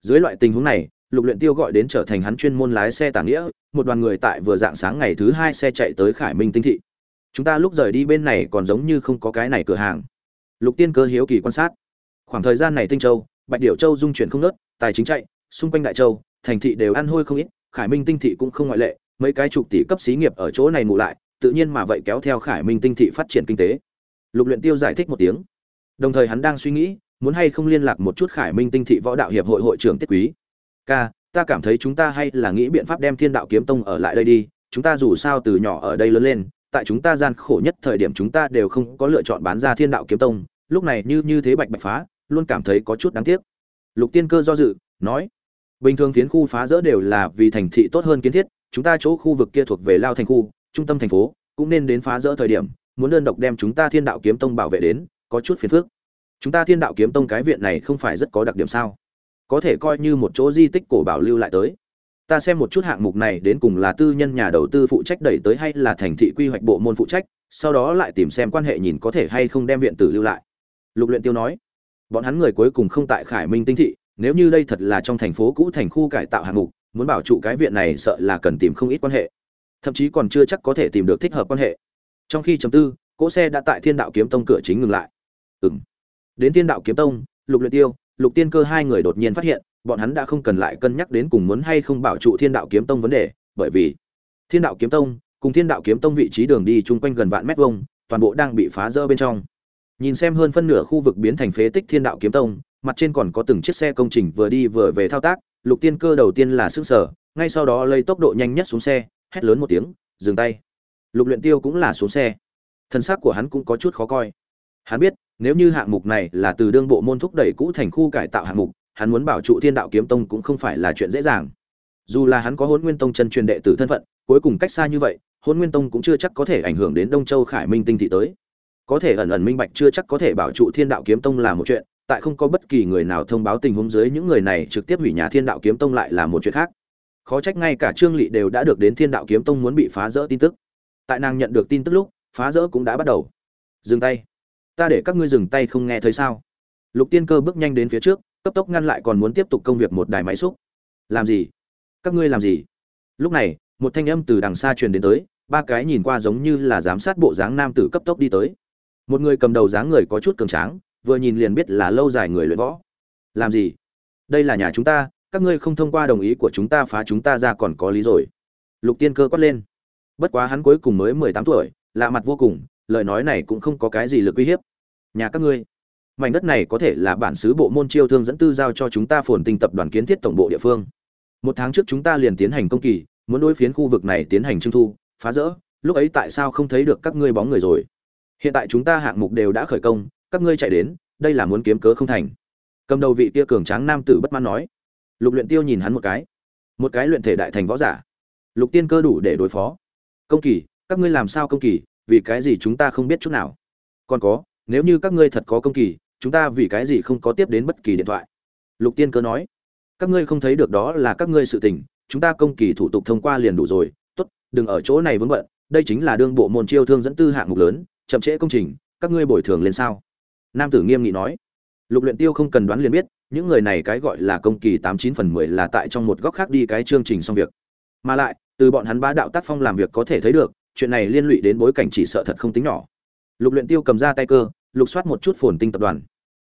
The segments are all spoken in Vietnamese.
dưới loại tình huống này, lục luyện tiêu gọi đến trở thành hắn chuyên môn lái xe tàng nghĩa, một đoàn người tại vừa dạng sáng ngày thứ hai xe chạy tới khải minh tinh thị. Chúng ta lúc rời đi bên này còn giống như không có cái này cửa hàng. Lục tiên cơ hiếu kỳ quan sát. Khoảng thời gian này tinh châu, bạch điểu châu dung chuyển không nớt tài chính chạy, xung quanh đại châu, thành thị đều ăn hôi không ít, khải minh tinh thị cũng không ngoại lệ, mấy cái chục tỷ cấp xí nghiệp ở chỗ này ngủ lại, tự nhiên mà vậy kéo theo khải minh tinh thị phát triển kinh tế. Lục luyện tiêu giải thích một tiếng. Đồng thời hắn đang suy nghĩ muốn hay không liên lạc một chút khải minh tinh thị võ đạo hiệp hội hội trưởng tiết quý? Ca, ta cảm thấy chúng ta hay là nghĩ biện pháp đem thiên đạo kiếm tông ở lại đây đi. Chúng ta dù sao từ nhỏ ở đây lớn lên, tại chúng ta gian khổ nhất thời điểm chúng ta đều không có lựa chọn bán ra thiên đạo kiếm tông. Lúc này như như thế bạch bạch phá, luôn cảm thấy có chút đáng tiếc. Lục tiên cơ do dự, nói, bình thường phiến khu phá rỡ đều là vì thành thị tốt hơn kiến thiết, chúng ta chỗ khu vực kia thuộc về lao thành khu, trung tâm thành phố, cũng nên đến phá rỡ thời điểm, muốn đơn độc đem chúng ta thiên đạo kiếm tông bảo vệ đến, có chút phiền phức chúng ta thiên đạo kiếm tông cái viện này không phải rất có đặc điểm sao? Có thể coi như một chỗ di tích cổ bảo lưu lại tới. Ta xem một chút hạng mục này đến cùng là tư nhân nhà đầu tư phụ trách đẩy tới hay là thành thị quy hoạch bộ môn phụ trách, sau đó lại tìm xem quan hệ nhìn có thể hay không đem viện tử lưu lại. Lục luyện tiêu nói, bọn hắn người cuối cùng không tại khải minh tinh thị, nếu như đây thật là trong thành phố cũ thành khu cải tạo hạng mục, muốn bảo trụ cái viện này sợ là cần tìm không ít quan hệ. Thậm chí còn chưa chắc có thể tìm được thích hợp quan hệ. Trong khi chấm tư, cỗ xe đã tại thiên đạo kiếm tông cửa chính ngừng lại. Ừm đến thiên đạo kiếm tông, lục luyện tiêu, lục tiên cơ hai người đột nhiên phát hiện, bọn hắn đã không cần lại cân nhắc đến cùng muốn hay không bảo trụ thiên đạo kiếm tông vấn đề, bởi vì thiên đạo kiếm tông cùng thiên đạo kiếm tông vị trí đường đi chung quanh gần vạn mét vuông, toàn bộ đang bị phá rỡ bên trong. Nhìn xem hơn phân nửa khu vực biến thành phế tích thiên đạo kiếm tông, mặt trên còn có từng chiếc xe công trình vừa đi vừa về thao tác, lục tiên cơ đầu tiên là sức sở ngay sau đó lấy tốc độ nhanh nhất xuống xe, hét lớn một tiếng, dừng tay. Lục luyện tiêu cũng là xuống xe. Thân xác của hắn cũng có chút khó coi hắn biết, nếu như hạng mục này là từ đương bộ môn thúc đẩy cũ thành khu cải tạo hạng mục, hắn muốn bảo trụ thiên đạo kiếm tông cũng không phải là chuyện dễ dàng. Dù là hắn có hôn nguyên tông chân truyền đệ tử thân phận, cuối cùng cách xa như vậy hôn nguyên tông cũng chưa chắc có thể ảnh hưởng đến đông châu khải minh tinh thị tới. Có thể ẩn ẩn minh bạch chưa chắc có thể bảo trụ thiên đạo kiếm tông là một chuyện, tại không có bất kỳ người nào thông báo tình huống dưới những người này trực tiếp hủy nhà thiên đạo kiếm tông lại là một chuyện khác. Khó trách ngay cả trương lỵ đều đã được đến thiên đạo kiếm tông muốn bị phá rỡ tin tức. Tại nàng nhận được tin tức lúc, phá rỡ cũng đã bắt đầu. Dừng tay ta để các ngươi dừng tay không nghe thấy sao? Lục tiên cơ bước nhanh đến phía trước, cấp tốc ngăn lại còn muốn tiếp tục công việc một đài máy xúc. Làm gì? Các ngươi làm gì? Lúc này, một thanh âm từ đằng xa truyền đến tới, ba cái nhìn qua giống như là giám sát bộ dáng nam tử cấp tốc đi tới. Một người cầm đầu dáng người có chút cường tráng, vừa nhìn liền biết là lâu dài người luyện võ. Làm gì? Đây là nhà chúng ta, các ngươi không thông qua đồng ý của chúng ta phá chúng ta ra còn có lý rồi. Lục tiên cơ quát lên. Bất quá hắn cuối cùng mới mười tám tuổi, lạ mặt vô cùng, lời nói này cũng không có cái gì lực uy hiếp nhà các ngươi. Mảnh đất này có thể là bản xứ bộ môn chiêu thương dẫn tư giao cho chúng ta phồn tinh tập đoàn kiến thiết tổng bộ địa phương. Một tháng trước chúng ta liền tiến hành công kỳ, muốn đối phiến khu vực này tiến hành trưng thu, phá rỡ, lúc ấy tại sao không thấy được các ngươi bóng người rồi? Hiện tại chúng ta hạng mục đều đã khởi công, các ngươi chạy đến, đây là muốn kiếm cớ không thành. Cầm đầu vị kia cường tráng nam tử bất mãn nói. Lục luyện tiêu nhìn hắn một cái. Một cái luyện thể đại thành võ giả. Lục tiên cơ đủ để đối phó. Công kỳ, các ngươi làm sao công kỳ, vì cái gì chúng ta không biết chút nào? Còn có nếu như các ngươi thật có công kỳ, chúng ta vì cái gì không có tiếp đến bất kỳ điện thoại? Lục tiên cơ nói. Các ngươi không thấy được đó là các ngươi sự tình, chúng ta công kỳ thủ tục thông qua liền đủ rồi. Tốt, đừng ở chỗ này vướng bận, đây chính là đương bộ môn chiêu thương dẫn tư hạng mục lớn, chậm trễ công trình, các ngươi bồi thường lên sao? Nam tử nghiêm nghị nói. Lục luyện tiêu không cần đoán liền biết, những người này cái gọi là công kỳ tám chín phần mười là tại trong một góc khác đi cái chương trình xong việc. Mà lại, từ bọn hắn bá đạo tác phong làm việc có thể thấy được, chuyện này liên lụy đến bối cảnh chỉ sợ thật không tính nhỏ. Lục luyện tiêu cầm ra tay cơ lục soát một chút phồn tinh tập đoàn.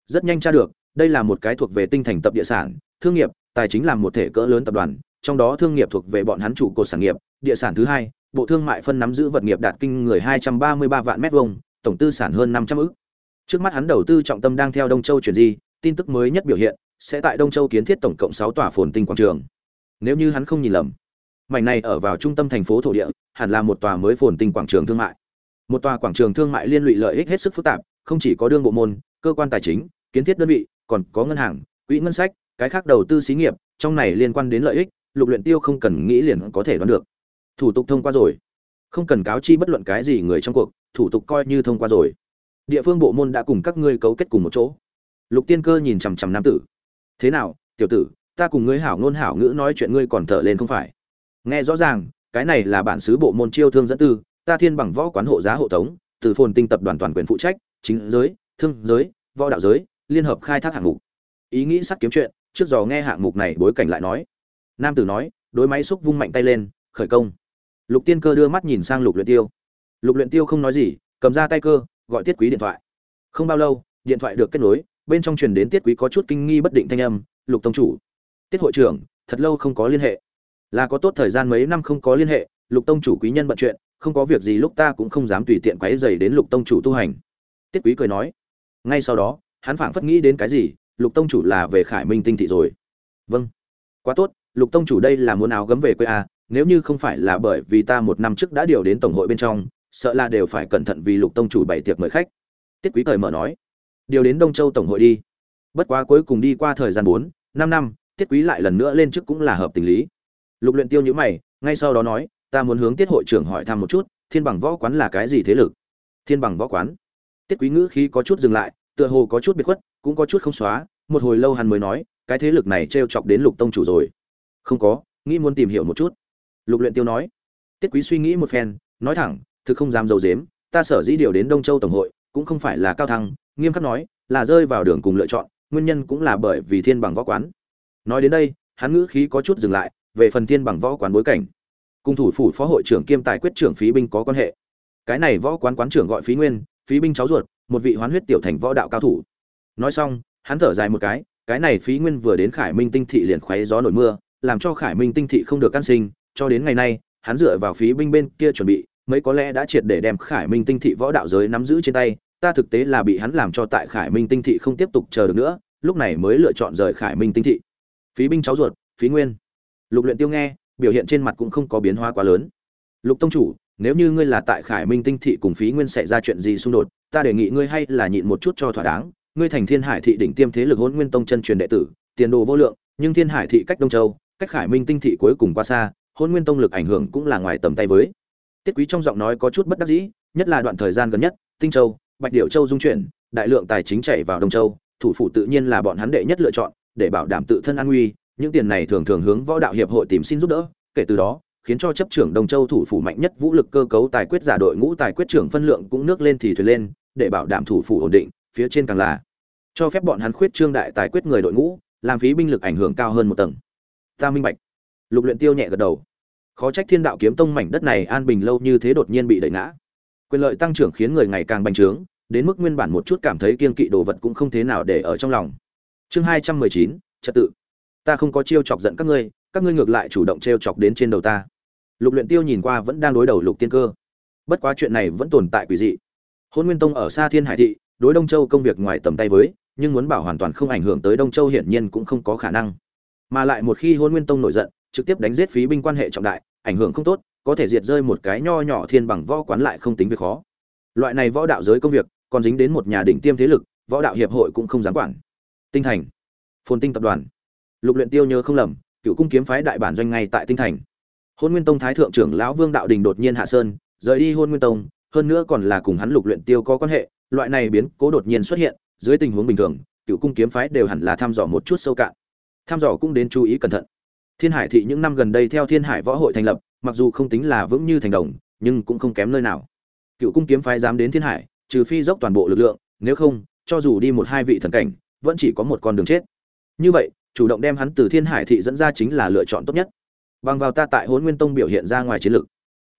Rất nhanh tra được, đây là một cái thuộc về tinh thành tập địa sản, thương nghiệp, tài chính làm một thể cỡ lớn tập đoàn, trong đó thương nghiệp thuộc về bọn hắn chủ cột sản nghiệp, địa sản thứ hai, bộ thương mại phân nắm giữ vật nghiệp đạt kinh người hai trăm ba mươi ba vạn mét vuông, tổng tư sản hơn năm trăm ức trước mắt hắn đầu tư trọng tâm đang theo đông châu chuyển di, tin tức mới nhất biểu hiện, sẽ tại đông châu kiến thiết tổng cộng sáu tòa phồn tinh quảng trường. Nếu như hắn không nhìn lầm, mảnh này ở vào trung tâm thành phố thổ địa, hẳn là một tòa mới phồn tinh quảng trường thương mại. Một tòa quảng trường thương mại liên lụy lợi ích hết sức phức tạp không chỉ có đương bộ môn, cơ quan tài chính, kiến thiết đơn vị, còn có ngân hàng, quỹ ngân sách, cái khác đầu tư xí nghiệp, trong này liên quan đến lợi ích, lục luyện tiêu không cần nghĩ liền có thể đoán được. Thủ tục thông qua rồi. Không cần cáo chi bất luận cái gì người trong cuộc, thủ tục coi như thông qua rồi. Địa phương bộ môn đã cùng các ngươi cấu kết cùng một chỗ. Lục tiên cơ nhìn chằm chằm nam tử. Thế nào, tiểu tử, ta cùng ngươi hảo ngôn hảo ngữ nói chuyện ngươi còn thở lên không phải? Nghe rõ ràng, cái này là bản xứ bộ môn chiêu thương dẫn tư, ta thiên bằng võ quán hộ giá hộ tống, từ phồn tinh tập đoàn toàn quyền phụ trách chính giới, thương giới, võ đạo giới, liên hợp khai thác hạng mục. Ý nghĩ sắt kiếm chuyện, trước giờ nghe hạng mục này bối cảnh lại nói. Nam tử nói, đối máy xúc vung mạnh tay lên, khởi công. Lục tiên cơ đưa mắt nhìn sang lục luyện tiêu. Lục luyện tiêu không nói gì, cầm ra tay cơ, gọi tiết quý điện thoại. Không bao lâu, điện thoại được kết nối, bên trong truyền đến tiết quý có chút kinh nghi bất định thanh âm, lục tông chủ, tiết hội trưởng, thật lâu không có liên hệ. Là có tốt thời gian mấy năm không có liên hệ, lục tông chủ quý nhân bận chuyện, không có việc gì lúc ta cũng không dám tùy tiện quấy rầy đến lục tông chủ tu hành tiết quý cười nói ngay sau đó hắn phảng phất nghĩ đến cái gì lục tông chủ là về khải minh tinh thị rồi. Vâng. Quá tốt lục tông chủ đây là muốn áo gấm về quê à, nếu như không phải là bởi vì ta một năm trước đã điều đến tổng hội bên trong sợ là đều phải cẩn thận vì lục tông chủ bày tiệc mời khách. Tiết quý thời mở nói điều đến đông châu tổng hội đi. Bất quá cuối cùng đi qua thời gian bốn năm năm tiết quý lại lần nữa lên chức cũng là hợp tình lý. Lục luyện tiêu nhíu mày ngay sau đó nói ta muốn hướng tiết hội trưởng hỏi thăm một chút thiên bằng võ quán là cái gì thế lực? Thiên bằng võ quán? Tiết quý ngữ khí có chút dừng lại, tựa hồ có chút biệt khuất, cũng có chút không xóa, một hồi lâu hắn mới nói, cái thế lực này trêu chọc đến lục tông chủ rồi. Không có, nghĩ muốn tìm hiểu một chút. Lục luyện tiêu nói. Tiết quý suy nghĩ một phen, nói thẳng, thực không dám dầu dếm ta sở dĩ điều đến đông châu tổng hội, cũng không phải là cao thăng, nghiêm khắc nói, là rơi vào đường cùng lựa chọn, nguyên nhân cũng là bởi vì thiên bằng võ quán. Nói đến đây, hắn ngữ khí có chút dừng lại, về phần thiên bằng võ quán bối cảnh. Cùng thủ phủ phó hội trưởng kiêm tài quyết trưởng phí binh có quan hệ. Cái này võ quán quán trưởng gọi phí nguyên phí binh cháu ruột, một vị hoán huyết tiểu thành võ đạo cao thủ. Nói xong, hắn thở dài một cái cái này phí nguyên vừa đến khải minh tinh thị liền khoáy gió nổi mưa, làm cho khải minh tinh thị không được can sinh, cho đến ngày nay, hắn dựa vào phí binh bên kia chuẩn bị, mấy có lẽ đã triệt để đem khải minh tinh thị võ đạo giới nắm giữ trên tay, ta thực tế là bị hắn làm cho tại khải minh tinh thị không tiếp tục chờ được nữa, lúc này mới lựa chọn rời khải minh tinh thị. Phí binh cháu ruột, phí nguyên. Lục luyện tiêu nghe, biểu hiện trên mặt cũng không có biến hóa quá lớn. Lục tông chủ nếu như ngươi là tại khải minh tinh thị cùng phí nguyên xảy ra chuyện gì xung đột, ta đề nghị ngươi hay là nhịn một chút cho thỏa đáng. Ngươi thành thiên hải thị đỉnh tiêm thế lực hôn nguyên tông chân truyền đệ tử, tiền đồ vô lượng, nhưng thiên hải thị cách đông châu, cách khải minh tinh thị cuối cùng quá xa hôn nguyên tông lực ảnh hưởng cũng là ngoài tầm tay với. Tiết quý trong giọng nói có chút bất đắc dĩ, nhất là đoạn thời gian gần nhất, tinh châu, bạch điệu châu dung chuyển, đại lượng tài chính chảy vào đông châu, thủ phủ tự nhiên là bọn hắn đệ nhất lựa chọn, để bảo đảm tự thân an nguy, những tiền này thường thường hướng võ đạo hiệp hội tìm xin giúp đỡ, kể từ đó khiến cho chấp trưởng Đông Châu thủ phủ mạnh nhất vũ lực cơ cấu tài quyết giả đội ngũ tài quyết trưởng phân lượng cũng nước lên thì thuyền lên, để bảo đảm thủ phủ ổn định, phía trên càng là cho phép bọn hắn khuyết trương đại tài quyết người đội ngũ, làm phí binh lực ảnh hưởng cao hơn một tầng. Ta minh bạch. Lục Luyện Tiêu nhẹ gật đầu. Khó trách Thiên Đạo kiếm tông mảnh đất này an bình lâu như thế đột nhiên bị đẩy ngã. Quyền lợi tăng trưởng khiến người ngày càng bành trướng, đến mức nguyên bản một chút cảm thấy kiên kỵ đồ vật cũng không thế nào để ở trong lòng. Chương hai trăm mười chín trật tự. Ta không có chiêu chọc giận các ngươi, các ngươi ngược lại chủ động trêu chọc đến trên đầu ta lục luyện tiêu nhìn qua vẫn đang đối đầu lục tiên cơ. Bất quá chuyện này vẫn tồn tại quỷ dị. Hôn nguyên tông ở xa thiên hải thị, đối đông châu công việc ngoài tầm tay với, nhưng muốn bảo hoàn toàn không ảnh hưởng tới đông châu hiển nhiên cũng không có khả năng. Mà lại một khi hôn nguyên tông nổi giận, trực tiếp đánh giết phí binh quan hệ trọng đại, ảnh hưởng không tốt, có thể diệt rơi một cái nho nhỏ thiên bằng võ quán lại không tính việc khó. Loại này võ đạo giới công việc, còn dính đến một nhà đỉnh tiêm thế lực, võ đạo hiệp hội cũng không dám quản. Tinh thành, phồn tinh tập đoàn. Lục luyện tiêu nhớ không lầm cựu cung kiếm phái đại bản doanh ngay tại tinh thành hôn nguyên tông thái thượng trưởng lão vương đạo đình đột nhiên hạ sơn, rời đi hôn nguyên tông, hơn nữa còn là cùng hắn lục luyện tiêu có quan hệ, loại này biến cố đột nhiên xuất hiện, dưới tình huống bình thường, cựu cung kiếm phái đều hẳn là thăm dò một chút sâu cạn. Thăm dò cũng đến chú ý cẩn thận. Thiên hải thị những năm gần đây theo thiên hải võ hội thành lập, mặc dù không tính là vững như thành đồng, nhưng cũng không kém nơi nào. Cựu cung kiếm phái dám đến thiên hải, trừ phi dốc toàn bộ lực lượng, nếu không, cho dù đi một hai vị thần cảnh, vẫn chỉ có một con đường chết. Như vậy, chủ động đem hắn từ thiên hải thị dẫn ra chính là lựa chọn tốt nhất bằng vào ta tại hôn nguyên tông biểu hiện ra ngoài chiến lực.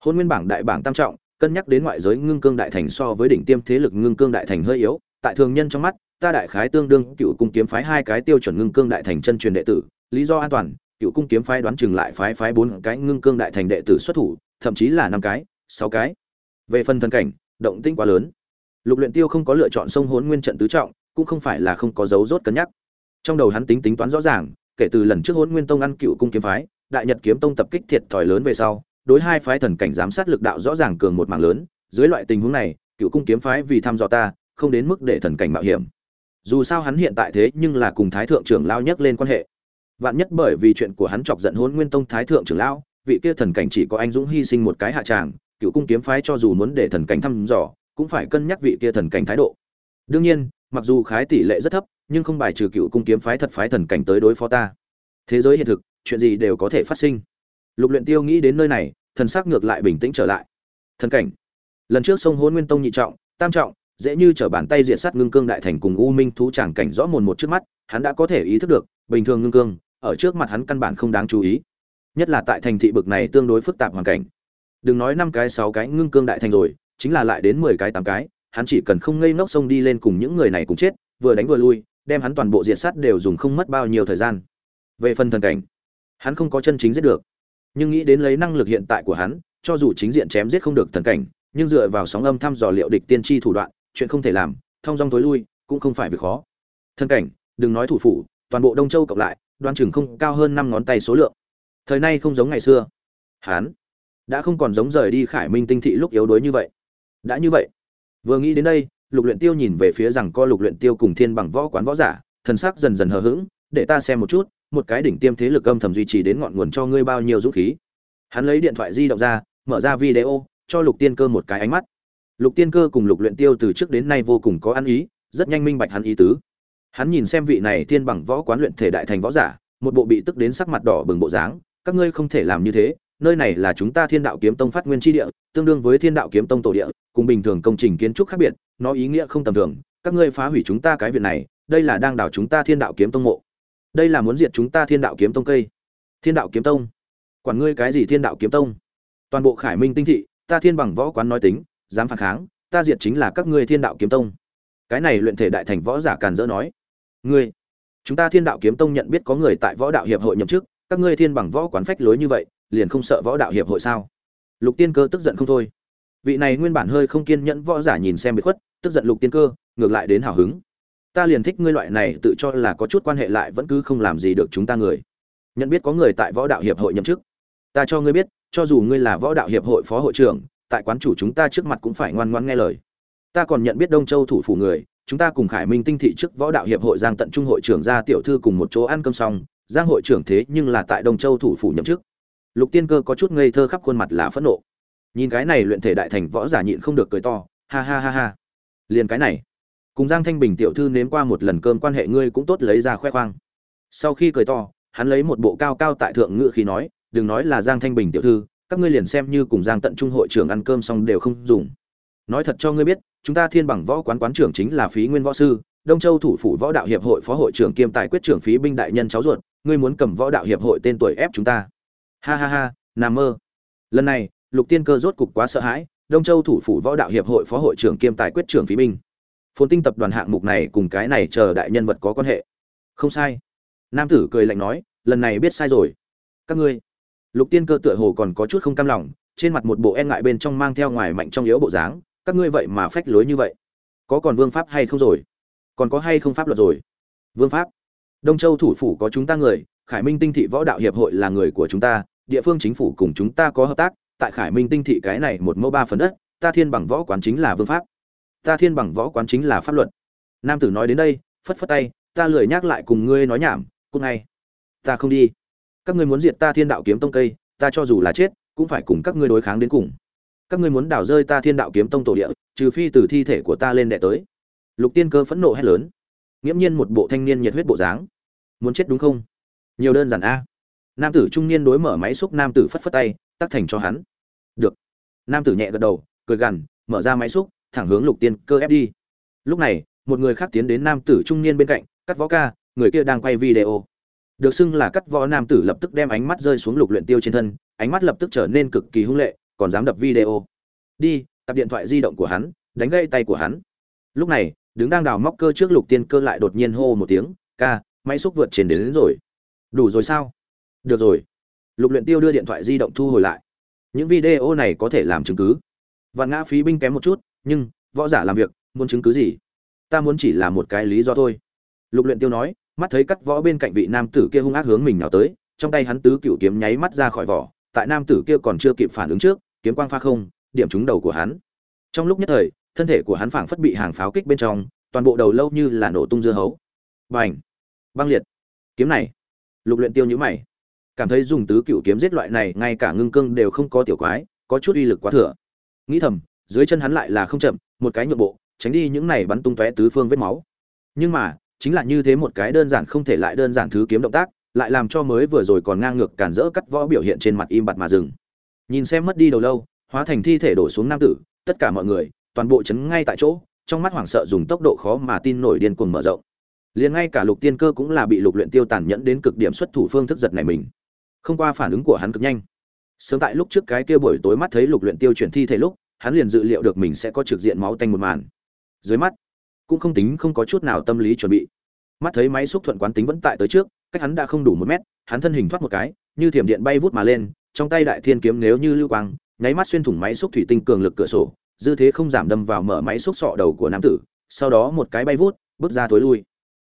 Hôn nguyên bảng đại bảng tam trọng, cân nhắc đến ngoại giới ngưng cương đại thành so với đỉnh tiêm thế lực ngưng cương đại thành hơi yếu, tại thường nhân trong mắt, ta đại khái tương đương cựu cung kiếm phái hai cái tiêu chuẩn ngưng cương đại thành chân truyền đệ tử, lý do an toàn, cựu cung kiếm phái đoán chừng lại phái phái bốn cái ngưng cương đại thành đệ tử xuất thủ, thậm chí là năm cái, sáu cái. Về phần thân cảnh, động tĩnh quá lớn. Lục luyện tiêu không có lựa chọn sông hốn nguyên trận tứ trọng, cũng không phải là không có dấu rốt cân nhắc. Trong đầu hắn tính tính toán rõ ràng, kể từ lần trước hồn nguyên tông ăn cựu cung kiếm phái đại nhật kiếm tông tập kích thiệt thòi lớn về sau, đối hai phái thần cảnh giám sát lực đạo rõ ràng cường một mảng lớn, dưới loại tình huống này, cựu cung kiếm phái vì thăm dò ta, không đến mức để thần cảnh mạo hiểm. Dù sao hắn hiện tại thế nhưng là cùng thái thượng trưởng lao nhất lên quan hệ. Vạn nhất bởi vì chuyện của hắn chọc giận hôn nguyên tông thái thượng trưởng lão, vị kia thần cảnh chỉ có anh dũng hy sinh một cái hạ tràng, cựu cung kiếm phái cho dù muốn để thần cảnh thăm dò, cũng phải cân nhắc vị kia thần cảnh thái độ. Đương nhiên, mặc dù khái tỷ lệ rất thấp, nhưng không bài trừ cựu cung kiếm phái thật phái thần cảnh tới đối phó ta. Thế giới hiện thực chuyện gì đều có thể phát sinh. Lục luyện tiêu nghĩ đến nơi này, thần sắc ngược lại bình tĩnh trở lại. Thần cảnh. Lần trước sông hôn nguyên tông nhị trọng, tam trọng, dễ như trở bàn tay diệt sát ngưng cương đại thành cùng u minh thú tràng cảnh rõ mồn một trước mắt, hắn đã có thể ý thức được, bình thường ngưng cương, ở trước mặt hắn căn bản không đáng chú ý. Nhất là tại thành thị bực này tương đối phức tạp hoàn cảnh. Đừng nói năm cái, sáu cái ngưng cương đại thành rồi, chính là lại đến mười cái, tám cái, hắn chỉ cần không ngây ngốc sông đi lên cùng những người này cùng chết, vừa đánh vừa lui, đem hắn toàn bộ diện sát đều dùng không mất bao nhiêu thời gian. Về phần thần cảnh hắn không có chân chính giết được, nhưng nghĩ đến lấy năng lực hiện tại của hắn, cho dù chính diện chém giết không được thần cảnh, nhưng dựa vào sóng âm thăm dò liệu địch tiên tri thủ đoạn, chuyện không thể làm, thông dong tối lui, cũng không phải việc khó. Thần cảnh, đừng nói thủ phủ, toàn bộ đông châu cộng lại, đoan chừng không cao hơn năm ngón tay số lượng. Thời nay không giống ngày xưa. Hắn đã không còn giống rời đi khải minh tinh thị lúc yếu đuối như vậy. Đã như vậy. Vừa nghĩ đến đây, lục luyện tiêu nhìn về phía rằng co lục luyện tiêu cùng thiên bằng võ quán võ giả, thần sắc dần dần hờ hững, để ta xem một chút một cái đỉnh tiêm thế lực âm thầm duy trì đến ngọn nguồn cho ngươi bao nhiêu dũng khí. Hắn lấy điện thoại di động ra, mở ra video, cho lục tiên cơ một cái ánh mắt. Lục tiên cơ cùng lục luyện tiêu từ trước đến nay vô cùng có ăn ý, rất nhanh minh bạch hắn ý tứ. Hắn nhìn xem vị này thiên bằng võ quán luyện thể đại thành võ giả, một bộ bị tức đến sắc mặt đỏ bừng bộ dáng, các ngươi không thể làm như thế, nơi này là chúng ta thiên đạo kiếm tông phát nguyên tri địa, tương đương với thiên đạo kiếm tông tổ địa, cùng bình thường công trình kiến trúc khác biệt, nó ý nghĩa không tầm thường, các ngươi phá hủy chúng ta cái viện này, đây là đang đảo chúng ta thiên đạo kiếm tông mộ đây là muốn diệt chúng ta thiên đạo kiếm tông cây. Thiên đạo kiếm tông? Quản ngươi cái gì thiên đạo kiếm tông? Toàn bộ khải minh tinh thị, ta thiên bằng võ quán nói tính, dám phản kháng, ta diệt chính là các ngươi thiên đạo kiếm tông. Cái này luyện thể đại thành võ giả càn dỡ nói. Ngươi, chúng ta thiên đạo kiếm tông nhận biết có người tại võ đạo hiệp hội nhậm chức, các ngươi thiên bằng võ quán phách lối như vậy, liền không sợ võ đạo hiệp hội sao? Lục tiên cơ tức giận không thôi. Vị này nguyên bản hơi không kiên nhẫn võ giả nhìn xem bị khuất, tức giận lục tiên cơ, ngược lại đến hào hứng ta liền thích ngươi loại này tự cho là có chút quan hệ lại vẫn cứ không làm gì được chúng ta người. Nhận biết có người tại võ đạo hiệp hội nhậm chức. Ta cho ngươi biết, cho dù ngươi là võ đạo hiệp hội phó hội trưởng, tại quán chủ chúng ta trước mặt cũng phải ngoan ngoãn nghe lời. Ta còn nhận biết đông châu thủ phủ người, chúng ta cùng khải minh tinh thị trước võ đạo hiệp hội giang tận trung hội trưởng ra tiểu thư cùng một chỗ ăn cơm xong, giang hội trưởng thế nhưng là tại đông châu thủ phủ nhậm chức. Lục tiên cơ có chút ngây thơ khắp khuôn mặt là phẫn nộ. Nhìn cái này luyện thể đại thành võ giả nhịn không được cười to, ha ha ha ha. Liền cái này cùng giang thanh bình tiểu thư nếm qua một lần cơm quan hệ ngươi cũng tốt lấy ra khoe khoang. Sau khi cười to, hắn lấy một bộ cao cao tại thượng ngự khi nói, đừng nói là giang thanh bình tiểu thư, các ngươi liền xem như cùng giang tận trung hội trưởng ăn cơm xong đều không dùng. Nói thật cho ngươi biết, chúng ta thiên bằng võ quán quán trưởng chính là phí nguyên võ sư, đông châu thủ phủ võ đạo hiệp hội phó hội trưởng kiêm tài quyết trưởng phí binh đại nhân cháu ruột, ngươi muốn cầm võ đạo hiệp hội tên tuổi ép chúng ta. Ha ha ha nằm mơ. Lần này, lục tiên cơ rốt cục quá sợ hãi, đông châu thủ phủ võ đạo hiệp hội phó hội trưởng kiêm tài quyết trưởng phí binh phồn tinh tập đoàn hạng mục này cùng cái này chờ đại nhân vật có quan hệ. Không sai. Nam tử cười lạnh nói, lần này biết sai rồi. Các ngươi. Lục tiên cơ tựa hồ còn có chút không cam lòng, trên mặt một bộ e ngại bên trong mang theo ngoài mạnh trong yếu bộ dáng, các ngươi vậy mà phách lối như vậy. Có còn vương pháp hay không rồi? Còn có hay không pháp luật rồi? Vương pháp. Đông châu thủ phủ có chúng ta người, khải minh tinh thị võ đạo hiệp hội là người của chúng ta, địa phương chính phủ cùng chúng ta có hợp tác, tại khải minh tinh thị cái này một mẫu ba phần đất, ta thiên bằng võ quán chính là vương pháp ta thiên bằng võ quán chính là pháp luật. Nam tử nói đến đây, phất phất tay, ta lười nhắc lại cùng ngươi nói nhảm cúc ngay. Ta không đi. Các ngươi muốn diệt ta thiên đạo kiếm tông cây, ta cho dù là chết, cũng phải cùng các ngươi đối kháng đến cùng. Các ngươi muốn đào rơi ta thiên đạo kiếm tông tổ địa, trừ phi từ thi thể của ta lên đệ tới. Lục tiên cơ phẫn nộ hét lớn. Nghiễm nhiên một bộ thanh niên nhiệt huyết bộ dáng. Muốn chết đúng không? Nhiều đơn giản a. Nam tử trung niên đối mở máy xúc nam tử phất phất tay, tắt thành cho hắn. Được. Nam tử nhẹ gật đầu, cười gằn, mở ra máy xúc thẳng hướng lục tiên cơ ép đi. Lúc này một người khác tiến đến nam tử trung niên bên cạnh cắt võ ca người kia đang quay video. Được xưng là cắt võ nam tử lập tức đem ánh mắt rơi xuống lục luyện tiêu trên thân ánh mắt lập tức trở nên cực kỳ hung lệ còn dám đập video. Đi tập điện thoại di động của hắn đánh gãy tay của hắn. Lúc này đứng đang đào móc cơ trước lục tiên cơ lại đột nhiên hô một tiếng ca máy xúc vượt trên đến, đến rồi. Đủ rồi sao? Được rồi. Lục luyện tiêu đưa điện thoại di động thu hồi lại. Những video này có thể làm chứng cứ. Và ngã phí binh kém một chút nhưng, võ giả làm việc, muốn chứng cứ gì? Ta muốn chỉ là một cái lý do thôi. Lục luyện tiêu nói, mắt thấy cắt võ bên cạnh vị nam tử kia hung ác hướng mình nào tới, trong tay hắn tứ cựu kiếm nháy mắt ra khỏi vỏ, tại nam tử kia còn chưa kịp phản ứng trước, kiếm quang pha không, điểm trúng đầu của hắn. Trong lúc nhất thời, thân thể của hắn phảng phất bị hàng pháo kích bên trong, toàn bộ đầu lâu như là nổ tung dưa hấu. Bành! Băng liệt! Kiếm này! Lục luyện tiêu nhíu mày. Cảm thấy dùng tứ cựu kiếm giết loại này, ngay cả ngưng cương đều không có tiểu quái, có chút uy lực quá thừa. Nghĩ thầm dưới chân hắn lại là không chậm, một cái nhượng bộ, tránh đi những này bắn tung tóe tứ phương vết máu. Nhưng mà, chính là như thế một cái đơn giản không thể lại đơn giản thứ kiếm động tác, lại làm cho mới vừa rồi còn ngang ngược cản rỡ cắt võ biểu hiện trên mặt im bặt mà dừng. Nhìn xem mất đi đầu lâu, hóa thành thi thể đổ xuống nam tử, tất cả mọi người, toàn bộ chấn ngay tại chỗ, trong mắt hoảng sợ dùng tốc độ khó mà tin nổi điên cuồng mở rộng. Liền ngay cả lục tiên cơ cũng là bị lục luyện tiêu tàn nhẫn đến cực điểm xuất thủ phương thức giật này mình. Không qua phản ứng của hắn cực nhanh. Sớm tại lúc trước cái kia buổi tối mắt thấy lục luyện tiêu chuyển thi thể lúc hắn liền dự liệu được mình sẽ có trực diện máu tanh một màn. Dưới mắt, cũng không tính không có chút nào tâm lý chuẩn bị. Mắt thấy máy xúc thuận quán tính vẫn tại tới trước, cách hắn đã không đủ một mét, hắn thân hình thoát một cái, như thiểm điện bay vút mà lên, trong tay đại thiên kiếm nếu như lưu quang, nháy mắt xuyên thủng máy xúc thủy tinh cường lực cửa sổ, dư thế không giảm đâm vào mở máy xúc sọ đầu của nam tử, sau đó một cái bay vút, bước ra tối lui.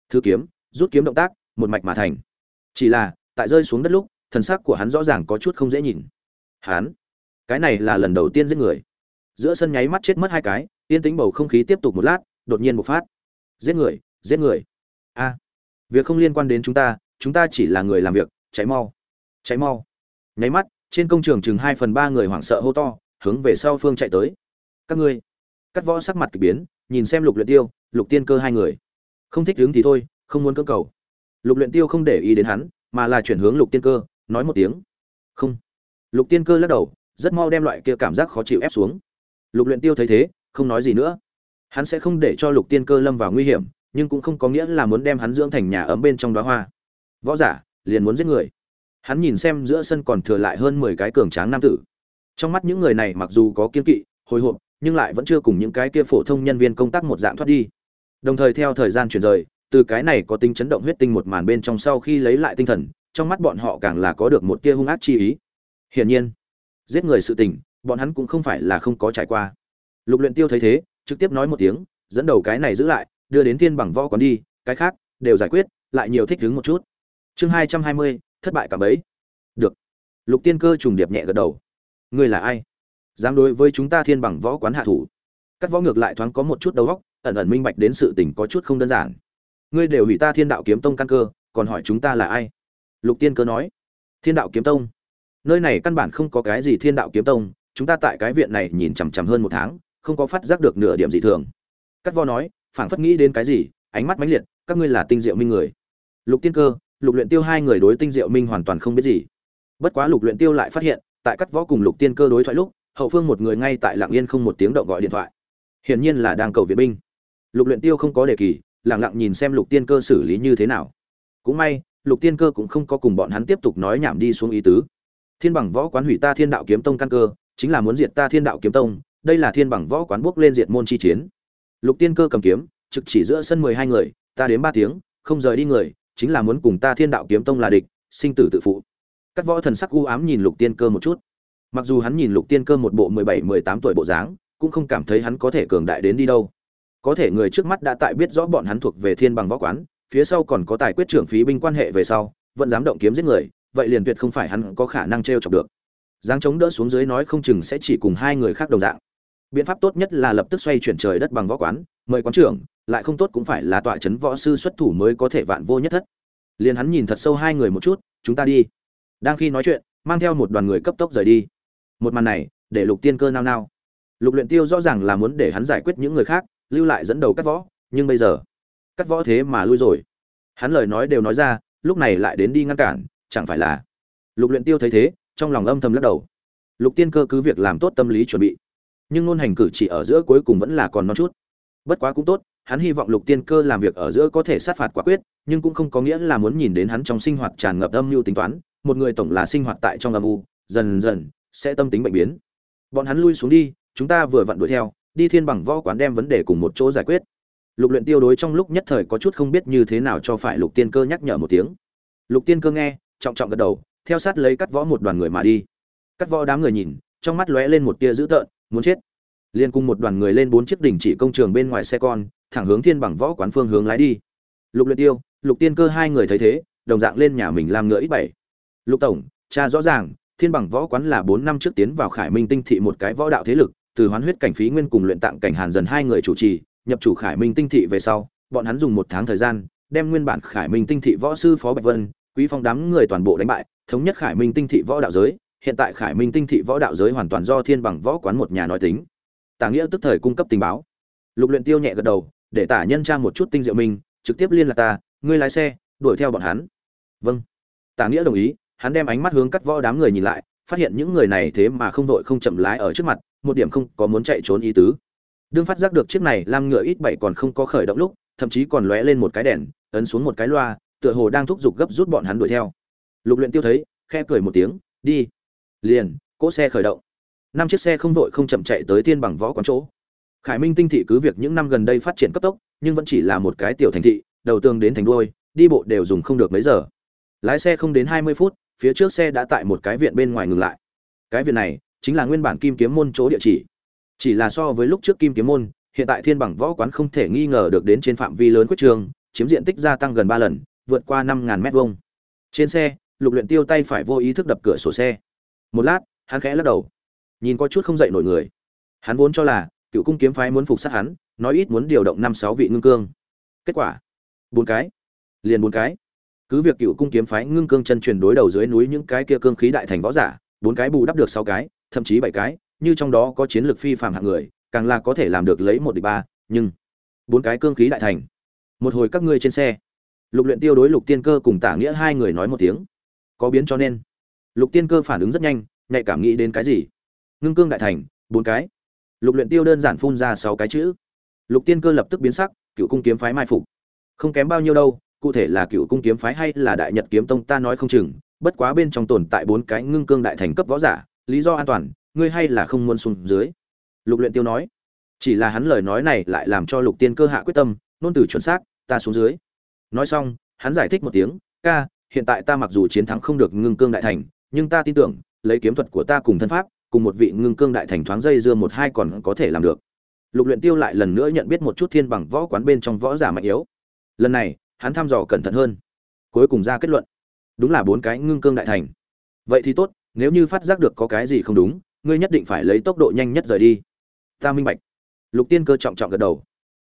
Thứ kiếm, rút kiếm động tác, một mạch mà thành. Chỉ là, tại rơi xuống đất lúc, thần sắc của hắn rõ ràng có chút không dễ nhìn. Hắn, cái này là lần đầu tiên giết người giữa sân nháy mắt chết mất hai cái, yên tĩnh bầu không khí tiếp tục một lát, đột nhiên một phát. Giết người giết người. A, việc không liên quan đến chúng ta chúng ta chỉ là người làm việc cháy mau cháy mau. Nháy mắt, trên công trường chừng hai phần ba người hoảng sợ hô to, hướng về sau phương chạy tới. Các ngươi, cắt võ sắc mặt k ỳ biến, nhìn xem lục luyện tiêu, lục tiên cơ hai người. Không thích đứng thì thôi, không muốn cưỡng cầu. Lục luyện tiêu không để ý đến hắn, mà là chuyển hướng lục tiên cơ, nói một tiếng. Không. Lục tiên cơ lắc đầu, rất mau đem loại kia cảm giác khó chịu ép xuống lục luyện tiêu thấy thế, không nói gì nữa. Hắn sẽ không để cho lục tiên cơ lâm vào nguy hiểm, nhưng cũng không có nghĩa là muốn đem hắn dưỡng thành nhà ấm bên trong đóa hoa. Võ giả, liền muốn giết người. Hắn nhìn xem giữa sân còn thừa lại hơn mười cái cường tráng nam tử. Trong mắt những người này mặc dù có kiên kỵ, hồi hộp, nhưng lại vẫn chưa cùng những cái kia phổ thông nhân viên công tác một dạng thoát đi. Đồng thời theo thời gian chuyển rời, từ cái này có tính chấn động huyết tinh một màn bên trong sau khi lấy lại tinh thần, trong mắt bọn họ càng là có được một tia hung ác chi ý. Hiển nhiên, giết người sự tình bọn hắn cũng không phải là không có trải qua. Lục luyện tiêu thấy thế, trực tiếp nói một tiếng, dẫn đầu cái này giữ lại, đưa đến thiên bằng võ quán đi, cái khác đều giải quyết, lại nhiều thích đứng một chút. Chương hai trăm hai mươi, thất bại cả bấy. Được. Lục tiên cơ trùng điệp nhẹ gật đầu. Ngươi là ai? Dám đối với chúng ta thiên bằng võ quán hạ thủ. Cắt võ ngược lại thoáng có một chút đầu óc, ẩn ẩn minh bạch đến sự tình có chút không đơn giản. Ngươi đều hủy ta thiên đạo kiếm tông căn cơ, còn hỏi chúng ta là ai? Lục tiên cơ nói. Thiên đạo kiếm tông. Nơi này căn bản không có cái gì thiên đạo kiếm tông chúng ta tại cái viện này nhìn chằm chằm hơn một tháng, không có phát giác được nửa điểm gì thường. Cắt vo nói, phảng phất nghĩ đến cái gì, ánh mắt mãnh liệt, các ngươi là tinh diệu minh người. Lục tiên cơ, lục luyện tiêu hai người đối tinh diệu minh hoàn toàn không biết gì. Bất quá lục luyện tiêu lại phát hiện, tại cắt võ cùng lục tiên cơ đối thoại lúc, hậu phương một người ngay tại lặng yên không một tiếng động gọi điện thoại. Hiển nhiên là đang cầu viện binh. Lục luyện tiêu không có đề kỳ, lặng lặng nhìn xem lục tiên cơ xử lý như thế nào. Cũng may, lục tiên cơ cũng không có cùng bọn hắn tiếp tục nói nhảm đi xuống ý tứ. Thiên bằng võ quán hủy ta thiên đạo kiếm tông căn cơ chính là muốn diệt ta thiên đạo kiếm tông, đây là thiên bằng võ quán bước lên diệt môn chi chiến. Lục tiên cơ cầm kiếm, trực chỉ giữa sân mười hai người, ta đến ba tiếng, không rời đi người, chính là muốn cùng ta thiên đạo kiếm tông là địch, sinh tử tự phụ. Các võ thần sắc u ám nhìn lục tiên cơ một chút. Mặc dù hắn nhìn lục tiên cơ một bộ mười bảy, mười tám tuổi bộ dáng, cũng không cảm thấy hắn có thể cường đại đến đi đâu. Có thể người trước mắt đã tại biết rõ bọn hắn thuộc về thiên bằng võ quán, phía sau còn có tài quyết trưởng phí binh quan hệ về sau, vẫn dám động kiếm giết người, vậy liền tuyệt không phải hắn có khả năng t r e o chọc được giáng chống đỡ xuống dưới nói không chừng sẽ chỉ cùng hai người khác đồng dạng. Biện pháp tốt nhất là lập tức xoay chuyển trời đất bằng võ quán, mời quán trưởng, lại không tốt cũng phải là tọa chấn võ sư xuất thủ mới có thể vạn vô nhất thất. Liền hắn nhìn thật sâu hai người một chút, chúng ta đi. Đang khi nói chuyện, mang theo một đoàn người cấp tốc rời đi. Một màn này, để lục tiên cơ nao nao. Lục luyện tiêu rõ ràng là muốn để hắn giải quyết những người khác, lưu lại dẫn đầu cắt võ, nhưng bây giờ, cắt võ thế mà lui rồi. Hắn lời nói đều nói ra, lúc này lại đến đi ngăn cản, chẳng phải là lục luyện tiêu thấy thế trong lòng âm thầm lắc đầu. Lục tiên cơ cứ việc làm tốt tâm lý chuẩn bị, nhưng ngôn hành cử chỉ ở giữa cuối cùng vẫn là còn non chút. Bất quá cũng tốt, hắn hy vọng lục tiên cơ làm việc ở giữa có thể sát phạt quả quyết, nhưng cũng không có nghĩa là muốn nhìn đến hắn trong sinh hoạt tràn ngập âm mưu tính toán. Một người tổng là sinh hoạt tại trong âm u, dần dần sẽ tâm tính bệnh biến. Bọn hắn lui xuống đi, chúng ta vừa vặn đuổi theo, đi thiên bằng võ quán đem vấn đề cùng một chỗ giải quyết. Lục luyện tiêu đối trong lúc nhất thời có chút không biết như thế nào cho phải lục tiên cơ nhắc nhở một tiếng. Lục tiên cơ nghe, trọng trọng gật đầu theo sát lấy cắt võ một đoàn người mà đi. Cắt võ đám người nhìn, trong mắt lóe lên một tia dữ tợn, muốn chết. Liên cùng một đoàn người lên bốn chiếc đỉnh chỉ công trường bên ngoài xe con, thẳng hướng thiên bằng võ quán phương hướng lái đi. Lục luyện tiêu, lục tiên cơ hai người thấy thế, đồng dạng lên nhà mình làm ngựa ít bảy. Lục tổng, cha rõ ràng, thiên bằng võ quán là bốn năm trước tiến vào khải minh tinh thị một cái võ đạo thế lực, từ hoán huyết cảnh phí nguyên cùng luyện tạng cảnh hàn dần hai người chủ trì, nhập chủ khải minh tinh thị về sau, bọn hắn dùng một tháng thời gian, đem nguyên bản khải minh tinh thị võ sư phó bạch vân quý phong đám người toàn bộ đánh bại, thống nhất khải minh tinh thị võ đạo giới, hiện tại khải minh tinh thị võ đạo giới hoàn toàn do thiên bằng võ quán một nhà nói tính. Tả nghĩa tức thời cung cấp tình báo. Lục luyện tiêu nhẹ gật đầu, để tả nhân tra một chút tinh diệu minh, trực tiếp liên lạc ta, ngươi lái xe, đuổi theo bọn hắn. Vâng. Tả nghĩa đồng ý, hắn đem ánh mắt hướng cắt võ đám người nhìn lại, phát hiện những người này thế mà không vội không chậm lái ở trước mặt, một điểm không có muốn chạy trốn ý tứ. Đương phát giác được chiếc này lam ngựa ít bảy còn không có khởi động lúc, thậm chí còn lóe lên một cái đèn, ấn xuống một cái loa tựa hồ đang thúc giục gấp rút bọn hắn đuổi theo. Lục luyện tiêu thấy, khẽ cười một tiếng, đi, liền, cỗ xe khởi động. Năm chiếc xe không vội không chậm chạy tới thiên bằng võ quán chỗ. Khải minh tinh thị cứ việc những năm gần đây phát triển cấp tốc, nhưng vẫn chỉ là một cái tiểu thành thị, đầu tường đến thành đuôi, đi bộ đều dùng không được mấy giờ. Lái xe không đến hai mươi phút, phía trước xe đã tại một cái viện bên ngoài ngừng lại. Cái viện này chính là nguyên bản kim kiếm môn chỗ địa chỉ. Chỉ là so với lúc trước kim kiếm môn, hiện tại thiên bằng võ quán không thể nghi ngờ được đến trên phạm vi lớn quyết trường, chiếm diện tích gia tăng gần ba lần vượt qua năm ngàn mét vuông. Trên xe, lục luyện tiêu tay phải vô ý thức đập cửa sổ xe. Một lát, hắn khẽ lắc đầu. Nhìn có chút không dậy nổi người. Hắn vốn cho là, cựu cung kiếm phái muốn phục sát hắn, nói ít muốn điều động năm sáu vị ngưng cương. Kết quả, bốn cái. Liền bốn cái. Cứ việc cựu cung kiếm phái ngưng cương chân truyền đối đầu dưới núi những cái kia cương khí đại thành võ giả, bốn cái bù đắp được sáu cái, thậm chí bảy cái, như trong đó có chiến lược phi phàm hạng người, càng là có thể làm được lấy một địch ba, nhưng bốn cái cương khí đại thành. Một hồi các ngươi trên xe lục luyện tiêu đối lục tiên cơ cùng tả nghĩa hai người nói một tiếng. Có biến cho nên. Lục tiên cơ phản ứng rất nhanh, nhạy cảm nghĩ đến cái gì? Ngưng cương đại thành, bốn cái. Lục luyện tiêu đơn giản phun ra sáu cái chữ. Lục tiên cơ lập tức biến sắc, cựu cung kiếm phái mai phục. Không kém bao nhiêu đâu, cụ thể là cựu cung kiếm phái hay là đại nhật kiếm tông ta nói không chừng, bất quá bên trong tồn tại bốn cái ngưng cương đại thành cấp võ giả, lý do an toàn, ngươi hay là không muốn xuống dưới. Lục luyện tiêu nói. Chỉ là hắn lời nói này lại làm cho lục tiên cơ hạ quyết tâm, nôn từ chuẩn xác, ta xuống dưới nói xong, hắn giải thích một tiếng, ca, hiện tại ta mặc dù chiến thắng không được ngưng cương đại thành, nhưng ta tin tưởng, lấy kiếm thuật của ta cùng thân pháp, cùng một vị ngưng cương đại thành thoáng dây dưa một hai còn có thể làm được. Lục luyện tiêu lại lần nữa nhận biết một chút thiên bằng võ quán bên trong võ giả mạnh yếu. Lần này, hắn thăm dò cẩn thận hơn. Cuối cùng ra kết luận, đúng là bốn cái ngưng cương đại thành. Vậy thì tốt, nếu như phát giác được có cái gì không đúng, ngươi nhất định phải lấy tốc độ nhanh nhất rời đi. Ta minh bạch. Lục tiên cơ trọng trọng gật đầu.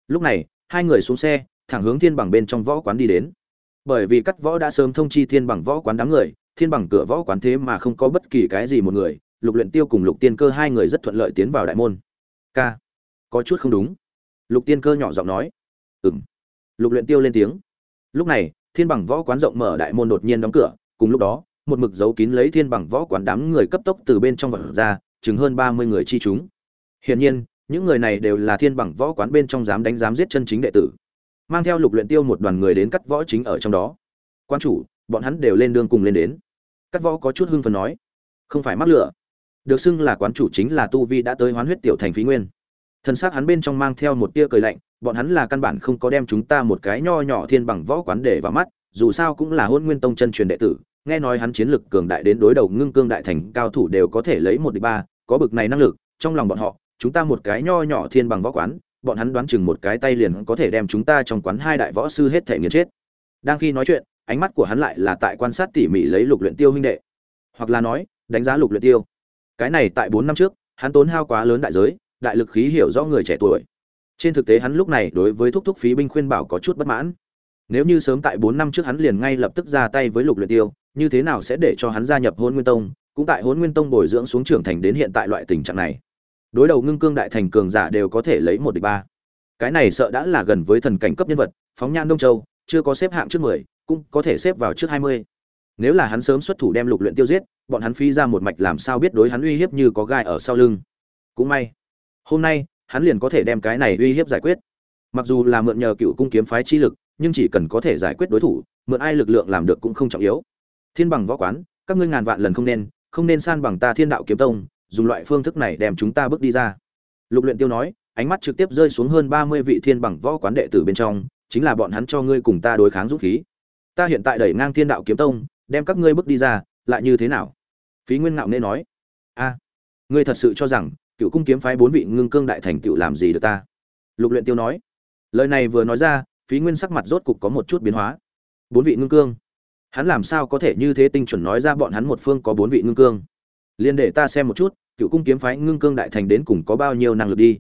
Lúc này, hai người xuống xe thẳng hướng thiên bằng bên trong võ quán đi đến. Bởi vì cắt võ đã sớm thông chi thiên bằng võ quán đám người, thiên bằng cửa võ quán thế mà không có bất kỳ cái gì một người, lục luyện tiêu cùng lục tiên cơ hai người rất thuận lợi tiến vào đại môn. K. Có chút không đúng. Lục tiên cơ nhỏ giọng nói. Ừm. Lục luyện tiêu lên tiếng. Lúc này, thiên bằng võ quán rộng mở đại môn đột nhiên đóng cửa, cùng lúc đó, một mực giấu kín lấy thiên bằng võ quán đám người cấp tốc từ bên trong vật ra, chừng hơn ba mươi người chi chúng. Hiển nhiên, những người này đều là thiên bằng võ quán bên trong dám đánh dám giết chân chính đệ tử mang theo lục luyện tiêu một đoàn người đến cắt võ chính ở trong đó. Quan chủ, bọn hắn đều lên đường cùng lên đến. Cắt võ có chút hưng phấn nói, không phải mắc lửa. Được xưng là quán chủ chính là tu vi đã tới hoán huyết tiểu thành phí nguyên. Thân xác hắn bên trong mang theo một tia cười lạnh, bọn hắn là căn bản không có đem chúng ta một cái nho nhỏ thiên bằng võ quán để vào mắt, dù sao cũng là hôn nguyên tông chân truyền đệ tử, nghe nói hắn chiến lực cường đại đến đối đầu ngưng cương đại thành cao thủ đều có thể lấy một địch ba, có bực này năng lực, trong lòng bọn họ, chúng ta một cái nho nhỏ thiên bằng võ quán bọn hắn đoán chừng một cái tay liền có thể đem chúng ta trong quán hai đại võ sư hết thể nghiền chết. Đang khi nói chuyện, ánh mắt của hắn lại là tại quan sát tỉ mỉ lấy lục luyện tiêu huynh đệ. Hoặc là nói, đánh giá lục luyện tiêu. Cái này tại bốn năm trước, hắn tốn hao quá lớn đại giới, đại lực khí hiểu rõ người trẻ tuổi. Trên thực tế hắn lúc này đối với thúc thúc phí binh khuyên bảo có chút bất mãn. Nếu như sớm tại bốn năm trước hắn liền ngay lập tức ra tay với lục luyện tiêu, như thế nào sẽ để cho hắn gia nhập hôn nguyên tông, cũng tại hôn nguyên tông bồi dưỡng xuống trưởng thành đến hiện tại loại tình trạng này đối đầu ngưng cương đại thành cường giả đều có thể lấy một địch ba. Cái này sợ đã là gần với thần cảnh cấp nhân vật, phóng nhan đông châu, chưa có xếp hạng trước mười, cũng có thể xếp vào trước hai mươi. Nếu là hắn sớm xuất thủ đem lục luyện tiêu giết, bọn hắn phi ra một mạch làm sao biết đối hắn uy hiếp như có gai ở sau lưng. Cũng may, hôm nay, hắn liền có thể đem cái này uy hiếp giải quyết. Mặc dù là mượn nhờ cựu cung kiếm phái chi lực, nhưng chỉ cần có thể giải quyết đối thủ, mượn ai lực lượng làm được cũng không trọng yếu. Thiên bằng võ quán, các ngươi ngàn vạn lần không nên không nên san bằng ta thiên đạo kiếm tông dùng loại phương thức này đem chúng ta bước đi ra. Lục luyện tiêu nói, ánh mắt trực tiếp rơi xuống hơn ba mươi vị thiên bằng võ quán đệ tử bên trong, chính là bọn hắn cho ngươi cùng ta đối kháng dũng khí. Ta hiện tại đẩy ngang thiên đạo kiếm tông, đem các ngươi bước đi ra, lại như thế nào? Phí nguyên ngạo nên nói, a, ngươi thật sự cho rằng cựu cung kiếm phái bốn vị ngưng cương đại thành tựu làm gì được ta? Lục luyện tiêu nói, lời này vừa nói ra, phí nguyên sắc mặt rốt cục có một chút biến hóa. Bốn vị ngưng cương, hắn làm sao có thể như thế tinh chuẩn nói ra bọn hắn một phương có bốn vị ngưng cương? Liên để ta xem một chút cựu cung kiếm phái ngưng cương đại thành đến cùng có bao nhiêu năng lực đi.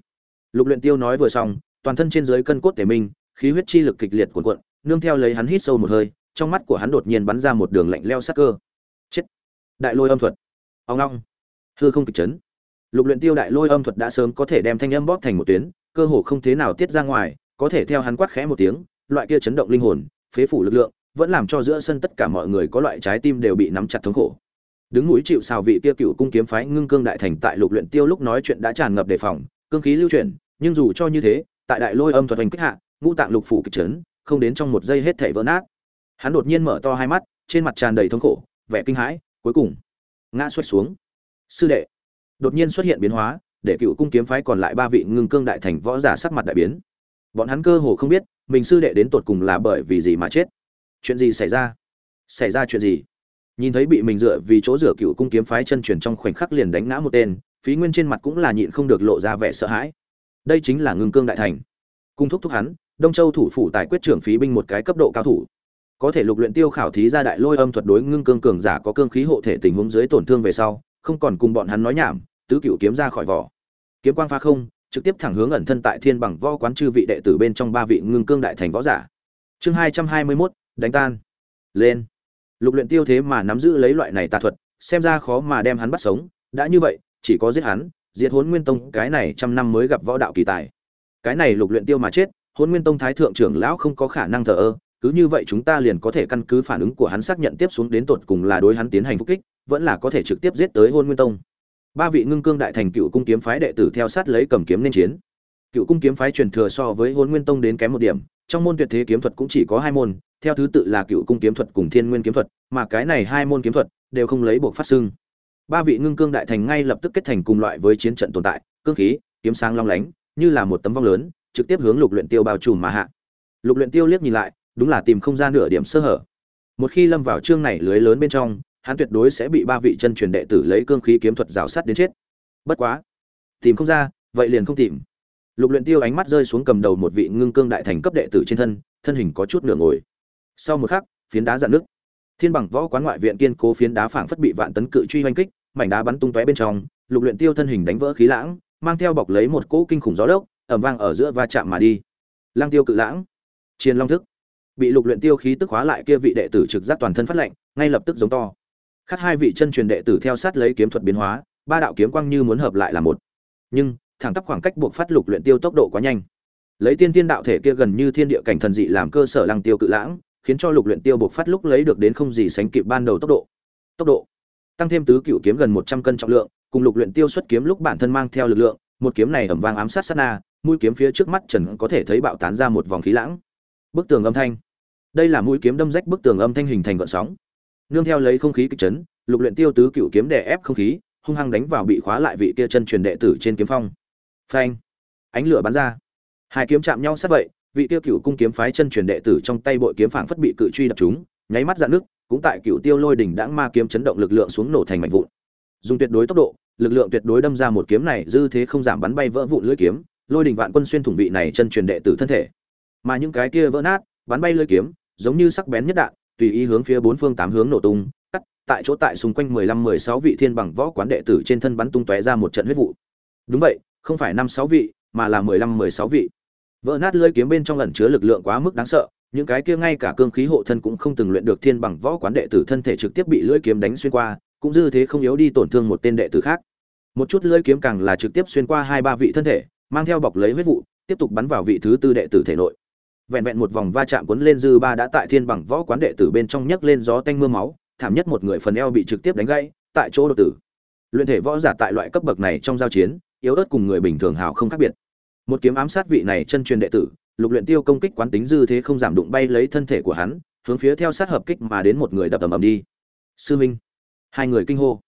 Lục luyện tiêu nói vừa xong, toàn thân trên dưới cân cốt thể minh, khí huyết chi lực kịch liệt cuộn cuộn, nương theo lấy hắn hít sâu một hơi, trong mắt của hắn đột nhiên bắn ra một đường lạnh leo sắc cơ. Chết! Đại lôi âm thuật. Ông long hư không kịch chấn. Lục luyện tiêu đại lôi âm thuật đã sớm có thể đem thanh âm bóp thành một tuyến, cơ hồ không thế nào tiết ra ngoài, có thể theo hắn quát khẽ một tiếng, loại kia chấn động linh hồn, phế phủ lực lượng, vẫn làm cho giữa sân tất cả mọi người có loại trái tim đều bị nắm chặt thống khổ đứng núi chịu sào vị kia cựu cung kiếm phái ngưng cương đại thành tại lục luyện tiêu lúc nói chuyện đã tràn ngập đề phòng, cương khí lưu chuyển, nhưng dù cho như thế, tại đại lôi âm thuật hành kích hạ, ngũ tạng lục phủ kịch chấn, không đến trong một giây hết thảy vỡ nát. Hắn đột nhiên mở to hai mắt, trên mặt tràn đầy thống khổ, vẻ kinh hãi, cuối cùng, ngã xuất xuống. Sư đệ, đột nhiên xuất hiện biến hóa, để cựu cung kiếm phái còn lại ba vị ngưng cương đại thành võ giả sắc mặt đại biến. Bọn hắn cơ hồ không biết, mình sư đệ đến tột cùng là bởi vì gì mà chết. Chuyện gì xảy ra? Xảy ra chuyện gì? Nhìn thấy bị mình dựa vì chỗ rửa cựu cung kiếm phái chân truyền trong khoảnh khắc liền đánh ngã một tên phí nguyên trên mặt cũng là nhịn không được lộ ra vẻ sợ hãi. Đây chính là ngưng cương đại thành. Cung thúc thúc hắn đông châu thủ phủ tài quyết trưởng phí binh một cái cấp độ cao thủ. Có thể lục luyện tiêu khảo thí ra đại lôi âm thuật đối ngưng cương cường giả có cương khí hộ thể tình huống dưới tổn thương về sau không còn cùng bọn hắn nói nhảm tứ cựu kiếm ra khỏi vỏ. Kiếm quang pha không trực tiếp thẳng hướng ẩn thân tại thiên bằng võ quán chư vị đệ tử bên trong ba vị ngưng cương đại thành võ giả. Chương hai trăm hai mươi 221, đánh tan. Lên lục luyện tiêu thế mà nắm giữ lấy loại này tà thuật, xem ra khó mà đem hắn bắt sống. Đã như vậy, chỉ có giết hắn, diệt hồn nguyên tông, cái này trăm năm mới gặp võ đạo kỳ tài. Cái này lục luyện tiêu mà chết hồn nguyên tông thái thượng trưởng lão không có khả năng thờ ơ, cứ như vậy chúng ta liền có thể căn cứ phản ứng của hắn xác nhận tiếp xuống đến tột cùng là đối hắn tiến hành phục kích, vẫn là có thể trực tiếp giết tới hôn nguyên tông. Ba vị ngưng cương đại thành cựu cung kiếm phái đệ tử theo sát lấy cầm kiếm nên chiến. Cựu cung kiếm phái truyền thừa so với hôn nguyên tông đến kém một điểm, trong môn tuyệt thế kiếm thuật cũng chỉ có hai môn theo thứ tự là cựu cung kiếm thuật cùng thiên nguyên kiếm thuật, mà cái này hai môn kiếm thuật đều không lấy buộc phát xưng. Ba vị ngưng cương đại thành ngay lập tức kết thành cùng loại với chiến trận tồn tại, cương khí, kiếm sáng long lánh, như là một tấm vong lớn, trực tiếp hướng lục luyện tiêu bao trùm mà hạ. Lục luyện tiêu liếc nhìn lại, đúng là tìm không ra nửa điểm sơ hở. Một khi lâm vào chương này lưới lớn bên trong, hắn tuyệt đối sẽ bị ba vị chân truyền đệ tử lấy cương khí kiếm thuật rào sát đến chết. Bất quá, tìm không ra, vậy liền không tìm. Lục luyện tiêu ánh mắt rơi xuống cầm đầu một vị ngưng cương đại thành cấp đệ tử trên thân thân hình có chút nửa ngồi sau một khắc, phiến đá dạn nước thiên bằng võ quán ngoại viện kiên cố phiến đá phảng phất bị vạn tấn cự truy hoành kích, mảnh đá bắn tung tóe bên trong, lục luyện tiêu thân hình đánh vỡ khí lãng, mang theo bọc lấy một cỗ kinh khủng gió lốc, ầm vang ở giữa va chạm mà đi. Lang tiêu cự lãng. Chiến long thức. Bị lục luyện tiêu khí tức hóa lại kia vị đệ tử trực giác toàn thân phát lạnh, ngay lập tức giống to. Khác hai vị chân truyền đệ tử theo sát lấy kiếm thuật biến hóa, ba đạo kiếm quang như muốn hợp lại là một. Nhưng, thẳng tắp khoảng cách buộc phát lục luyện tiêu tốc độ quá nhanh. Lấy tiên tiên đạo thể kia gần như thiên địa cảnh thần dị làm cơ sở lăng tiêu cự lãng khiến cho lục luyện tiêu buộc phát lúc lấy được đến không gì sánh kịp ban đầu tốc độ. Tốc độ. Tăng thêm tứ cựu kiếm gần 100 cân trọng lượng, cùng lục luyện tiêu xuất kiếm lúc bản thân mang theo lực lượng, một kiếm này ầm vang ám sát sát na, mũi kiếm phía trước mắt trần có thể thấy bạo tán ra một vòng khí lãng. Bức tường âm thanh. Đây là mũi kiếm đâm rách bức tường âm thanh hình thành gợn sóng. Nương theo lấy không khí kịch chấn, lục luyện tiêu tứ cựu kiếm đè ép không khí, hung hăng đánh vào bị khóa lại vị kia chân truyền đệ tử trên kiếm phong. Phanh. Ánh lửa bắn ra. Hai kiếm chạm nhau sát vậy vị tiêu cựu cung kiếm phái chân truyền đệ tử trong tay bội kiếm phảng phất bị cự truy đập trúng nháy mắt dạn nước, cũng tại cựu tiêu lôi đỉnh đãng ma kiếm chấn động lực lượng xuống nổ thành mảnh vụn. Dùng tuyệt đối tốc độ, lực lượng tuyệt đối đâm ra một kiếm này, dư thế không giảm bắn bay vỡ vụn lưỡi kiếm, lôi đỉnh vạn quân xuyên thủng vị này chân truyền đệ tử thân thể. Mà những cái kia vỡ nát, bắn bay lưỡi kiếm, giống như sắc bén nhất đạn, tùy ý hướng phía bốn phương tám hướng nổ tung, cắt, tại chỗ tại xung quanh mười lăm, mười sáu vị thiên bằng võ quán đệ tử trên thân bắn tung tóe ra một trận huyết vụ. Đúng vậy, không phải năm, sáu vị, mà là mười lăm, mười sáu vị vỡ nát lưỡi kiếm bên trong ẩn chứa lực lượng quá mức đáng sợ, những cái kia ngay cả cương khí hộ thân cũng không từng luyện được thiên bằng võ quán đệ tử thân thể trực tiếp bị lưỡi kiếm đánh xuyên qua, cũng dư thế không yếu đi tổn thương một tên đệ tử khác. Một chút lưỡi kiếm càng là trực tiếp xuyên qua hai ba vị thân thể, mang theo bọc lấy huyết vụ, tiếp tục bắn vào vị thứ tư đệ tử thể nội. Vẹn vẹn một vòng va chạm cuốn lên dư ba đã tại thiên bằng võ quán đệ tử bên trong nhấc lên gió tanh mưa máu, thảm nhất một người phần eo bị trực tiếp đánh gãy, tại chỗ đột tử. Luyện thể võ giả tại loại cấp bậc này trong giao chiến, yếu ớt cùng người bình thường hào không khác biệt một kiếm ám sát vị này chân truyền đệ tử, lục luyện tiêu công kích quán tính dư thế không giảm đụng bay lấy thân thể của hắn, hướng phía theo sát hợp kích mà đến một người đập ầm ầm đi. Sư minh, hai người kinh hô.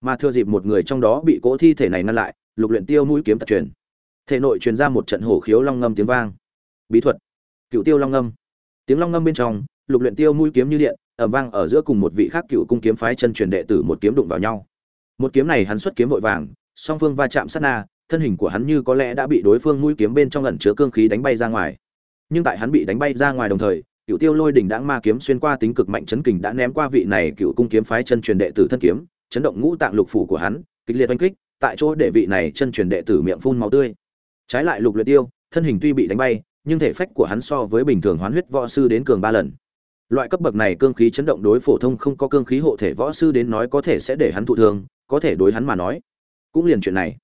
Mà thừa dịp một người trong đó bị cỗ thi thể này ngăn lại, lục luyện tiêu mũi kiếm tật truyền. Thể nội truyền ra một trận hổ khiếu long ngâm tiếng vang. Bí thuật, cựu tiêu long ngâm. Tiếng long ngâm bên trong, lục luyện tiêu mũi kiếm như điện, ầm vang ở giữa cùng một vị khác cựu cung kiếm phái chân truyền đệ tử một kiếm đụng vào nhau. Một kiếm này hắn xuất kiếm vội vàng, song phương va chạm sát na thân hình của hắn như có lẽ đã bị đối phương mũi kiếm bên trong ẩn chứa cương khí đánh bay ra ngoài. Nhưng tại hắn bị đánh bay ra ngoài đồng thời Cửu tiêu lôi đỉnh đãng ma kiếm xuyên qua tính cực mạnh chấn kình đã ném qua vị này cựu cung kiếm phái chân truyền đệ tử thân kiếm, chấn động ngũ tạng lục phủ của hắn, kịch liệt oanh kích, tại chỗ để vị này chân truyền đệ tử miệng phun máu tươi. Trái lại lục luyện tiêu, thân hình tuy bị đánh bay, nhưng thể phách của hắn so với bình thường hoán huyết võ sư đến cường ba lần. Loại cấp bậc này cương khí chấn động đối phổ thông không có cương khí hộ thể võ sư đến nói có thể sẽ để hắn thụ thương, có thể đối hắn mà nói. Cũng liền chuyện này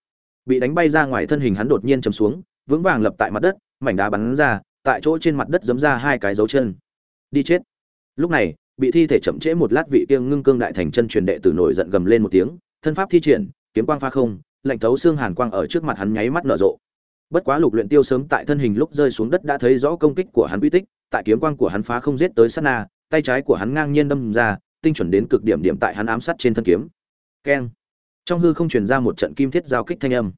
bị đánh bay ra ngoài thân hình hắn đột nhiên chầm xuống, vững vàng lập tại mặt đất, mảnh đá bắn ra, tại chỗ trên mặt đất giấm ra hai cái dấu chân. Đi chết. Lúc này, bị thi thể chậm trễ một lát vị kiêng ngưng cương đại thành chân truyền đệ tử nổi giận gầm lên một tiếng, thân pháp thi triển, kiếm quang pha không, lạnh thấu xương hàn quang ở trước mặt hắn nháy mắt nở rộ. Bất quá lục luyện tiêu sớm tại thân hình lúc rơi xuống đất đã thấy rõ công kích của hắn uy tích, tại kiếm quang của hắn phá không giết tới sát na, tay trái của hắn ngang nhiên đâm ra, tinh chuẩn đến cực điểm điểm tại hắn ám sát trên thân kiếm. Keng trong hư không truyền ra một trận kim thiết giao kích thanh âm.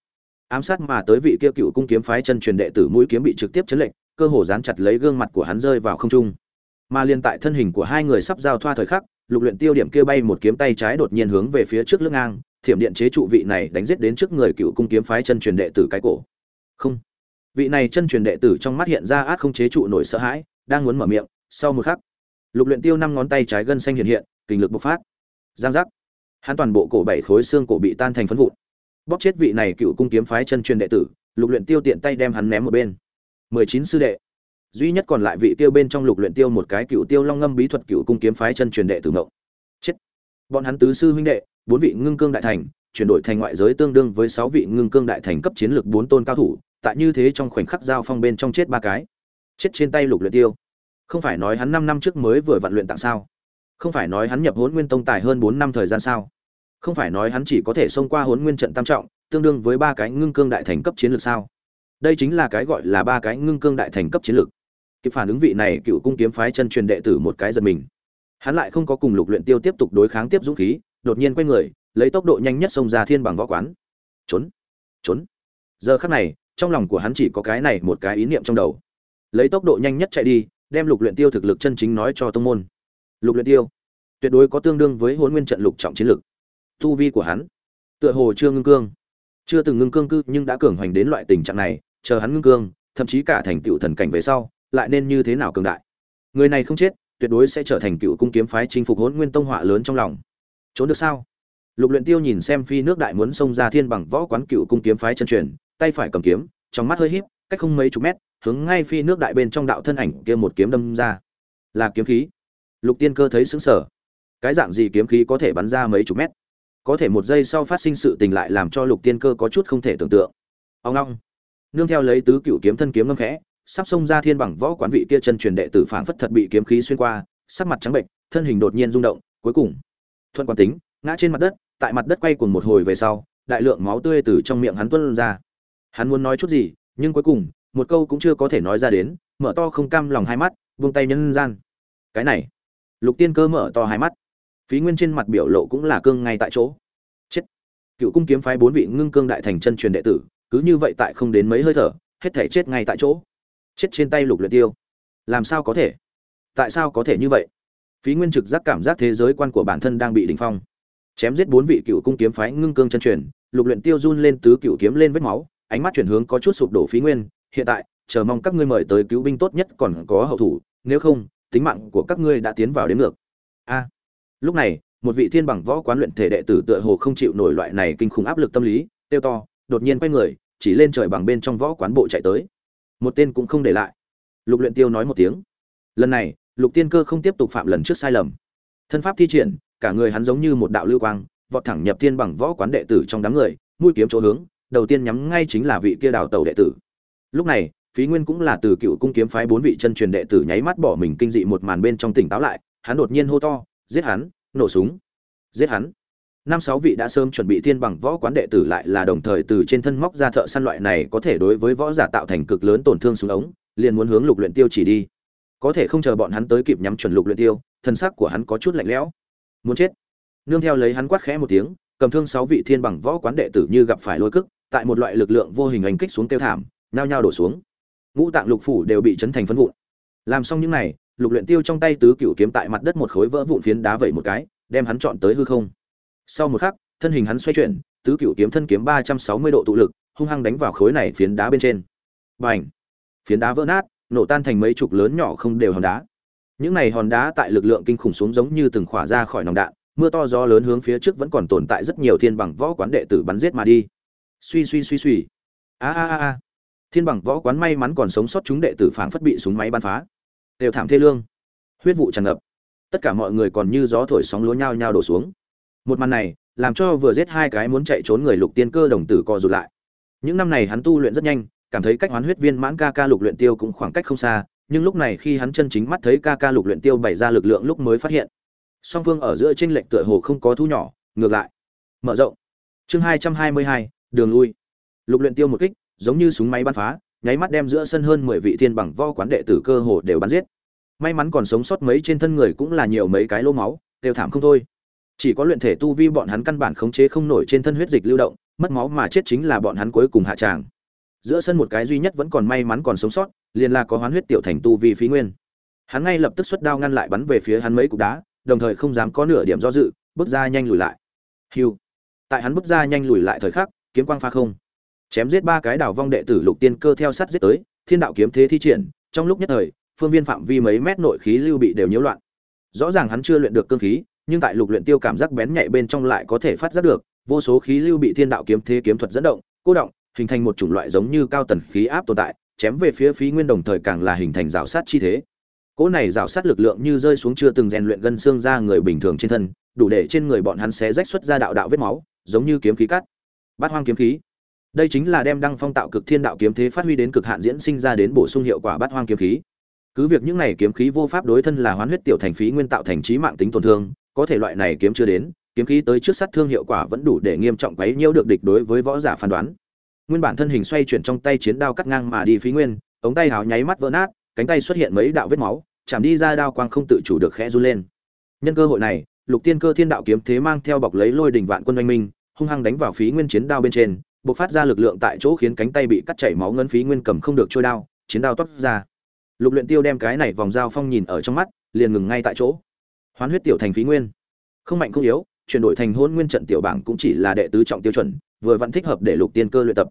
Ám sát mà tới vị kia cựu cung kiếm phái chân truyền đệ tử mũi kiếm bị trực tiếp chấn lệnh, cơ hồ dán chặt lấy gương mặt của hắn rơi vào không trung. Mà liên tại thân hình của hai người sắp giao thoa thời khắc, lục luyện tiêu điểm kia bay một kiếm tay trái đột nhiên hướng về phía trước lưng ngang, thiểm điện chế trụ vị này đánh giết đến trước người cựu cung kiếm phái chân truyền đệ tử cái cổ. Không. Vị này chân truyền đệ tử trong mắt hiện ra át không chế trụ nổi sợ hãi, đang muốn mở miệng, sau một khắc, lục luyện tiêu năm ngón tay trái gân xanh hiện hiện kình lực bộc phát. Giang giác hắn toàn bộ cổ bảy khối xương cổ bị tan thành phấn vụn. Bóp chết vị này cựu cung kiếm phái chân truyền đệ tử, lục luyện tiêu tiện tay đem hắn ném một bên. Mười chín sư đệ. Duy nhất còn lại vị tiêu bên trong lục luyện tiêu một cái cựu tiêu long ngâm bí thuật cựu cung kiếm phái chân truyền đệ tử ngộ. Chết. Bọn hắn tứ sư huynh đệ, bốn vị ngưng cương đại thành, chuyển đổi thành ngoại giới tương đương với sáu vị ngưng cương đại thành cấp chiến lược bốn tôn cao thủ, tại như thế trong khoảnh khắc giao phong bên trong chết ba cái. Chết trên tay lục luyện tiêu. Không phải nói hắn năm năm trước mới vừa vận luyện tặng sao? Không phải nói hắn nhập hỗn nguyên tông tài hơn bốn năm thời gian sao? Không phải nói hắn chỉ có thể xông qua hỗn nguyên trận tam trọng, tương đương với ba cái ngưng cương đại thành cấp chiến lược sao? Đây chính là cái gọi là ba cái ngưng cương đại thành cấp chiến lược. Kịp phản ứng vị này cựu cung kiếm phái chân truyền đệ tử một cái giật mình. Hắn lại không có cùng lục luyện tiêu tiếp tục đối kháng tiếp dũng khí, đột nhiên quay người, lấy tốc độ nhanh nhất xông ra thiên bằng võ quán. Trốn! Trốn! Giờ khắc này, trong lòng của hắn chỉ có cái này một cái ý niệm trong đầu. Lấy tốc độ nhanh nhất chạy đi, đem lục luyện tiêu thực lực chân chính nói cho tông môn lục luyện tiêu. Tuyệt đối có tương đương với hồn nguyên trận lục trọng chiến lực. Tu vi của hắn, tựa hồ chưa ngưng cương. Chưa từng ngưng cương cư nhưng đã cường hoành đến loại tình trạng này, chờ hắn ngưng cương, thậm chí cả thành tựu thần cảnh về sau, lại nên như thế nào cường đại? Người này không chết, tuyệt đối sẽ trở thành cựu cung kiếm phái chinh phục hỗn nguyên tông họa lớn trong lòng. Trốn được sao? Lục luyện tiêu nhìn xem phi nước đại muốn xông ra thiên bằng võ quán cựu cung kiếm phái chân truyền, tay phải cầm kiếm, trong mắt hơi híp, cách không mấy chục mét, hướng ngay phi nước đại bên trong đạo thân ảnh kia một kiếm đâm ra. Là kiếm khí lục tiên cơ thấy sững sờ. Cái dạng gì kiếm khí có thể bắn ra mấy chục mét? Có thể một giây sau phát sinh sự tình lại làm cho lục tiên cơ có chút không thể tưởng tượng. Ông long nương theo lấy tứ cựu kiếm thân kiếm ngâm khẽ, sắp xông ra thiên bằng võ quán vị kia chân truyền đệ tử phảng phất thật bị kiếm khí xuyên qua, sắc mặt trắng bệnh thân hình đột nhiên rung động, cuối cùng, thuận quán tính, ngã trên mặt đất, tại mặt đất quay cuồng một hồi về sau, đại lượng máu tươi từ trong miệng hắn tuôn ra. Hắn muốn nói chút gì, nhưng cuối cùng, một câu cũng chưa có thể nói ra đến, mở to không cam lòng hai mắt, vung tay nhân gian. Cái này lục tiên cơ mở to hai mắt. Phí nguyên trên mặt biểu lộ cũng là cương ngay tại chỗ. Chết. Cựu cung kiếm phái bốn vị ngưng cương đại thành chân truyền đệ tử, cứ như vậy tại không đến mấy hơi thở, hết thể chết ngay tại chỗ. Chết trên tay lục luyện tiêu. Làm sao có thể? Tại sao có thể như vậy? Phí nguyên trực giác cảm giác thế giới quan của bản thân đang bị đỉnh phong. Chém giết bốn vị cựu cung kiếm phái ngưng cương chân truyền, lục luyện tiêu run lên tứ cựu kiếm lên vết máu, ánh mắt chuyển hướng có chút sụp đổ phí nguyên. Hiện tại, chờ mong các ngươi mời tới cứu binh tốt nhất còn có hậu thủ, nếu không tính mạng của các ngươi đã tiến vào đến ngược. A. Lúc này, một vị thiên bằng võ quán luyện thể đệ tử tựa hồ không chịu nổi loại này kinh khủng áp lực tâm lý tiêu to, đột nhiên quay người, chỉ lên trời bằng bên trong võ quán bộ chạy tới. Một tên cũng không để lại. Lục luyện tiêu nói một tiếng. Lần này, lục tiên cơ không tiếp tục phạm lần trước sai lầm. Thân pháp thi triển, cả người hắn giống như một đạo lưu quang, vọt thẳng nhập thiên bằng võ quán đệ tử trong đám người, mũi kiếm chỗ hướng, đầu tiên nhắm ngay chính là vị kia đào tẩu đệ tử. Lúc này phí nguyên cũng là từ cựu cung kiếm phái bốn vị chân truyền đệ tử nháy mắt bỏ mình kinh dị một màn bên trong tỉnh táo lại, hắn đột nhiên hô to, giết hắn, nổ súng, giết hắn. Năm sáu vị đã sớm chuẩn bị thiên bằng võ quán đệ tử lại là đồng thời từ trên thân móc ra thợ săn loại này có thể đối với võ giả tạo thành cực lớn tổn thương xuống ống, liền muốn hướng lục luyện tiêu chỉ đi. Có thể không chờ bọn hắn tới kịp nhắm chuẩn lục luyện tiêu, thân xác của hắn có chút lạnh lẽo. Muốn chết. Nương theo lấy hắn quát khẽ một tiếng, cầm thương sáu vị thiên bằng võ quán đệ tử như gặp phải lôi cức tại một loại lực lượng vô hình ảnh kích xuống tiêu thảm, nhao nhao đổ xuống ngũ tạng lục phủ đều bị chấn thành phân vụn. Làm xong những này, lục luyện tiêu trong tay tứ cửu kiếm tại mặt đất một khối vỡ vụn phiến đá vẩy một cái, đem hắn chọn tới hư không. Sau một khắc, thân hình hắn xoay chuyển, tứ cửu kiếm thân kiếm ba trăm sáu mươi độ tụ lực, hung hăng đánh vào khối này phiến đá bên trên. Bành! Phiến đá vỡ nát, nổ tan thành mấy chục lớn nhỏ không đều hòn đá. Những này hòn đá tại lực lượng kinh khủng xuống giống như từng khỏa ra khỏi nòng đạn, mưa to gió lớn hướng phía trước vẫn còn tồn tại rất nhiều thiên bằng võ quán đệ tử bắn giết mà đi. Suy suy suy suy. A a a thiên bằng võ quán may mắn còn sống sót chúng đệ tử phảng phất bị súng máy bắn phá. Đều thảm thê lương. Huyết vụ tràn ngập. Tất cả mọi người còn như gió thổi sóng lúa nhao nhao đổ xuống. Một màn này, làm cho vừa giết hai cái muốn chạy trốn người lục tiên cơ đồng tử co rụt lại. Những năm này hắn tu luyện rất nhanh, cảm thấy cách hoán huyết viên mãn ca ca lục luyện tiêu cũng khoảng cách không xa, nhưng lúc này khi hắn chân chính mắt thấy ca ca lục luyện tiêu bày ra lực lượng lúc mới phát hiện. Song phương ở giữa trên lệnh tựa hồ không có thu nhỏ, ngược lại. Mở rộng. Chương hai trăm hai mươi hai, đường lui. Lục luyện tiêu một kích giống như súng máy bắn phá, nháy mắt đem giữa sân hơn mười vị thiên bằng vo quán đệ tử cơ hồ đều bắn giết. May mắn còn sống sót mấy trên thân người cũng là nhiều mấy cái lỗ máu, đều thảm không thôi. Chỉ có luyện thể tu vi bọn hắn căn bản khống chế không nổi trên thân huyết dịch lưu động, mất máu mà chết chính là bọn hắn cuối cùng hạ tràng. Giữa sân một cái duy nhất vẫn còn may mắn còn sống sót, liền là có hoán huyết tiểu thành tu vi phí nguyên. Hắn ngay lập tức xuất đao ngăn lại bắn về phía hắn mấy cục đá, đồng thời không dám có nửa điểm do dự, bước ra nhanh lùi lại. Hiu. Tại hắn bước ra nhanh lùi lại thời khắc, kiếm quang pha không chém giết ba cái đảo vong đệ tử lục tiên cơ theo sát giết tới, thiên đạo kiếm thế thi triển, trong lúc nhất thời, phương viên phạm vi mấy mét nội khí lưu bị đều nhiễu loạn. Rõ ràng hắn chưa luyện được cương khí, nhưng tại lục luyện tiêu cảm giác bén nhạy bên trong lại có thể phát giác được, vô số khí lưu bị thiên đạo kiếm thế kiếm thuật dẫn động, cô động, hình thành một chủng loại giống như cao tần khí áp tồn tại, chém về phía phí nguyên đồng thời càng là hình thành rào sát chi thế. Cỗ này rào sát lực lượng như rơi xuống chưa từng rèn luyện gân xương ra người bình thường trên thân, đủ để trên người bọn hắn xé rách xuất ra đạo đạo vết máu, giống như kiếm khí cắt. Bát hoang kiếm khí đây chính là đem đăng phong tạo cực thiên đạo kiếm thế phát huy đến cực hạn diễn sinh ra đến bổ sung hiệu quả bát hoang kiếm khí. Cứ việc những này kiếm khí vô pháp đối thân là hoán huyết tiểu thành phí nguyên tạo thành trí mạng tính tổn thương, có thể loại này kiếm chưa đến, kiếm khí tới trước sát thương hiệu quả vẫn đủ để nghiêm trọng quấy nhiễu được địch đối với võ giả phán đoán. Nguyên bản thân hình xoay chuyển trong tay chiến đao cắt ngang mà đi phí nguyên, ống tay hào nháy mắt vỡ nát, cánh tay xuất hiện mấy đạo vết máu, chạm đi ra đao quang không tự chủ được khẽ run lên. Nhân cơ hội này, lục tiên cơ thiên đạo kiếm thế mang theo bọc lấy lôi đỉnh vạn quân oanh minh, hung hăng đánh vào phí nguyên chiến đao bên trên bộc phát ra lực lượng tại chỗ khiến cánh tay bị cắt chảy máu ngân phí nguyên cầm không được trôi đao, chiến đao toát ra. Lục luyện tiêu đem cái này vòng dao phong nhìn ở trong mắt, liền ngừng ngay tại chỗ. Hoán huyết tiểu thành phí nguyên. Không mạnh không yếu, chuyển đổi thành hôn nguyên trận tiểu bảng cũng chỉ là đệ tứ trọng tiêu chuẩn, vừa vẫn thích hợp để lục tiên cơ luyện tập.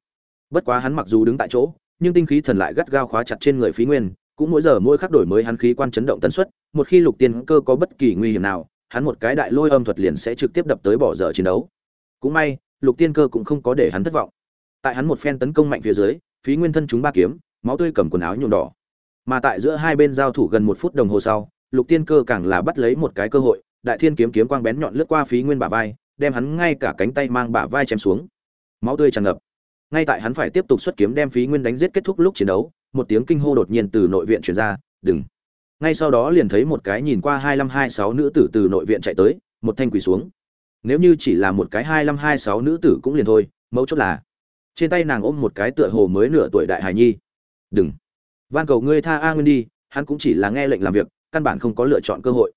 Bất quá hắn mặc dù đứng tại chỗ, nhưng tinh khí thần lại gắt gao khóa chặt trên người phí nguyên, cũng mỗi giờ mỗi khắc đổi mới hắn khí quan chấn động tần suất, một khi lục tiên cơ có bất kỳ nguy hiểm nào, hắn một cái đại lôi âm thuật liền sẽ trực tiếp đập tới bỏ dở chiến đấu. Cũng may lục tiên cơ cũng không có để hắn thất vọng. Tại hắn một phen tấn công mạnh phía dưới, phí nguyên thân chúng ba kiếm, máu tươi cầm quần áo nhuộm đỏ. Mà tại giữa hai bên giao thủ gần một phút đồng hồ sau, lục tiên cơ càng là bắt lấy một cái cơ hội, đại thiên kiếm kiếm quang bén nhọn lướt qua phí nguyên bả vai, đem hắn ngay cả cánh tay mang bả vai chém xuống. Máu tươi tràn ngập. Ngay tại hắn phải tiếp tục xuất kiếm đem phí nguyên đánh giết kết thúc lúc chiến đấu, một tiếng kinh hô đột nhiên từ nội viện truyền ra, đừng! Ngay sau đó liền thấy một cái nhìn qua hai năm hai sáu nữ tử từ nội viện chạy tới, một thanh quỳ xuống nếu như chỉ là một cái hai năm hai sáu nữ tử cũng liền thôi, mấu chốt là, trên tay nàng ôm một cái tựa hồ mới nửa tuổi đại hải nhi. Đừng. Van cầu ngươi tha a nguyên đi, hắn cũng chỉ là nghe lệnh làm việc, căn bản không có lựa chọn cơ hội.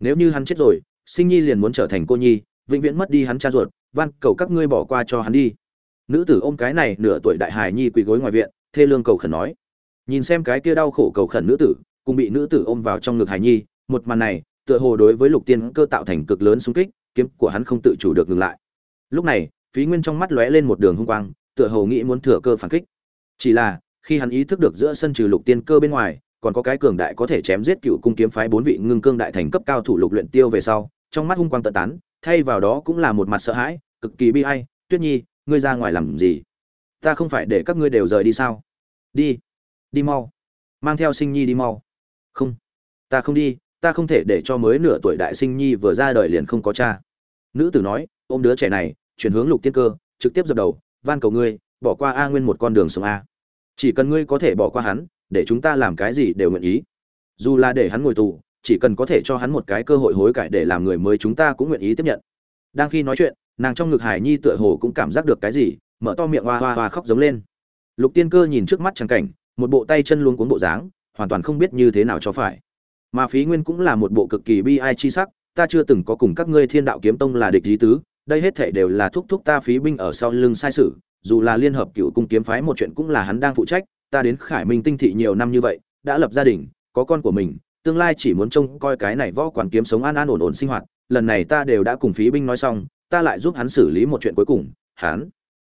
Nếu như hắn chết rồi, sinh nhi liền muốn trở thành cô nhi, vĩnh viễn mất đi hắn cha ruột, van cầu các ngươi bỏ qua cho hắn đi. Nữ tử ôm cái này nửa tuổi đại hải nhi quỳ gối ngoài viện, thê lương cầu khẩn nói. Nhìn xem cái kia đau khổ cầu khẩn nữ tử, cùng bị nữ tử ôm vào trong ngực hải nhi, một màn này, tựa hồ đối với lục tiên cơ tạo thành cực lớn xung kích kiếm của hắn không tự chủ được ngừng lại. Lúc này, phí nguyên trong mắt lóe lên một đường hung quang, tựa hồ nghĩ muốn thừa cơ phản kích. Chỉ là, khi hắn ý thức được giữa sân trừ lục tiên cơ bên ngoài, còn có cái cường đại có thể chém giết cựu cung kiếm phái bốn vị ngưng cương đại thành cấp cao thủ lục luyện tiêu về sau, trong mắt hung quang tận tán, thay vào đó cũng là một mặt sợ hãi, cực kỳ bi ai, tuyết nhi, ngươi ra ngoài làm gì? Ta không phải để các ngươi đều rời đi sao? Đi đi mau, mang theo sinh nhi đi mau. Không, ta không đi ta không thể để cho mới nửa tuổi đại sinh nhi vừa ra đời liền không có cha. Nữ tử nói, ôm đứa trẻ này, chuyển hướng lục tiên cơ, trực tiếp dập đầu, van cầu ngươi, bỏ qua a nguyên một con đường sống a. Chỉ cần ngươi có thể bỏ qua hắn, để chúng ta làm cái gì đều nguyện ý. Dù là để hắn ngồi tù, chỉ cần có thể cho hắn một cái cơ hội hối cải để làm người mới chúng ta cũng nguyện ý tiếp nhận. Đang khi nói chuyện, nàng trong ngực hải nhi tựa hồ cũng cảm giác được cái gì, mở to miệng hoa hoa hoa khóc giống lên. Lục tiên cơ nhìn trước mắt trắng cảnh, một bộ tay chân luôn cuốn bộ dáng, hoàn toàn không biết như thế nào cho phải mà phí nguyên cũng là một bộ cực kỳ bi ai chi sắc, ta chưa từng có cùng các ngươi thiên đạo kiếm tông là địch lý tứ, đây hết thể đều là thúc thúc ta phí binh ở sau lưng sai sử. dù là liên hợp cựu cung kiếm phái một chuyện cũng là hắn đang phụ trách, ta đến khải minh tinh thị nhiều năm như vậy, đã lập gia đình, có con của mình, tương lai chỉ muốn trông coi cái này võ quản kiếm sống an an ổn ổn sinh hoạt, lần này ta đều đã cùng phí binh nói xong, ta lại giúp hắn xử lý một chuyện cuối cùng, hắn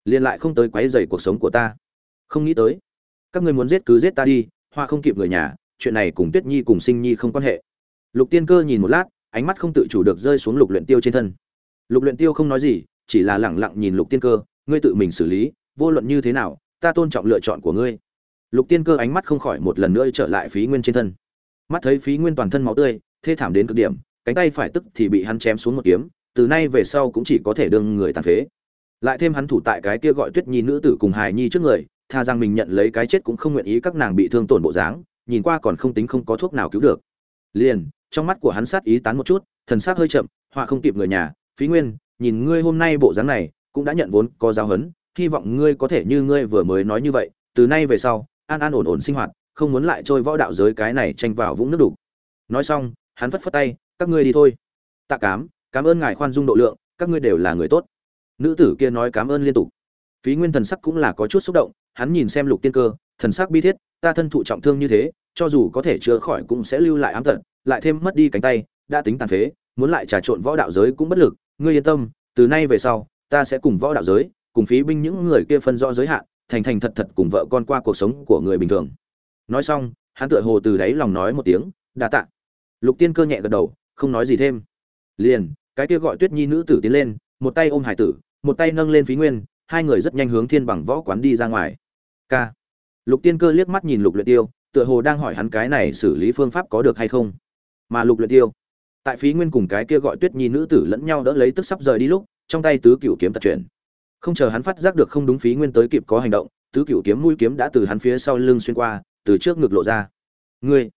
liền lại không tới quấy rầy cuộc sống của ta không nghĩ tới, các ngươi muốn giết cứ giết ta đi, hoa không kịp người nhà chuyện này cùng tuyết nhi cùng sinh nhi không quan hệ. Lục tiên cơ nhìn một lát, ánh mắt không tự chủ được rơi xuống lục luyện tiêu trên thân. Lục luyện tiêu không nói gì, chỉ là lẳng lặng nhìn lục tiên cơ, ngươi tự mình xử lý, vô luận như thế nào, ta tôn trọng lựa chọn của ngươi. Lục tiên cơ ánh mắt không khỏi một lần nữa trở lại phí nguyên trên thân. Mắt thấy phí nguyên toàn thân máu tươi, thê thảm đến cực điểm, cánh tay phải tức thì bị hắn chém xuống một kiếm, từ nay về sau cũng chỉ có thể đương người tàn phế. Lại thêm hắn thủ tại cái kia gọi tuyết nhi nữ tử cùng Hải nhi trước người, tha rằng mình nhận lấy cái chết cũng không nguyện ý các nàng bị thương tổn bộ dáng nhìn qua còn không tính không có thuốc nào cứu được. Liền, trong mắt của hắn sát ý tán một chút, thần sắc hơi chậm, họa không kịp người nhà, phí nguyên, nhìn ngươi hôm nay bộ dáng này, cũng đã nhận vốn có giáo hấn hy vọng ngươi có thể như ngươi vừa mới nói như vậy, từ nay về sau, an an ổn ổn sinh hoạt, không muốn lại trôi võ đạo giới cái này tranh vào vũng nước đục. Nói xong, hắn phất phất tay, các ngươi đi thôi. Tạ cám, cảm ơn ngài khoan dung độ lượng, các ngươi đều là người tốt. Nữ tử kia nói cảm ơn liên tục. Phí nguyên thần sắc cũng là có chút xúc động, hắn nhìn xem lục tiên cơ, thần sắc bi thiết ta thân thụ trọng thương như thế, cho dù có thể chữa khỏi cũng sẽ lưu lại ám tật, lại thêm mất đi cánh tay, đã tính tàn phế, muốn lại trà trộn võ đạo giới cũng bất lực, ngươi yên tâm, từ nay về sau, ta sẽ cùng võ đạo giới, cùng phí binh những người kia phân rõ giới hạn, thành thành thật thật cùng vợ con qua cuộc sống của người bình thường. Nói xong, hắn tựa hồ từ đáy lòng nói một tiếng, đa tạ. Lục tiên cơ nhẹ gật đầu, không nói gì thêm. Liền, cái kia gọi tuyết nhi nữ tử tiến lên, một tay ôm hải tử, một tay nâng lên phí nguyên, hai người rất nhanh hướng thiên bằng võ quán đi ra ngoài. K lục tiên cơ liếc mắt nhìn lục luyện tiêu, tựa hồ đang hỏi hắn cái này xử lý phương pháp có được hay không. Mà lục luyện tiêu, tại phí nguyên cùng cái kia gọi tuyết nhi nữ tử lẫn nhau đỡ lấy tức sắp rời đi lúc, trong tay tứ cửu kiếm tật chuyển. Không chờ hắn phát giác được không đúng phí nguyên tới kịp có hành động, tứ cửu kiếm mũi kiếm đã từ hắn phía sau lưng xuyên qua, từ trước ngực lộ ra. Ngươi?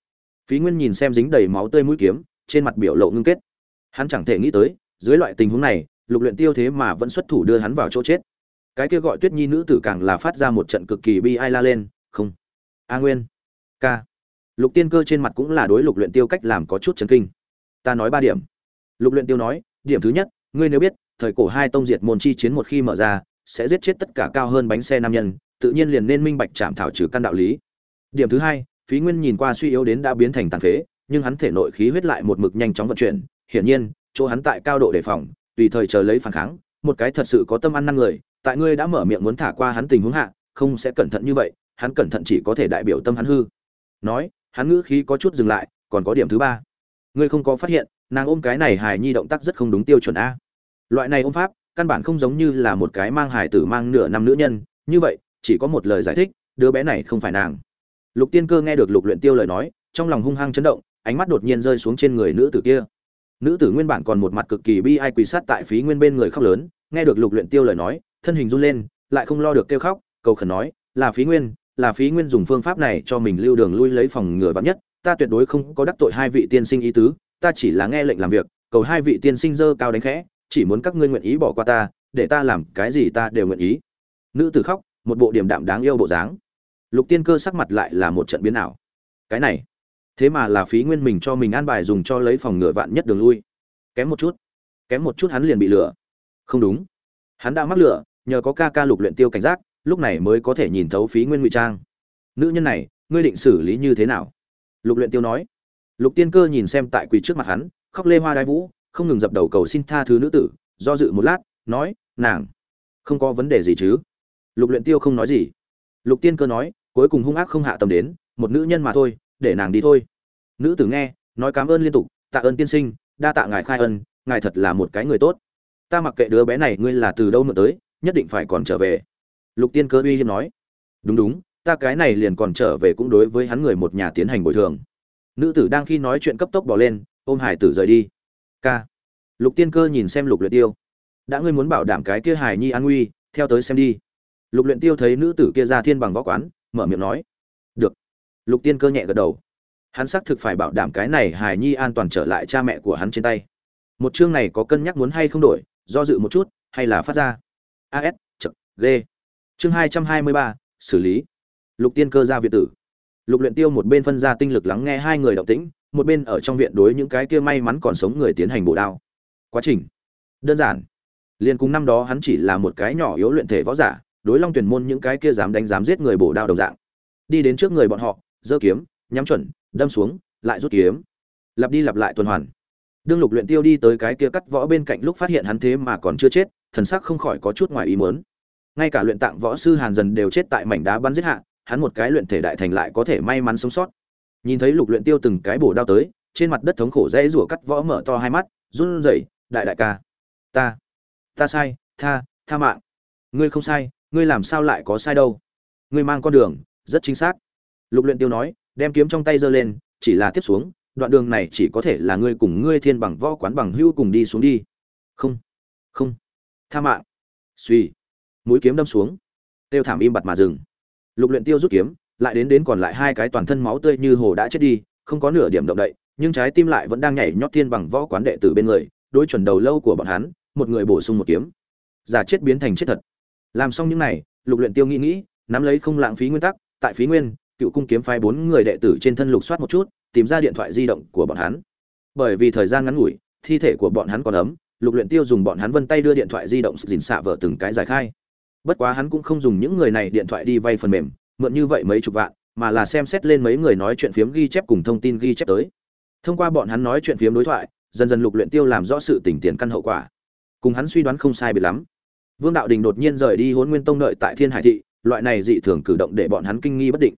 Phí nguyên nhìn xem dính đầy máu tươi mũi kiếm, trên mặt biểu lộ ngưng kết. Hắn chẳng thể nghĩ tới, dưới loại tình huống này, lục luyện tiêu thế mà vẫn xuất thủ đưa hắn vào chỗ chết. Cái kia gọi tuyết nhi nữ tử càng là phát ra một trận cực kỳ bi ai la lên không? A nguyên. Ca lục tiên cơ trên mặt cũng là đối lục luyện tiêu cách làm có chút chấn kinh. Ta nói ba điểm. Lục luyện tiêu nói, điểm thứ nhất, ngươi nếu biết, thời cổ hai tông diệt môn chi chiến một khi mở ra, sẽ giết chết tất cả cao hơn bánh xe nam nhân, tự nhiên liền nên minh bạch chạm thảo trừ căn đạo lý. Điểm thứ hai, phí nguyên nhìn qua suy yếu đến đã biến thành tàn phế, nhưng hắn thể nội khí huyết lại một mực nhanh chóng vận chuyển. Hiển nhiên, chỗ hắn tại cao độ đề phòng, tùy thời chờ lấy phản kháng, một cái thật sự có tâm ăn năn người, tại ngươi đã mở miệng muốn thả qua hắn tình huống hạ, không sẽ cẩn thận như vậy hắn cẩn thận chỉ có thể đại biểu tâm hắn hư. Nói, hắn ngữ khí có chút dừng lại, còn có điểm thứ ba. Ngươi không có phát hiện, nàng ôm cái này hài nhi động tác rất không đúng tiêu chuẩn a. Loại này ôm pháp, căn bản không giống như là một cái mang hài tử mang nửa năm nữ nhân. Như vậy, chỉ có một lời giải thích, đứa bé này không phải nàng. Lục tiên cơ nghe được lục luyện tiêu lời nói, trong lòng hung hăng chấn động, ánh mắt đột nhiên rơi xuống trên người nữ tử kia. Nữ tử nguyên bản còn một mặt cực kỳ bi ai quỳ sát tại phí nguyên bên người khóc lớn, nghe được lục luyện tiêu lời nói, thân hình run lên, lại không lo được kêu khóc, cầu khẩn nói, là phí nguyên là phí nguyên dùng phương pháp này cho mình lưu đường lui lấy phòng ngừa vạn nhất, ta tuyệt đối không có đắc tội hai vị tiên sinh ý tứ, ta chỉ là nghe lệnh làm việc, cầu hai vị tiên sinh dơ cao đánh khẽ, chỉ muốn các ngươi nguyện ý bỏ qua ta, để ta làm cái gì ta đều nguyện ý. Nữ tử khóc, một bộ điểm đạm đáng yêu bộ dáng. Lục tiên cơ sắc mặt lại là một trận biến ảo. Cái này, thế mà là phí nguyên mình cho mình an bài dùng cho lấy phòng ngừa vạn nhất đường lui. Kém một chút, kém một chút hắn liền bị lừa. Không đúng, hắn đã mắc lừa, nhờ có ca ca lục luyện tiêu cảnh giác lúc này mới có thể nhìn thấu phí nguyên ngụy trang. Nữ nhân này, ngươi định xử lý như thế nào? Lục luyện tiêu nói. Lục tiên cơ nhìn xem tại quỳ trước mặt hắn, khóc lê hoa đai vũ, không ngừng dập đầu cầu xin tha thứ nữ tử, do dự một lát, nói, nàng, không có vấn đề gì chứ? Lục luyện tiêu không nói gì. Lục tiên cơ nói, cuối cùng hung ác không hạ tầm đến, một nữ nhân mà thôi, để nàng đi thôi. Nữ tử nghe, nói cảm ơn liên tục, tạ ơn tiên sinh, đa tạ ngài khai ân, ngài thật là một cái người tốt. Ta mặc kệ đứa bé này ngươi là từ đâu mượn tới, nhất định phải còn trở về lục tiên cơ uy hiếp nói. Đúng đúng, ta cái này liền còn trở về cũng đối với hắn người một nhà tiến hành bồi thường. Nữ tử đang khi nói chuyện cấp tốc bỏ lên, ôm hải tử rời đi. K lục tiên cơ nhìn xem lục luyện tiêu. Đã ngươi muốn bảo đảm cái kia hải nhi an nguy, theo tới xem đi. Lục luyện tiêu thấy nữ tử kia ra thiên bằng võ quán, mở miệng nói. Được. Lục tiên cơ nhẹ gật đầu. Hắn xác thực phải bảo đảm cái này hải nhi an toàn trở lại cha mẹ của hắn trên tay. Một chương này có cân nhắc muốn hay không đổi, do dự một chút, hay là phát ra. As chật ghê chương hai trăm hai mươi ba, xử lý. Lục tiên cơ ra viện tử. Lục luyện tiêu một bên phân ra tinh lực lắng nghe hai người động tĩnh, một bên ở trong viện đối những cái kia may mắn còn sống người tiến hành bổ đao. Quá trình. Đơn giản. Liền cùng năm đó hắn chỉ là một cái nhỏ yếu luyện thể võ giả, đối long tuyển môn những cái kia dám đánh dám giết người bổ đao đồng dạng. Đi đến trước người bọn họ, giơ kiếm, nhắm chuẩn, đâm xuống, lại rút kiếm. Lặp đi lặp lại tuần hoàn. Đương lục luyện tiêu đi tới cái kia cắt võ bên cạnh lúc phát hiện hắn thế mà còn chưa chết, thần sắc không khỏi có chút ngoài ý muốn ngay cả luyện tạng võ sư hàn dần đều chết tại mảnh đá bắn giết hạ, hắn một cái luyện thể đại thành lại có thể may mắn sống sót. Nhìn thấy lục luyện tiêu từng cái bổ đao tới, trên mặt đất thống khổ dễ rủa cắt võ mở to hai mắt, run rẩy, đại đại ca, ta ta sai, tha tha mạng. Ngươi không sai, ngươi làm sao lại có sai đâu? Ngươi mang con đường, rất chính xác. Lục luyện tiêu nói, đem kiếm trong tay giơ lên, chỉ là tiếp xuống, đoạn đường này chỉ có thể là ngươi cùng ngươi thiên bằng võ quán bằng hưu cùng đi xuống đi. Không không, tha mạng. Suy mũi kiếm đâm xuống. Tiêu thảm im bặt mà dừng. Lục luyện tiêu rút kiếm, lại đến đến còn lại hai cái toàn thân máu tươi như hồ đã chết đi, không có nửa điểm động đậy, nhưng trái tim lại vẫn đang nhảy nhót thiên bằng võ quán đệ tử bên người, đối chuẩn đầu lâu của bọn hắn, một người bổ sung một kiếm. Giả chết biến thành chết thật. Làm xong những này, lục luyện tiêu nghĩ nghĩ, nắm lấy không lãng phí nguyên tắc, tại phí nguyên, cựu cung kiếm phái bốn người đệ tử trên thân lục soát một chút, tìm ra điện thoại di động của bọn hắn. Bởi vì thời gian ngắn ngủi, thi thể của bọn hắn còn ấm, lục luyện tiêu dùng bọn hắn vân tay đưa điện thoại di động dình xạ vợ từng cái giải khai bất quá hắn cũng không dùng những người này điện thoại đi vay phần mềm, mượn như vậy mấy chục vạn, mà là xem xét lên mấy người nói chuyện phiếm ghi chép cùng thông tin ghi chép tới. Thông qua bọn hắn nói chuyện phiếm đối thoại, dần dần lục luyện tiêu làm rõ sự tình tiền căn hậu quả. Cùng hắn suy đoán không sai biệt lắm. Vương đạo đình đột nhiên rời đi huấn nguyên tông đợi tại thiên hải thị, loại này dị thường cử động để bọn hắn kinh nghi bất định.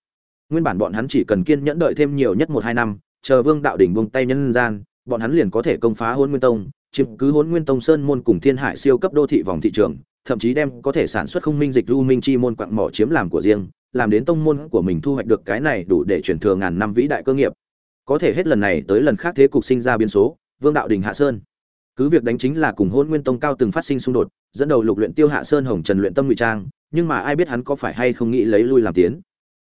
Nguyên bản bọn hắn chỉ cần kiên nhẫn đợi thêm nhiều nhất một hai năm, chờ vương đạo đình buông tay nhân gian, bọn hắn liền có thể công phá huấn nguyên tông, chiếm cứ huấn nguyên tông sơn môn cùng thiên hải siêu cấp đô thị vòng thị trường thậm chí đem có thể sản xuất không minh dịch du minh chi môn quặng mỏ chiếm làm của riêng, làm đến tông môn của mình thu hoạch được cái này đủ để chuyển thừa ngàn năm vĩ đại cơ nghiệp. Có thể hết lần này tới lần khác thế cục sinh ra biến số, vương đạo đình hạ sơn. Cứ việc đánh chính là cùng hôn nguyên tông cao từng phát sinh xung đột, dẫn đầu lục luyện tiêu hạ sơn hồng trần luyện tâm ngụy trang, nhưng mà ai biết hắn có phải hay không nghĩ lấy lui làm tiến.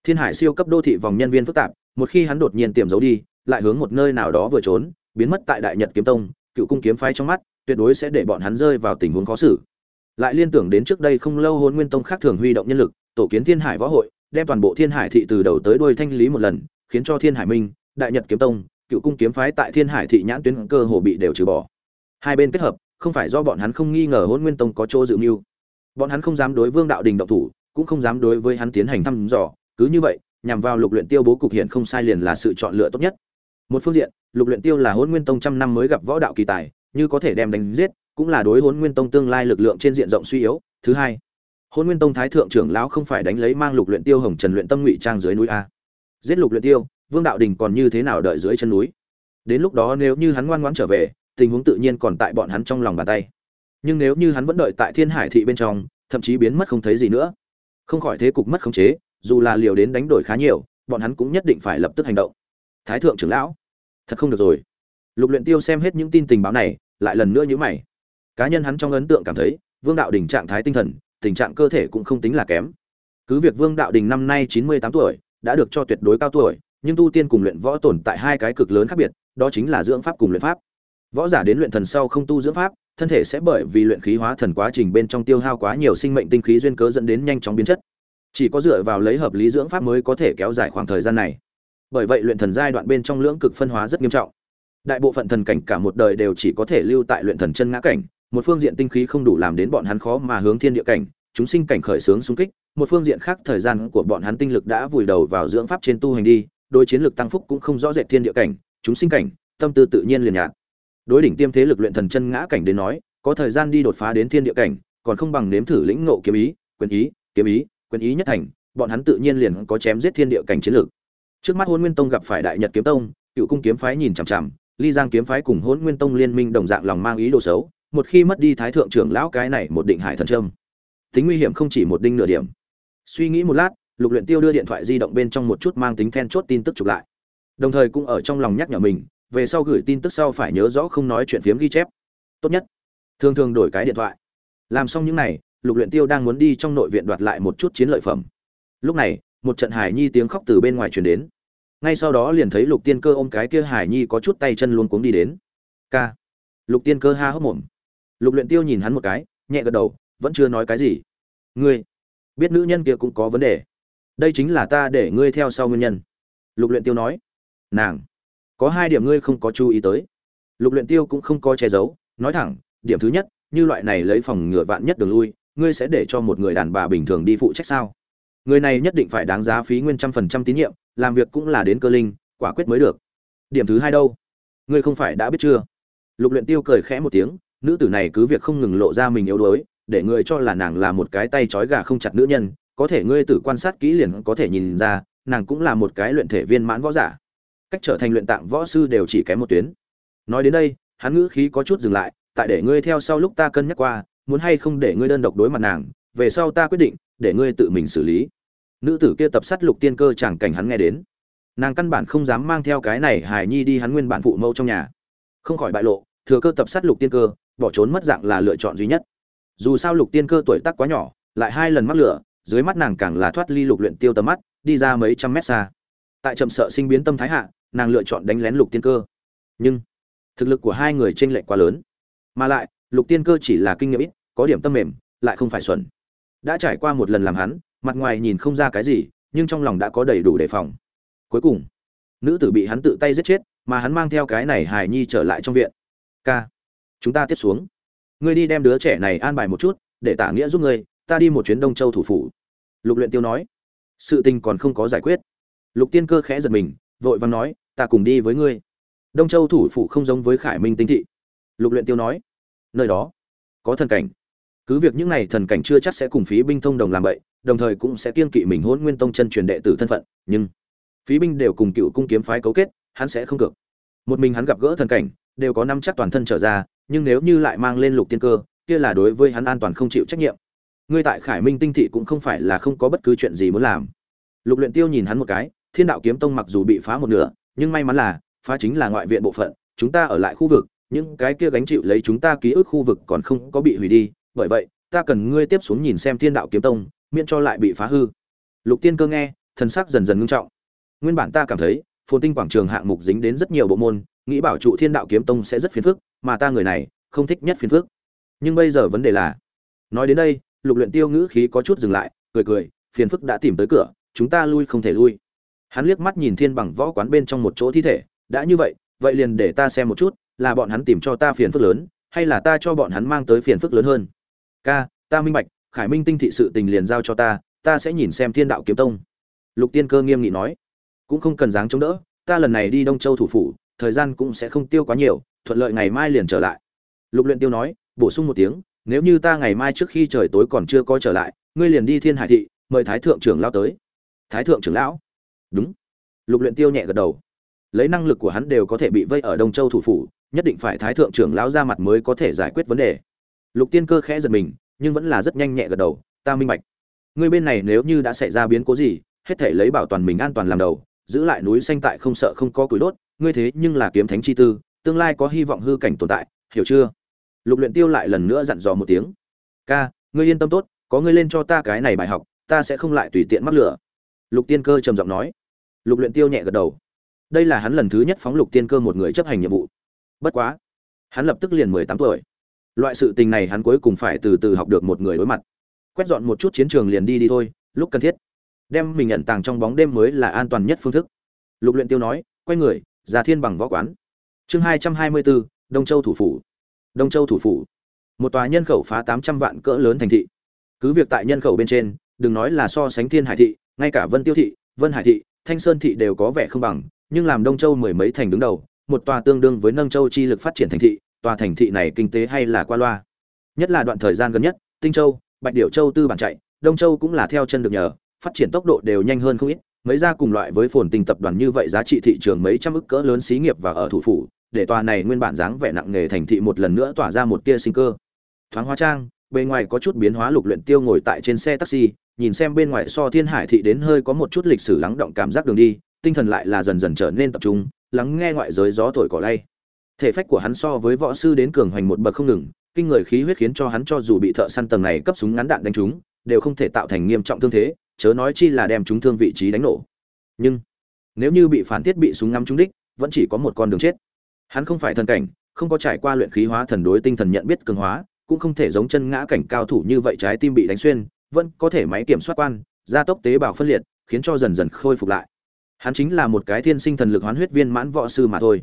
Thiên hải siêu cấp đô thị vòng nhân viên phức tạp, một khi hắn đột nhiên tiềm giấu đi, lại hướng một nơi nào đó vừa trốn, biến mất tại đại nhật kiếm tông, cựu cung kiếm phái trong mắt, tuyệt đối sẽ để bọn hắn rơi vào tình huống khó xử lại liên tưởng đến trước đây không lâu hôn nguyên tông khác thường huy động nhân lực, tổ kiến thiên hải võ hội, đem toàn bộ thiên hải thị từ đầu tới đuôi thanh lý một lần, khiến cho thiên hải minh, đại nhật kiếm tông, cựu cung kiếm phái tại thiên hải thị nhãn tuyến cơ hồ bị đều trừ bỏ. Hai bên kết hợp, không phải do bọn hắn không nghi ngờ hôn nguyên tông có chỗ dự mưu. Bọn hắn không dám đối vương đạo đình động thủ, cũng không dám đối với hắn tiến hành thăm dò. Cứ như vậy, nhằm vào lục luyện tiêu bố cục hiện không sai liền là sự chọn lựa tốt nhất. Một phương diện, lục luyện tiêu là hôn nguyên tông trăm năm mới gặp võ đạo kỳ tài, như có thể đem đánh giết cũng là đối Hỗn nguyên tông tương lai lực lượng trên diện rộng suy yếu. Thứ hai, Hỗn nguyên tông thái thượng trưởng lão không phải đánh lấy mang lục luyện tiêu hồng trần luyện tâm ngụy trang dưới núi a. Giết lục luyện tiêu, vương đạo đình còn như thế nào đợi dưới chân núi? Đến lúc đó nếu như hắn ngoan ngoãn trở về, tình huống tự nhiên còn tại bọn hắn trong lòng bàn tay. Nhưng nếu như hắn vẫn đợi tại thiên hải thị bên trong, thậm chí biến mất không thấy gì nữa. Không khỏi thế cục mất khống chế, dù là liều đến đánh đổi khá nhiều, bọn hắn cũng nhất định phải lập tức hành động. Thái thượng trưởng lão, thật không được rồi. Lục luyện tiêu xem hết những tin tình báo này, lại lần nữa nhíu mày cá nhân hắn trong ấn tượng cảm thấy, vương đạo đình trạng thái tinh thần, tình trạng cơ thể cũng không tính là kém. Cứ việc vương đạo đình năm nay chín mươi tám tuổi, đã được cho tuyệt đối cao tuổi, nhưng tu tiên cùng luyện võ tồn tại hai cái cực lớn khác biệt, đó chính là dưỡng pháp cùng luyện pháp. Võ giả đến luyện thần sau không tu dưỡng pháp, thân thể sẽ bởi vì luyện khí hóa thần quá trình bên trong tiêu hao quá nhiều sinh mệnh tinh khí duyên cớ dẫn đến nhanh chóng biến chất. Chỉ có dựa vào lấy hợp lý dưỡng pháp mới có thể kéo dài khoảng thời gian này. Bởi vậy luyện thần giai đoạn bên trong lưỡng cực phân hóa rất nghiêm trọng. Đại bộ phận thần cảnh cả một đời đều chỉ có thể lưu tại luyện thần chân ngã cảnh một phương diện tinh khí không đủ làm đến bọn hắn khó mà hướng thiên địa cảnh, chúng sinh cảnh khởi sướng xung kích, một phương diện khác thời gian của bọn hắn tinh lực đã vùi đầu vào dưỡng pháp trên tu hành đi đôi chiến lược tăng phúc cũng không rõ rệt thiên địa cảnh, chúng sinh cảnh, tâm tư tự nhiên liền nhạt. Đối đỉnh tiêm thế lực luyện thần chân ngã cảnh đến nói, có thời gian đi đột phá đến thiên địa cảnh, còn không bằng nếm thử lĩnh ngộ kiếm ý, quyền ý, kiếm ý, quyền ý nhất thành, bọn hắn tự nhiên liền có chém giết thiên địa cảnh chiến lược trước mắt hôn nguyên tông gặp phải đại nhật kiếm tông, cựu cung kiếm phái nhìn chằm chằm, ly giang kiếm phái cùng hôn nguyên tông liên minh đồng dạng lòng mang ý đồ xấu một khi mất đi thái thượng trưởng lão cái này một định hải thần trâm, tính nguy hiểm không chỉ một đinh nửa điểm. Suy nghĩ một lát, lục luyện tiêu đưa điện thoại di động bên trong một chút mang tính then chốt tin tức chụp lại. Đồng thời cũng ở trong lòng nhắc nhở mình, về sau gửi tin tức sau phải nhớ rõ không nói chuyện phiếm ghi chép. Tốt nhất. Thường thường đổi cái điện thoại. Làm xong những này, lục luyện tiêu đang muốn đi trong nội viện đoạt lại một chút chiến lợi phẩm. Lúc này, một trận hải nhi tiếng khóc từ bên ngoài truyền đến. Ngay sau đó liền thấy lục tiên cơ ôm cái kia hải nhi có chút tay chân luôn cuống đi đến. Ca. Lục tiên cơ ha hốc mồm lục luyện tiêu nhìn hắn một cái, nhẹ gật đầu, vẫn chưa nói cái gì. Ngươi, biết nữ nhân kia cũng có vấn đề. Đây chính là ta để ngươi theo sau nguyên nhân. Lục luyện tiêu nói. Nàng, có hai điểm ngươi không có chú ý tới. Lục luyện tiêu cũng không có che giấu, nói thẳng, điểm thứ nhất, như loại này lấy phòng ngừa vạn nhất đường lui, ngươi sẽ để cho một người đàn bà bình thường đi phụ trách sao? Người này nhất định phải đáng giá phí nguyên trăm phần trăm tín nhiệm, làm việc cũng là đến cơ linh, quả quyết mới được. Điểm thứ hai đâu? Ngươi không phải đã biết chưa? Lục luyện tiêu cười khẽ một tiếng nữ tử này cứ việc không ngừng lộ ra mình yếu đuối, để người cho là nàng là một cái tay trói gà không chặt nữ nhân, có thể ngươi tử quan sát kỹ liền có thể nhìn ra, nàng cũng là một cái luyện thể viên mãn võ giả. Cách trở thành luyện tạng võ sư đều chỉ kém một tuyến. Nói đến đây, hắn ngữ khí có chút dừng lại, tại để ngươi theo sau lúc ta cân nhắc qua, muốn hay không để ngươi đơn độc đối mặt nàng, về sau ta quyết định, để ngươi tự mình xử lý. Nữ tử kia tập sát lục tiên cơ chẳng cảnh hắn nghe đến. Nàng căn bản không dám mang theo cái này hải nhi đi hắn nguyên bản phụ mẫu trong nhà. Không khỏi bại lộ, thừa cơ tập sát lục tiên cơ bỏ trốn mất dạng là lựa chọn duy nhất. Dù sao lục tiên cơ tuổi tác quá nhỏ, lại hai lần mắc lửa, dưới mắt nàng càng là thoát ly lục luyện tiêu tầm mắt, đi ra mấy trăm mét xa. Tại chậm sợ sinh biến tâm thái hạ, nàng lựa chọn đánh lén lục tiên cơ. Nhưng, thực lực của hai người trên lệch quá lớn. Mà lại, lục tiên cơ chỉ là kinh nghiệm ít, có điểm tâm mềm, lại không phải xuẩn. Đã trải qua một lần làm hắn, mặt ngoài nhìn không ra cái gì, nhưng trong lòng đã có đầy đủ đề phòng. Cuối cùng, nữ tử bị hắn tự tay giết chết, mà hắn mang theo cái này hài nhi trở lại trong viện. Ca chúng ta tiếp xuống. Ngươi đi đem đứa trẻ này an bài một chút, để tả nghĩa giúp ngươi, ta đi một chuyến đông châu thủ phủ. Lục luyện tiêu nói. Sự tình còn không có giải quyết. Lục tiên cơ khẽ giật mình, vội vàng nói, ta cùng đi với ngươi. Đông châu thủ phủ không giống với khải minh tinh thị. Lục luyện tiêu nói, nơi đó có thần cảnh. Cứ việc những này thần cảnh chưa chắc sẽ cùng phí binh thông đồng làm vậy đồng thời cũng sẽ kiên kỵ mình hôn nguyên tông chân truyền đệ tử thân phận, nhưng phí binh đều cùng cựu cung kiếm phái cấu kết, hắn sẽ không cược. một mình hắn gặp gỡ thần cảnh, đều có năm chắc toàn thân trở ra nhưng nếu như lại mang lên lục tiên cơ, kia là đối với hắn an toàn không chịu trách nhiệm. Ngươi tại khải minh tinh thị cũng không phải là không có bất cứ chuyện gì muốn làm. Lục luyện tiêu nhìn hắn một cái, thiên đạo kiếm tông mặc dù bị phá một nửa, nhưng may mắn là, phá chính là ngoại viện bộ phận, chúng ta ở lại khu vực, những cái kia gánh chịu lấy chúng ta ký ức khu vực còn không có bị hủy đi, bởi vậy, ta cần ngươi tiếp xuống nhìn xem thiên đạo kiếm tông, miễn cho lại bị phá hư. Lục tiên cơ nghe, thần sắc dần dần ngưng trọng. Nguyên bản ta cảm thấy, phồn tinh quảng trường hạng mục dính đến rất nhiều bộ môn nghĩ bảo trụ thiên đạo kiếm tông sẽ rất phiền phức, mà ta người này không thích nhất phiền phức. Nhưng bây giờ vấn đề là, nói đến đây, lục luyện tiêu ngữ khí có chút dừng lại, cười cười, phiền phức đã tìm tới cửa, chúng ta lui không thể lui. Hắn liếc mắt nhìn thiên bằng võ quán bên trong một chỗ thi thể, đã như vậy vậy liền để ta xem một chút, là bọn hắn tìm cho ta phiền phức lớn, hay là ta cho bọn hắn mang tới phiền phức lớn hơn? Ca, ta minh bạch, khải minh tinh thị sự tình liền giao cho ta ta sẽ nhìn xem thiên đạo kiếm tông. Lục tiên cơ nghiêm nghị nói. Cũng không cần dáng chống đỡ, ta lần này đi đông châu thủ phủ thời gian cũng sẽ không tiêu quá nhiều, thuận lợi ngày mai liền trở lại. Lục luyện tiêu nói, bổ sung một tiếng, nếu như ta ngày mai trước khi trời tối còn chưa có trở lại, ngươi liền đi thiên hải thị, mời thái thượng trưởng lão tới. Thái thượng trưởng lão? Đúng. Lục luyện tiêu nhẹ gật đầu. Lấy năng lực của hắn đều có thể bị vây ở đông châu thủ phủ, nhất định phải thái thượng trưởng lão ra mặt mới có thể giải quyết vấn đề. Lục tiên cơ khẽ giật mình, nhưng vẫn là rất nhanh nhẹ gật đầu, ta minh bạch. Ngươi bên này nếu như đã xảy ra biến cố gì, hết thể lấy bảo toàn mình an toàn làm đầu, giữ lại núi xanh tại không sợ không có củi đốt ngươi thế nhưng là kiếm thánh chi tư, tương lai có hy vọng hư cảnh tồn tại, hiểu chưa? Lục luyện tiêu lại lần nữa dặn dò một tiếng. Ca, ngươi yên tâm tốt, có ngươi lên cho ta cái này bài học, ta sẽ không lại tùy tiện mắc lửa lục tiên cơ trầm giọng nói. Lục luyện tiêu nhẹ gật đầu. Đây là hắn lần thứ nhất phóng lục tiên cơ một người chấp hành nhiệm vụ. Bất quá, hắn lập tức liền mười tám tuổi. Loại sự tình này hắn cuối cùng phải từ từ học được một người đối mặt. Quét dọn một chút chiến trường liền đi đi thôi, lúc cần thiết. Đem mình nhận tàng trong bóng đêm mới là an toàn nhất phương thức. Lục luyện tiêu nói, quay người Già thiên bằng võ quán. Chương hai trăm hai mươi bốn đông châu thủ phủ. Đông châu thủ phủ. Một tòa nhân khẩu phá tám trăm vạn cỡ lớn thành thị. Cứ việc tại nhân khẩu bên trên, đừng nói là so sánh thiên hải thị, ngay cả vân tiêu thị, vân hải thị, thanh sơn thị đều có vẻ không bằng, nhưng làm đông châu mười mấy thành đứng đầu, một tòa tương đương với nâng châu chi lực phát triển thành thị, tòa thành thị này kinh tế hay là qua loa. Nhất là đoạn thời gian gần nhất, tinh châu, bạch điểu châu tư bản chạy, đông châu cũng là theo chân được nhờ, phát triển tốc độ đều nhanh hơn không ít mấy gia cùng loại với phồn tinh tập đoàn như vậy giá trị thị trường mấy trăm ức cỡ lớn xí nghiệp và ở thủ phủ, để tòa này nguyên bản dáng vẻ nặng nghề thành thị một lần nữa tỏa ra một tia sinh cơ. Thoáng hóa trang, bề ngoài có chút biến hóa lục luyện tiêu ngồi tại trên xe taxi, nhìn xem bên ngoài so thiên hải thị đến hơi có một chút lịch sử lắng động cảm giác đường đi, tinh thần lại là dần dần trở nên tập trung, lắng nghe ngoại giới gió thổi cỏ lay. Thể phách của hắn so với võ sư đến cường hoành một bậc không ngừng, kinh người khí huyết khiến cho hắn cho dù bị thợ săn tầng này cấp súng ngắn đạn đánh trúng, đều không thể tạo thành nghiêm trọng thương thế chớ nói chi là đem chúng thương vị trí đánh nổ. Nhưng, nếu như bị phản thiết bị súng ngắm trúng đích, vẫn chỉ có một con đường chết. Hắn không phải thần cảnh, không có trải qua luyện khí hóa thần đối tinh thần nhận biết cường hóa, cũng không thể giống chân ngã cảnh cao thủ như vậy trái tim bị đánh xuyên, vẫn có thể máy kiểm soát quan, gia tốc tế bào phân liệt, khiến cho dần dần khôi phục lại. Hắn chính là một cái thiên sinh thần lực hoán huyết viên mãn võ sư mà thôi.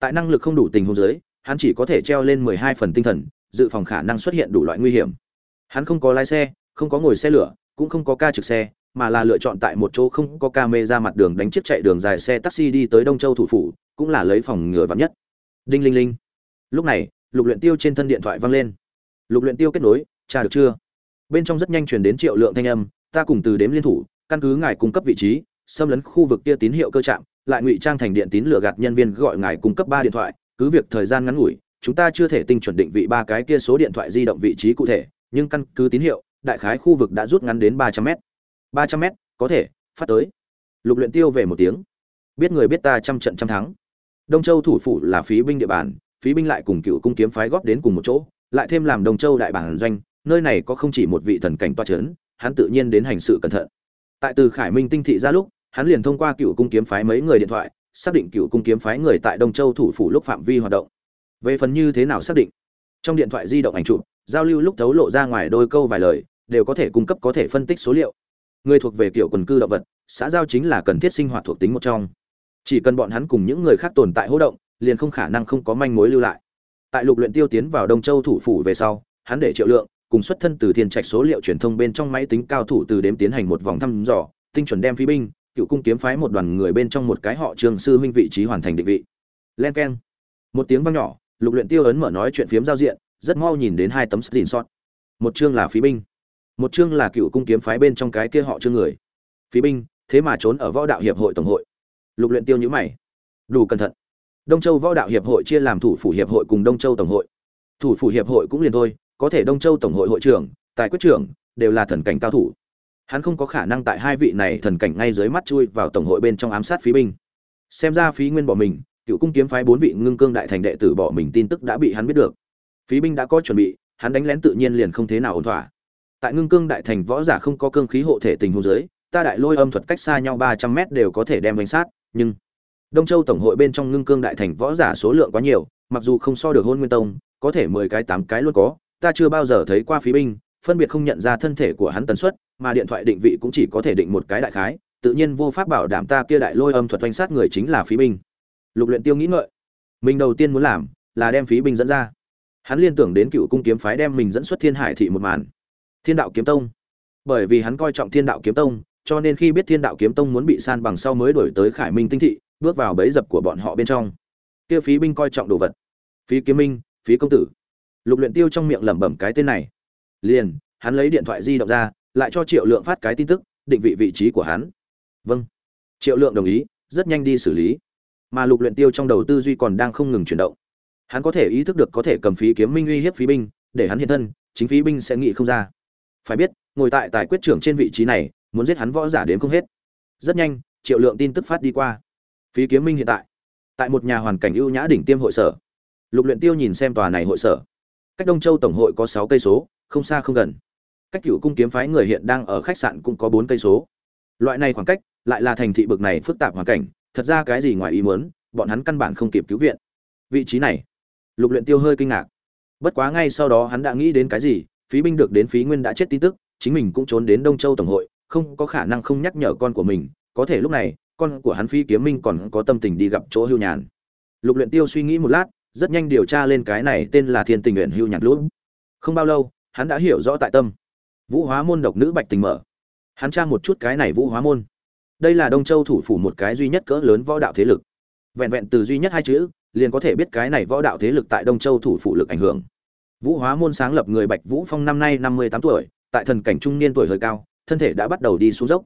Tại năng lực không đủ tình huống giới hắn chỉ có thể treo lên mười hai phần tinh thần, dự phòng khả năng xuất hiện đủ loại nguy hiểm. Hắn không có lái xe, không có ngồi xe lửa cũng không có ca trực xe, mà là lựa chọn tại một chỗ không có ca mê ra mặt đường đánh chiếc chạy đường dài xe taxi đi tới đông châu thủ phủ, cũng là lấy phòng ngừa vắng nhất. Đinh linh linh. Lúc này, lục luyện tiêu trên thân điện thoại vang lên. Lục luyện tiêu kết nối tra được chưa? Bên trong rất nhanh truyền đến triệu lượng thanh âm, ta cùng từ đếm liên thủ, căn cứ ngài cung cấp vị trí, xâm lấn khu vực kia tín hiệu cơ trạm, lại ngụy trang thành điện tín lừa gạt nhân viên gọi ngài cung cấp ba điện thoại, cứ việc thời gian ngắn ngủi, chúng ta chưa thể tinh chuẩn định vị ba cái kia số điện thoại di động vị trí cụ thể, nhưng căn cứ tín hiệu đại khái khu vực đã rút ngắn đến ba trăm m ba trăm m có thể, phát tới. Lục luyện tiêu về một tiếng. Biết người biết ta trăm trận trăm thắng. Đông châu thủ phủ là phí binh địa bàn, phí binh lại cùng cựu cung kiếm phái góp đến cùng một chỗ, lại thêm làm đông châu đại bản doanh, nơi này có không chỉ một vị thần cảnh toa chấn hắn tự nhiên đến hành sự cẩn thận. Tại từ khải minh tinh thị ra lúc, hắn liền thông qua cựu cung kiếm phái mấy người điện thoại, xác định cựu cung kiếm phái người tại đông châu thủ phủ lúc phạm vi hoạt động. Về phần như thế nào xác định? Trong điện thoại di động ảnh chụp, giao lưu lúc thấu lộ ra ngoài đôi câu vài lời đều có thể cung cấp có thể phân tích số liệu. Người thuộc về kiểu quần cư động vật, xã giao chính là cần thiết sinh hoạt thuộc tính một trong. Chỉ cần bọn hắn cùng những người khác tồn tại hỗ động, liền không khả năng không có manh mối lưu lại. Tại lục luyện tiêu tiến vào đông châu thủ phủ về sau, hắn để triệu lượng, cùng xuất thân từ thiên trạch số liệu truyền thông bên trong máy tính cao thủ từ đếm tiến hành một vòng thăm dò, tinh chuẩn đem phi binh, cựu cung kiếm phái một đoàn người bên trong một cái họ trường sư huynh vị trí hoàn thành định vị. Len keng. Một tiếng vang nhỏ, lục luyện tiêu ấn mở nói chuyện phiếm giao diện, rất mau nhìn đến hai tấm screen shot một chương là phí binh một chương là cựu cung kiếm phái bên trong cái kia họ chương người. Phí binh, thế mà trốn ở võ đạo hiệp hội tổng hội. Lục luyện tiêu nhíu mày. Đủ cẩn thận. Đông châu võ đạo hiệp hội chia làm thủ phủ hiệp hội cùng đông châu tổng hội. Thủ phủ hiệp hội cũng liền thôi, có thể đông châu tổng hội hội trưởng, tài quyết trưởng, đều là thần cảnh cao thủ. Hắn không có khả năng tại hai vị này thần cảnh ngay dưới mắt chui vào tổng hội bên trong ám sát phí binh. Xem ra phí nguyên bỏ mình, cựu cung kiếm phái bốn vị ngưng cương đại thành đệ tử bỏ mình tin tức đã bị hắn biết được. Phí binh đã có chuẩn bị, hắn đánh lén tự nhiên liền không thế nào ổn thỏa tại ngưng cương đại thành võ giả không có cương khí hộ thể tình huống dưới, ta đại lôi âm thuật cách xa nhau ba trăm mét đều có thể đem bánh sát, nhưng đông châu tổng hội bên trong ngưng cương đại thành võ giả số lượng quá nhiều, mặc dù không so được hôn nguyên tông, có thể mười cái tám cái luôn có, ta chưa bao giờ thấy qua phí binh, phân biệt không nhận ra thân thể của hắn tần suất, mà điện thoại định vị cũng chỉ có thể định một cái đại khái, tự nhiên vô pháp bảo đảm ta kia đại lôi âm thuật oanh sát người chính là phí binh. Lục luyện tiêu nghĩ ngợi, mình đầu tiên muốn làm là đem phí binh dẫn ra. Hắn liên tưởng đến cựu cung kiếm phái đem mình dẫn xuất thiên hải thị một màn thiên đạo kiếm tông. Bởi vì hắn coi trọng thiên đạo kiếm tông, cho nên khi biết thiên đạo kiếm tông muốn bị san bằng sau mới đổi tới khải minh tinh thị, bước vào bẫy dập của bọn họ bên trong. Kia phí binh coi trọng đồ vật. Phí kiếm minh, phí công tử. Lục luyện tiêu trong miệng lẩm bẩm cái tên này. Liền, hắn lấy điện thoại di động ra, lại cho triệu lượng phát cái tin tức, định vị vị trí của hắn. Vâng. Triệu lượng đồng ý, rất nhanh đi xử lý. Mà lục luyện tiêu trong đầu tư duy còn đang không ngừng chuyển động. Hắn có thể ý thức được có thể cầm phí kiếm minh uy hiếp phí binh, để hắn hiện thân, chính phí binh sẽ nghĩ không ra phải biết, ngồi tại tài quyết trưởng trên vị trí này, muốn giết hắn võ giả đến không hết. Rất nhanh, triệu lượng tin tức phát đi qua. Phí kiếm minh hiện tại tại một nhà hoàn cảnh ưu nhã đỉnh tiêm hội sở. Lục luyện tiêu nhìn xem tòa này hội sở. Cách đông châu tổng hội có sáu cây số, không xa không gần. Cách cựu cung kiếm phái người hiện đang ở khách sạn cũng có bốn cây số. Loại này khoảng cách, lại là thành thị bực này phức tạp hoàn cảnh, thật ra cái gì ngoài ý muốn, bọn hắn căn bản không kịp cứu viện. Vị trí này, lục luyện tiêu hơi kinh ngạc. Bất quá ngay sau đó hắn đã nghĩ đến cái gì phí binh được đến phí nguyên đã chết tin tức, chính mình cũng trốn đến đông châu tổng hội, không có khả năng không nhắc nhở con của mình, có thể lúc này, con của hắn phi kiếm minh còn có tâm tình đi gặp chỗ hưu nhàn. Lục luyện tiêu suy nghĩ một lát, rất nhanh điều tra lên cái này tên là thiên tình nguyện hưu nhạc lũ. Không bao lâu, hắn đã hiểu rõ tại tâm. Vũ hóa môn độc nữ bạch tình mở. Hắn tra một chút cái này vũ hóa môn. Đây là đông châu thủ phủ một cái duy nhất cỡ lớn võ đạo thế lực. Vẹn vẹn từ duy nhất hai chữ, liền có thể biết cái này võ đạo thế lực tại đông châu thủ phủ lực ảnh hưởng vũ hóa môn sáng lập người bạch vũ phong năm nay năm mươi tám tuổi, tại thần cảnh trung niên tuổi hơi cao, thân thể đã bắt đầu đi xuống dốc.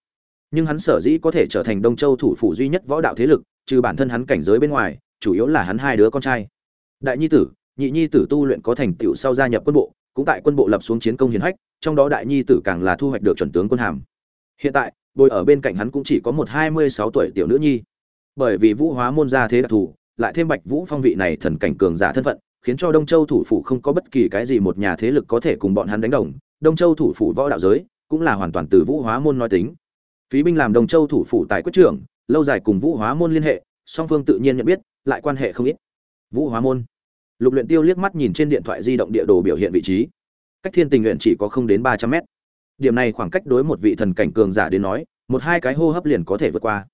Nhưng hắn sở dĩ có thể trở thành đông châu thủ phủ duy nhất võ đạo thế lực, trừ bản thân hắn cảnh giới bên ngoài, chủ yếu là hắn hai đứa con trai. Đại nhi tử, nhị nhi tử tu luyện có thành tựu sau gia nhập quân bộ, cũng tại quân bộ lập xuống chiến công hiển hách, trong đó đại nhi tử càng là thu hoạch được chuẩn tướng quân hàm. Hiện tại, bồi ở bên cạnh hắn cũng chỉ có một hai mươi sáu tuổi tiểu nữ nhi. Bởi vì vũ hóa môn gia thế đặc thù, lại thêm bạch vũ phong vị này thần cảnh cường giả thân phận khiến cho đông châu thủ phủ không có bất kỳ cái gì một nhà thế lực có thể cùng bọn hắn đánh đồng. Đông châu thủ phủ võ đạo giới cũng là hoàn toàn từ vũ hóa môn nói tính. Phí binh làm đông châu thủ phủ tại quyết trưởng lâu dài cùng vũ hóa môn liên hệ, song phương tự nhiên nhận biết, lại quan hệ không ít. Vũ hóa môn. Lục luyện tiêu liếc mắt nhìn trên điện thoại di động địa đồ biểu hiện vị trí. Cách thiên tình nguyện chỉ có không đến ba trăm mét. Điểm này khoảng cách đối một vị thần cảnh cường giả đến nói, một hai cái hô hấp liền có thể vượt qua.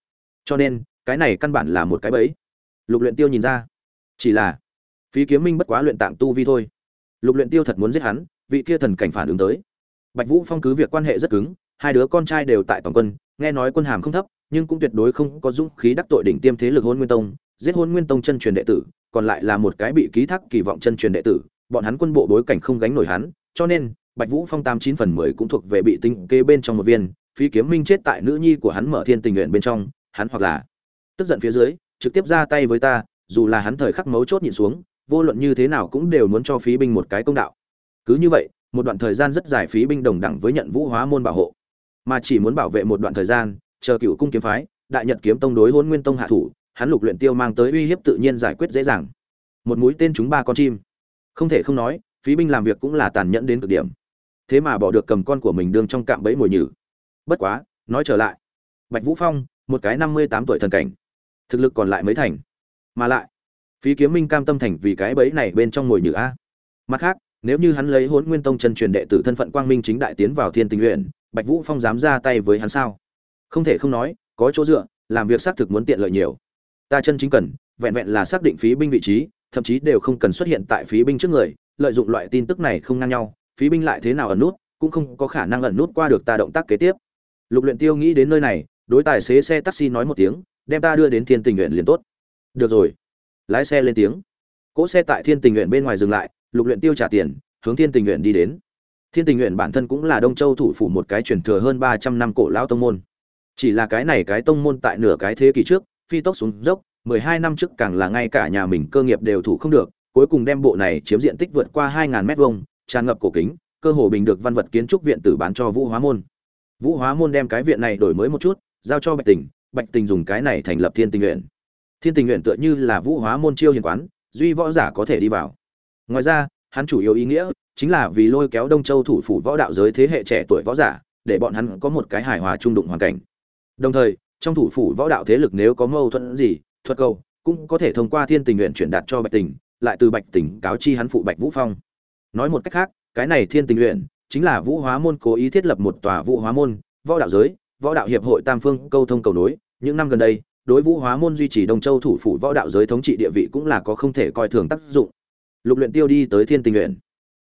Cho nên, cái này căn bản là một cái bẫy. Lục luyện tiêu nhìn ra, chỉ là phí kiếm minh bất quá luyện tạng tu vi thôi. Lục luyện tiêu thật muốn giết hắn, vị kia thần cảnh phản ứng tới. Bạch vũ phong cứ việc quan hệ rất cứng, hai đứa con trai đều tại tổng quân, nghe nói quân hàm không thấp, nhưng cũng tuyệt đối không có dũng khí đắc tội đỉnh tiêm thế lực hôn nguyên tông, giết hôn nguyên tông chân truyền đệ tử, còn lại là một cái bị ký thác kỳ vọng chân truyền đệ tử, bọn hắn quân bộ đối cảnh không gánh nổi hắn, cho nên, bạch vũ phong tám chín phần mười cũng thuộc về bị tinh kê bên trong một viên, phí kiếm minh chết tại nữ nhi của hắn mở thiên tình nguyện bên trong, hắn hoặc là tức giận phía dưới, trực tiếp ra tay với ta, dù là hắn thời khắc mấu chốt nhìn xuống vô luận như thế nào cũng đều muốn cho phí binh một cái công đạo. Cứ như vậy, một đoạn thời gian rất dài phí binh đồng đẳng với nhận vũ hóa môn bảo hộ. Mà chỉ muốn bảo vệ một đoạn thời gian, chờ cựu cung kiếm phái, đại nhật kiếm tông đối hôn nguyên tông hạ thủ, hắn lục luyện tiêu mang tới uy hiếp tự nhiên giải quyết dễ dàng. Một mũi tên chúng ba con chim. Không thể không nói, phí binh làm việc cũng là tàn nhẫn đến cực điểm. Thế mà bỏ được cầm con của mình đương trong cạm bẫy mồi nhử. Bất quá, nói trở lại. Bạch vũ phong, một cái năm mươi tám tuổi thần cảnh. Thực lực còn lại mới thành? Mà lại phí kiếm minh cam tâm thành vì cái bẫy này bên trong ngồi nhử a. Mặt khác nếu như hắn lấy hôn nguyên tông chân truyền đệ tử thân phận quang minh chính đại tiến vào thiên tình luyện, bạch vũ phong dám ra tay với hắn sao? Không thể không nói có chỗ dựa làm việc xác thực muốn tiện lợi nhiều. Ta chân chính cần vẹn vẹn là xác định phí binh vị trí thậm chí đều không cần xuất hiện tại phí binh trước người lợi dụng loại tin tức này không ngang nhau phí binh lại thế nào ẩn nút cũng không có khả năng ẩn nút qua được ta động tác kế tiếp. Lục luyện tiêu nghĩ đến nơi này đối tài xế xe taxi nói một tiếng đem ta đưa đến thiên tình nguyện liền tốt. Được rồi lái xe lên tiếng. Cỗ xe tại thiên tình nguyện bên ngoài dừng lại, lục luyện tiêu trả tiền, hướng thiên tình nguyện đi đến. Thiên tình nguyện bản thân cũng là đông châu thủ phủ một cái truyền thừa hơn ba trăm năm cổ lão tông môn. Chỉ là cái này cái tông môn tại nửa cái thế kỷ trước, phi tốc xuống dốc, mười hai năm trước càng là ngay cả nhà mình cơ nghiệp đều thủ không được, cuối cùng đem bộ này chiếm diện tích vượt qua hai ngàn mét vuông, tràn ngập cổ kính, cơ hồ bình được văn vật kiến trúc viện tử bán cho vũ hóa môn. Vũ hóa môn đem cái viện này đổi mới một chút, giao cho bạch tình bạch tình dùng cái này thành lập thiên tình nguyện thiên tình nguyện tựa như là vũ hóa môn chiêu hiền quán, duy võ giả có thể đi vào. Ngoài ra, hắn chủ yếu ý nghĩa chính là vì lôi kéo đông châu thủ phủ võ đạo giới thế hệ trẻ tuổi võ giả, để bọn hắn có một cái hài hòa trung đụng hoàn cảnh. Đồng thời, trong thủ phủ võ đạo thế lực nếu có mâu thuẫn gì, thuật cầu, cũng có thể thông qua thiên tình nguyện chuyển đạt cho bạch tình, lại từ bạch tình cáo chi hắn phụ bạch vũ phong. Nói một cách khác, cái này thiên tình nguyện chính là vũ hóa môn cố ý thiết lập một tòa vũ hóa môn, võ đạo giới, võ đạo hiệp hội tam phương câu thông cầu nối. Những năm gần đây đối vũ hóa môn duy trì đông châu thủ phủ võ đạo giới thống trị địa vị cũng là có không thể coi thường tác dụng. Lục luyện tiêu đi tới thiên tình nguyện.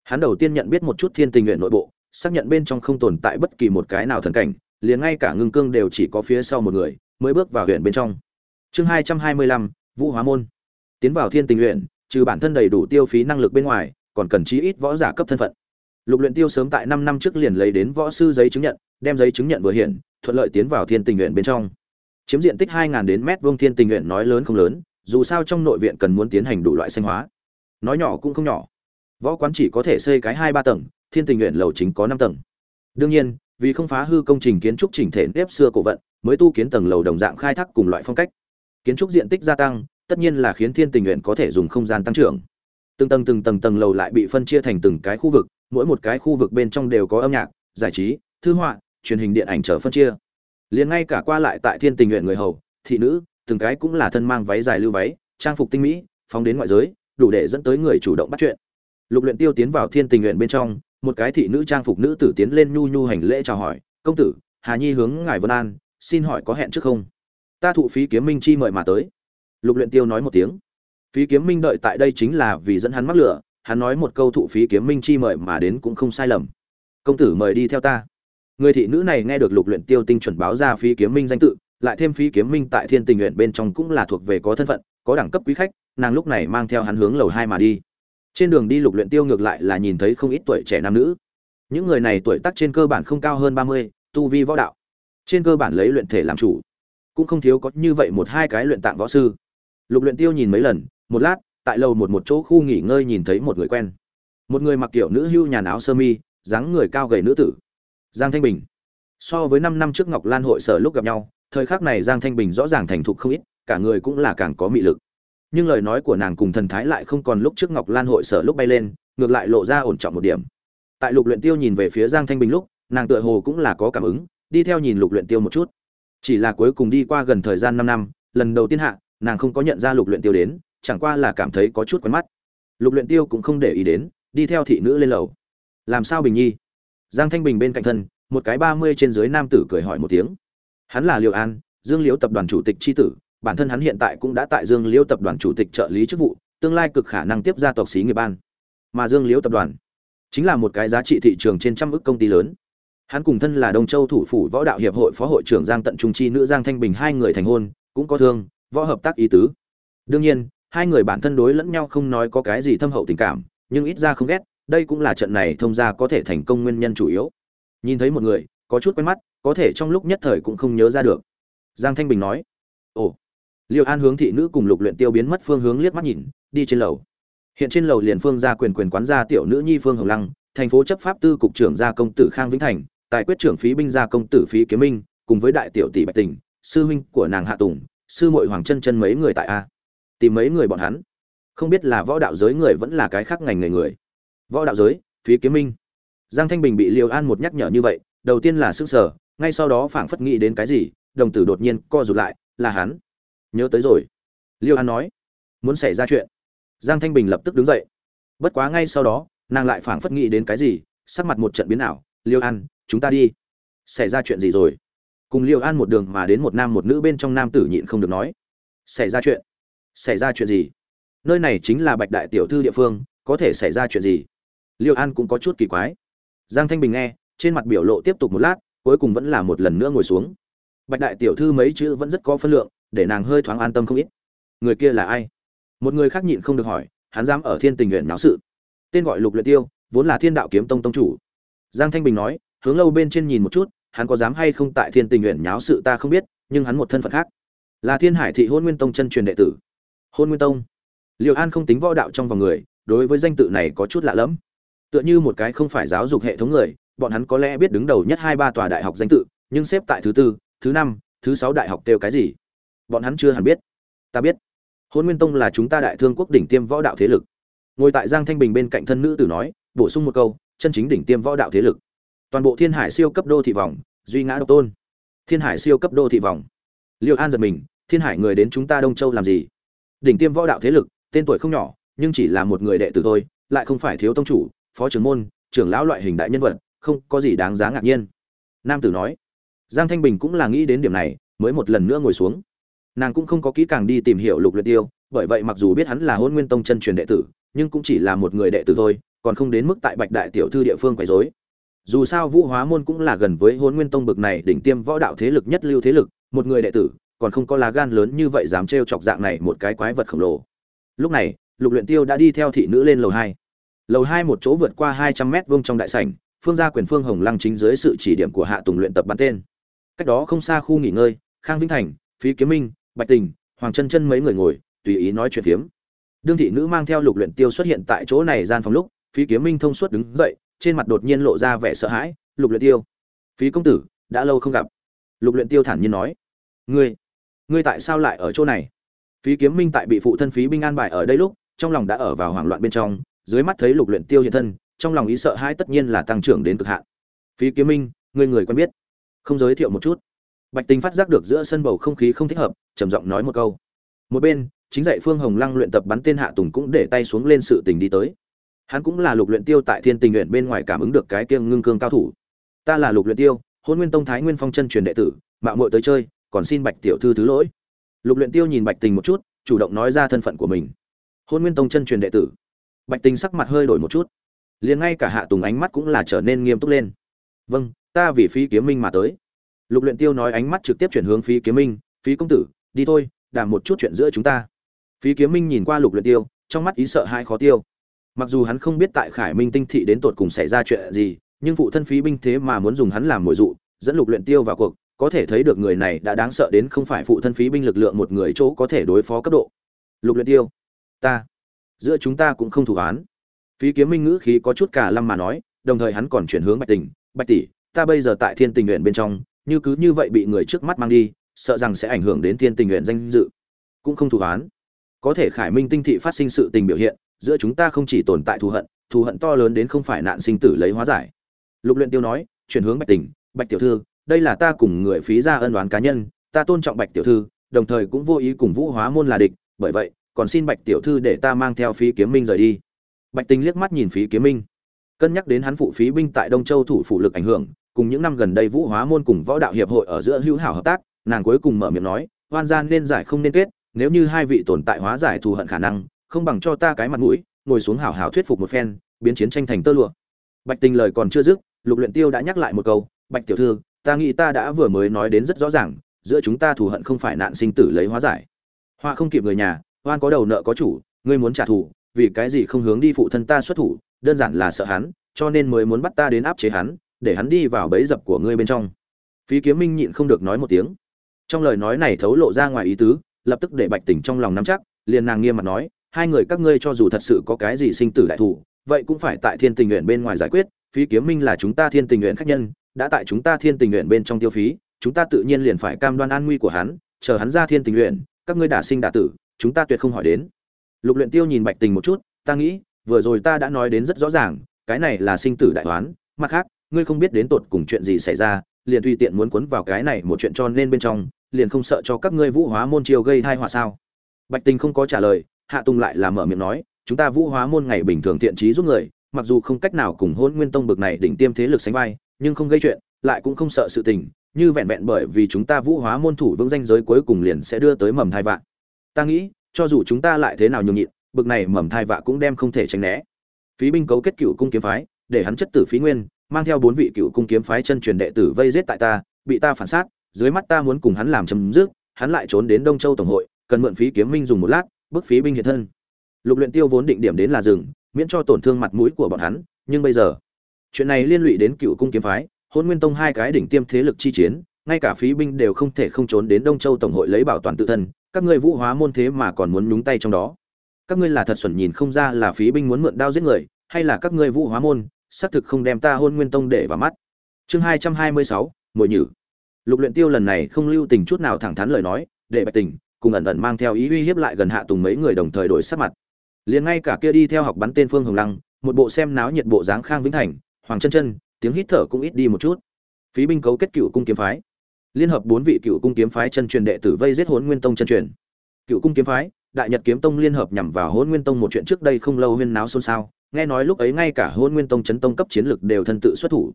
Hắn đầu tiên nhận biết một chút thiên tình nguyện nội bộ, xác nhận bên trong không tồn tại bất kỳ một cái nào thần cảnh, liền ngay cả ngưng cương đều chỉ có phía sau một người, mới bước vào huyện bên trong. Chương hai trăm hai mươi lăm, vũ hóa môn. Tiến vào thiên tình nguyện, trừ bản thân đầy đủ tiêu phí năng lực bên ngoài, còn cần chí ít võ giả cấp thân phận. Lục luyện tiêu sớm tại năm năm trước liền lấy đến võ sư giấy chứng nhận, đem giấy chứng nhận vừa hiện, thuận lợi tiến vào thiên tình nguyện bên trong chiếm diện tích hai ngàn đến mét vuông thiên tình nguyện nói lớn không lớn, dù sao trong nội viện cần muốn tiến hành đủ loại sinh hóa. Nói nhỏ cũng không nhỏ. Võ quán chỉ có thể xây cái hai ba tầng, thiên tình nguyện lầu chính có năm tầng. Đương nhiên, vì không phá hư công trình kiến trúc chỉnh thể nếp xưa cổ vận, mới tu kiến tầng lầu đồng dạng khai thác cùng loại phong cách. Kiến trúc diện tích gia tăng, tất nhiên là khiến thiên tình nguyện có thể dùng không gian tăng trưởng. Từng tầng từng tầng tầng lầu lại bị phân chia thành từng cái khu vực, mỗi một cái khu vực bên trong đều có âm nhạc, giải trí, thư họa, truyền hình điện ảnh trở phân chia liền ngay cả qua lại tại thiên tình nguyện người hầu, thị nữ, từng cái cũng là thân mang váy dài lưu váy, trang phục tinh mỹ, phóng đến ngoại giới, đủ để dẫn tới người chủ động bắt chuyện. Lục luyện tiêu tiến vào thiên tình nguyện bên trong, một cái thị nữ trang phục nữ tử tiến lên nhu nhu hành lễ chào hỏi, công tử, hà nhi hướng ngài vân an, xin hỏi có hẹn trước không? Ta thụ phí kiếm minh chi mời mà tới. Lục luyện tiêu nói một tiếng. Phí kiếm minh đợi tại đây chính là vì dẫn hắn mắc lửa, hắn nói một câu thụ phí kiếm minh chi mời mà đến cũng không sai lầm. Công tử mời đi theo ta người thị nữ này nghe được lục luyện tiêu tinh chuẩn báo ra phí kiếm minh danh tự lại thêm phí kiếm minh tại thiên tình nguyện bên trong cũng là thuộc về có thân phận có đẳng cấp quý khách nàng lúc này mang theo hắn hướng lầu hai mà đi. Trên đường đi lục luyện tiêu ngược lại là nhìn thấy không ít tuổi trẻ nam nữ. Những người này tuổi tác trên cơ bản không cao hơn ba mươi, tu vi võ đạo. Trên cơ bản lấy luyện thể làm chủ. Cũng không thiếu có như vậy một hai cái luyện tạng võ sư. Lục luyện tiêu nhìn mấy lần một lát tại lầu một một chỗ khu nghỉ ngơi nhìn thấy một người quen. Một người mặc kiểu nữ hưu nhà áo sơ mi dáng người cao gầy nữ tử giang thanh bình. So với năm năm trước ngọc lan hội sở lúc gặp nhau, thời khắc này giang thanh bình rõ ràng thành thục không ít, cả người cũng là càng có mị lực. Nhưng lời nói của nàng cùng thần thái lại không còn lúc trước ngọc lan hội sở lúc bay lên, ngược lại lộ ra ổn trọng một điểm. Tại lục luyện tiêu nhìn về phía giang thanh bình lúc, nàng tựa hồ cũng là có cảm ứng, đi theo nhìn lục luyện tiêu một chút. Chỉ là cuối cùng đi qua gần thời gian năm năm, lần đầu tiên hạ, nàng không có nhận ra lục luyện tiêu đến, chẳng qua là cảm thấy có chút quen mắt. Lục luyện tiêu cũng không để ý đến, đi theo thị nữ lên lầu. Làm sao bình nhi? Giang thanh bình bên cạnh thân, một cái ba mươi trên dưới nam tử cười hỏi một tiếng. Hắn là liêu an, dương liễu tập đoàn chủ tịch tri tử, bản thân hắn hiện tại cũng đã tại dương liễu tập đoàn chủ tịch trợ lý chức vụ, tương lai cực khả năng tiếp gia tộc xí nghiệp ban. Mà dương liễu tập đoàn chính là một cái giá trị thị trường trên trăm ước công ty lớn. Hắn cùng thân là đông châu thủ phủ võ đạo hiệp hội phó hội trưởng giang tận trung chi, nữ giang thanh bình hai người thành hôn, cũng có thương, võ hợp tác ý tứ. Đương nhiên, hai người bản thân đối lẫn nhau không nói có cái gì thâm hậu tình cảm, nhưng ít ra không ghét đây cũng là trận này thông ra có thể thành công nguyên nhân chủ yếu. Nhìn thấy một người, có chút quen mắt, có thể trong lúc nhất thời cũng không nhớ ra được. Giang thanh bình nói, ồ. Liêu an hướng thị nữ cùng lục luyện tiêu biến mất phương hướng liếc mắt nhìn, đi trên lầu. Hiện trên lầu liền phương gia quyền quyền quán gia tiểu nữ nhi phương hồng lăng, thành phố chấp pháp tư cục trưởng gia công tử khang vĩnh thành tài quyết trưởng phí binh gia công tử phí kiếm minh, cùng với đại tiểu tỷ bạch tình, sư huynh của nàng hạ tùng, sư muội hoàng chân chân mấy người tại a. Tìm mấy người bọn hắn. Không biết là võ đạo giới người vẫn là cái khác ngành nghề người võ đạo giới, phí kiếm minh. Giang thanh bình bị liều an một nhắc nhở như vậy, đầu tiên là sức sở ngay sau đó phảng phất nghĩ đến cái gì, đồng tử đột nhiên co rụt lại, là hắn. Nhớ tới rồi. Liêu an nói, muốn xảy ra chuyện. Giang thanh bình lập tức đứng dậy. Bất quá ngay sau đó, nàng lại phảng phất nghĩ đến cái gì, sắc mặt một trận biến ảo. Liêu an, chúng ta đi. Xảy ra chuyện gì rồi? Cùng liêu an một đường mà đến một nam một nữ bên trong nam tử nhịn không được nói. Xảy ra chuyện. Xảy ra chuyện gì? Nơi này chính là bạch đại tiểu thư địa phương, có thể xảy ra chuyện gì? Liêu an cũng có chút kỳ quái. Giang thanh bình nghe, trên mặt biểu lộ tiếp tục một lát, cuối cùng vẫn là một lần nữa ngồi xuống. Bạch đại tiểu thư mấy chữ vẫn rất có phân lượng, để nàng hơi thoáng an tâm không ít. Người kia là ai? Một người khác nhịn không được hỏi, hắn dám ở thiên tình nguyện náo sự. Tên gọi lục luyện tiêu, vốn là thiên đạo kiếm tông tông chủ. Giang thanh bình nói, hướng lâu bên trên nhìn một chút, hắn có dám hay không tại thiên tình nguyện nháo sự ta không biết, nhưng hắn một thân phận khác. Là thiên hải thị hôn nguyên tông chân truyền đệ tử. Hôn nguyên tông. Liệu an không tính võ đạo trong vòng người, đối với danh tự này có chút lạ lẫm tựa như một cái không phải giáo dục hệ thống người, bọn hắn có lẽ biết đứng đầu nhất hai ba tòa đại học danh tự, nhưng xếp tại thứ tư, thứ năm, thứ sáu đại học kêu cái gì? Bọn hắn chưa hẳn biết. Ta biết. Hôn nguyên tông là chúng ta đại thương quốc đỉnh tiêm võ đạo thế lực. Ngồi tại giang thanh bình bên cạnh thân nữ tử nói, bổ sung một câu, chân chính đỉnh tiêm võ đạo thế lực. Toàn bộ thiên hải siêu cấp đô thị vòng, duy ngã độc tôn. Thiên hải siêu cấp đô thị vòng. Liệu an giật mình, thiên hải người đến chúng ta đông châu làm gì? Đỉnh tiêm võ đạo thế lực, tên tuổi không nhỏ, nhưng chỉ là một người đệ tử thôi, lại không phải thiếu tông chủ phó trưởng môn, trưởng lão loại hình đại nhân vật, không có gì đáng giá ngạc nhiên. Nam tử nói, giang thanh bình cũng là nghĩ đến điểm này, mới một lần nữa ngồi xuống. Nàng cũng không có kỹ càng đi tìm hiểu lục luyện tiêu, bởi vậy mặc dù biết hắn là hôn nguyên tông chân truyền đệ tử, nhưng cũng chỉ là một người đệ tử thôi, còn không đến mức tại bạch đại tiểu thư địa phương quấy rối. Dù sao vũ hóa môn cũng là gần với hôn nguyên tông bực này đỉnh tiêm võ đạo thế lực nhất lưu thế lực, một người đệ tử, còn không có lá gan lớn như vậy dám trêu chọc dạng này một cái quái vật khổng lồ. Lúc này, lục luyện tiêu đã đi theo thị nữ lên lầu hai lầu hai một chỗ vượt qua hai trăm mét vuông trong đại sảnh, phương gia quyền phương hồng lăng chính dưới sự chỉ điểm của hạ tùng luyện tập bắn tên. Cách đó không xa khu nghỉ ngơi, khang vĩnh thành, phí kiếm minh, bạch tình, hoàng chân chân mấy người ngồi, tùy ý nói chuyện phiếm. Đương thị nữ mang theo lục luyện tiêu xuất hiện tại chỗ này gian phòng lúc, phí kiếm minh thông suốt đứng dậy, trên mặt đột nhiên lộ ra vẻ sợ hãi, lục luyện tiêu, phí công tử, đã lâu không gặp. Lục luyện tiêu thản nhiên nói, ngươi ngươi tại sao lại ở chỗ này? Phí kiếm minh tại bị phụ thân phí binh an bài ở đây lúc, trong lòng đã ở vào hoảng loạn bên trong dưới mắt thấy lục luyện tiêu hiện thân, trong lòng ý sợ hãi tất nhiên là tăng trưởng đến cực hạn. Phí kiếm minh, người người quen biết. Không giới thiệu một chút. Bạch tinh phát giác được giữa sân bầu không khí không thích hợp, trầm giọng nói một câu. Một bên, chính dạy phương hồng lăng luyện tập bắn tên hạ tùng cũng để tay xuống lên sự tình đi tới. Hắn cũng là lục luyện tiêu tại thiên tình luyện bên ngoài cảm ứng được cái kiêng ngưng cương cao thủ. Ta là lục luyện tiêu, hôn nguyên tông thái nguyên phong chân truyền đệ tử, mạo muội tới chơi, còn xin bạch tiểu thư thứ lỗi. Lục luyện tiêu nhìn bạch tình một chút, chủ động nói ra thân phận của mình. Hôn nguyên tông chân truyền đệ tử bạch tình sắc mặt hơi đổi một chút. Liền ngay cả hạ tùng ánh mắt cũng là trở nên nghiêm túc lên. Vâng ta vì phí kiếm minh mà tới. Lục luyện tiêu nói ánh mắt trực tiếp chuyển hướng phí kiếm minh, phí công tử, đi thôi, đàm một chút chuyện giữa chúng ta. Phí kiếm minh nhìn qua lục luyện tiêu, trong mắt ý sợ hai khó tiêu. Mặc dù hắn không biết tại khải minh tinh thị đến tột cùng xảy ra chuyện gì, nhưng phụ thân phí binh thế mà muốn dùng hắn làm mồi dụ, dẫn lục luyện tiêu vào cuộc, có thể thấy được người này đã đáng sợ đến không phải phụ thân phí binh lực lượng một người chỗ có thể đối phó cấp độ. Lục luyện tiêu, ta giữa chúng ta cũng không thủ án phí kiếm minh ngữ khí có chút cả lâm mà nói, đồng thời hắn còn chuyển hướng bạch tình bạch tỷ, ta bây giờ tại thiên tình nguyện bên trong, như cứ như vậy bị người trước mắt mang đi, sợ rằng sẽ ảnh hưởng đến thiên tình nguyện danh dự. Cũng không thủ án có thể khải minh tinh thị phát sinh sự tình biểu hiện, giữa chúng ta không chỉ tồn tại thù hận thù hận to lớn đến không phải nạn sinh tử lấy hóa giải. Lục luyện tiêu nói, chuyển hướng bạch tình bạch tiểu thư, đây là ta cùng người phí ra ân oán cá nhân, ta tôn trọng bạch tiểu thư, đồng thời cũng vô ý cùng vũ hóa môn là địch, bởi vậy còn xin bạch tiểu thư để ta mang theo phí kiếm minh rời đi. Bạch tình liếc mắt nhìn phí kiếm minh. Cân nhắc đến hắn phụ phí binh tại đông châu thủ phủ lực ảnh hưởng, cùng những năm gần đây vũ hóa môn cùng võ đạo hiệp hội ở giữa hữu hảo hợp tác, nàng cuối cùng mở miệng nói, hoan gian nên giải không nên kết, nếu như hai vị tồn tại hóa giải thù hận khả năng, không bằng cho ta cái mặt mũi, ngồi xuống hảo hảo thuyết phục một phen, biến chiến tranh thành tơ lụa. Bạch tình lời còn chưa dứt, lục luyện tiêu đã nhắc lại một câu, bạch tiểu thư, ta nghĩ ta đã vừa mới nói đến rất rõ ràng, giữa chúng ta thù hận không phải nạn sinh tử lấy hóa giải. Hoa không kịp người nhà oan có đầu nợ có chủ, ngươi muốn trả thù, vì cái gì không hướng đi phụ thân ta xuất thủ, đơn giản là sợ hắn, cho nên mới muốn bắt ta đến áp chế hắn, để hắn đi vào bẫy dập của ngươi bên trong. Phí kiếm minh nhịn không được nói một tiếng. Trong lời nói này thấu lộ ra ngoài ý tứ, lập tức để bạch tỉnh trong lòng nắm chắc, liền nàng nghiêm mặt nói, hai người các ngươi cho dù thật sự có cái gì sinh tử đại thủ vậy cũng phải tại thiên tình nguyện bên ngoài giải quyết, phí kiếm minh là chúng ta thiên tình nguyện khách nhân, đã tại chúng ta thiên tình nguyện bên trong tiêu phí, chúng ta tự nhiên liền phải cam đoan an nguy của hắn, chờ hắn ra thiên tình nguyện, các ngươi đả sinh đả tử chúng ta tuyệt không hỏi đến. Lục luyện tiêu nhìn bạch tình một chút, ta nghĩ, vừa rồi ta đã nói đến rất rõ ràng, cái này là sinh tử đại toán mặt khác, ngươi không biết đến tột cùng chuyện gì xảy ra, liền tùy tiện muốn cuốn vào cái này một chuyện cho nên bên trong, liền không sợ cho các ngươi vũ hóa môn chiêu gây tai họa sao? Bạch tình không có trả lời, hạ tùng lại là mở miệng nói, chúng ta vũ hóa môn ngày bình thường thiện trí giúp người, mặc dù không cách nào cùng hôn nguyên tông bực này đỉnh tiêm thế lực sánh vai, nhưng không gây chuyện, lại cũng không sợ sự tình, như vẹn vẹn bởi vì chúng ta vũ hóa môn thủ vững danh giới cuối cùng liền sẽ đưa tới mầm thai vạn ta nghĩ, cho dù chúng ta lại thế nào nhường nhịn, bực này mầm thai vạ cũng đem không thể tránh né. Phí binh cấu kết cựu cung kiếm phái, để hắn chất tử phí nguyên, mang theo bốn vị cựu cung kiếm phái chân truyền đệ tử vây giết tại ta, bị ta phản sát, dưới mắt ta muốn cùng hắn làm chấm dứt, hắn lại trốn đến đông châu tổng hội, cần mượn phí kiếm minh dùng một lát, bức phí binh hiện thân. Lục luyện tiêu vốn định điểm đến là rừng, miễn cho tổn thương mặt mũi của bọn hắn, nhưng bây giờ, chuyện này liên lụy đến cựu cung kiếm phái hôn nguyên tông hai cái đỉnh tiêm thế lực chi chiến, ngay cả phí binh đều không thể không trốn đến đông châu tổng hội lấy bảo toàn tự thân các ngươi vũ hóa môn thế mà còn muốn nhúng tay trong đó. Các ngươi là thật xuẩn nhìn không ra là phí binh muốn mượn đao giết người, hay là các ngươi vũ hóa môn, xác thực không đem ta hôn nguyên tông để vào mắt. Chương hai trăm hai mươi sáu mồi nhử. Lục luyện tiêu lần này không lưu tình chút nào thẳng thắn lời nói, để bạch tình cùng ẩn ẩn mang theo ý uy hiếp lại gần hạ tùng mấy người đồng thời đổi sắc mặt. Liền ngay cả kia đi theo học bắn tên phương hồng lăng, một bộ xem náo nhiệt bộ dáng khang vĩnh thành, hoàng chân chân, tiếng hít thở cũng ít đi một chút. Phí binh cấu kết cựu cung kiếm phái liên hợp bốn vị cựu cung kiếm phái chân truyền đệ tử vây giết hỗn nguyên tông chân truyền. Cựu cung kiếm phái, đại nhật kiếm tông liên hợp nhằm vào hôn nguyên tông một chuyện trước đây không lâu huyên náo xôn xao, nghe nói lúc ấy ngay cả hôn nguyên tông chấn tông cấp chiến lực đều thân tự xuất thủ.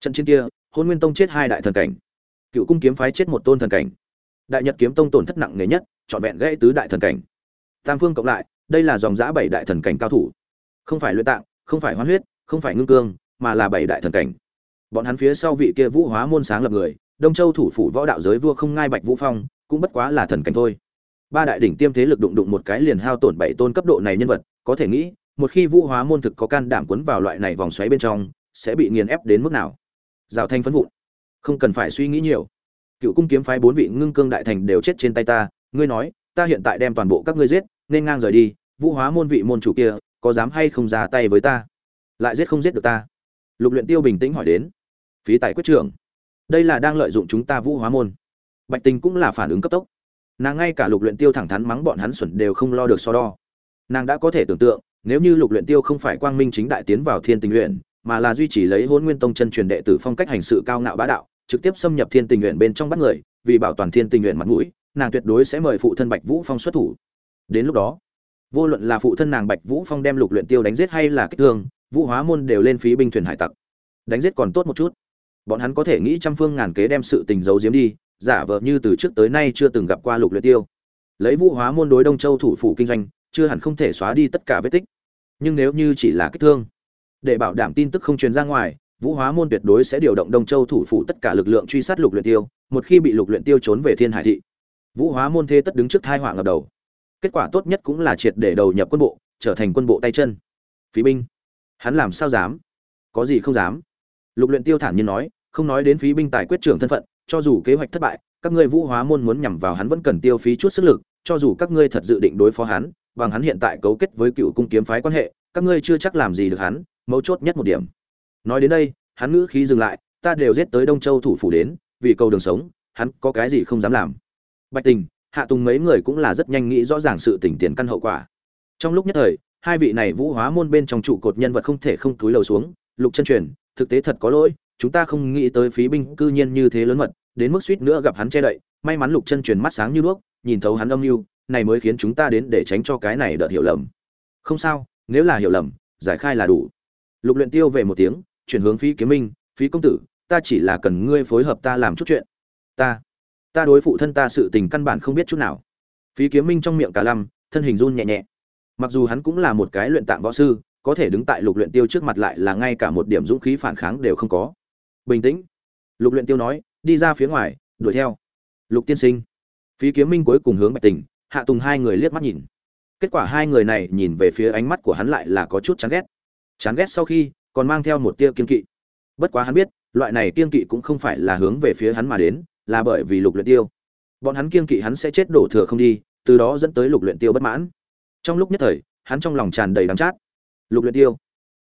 Trận chiến kia hôn nguyên tông chết hai đại thần cảnh. Cựu cung kiếm phái chết một tôn thần cảnh. Đại nhật kiếm tông tổn thất nặng nề nhất, trọn vẹn gãy tứ đại thần cảnh. Tam phương cộng lại, đây là dòng giã bảy đại thần cảnh cao thủ. Không phải luyện tạng, không phải hoán huyết, không phải ngưng cương, mà là bảy đại thần cảnh. Bọn hắn phía sau vị kia vũ hóa môn sáng lập người đông châu thủ phủ võ đạo giới vua không ngai bạch vũ phong, cũng bất quá là thần cảnh thôi. Ba đại đỉnh tiêm thế lực đụng đụng một cái liền hao tổn bảy tôn cấp độ này nhân vật, có thể nghĩ, một khi vũ hóa môn thực có can đảm cuốn vào loại này vòng xoáy bên trong, sẽ bị nghiền ép đến mức nào? Rào thanh phấn vụn. Không cần phải suy nghĩ nhiều. Cựu cung kiếm phái bốn vị ngưng cương đại thành đều chết trên tay ta, ngươi nói, ta hiện tại đem toàn bộ các ngươi giết, nên ngang rời đi, vũ hóa môn vị môn chủ kia, có dám hay không ra tay với ta? Lại giết không giết được ta? Lục luyện tiêu bình tĩnh hỏi đến. Phí tài quyết trưởng đây là đang lợi dụng chúng ta vũ hóa môn. Bạch tình cũng là phản ứng cấp tốc. Nàng ngay cả lục luyện tiêu thẳng thắn mắng bọn hắn xuẩn đều không lo được so đo. Nàng đã có thể tưởng tượng, nếu như lục luyện tiêu không phải quang minh chính đại tiến vào thiên tình luyện, mà là duy trì lấy hôn nguyên tông chân truyền đệ tử phong cách hành sự cao ngạo bá đạo, trực tiếp xâm nhập thiên tình luyện bên trong bắt người, vì bảo toàn thiên tình luyện mặt mũi, nàng tuyệt đối sẽ mời phụ thân bạch vũ phong xuất thủ. Đến lúc đó, vô luận là phụ thân nàng bạch vũ phong đem lục luyện tiêu đánh giết hay là kích thương, vũ hóa môn đều lên phí binh thuyền hải tặc. Đánh giết còn tốt một chút bọn hắn có thể nghĩ trăm phương ngàn kế đem sự tình giấu giếm đi, giả vờ như từ trước tới nay chưa từng gặp qua lục luyện tiêu. Lấy vũ hóa môn đối đông châu thủ phủ kinh doanh, chưa hẳn không thể xóa đi tất cả vết tích. Nhưng nếu như chỉ là kích thương, để bảo đảm tin tức không truyền ra ngoài, vũ hóa môn tuyệt đối sẽ điều động đông châu thủ phủ tất cả lực lượng truy sát lục luyện tiêu, một khi bị lục luyện tiêu trốn về thiên hải thị. Vũ hóa môn thế tất đứng trước thai họa ngập đầu. Kết quả tốt nhất cũng là triệt để đầu nhập quân bộ, trở thành quân bộ tay chân. Phí binh. Hắn làm sao dám? Có gì không dám? Lục luyện tiêu thản nhiên nói không nói đến phí binh tài quyết trưởng thân phận, cho dù kế hoạch thất bại, các ngươi vũ hóa môn muốn nhằm vào hắn vẫn cần tiêu phí chút sức lực, cho dù các ngươi thật dự định đối phó hắn, bằng hắn hiện tại cấu kết với cựu cung kiếm phái quan hệ, các ngươi chưa chắc làm gì được hắn, mấu chốt nhất một điểm. Nói đến đây, hắn ngữ khí dừng lại, ta đều giết tới đông châu thủ phủ đến, vì cầu đường sống, hắn có cái gì không dám làm. Bạch tình, hạ tùng mấy người cũng là rất nhanh nghĩ rõ ràng sự tình tiền căn hậu quả. Trong lúc nhất thời, hai vị này vũ hóa môn bên trong trụ cột nhân vật không thể không túi lầu xuống, lục chân truyền, thực tế thật có lỗi chúng ta không nghĩ tới phí binh cư nhiên như thế lớn mật, đến mức suýt nữa gặp hắn che đậy. May mắn lục chân truyền mắt sáng như đuốc, nhìn thấu hắn âm mưu, này mới khiến chúng ta đến để tránh cho cái này đợt hiểu lầm. Không sao, nếu là hiểu lầm, giải khai là đủ. Lục luyện tiêu về một tiếng, chuyển hướng phí kiếm minh, phí công tử, ta chỉ là cần ngươi phối hợp ta làm chút chuyện. Ta ta đối phụ thân ta sự tình căn bản không biết chút nào. Phí kiếm minh trong miệng cả lăm, thân hình run nhẹ nhẹ. Mặc dù hắn cũng là một cái luyện tạng võ sư, có thể đứng tại lục luyện tiêu trước mặt lại là ngay cả một điểm dũng khí phản kháng đều không có bình tĩnh. Lục luyện tiêu nói, đi ra phía ngoài, đuổi theo. Lục tiên sinh. Phí kiếm minh cuối cùng hướng bạch tình, hạ tùng hai người liếc mắt nhìn. Kết quả hai người này nhìn về phía ánh mắt của hắn lại là có chút chán ghét. Chán ghét sau khi, còn mang theo một tia kiên kỵ. Bất quá hắn biết, loại này kiên kỵ cũng không phải là hướng về phía hắn mà đến, là bởi vì lục luyện tiêu. Bọn hắn kiên kỵ hắn sẽ chết đổ thừa không đi, từ đó dẫn tới lục luyện tiêu bất mãn. Trong lúc nhất thời, hắn trong lòng tràn đầy đắng chát. Lục luyện tiêu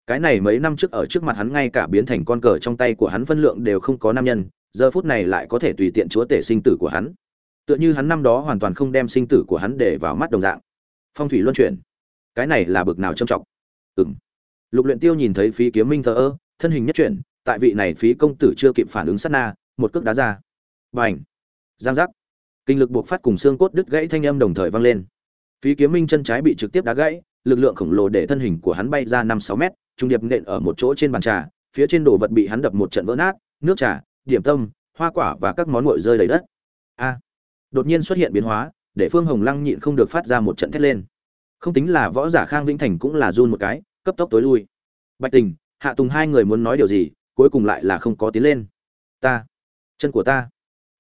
cái này mấy năm trước ở trước mặt hắn ngay cả biến thành con cờ trong tay của hắn phân lượng đều không có nam nhân, giờ phút này lại có thể tùy tiện chúa tể sinh tử của hắn. Tựa như hắn năm đó hoàn toàn không đem sinh tử của hắn để vào mắt đồng dạng. Phong thủy luân chuyển. Cái này là bực nào trầm trọng. Ừng lục luyện tiêu nhìn thấy phí kiếm minh thờ ơ, thân hình nhất chuyển, tại vị này phí công tử chưa kịp phản ứng sát na, một cước đá ra. Bành. Giang giác. Kinh lực buộc phát cùng xương cốt đứt gãy thanh âm đồng thời vang lên. Phí kiếm minh chân trái bị trực tiếp đá gãy, lực lượng khổng lồ để thân hình của hắn bay ra năm sáu mét trung điệp nện ở một chỗ trên bàn trà, phía trên đồ vật bị hắn đập một trận vỡ nát, nước trà, điểm tâm, hoa quả và các món nguội rơi đầy đất. A! Đột nhiên xuất hiện biến hóa, để phương hồng lăng nhịn không được phát ra một trận thét lên. Không tính là võ giả khang vĩnh thành cũng là run một cái, cấp tốc tối lui. Bạch tình, hạ tùng hai người muốn nói điều gì, cuối cùng lại là không có tiến lên. Ta, chân của ta.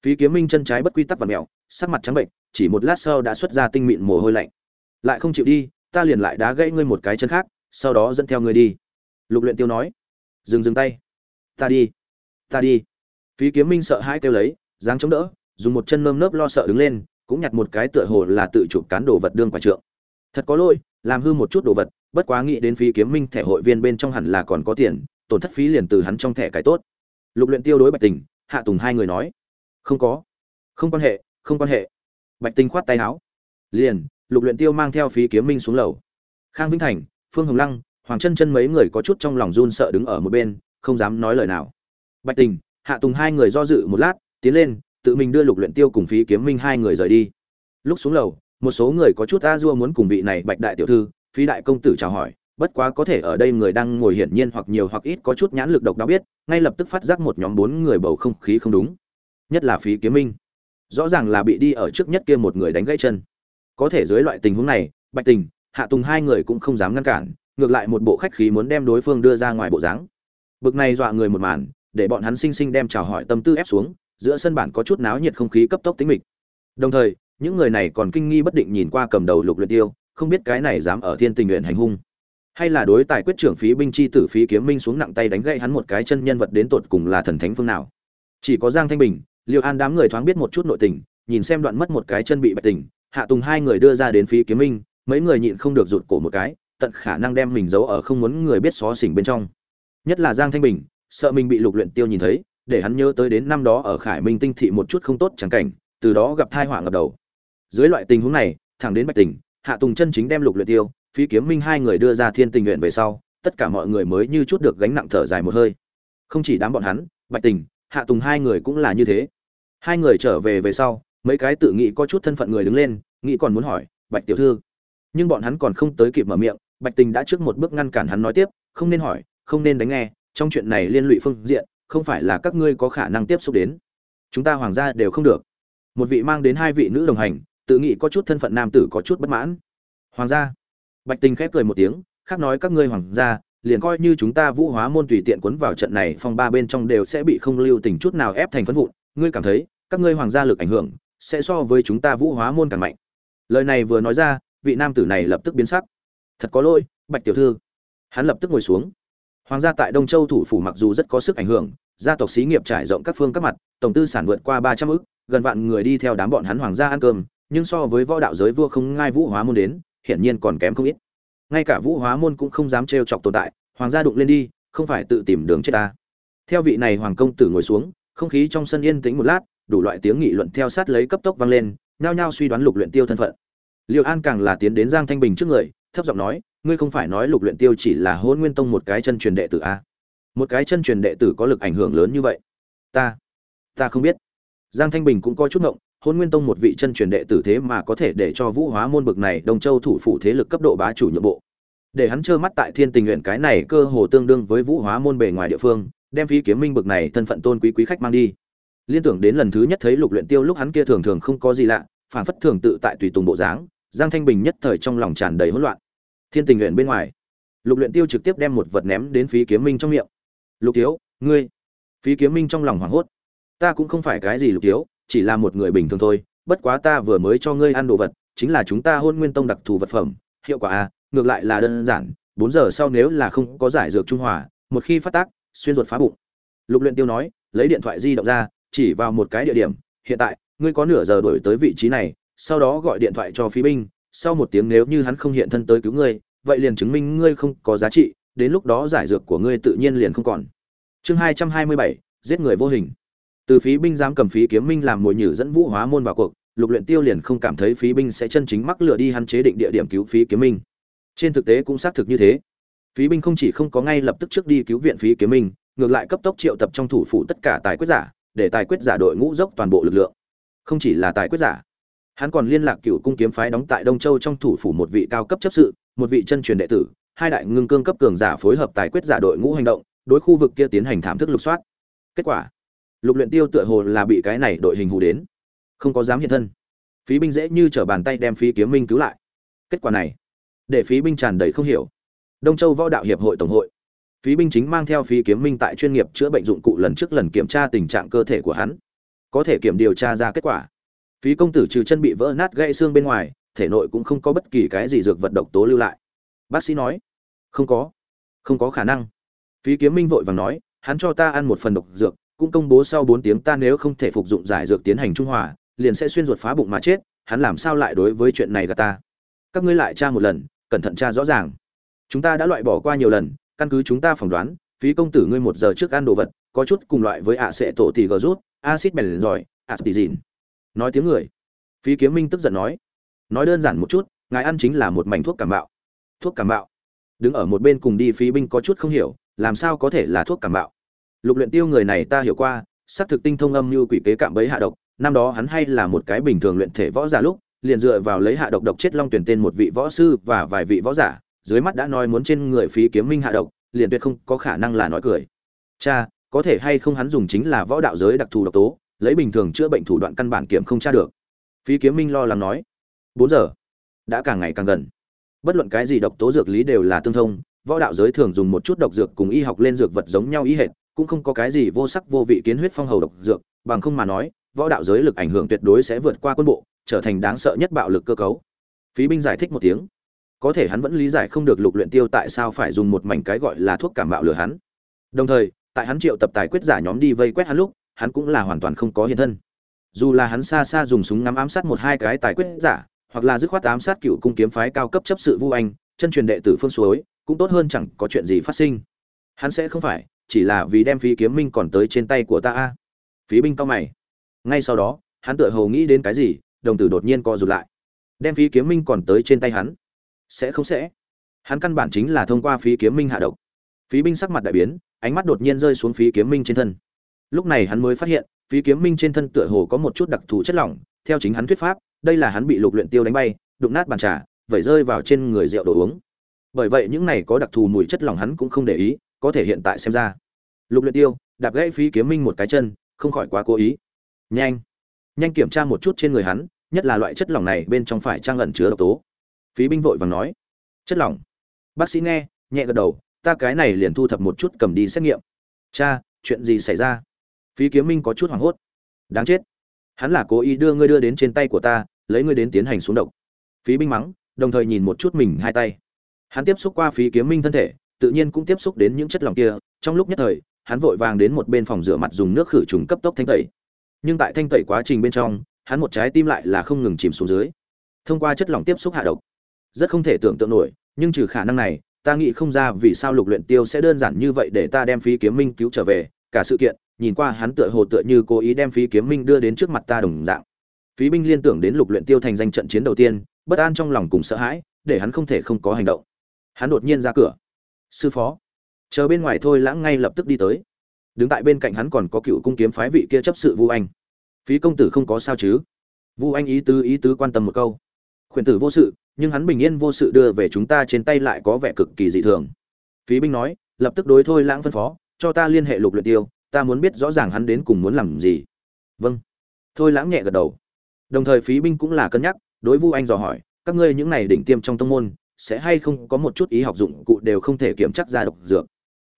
Phí kiếm minh chân trái bất quy tắc và mẹo, sắc mặt trắng bệnh, chỉ một lát sau đã xuất ra tinh mịn mồ hôi lạnh. Lại không chịu đi, ta liền lại đá gãy ngươi một cái chân khác, sau đó dẫn theo ngươi đi lục luyện tiêu nói, dừng dừng tay. Ta đi ta đi. Phí kiếm minh sợ hãi kêu lấy, dáng chống đỡ, dùng một chân nơm nớp lo sợ đứng lên, cũng nhặt một cái tựa hồ là tự chụp cán đồ vật đương quả trượng. Thật có lỗi, làm hư một chút đồ vật, bất quá nghĩ đến phí kiếm minh thẻ hội viên bên trong hẳn là còn có tiền, tổn thất phí liền từ hắn trong thẻ cái tốt. Lục luyện tiêu đối bạch tình, hạ tùng hai người nói, không có, không quan hệ, không quan hệ. Bạch tình khoát tay áo. Liền, lục luyện tiêu mang theo phí kiếm minh xuống lầu. Khang vĩnh thành, phương hồng lăng hoàng chân chân mấy người có chút trong lòng run sợ đứng ở một bên, không dám nói lời nào. Bạch tình, hạ tùng hai người do dự một lát, tiến lên, tự mình đưa lục luyện tiêu cùng phí kiếm minh hai người rời đi. Lúc xuống lầu, một số người có chút a dua muốn cùng vị này bạch đại tiểu thư, phí đại công tử chào hỏi, bất quá có thể ở đây người đang ngồi hiển nhiên hoặc nhiều hoặc ít có chút nhãn lực độc đáo biết, ngay lập tức phát giác một nhóm bốn người bầu không khí không đúng. Nhất là phí kiếm minh. Rõ ràng là bị đi ở trước nhất kia một người đánh gãy chân. Có thể dưới loại tình huống này, bạch tình, hạ tùng hai người cũng không dám ngăn cản ngược lại một bộ khách khí muốn đem đối phương đưa ra ngoài bộ dáng. Bực này dọa người một màn, để bọn hắn sinh sinh đem chào hỏi tâm tư ép xuống, giữa sân bản có chút náo nhiệt không khí cấp tốc tính mịch. Đồng thời, những người này còn kinh nghi bất định nhìn qua cầm đầu lục luyện tiêu, không biết cái này dám ở thiên tình nguyện hành hung. Hay là đối tài quyết trưởng phí binh chi tử phí kiếm minh xuống nặng tay đánh gãy hắn một cái chân nhân vật đến tột cùng là thần thánh phương nào. Chỉ có giang thanh bình, liêu an đám người thoáng biết một chút nội tình, nhìn xem đoạn mất một cái chân bị bạch tình, hạ tùng hai người đưa ra đến phí kiếm minh, mấy người nhịn không được rụt cổ một cái tận khả năng đem mình giấu ở không muốn người biết xó xỉnh bên trong. Nhất là giang thanh bình, sợ mình bị lục luyện tiêu nhìn thấy, để hắn nhớ tới đến năm đó ở khải minh tinh thị một chút không tốt chẳng cảnh, từ đó gặp tai họa ngập đầu. Dưới loại tình huống này, thẳng đến bạch tình hạ tùng chân chính đem lục luyện tiêu, phí kiếm minh hai người đưa ra thiên tình nguyện về sau, tất cả mọi người mới như chút được gánh nặng thở dài một hơi. Không chỉ đám bọn hắn, bạch tình hạ tùng hai người cũng là như thế. Hai người trở về về sau, mấy cái tự nghĩ có chút thân phận người đứng lên, nghĩ còn muốn hỏi, bạch tiểu thư, nhưng bọn hắn còn không tới kịp mở miệng bạch tình đã trước một bước ngăn cản hắn nói tiếp, không nên hỏi, không nên đánh nghe, trong chuyện này liên lụy phương diện, không phải là các ngươi có khả năng tiếp xúc đến. Chúng ta hoàng gia đều không được. Một vị mang đến hai vị nữ đồng hành, tự nghĩ có chút thân phận nam tử có chút bất mãn. Hoàng gia? Bạch tình khép cười một tiếng, khác nói, các ngươi hoàng gia, liền coi như chúng ta vũ hóa môn tùy tiện quấn vào trận này phong ba bên trong đều sẽ bị không lưu tình chút nào ép thành phấn vụn. Ngươi cảm thấy, các ngươi hoàng gia lực ảnh hưởng, sẽ so với chúng ta vũ hóa môn càng mạnh. Lời này vừa nói ra, vị nam tử này lập tức biến sắc thật có lỗi bạch tiểu thư. Hắn lập tức ngồi xuống. Hoàng gia tại đông châu thủ phủ mặc dù rất có sức ảnh hưởng gia tộc xí nghiệp trải rộng các phương các mặt tổng tư sản vượt qua ba trăm ước gần vạn người đi theo đám bọn hắn hoàng gia ăn cơm nhưng so với võ đạo giới vua không ngai vũ hóa môn đến hiển nhiên còn kém không ít. Ngay cả vũ hóa môn cũng không dám trêu chọc tồn tại hoàng gia đụng lên đi không phải tự tìm đường chết ta. Theo vị này hoàng công tử ngồi xuống không khí trong sân yên tĩnh một lát đủ loại tiếng nghị luận theo sát lấy cấp tốc vang lên nhao nhao suy đoán lục luyện tiêu thân phận. Liêu An càng là tiến đến Giang Thanh Bình trước người, thấp giọng nói, ngươi không phải nói Lục Luyện Tiêu chỉ là Hỗn Nguyên Tông một cái chân truyền đệ tử a? À? Một cái chân truyền đệ tử có lực ảnh hưởng lớn như vậy? Ta, ta không biết. Giang Thanh Bình cũng có chút ngộng, Hỗn Nguyên Tông một vị chân truyền đệ tử thế mà có thể để cho Vũ Hóa môn bực này Đông Châu thủ phủ thế lực cấp độ bá chủ nhượng bộ. Để hắn trơ mắt tại Thiên Tình nguyện cái này cơ hồ tương đương với Vũ Hóa môn bề ngoài địa phương, đem phí kiếm minh bực này thân phận tôn quý quý khách mang đi. Liên tưởng đến lần thứ nhất thấy Lục Luyện Tiêu lúc hắn kia thường thường không có gì lạ, phản phất thường tự tại tùy tùng bộ dáng, Giang Thanh Bình nhất thời trong lòng tràn đầy hỗn loạn. Thiên Tình nguyện bên ngoài, Lục Luyện Tiêu trực tiếp đem một vật ném đến Phí Kiếm Minh trong miệng. "Lục Thiếu, ngươi?" Phí Kiếm Minh trong lòng hoảng hốt. "Ta cũng không phải cái gì Lục Thiếu, chỉ là một người bình thường thôi, bất quá ta vừa mới cho ngươi ăn đồ vật, chính là chúng ta Hôn Nguyên Tông đặc thù vật phẩm, hiệu quả a, ngược lại là đơn giản, 4 giờ sau nếu là không có giải dược trung hòa, một khi phát tác, xuyên ruột phá bụng." Lục Luyện Tiêu nói, lấy điện thoại di động ra, chỉ vào một cái địa điểm, "Hiện tại, ngươi có nửa giờ đuổi tới vị trí này, sau đó gọi điện thoại cho phí binh, sau một tiếng nếu như hắn không hiện thân tới cứu ngươi, vậy liền chứng minh ngươi không có giá trị, đến lúc đó giải dược của ngươi tự nhiên liền không còn. Chương hai trăm hai mươi bảy, giết người vô hình. Từ phí binh dám cầm phí kiếm minh làm mồi nhử dẫn vũ hóa môn vào cuộc, lục luyện tiêu liền không cảm thấy phí binh sẽ chân chính mắc lừa đi hắn chế định địa điểm cứu phí kiếm minh. Trên thực tế cũng xác thực như thế. Phí binh không chỉ không có ngay lập tức trước đi cứu viện phí kiếm minh, ngược lại cấp tốc triệu tập trong thủ phủ tất cả tài quyết giả, để tài quyết giả đội ngũ dốc toàn bộ lực lượng. Không chỉ là tài quyết giả hắn còn liên lạc cựu cung kiếm phái đóng tại đông châu trong thủ phủ một vị cao cấp chấp sự, một vị chân truyền đệ tử, hai đại ngưng cương cấp cường giả phối hợp tài quyết giả đội ngũ hành động, đối khu vực kia tiến hành thảm thức lục soát. Kết quả, lục luyện tiêu tựa hồ là bị cái này đội hình hù đến, không có dám hiện thân. Phí binh dễ như trở bàn tay đem phí kiếm minh cứu lại. Kết quả này, để phí binh tràn đầy không hiểu. Đông châu võ đạo hiệp hội tổng hội. Phí binh chính mang theo phí kiếm minh tại chuyên nghiệp chữa bệnh dụng cụ lần trước lần kiểm tra tình trạng cơ thể của hắn. Có thể kiểm điều tra ra kết quả phí công tử trừ chân bị vỡ nát gãy xương bên ngoài, thể nội cũng không có bất kỳ cái gì dược vật độc tố lưu lại. Bác sĩ nói, không có không có khả năng. Phí kiếm minh vội vàng nói, hắn cho ta ăn một phần độc dược, cũng công bố sau bốn tiếng ta nếu không thể phục dụng giải dược tiến hành trung hòa, liền sẽ xuyên ruột phá bụng mà chết, hắn làm sao lại đối với chuyện này gạt ta? Các ngươi lại tra một lần, cẩn thận tra rõ ràng. Chúng ta đã loại bỏ qua nhiều lần, căn cứ chúng ta phỏng đoán, phí công tử ngươi một giờ trước ăn đồ vật, có chút cùng loại với ạ sệ tổ tỷ gờ rút acid bèn giỏi ạ tỷ dìn nói tiếng người. Phí kiếm minh tức giận nói nói đơn giản một chút, ngài ăn chính là một mảnh thuốc cảm bạo thuốc cảm bạo đứng ở một bên cùng đi, phí binh có chút không hiểu, làm sao có thể là thuốc cảm bạo lục luyện tiêu người này ta hiểu qua, xác thực tinh thông âm như quỷ kế cạm bẫy hạ độc, năm đó hắn hay là một cái bình thường luyện thể võ giả lúc, liền dựa vào lấy hạ độc độc chết long tuyển tên một vị võ sư và vài vị võ giả, dưới mắt đã nói muốn trên người phí kiếm minh hạ độc, liền tuyệt không có khả năng là nói cười. Cha, có thể hay không hắn dùng chính là võ đạo giới đặc thù độc tố lấy bình thường chữa bệnh thủ đoạn căn bản kiểm không tra được. Phí kiếm minh lo lắng nói, bốn giờ, đã càng ngày càng gần. Bất luận cái gì độc tố dược lý đều là tương thông, võ đạo giới thường dùng một chút độc dược cùng y học lên dược vật giống nhau ý hệt, cũng không có cái gì vô sắc vô vị kiến huyết phong hầu độc dược, bằng không mà nói, võ đạo giới lực ảnh hưởng tuyệt đối sẽ vượt qua quân bộ, trở thành đáng sợ nhất bạo lực cơ cấu. Phí binh giải thích một tiếng, có thể hắn vẫn lý giải không được lục luyện tiêu tại sao phải dùng một mảnh cái gọi là thuốc cảm bạo lừa hắn. Đồng thời, tại hắn triệu tập tài quyết giả nhóm đi vây quét hắn lúc hắn cũng là hoàn toàn không có hiện thân. Dù là hắn xa xa dùng súng ngắm ám sát một hai cái tài quyết giả, hoặc là dứt khoát ám sát cựu cung kiếm phái cao cấp chấp sự vu anh, chân truyền đệ tử phương suối, cũng tốt hơn chẳng có chuyện gì phát sinh. Hắn sẽ không phải, chỉ là vì đem phí kiếm minh còn tới trên tay của ta a. Phí binh cao mày. Ngay sau đó, hắn tựa hồ nghĩ đến cái gì, đồng tử đột nhiên co rụt lại. Đem phí kiếm minh còn tới trên tay hắn. Sẽ không sẽ. Hắn căn bản chính là thông qua phí kiếm minh hạ độc. Phí binh sắc mặt đại biến, ánh mắt đột nhiên rơi xuống phí kiếm minh trên thân lúc này hắn mới phát hiện, phí kiếm minh trên thân tựa hồ có một chút đặc thù chất lỏng, theo chính hắn thuyết pháp, đây là hắn bị lục luyện tiêu đánh bay, đụng nát bàn trà, vẩy rơi vào trên người rượu đồ uống. Bởi vậy những này có đặc thù mùi chất lỏng hắn cũng không để ý, có thể hiện tại xem ra. Lục luyện tiêu, đạp gãy phí kiếm minh một cái chân, không khỏi quá cố ý. Nhanh nhanh kiểm tra một chút trên người hắn, nhất là loại chất lỏng này bên trong phải trang ẩn chứa độc tố. Phí binh vội vàng nói, chất lỏng. Bác sĩ nghe, nhẹ gật đầu, ta cái này liền thu thập một chút cầm đi xét nghiệm. Cha, chuyện gì xảy ra? Phí kiếm minh có chút hoảng hốt. Đáng chết. Hắn là cố ý đưa ngươi đưa đến trên tay của ta, lấy ngươi đến tiến hành xuống độc. Phí binh mắng, đồng thời nhìn một chút mình hai tay. Hắn tiếp xúc qua phí kiếm minh thân thể, tự nhiên cũng tiếp xúc đến những chất lỏng kia. Trong lúc nhất thời, hắn vội vàng đến một bên phòng rửa mặt dùng nước khử trùng cấp tốc thanh tẩy. Nhưng tại thanh tẩy quá trình bên trong, hắn một trái tim lại là không ngừng chìm xuống dưới. Thông qua chất lỏng tiếp xúc hạ độc, rất không thể tưởng tượng nổi, nhưng trừ khả năng này, ta nghĩ không ra vì sao lục luyện tiêu sẽ đơn giản như vậy để ta đem phí kiếm minh cứu trở về, cả sự kiện nhìn qua hắn tựa hồ tựa như cố ý đem phí kiếm minh đưa đến trước mặt ta đồng dạng. Phí binh liên tưởng đến lục luyện tiêu thành danh trận chiến đầu tiên, bất an trong lòng cùng sợ hãi, để hắn không thể không có hành động. Hắn đột nhiên ra cửa. Sư phó. Chờ bên ngoài thôi lãng ngay lập tức đi tới. Đứng tại bên cạnh hắn còn có cựu cung kiếm phái vị kia chấp sự vu anh. Phí công tử không có sao chứ? Vu anh ý tứ ý tứ quan tâm một câu. Khuyển tử vô sự, nhưng hắn bình yên vô sự đưa về chúng ta trên tay lại có vẻ cực kỳ dị thường. Phí binh nói, lập tức đối thôi lãng phân phó, cho ta liên hệ lục luyện tiêu ta muốn biết rõ ràng hắn đến cùng muốn làm gì. Vâng. Thôi lãng nhẹ gật đầu. Đồng thời phí binh cũng là cân nhắc, đối vu anh dò hỏi, các ngươi những này đỉnh tiêm trong tông môn, sẽ hay không có một chút ý học dụng cụ đều không thể kiểm chắc ra độc dược?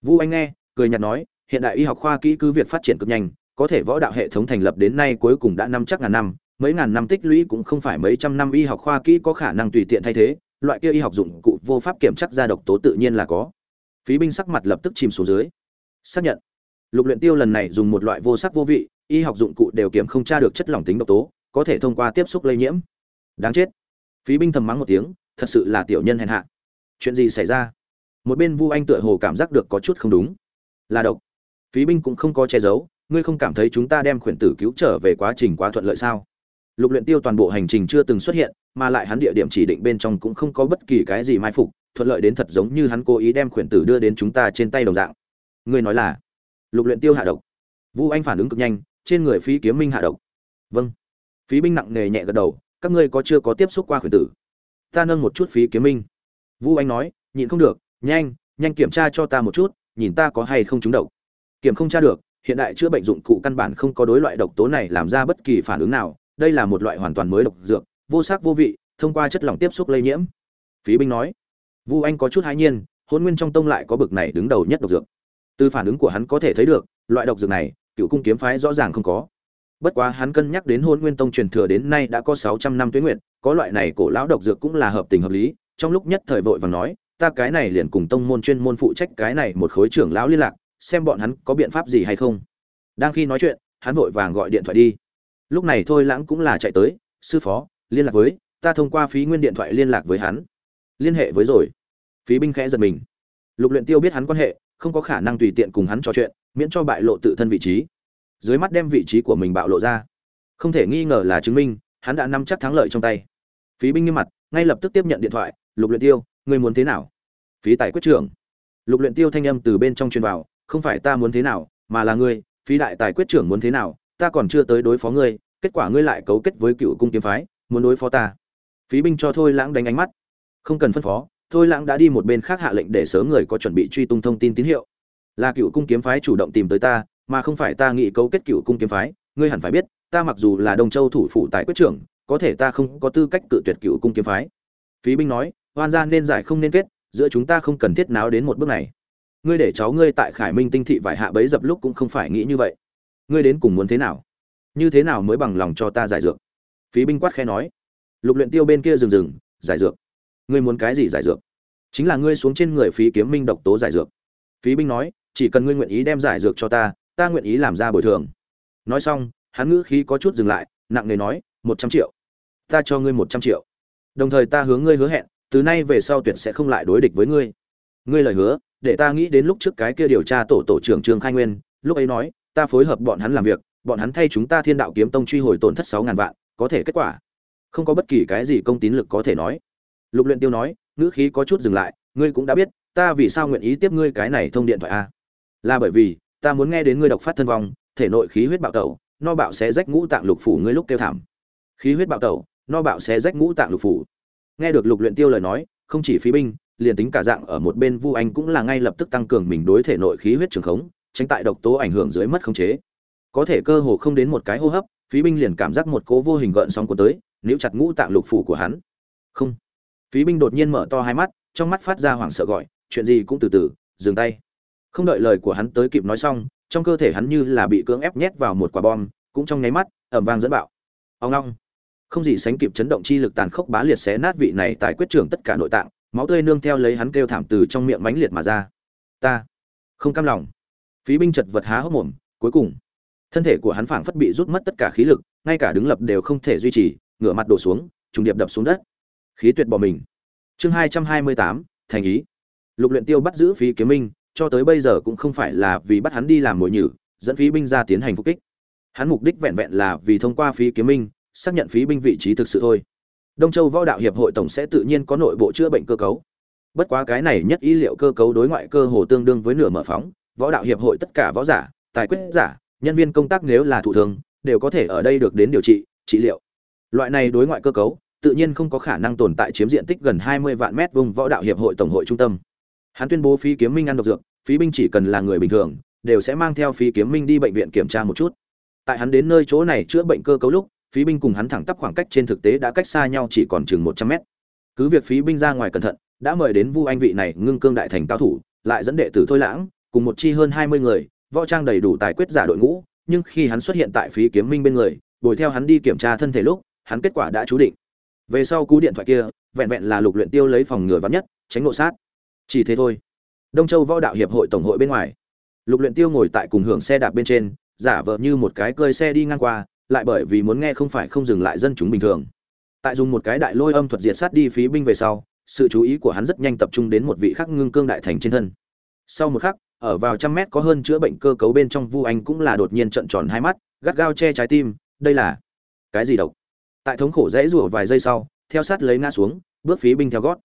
Vu anh nghe, cười nhạt nói, hiện đại y học khoa kỹ cứ việc phát triển cực nhanh, có thể võ đạo hệ thống thành lập đến nay cuối cùng đã năm chắc ngàn năm, mấy ngàn năm tích lũy cũng không phải mấy trăm năm y học khoa kỹ có khả năng tùy tiện thay thế, loại kia y học dụng cụ vô pháp kiểm chắc ra độc tố tự nhiên là có. Phí binh sắc mặt lập tức chìm xuống dưới. Xác nhận lục luyện tiêu lần này dùng một loại vô sắc vô vị, y học dụng cụ đều kiểm không tra được chất lỏng tính độc tố, có thể thông qua tiếp xúc lây nhiễm. Đáng chết. Phí binh thầm mắng một tiếng, thật sự là tiểu nhân hèn hạ. Chuyện gì xảy ra? Một bên vu anh tựa hồ cảm giác được có chút không đúng. Là độc. Phí binh cũng không có che giấu, ngươi không cảm thấy chúng ta đem khuyển tử cứu trở về quá trình quá thuận lợi sao? Lục luyện tiêu toàn bộ hành trình chưa từng xuất hiện, mà lại hắn địa điểm chỉ định bên trong cũng không có bất kỳ cái gì mai phục, thuận lợi đến thật giống như hắn cố ý đem khuyển tử đưa đến chúng ta trên tay đồng dạng. Ngươi nói là lục luyện tiêu hạ độc. Vu anh phản ứng cực nhanh, trên người phí kiếm minh hạ độc. Vâng. Phí binh nặng nề nhẹ gật đầu, các ngươi có chưa có tiếp xúc qua khuyển tử? Ta nâng một chút phí kiếm minh. Vu anh nói, nhịn không được, nhanh nhanh kiểm tra cho ta một chút, nhìn ta có hay không trúng độc. Kiểm không tra được, hiện đại chữa bệnh dụng cụ căn bản không có đối loại độc tố này làm ra bất kỳ phản ứng nào, đây là một loại hoàn toàn mới độc dược, vô sắc vô vị, thông qua chất lỏng tiếp xúc lây nhiễm. Phí binh nói, vu anh có chút hãi nhiên, hôn nguyên trong tông lại có bực này đứng đầu nhất độc dược từ phản ứng của hắn có thể thấy được, loại độc dược này, cựu cung kiếm phái rõ ràng không có. Bất quá hắn cân nhắc đến hôn nguyên tông truyền thừa đến nay đã có sáu trăm năm tuế nguyện có loại này cổ lão độc dược cũng là hợp tình hợp lý, trong lúc nhất thời vội và nói, ta cái này liền cùng tông môn chuyên môn phụ trách cái này một khối trưởng lão liên lạc, xem bọn hắn có biện pháp gì hay không. Đang khi nói chuyện, hắn vội vàng gọi điện thoại đi. Lúc này thôi lãng cũng là chạy tới, sư phó, liên lạc với, ta thông qua phí nguyên điện thoại liên lạc với hắn. Liên hệ với rồi. Phí binh khẽ giật mình. Lục luyện tiêu biết hắn quan hệ không có khả năng tùy tiện cùng hắn trò chuyện, miễn cho bại lộ tự thân vị trí. Dưới mắt đem vị trí của mình bạo lộ ra. Không thể nghi ngờ là chứng minh, hắn đã nắm chắc thắng lợi trong tay. Phí binh nghiêm mặt, ngay lập tức tiếp nhận điện thoại, lục luyện tiêu, ngươi muốn thế nào? Phí tài quyết trưởng. Lục luyện tiêu thanh âm từ bên trong truyền vào, không phải ta muốn thế nào, mà là ngươi, phí đại tài quyết trưởng muốn thế nào, ta còn chưa tới đối phó ngươi, kết quả ngươi lại cấu kết với cựu cung kiếm phái, muốn đối phó ta. Phí binh cho thôi lãng đánh ánh mắt. Không cần phân phó thôi lãng đã đi một bên khác hạ lệnh để sớm người có chuẩn bị truy tung thông tin tín hiệu. Là cựu cung kiếm phái chủ động tìm tới ta, mà không phải ta nghĩ cấu kết cựu cung kiếm phái, ngươi hẳn phải biết, ta mặc dù là đông châu thủ phủ tại quyết trưởng, có thể ta không có tư cách cự tuyệt cựu cung kiếm phái. Phí binh nói, hoan gia nên giải không nên kết, giữa chúng ta không cần thiết náo đến một bước này. Ngươi để cháu ngươi tại khải minh tinh thị vải hạ bấy dập lúc cũng không phải nghĩ như vậy. Ngươi đến cùng muốn thế nào? Như thế nào mới bằng lòng cho ta giải dược? Phí binh quát khe nói, lục luyện tiêu bên kia dừng dừng giải dược ngươi muốn cái gì giải dược? Chính là ngươi xuống trên người phí kiếm minh độc tố giải dược. Phí binh nói, chỉ cần ngươi nguyện ý đem giải dược cho ta ta nguyện ý làm ra bồi thường. Nói xong, hắn ngữ khí có chút dừng lại, nặng nề nói, một trăm triệu. Ta cho ngươi một trăm triệu. Đồng thời ta hướng ngươi hứa hẹn, từ nay về sau tuyệt sẽ không lại đối địch với ngươi. Ngươi lời hứa, để ta nghĩ đến lúc trước cái kia điều tra tổ tổ trưởng trương khai nguyên, lúc ấy nói, ta phối hợp bọn hắn làm việc, bọn hắn thay chúng ta thiên đạo kiếm tông truy hồi tổn thất sáu ngàn vạn, có thể kết quả. Không có bất kỳ cái gì công tín lực có thể nói lục luyện tiêu nói, ngữ khí có chút dừng lại, ngươi cũng đã biết, ta vì sao nguyện ý tiếp ngươi cái này thông điện thoại a là bởi vì, ta muốn nghe đến ngươi độc phát thân vong, thể nội khí huyết bạo tẩu, no bạo sẽ rách ngũ tạng lục phủ ngươi lúc tiêu thảm. Khí huyết bạo tẩu, no bạo sẽ rách ngũ tạng lục phủ. Nghe được lục luyện tiêu lời nói, không chỉ phí binh, liền tính cả dạng ở một bên vu anh cũng là ngay lập tức tăng cường mình đối thể nội khí huyết trường khống, tránh tại độc tố ảnh hưởng dưới mất khống chế. Có thể cơ hồ không đến một cái hô hấp, phí binh liền cảm giác một cố vô hình gợn sóng cuốn tới, níu chặt ngũ tạng lục phủ của hắn. Không phí binh đột nhiên mở to hai mắt, trong mắt phát ra hoảng sợ gọi, chuyện gì cũng từ từ, dừng tay. Không đợi lời của hắn tới kịp nói xong, trong cơ thể hắn như là bị cưỡng ép nhét vào một quả bom, cũng trong nháy mắt ẩm vang dẫn bạo. Ông long không gì sánh kịp chấn động chi lực tàn khốc bá liệt xé nát vị này tại quyết trưởng tất cả nội tạng, máu tươi nương theo lấy hắn kêu thảm từ trong miệng mãnh liệt mà ra. Ta không cam lòng. Phí binh chật vật há hốc mồm, cuối cùng, thân thể của hắn phảng phất bị rút mất tất cả khí lực, ngay cả đứng lập đều không thể duy trì, ngửa mặt đổ xuống, trùng điệp đập xuống đất khí tuyệt bỏ mình. Chương hai trăm hai mươi tám, thành ý. Lục luyện tiêu bắt giữ phí kiếm minh, cho tới bây giờ cũng không phải là vì bắt hắn đi làm mồi nhử, dẫn phí binh ra tiến hành phục kích. Hắn mục đích vẹn vẹn là vì thông qua phí kiếm minh, xác nhận phí binh vị trí thực sự thôi. Đông châu võ đạo hiệp hội tổng sẽ tự nhiên có nội bộ chữa bệnh cơ cấu. Bất quá cái này nhất ý liệu cơ cấu đối ngoại cơ hồ tương đương với nửa mở phóng, võ đạo hiệp hội tất cả võ giả, tài quyết giả, nhân viên công tác nếu là thủ thường, đều có thể ở đây được đến điều trị trị liệu. Loại này đối ngoại cơ cấu tự nhiên không có khả năng tồn tại chiếm diện tích gần 20 vạn mét vuông võ đạo hiệp hội tổng hội trung tâm. Hắn tuyên bố phí kiếm minh ăn độc dược, phí binh chỉ cần là người bình thường, đều sẽ mang theo phí kiếm minh đi bệnh viện kiểm tra một chút. Tại hắn đến nơi chỗ này chữa bệnh cơ cấu lúc, phí binh cùng hắn thẳng tắp khoảng cách trên thực tế đã cách xa nhau chỉ còn chừng một trăm mét. Cứ việc phí binh ra ngoài cẩn thận, đã mời đến vu anh vị này ngưng cương đại thành cao thủ, lại dẫn đệ tử thôi lãng, cùng một chi hơn hai mươi người, võ trang đầy đủ tài quyết giả đội ngũ, nhưng khi hắn xuất hiện tại phí kiếm minh bên người, đuổi theo hắn đi kiểm tra thân thể lúc, hắn kết quả đã chú định về sau cú điện thoại kia, vẹn vẹn là lục luyện tiêu lấy phòng ngừa vắn nhất, tránh nội sát. Chỉ thế thôi. Đông châu võ đạo hiệp hội tổng hội bên ngoài. Lục luyện tiêu ngồi tại cùng hưởng xe đạp bên trên, giả vờ như một cái cơi xe đi ngang qua, lại bởi vì muốn nghe không phải không dừng lại dân chúng bình thường. Tại dùng một cái đại lôi âm thuật diệt sát đi phí binh về sau, sự chú ý của hắn rất nhanh tập trung đến một vị khắc ngưng cương đại thành trên thân. Sau một khắc, ở vào trăm mét có hơn chữa bệnh cơ cấu bên trong vu anh cũng là đột nhiên trợn tròn hai mắt, gắt gao che trái tim, đây là cái gì độc? Tại thống khổ dãy rủa vài giây sau, theo sát lấy ngã xuống, bước phí binh theo gót.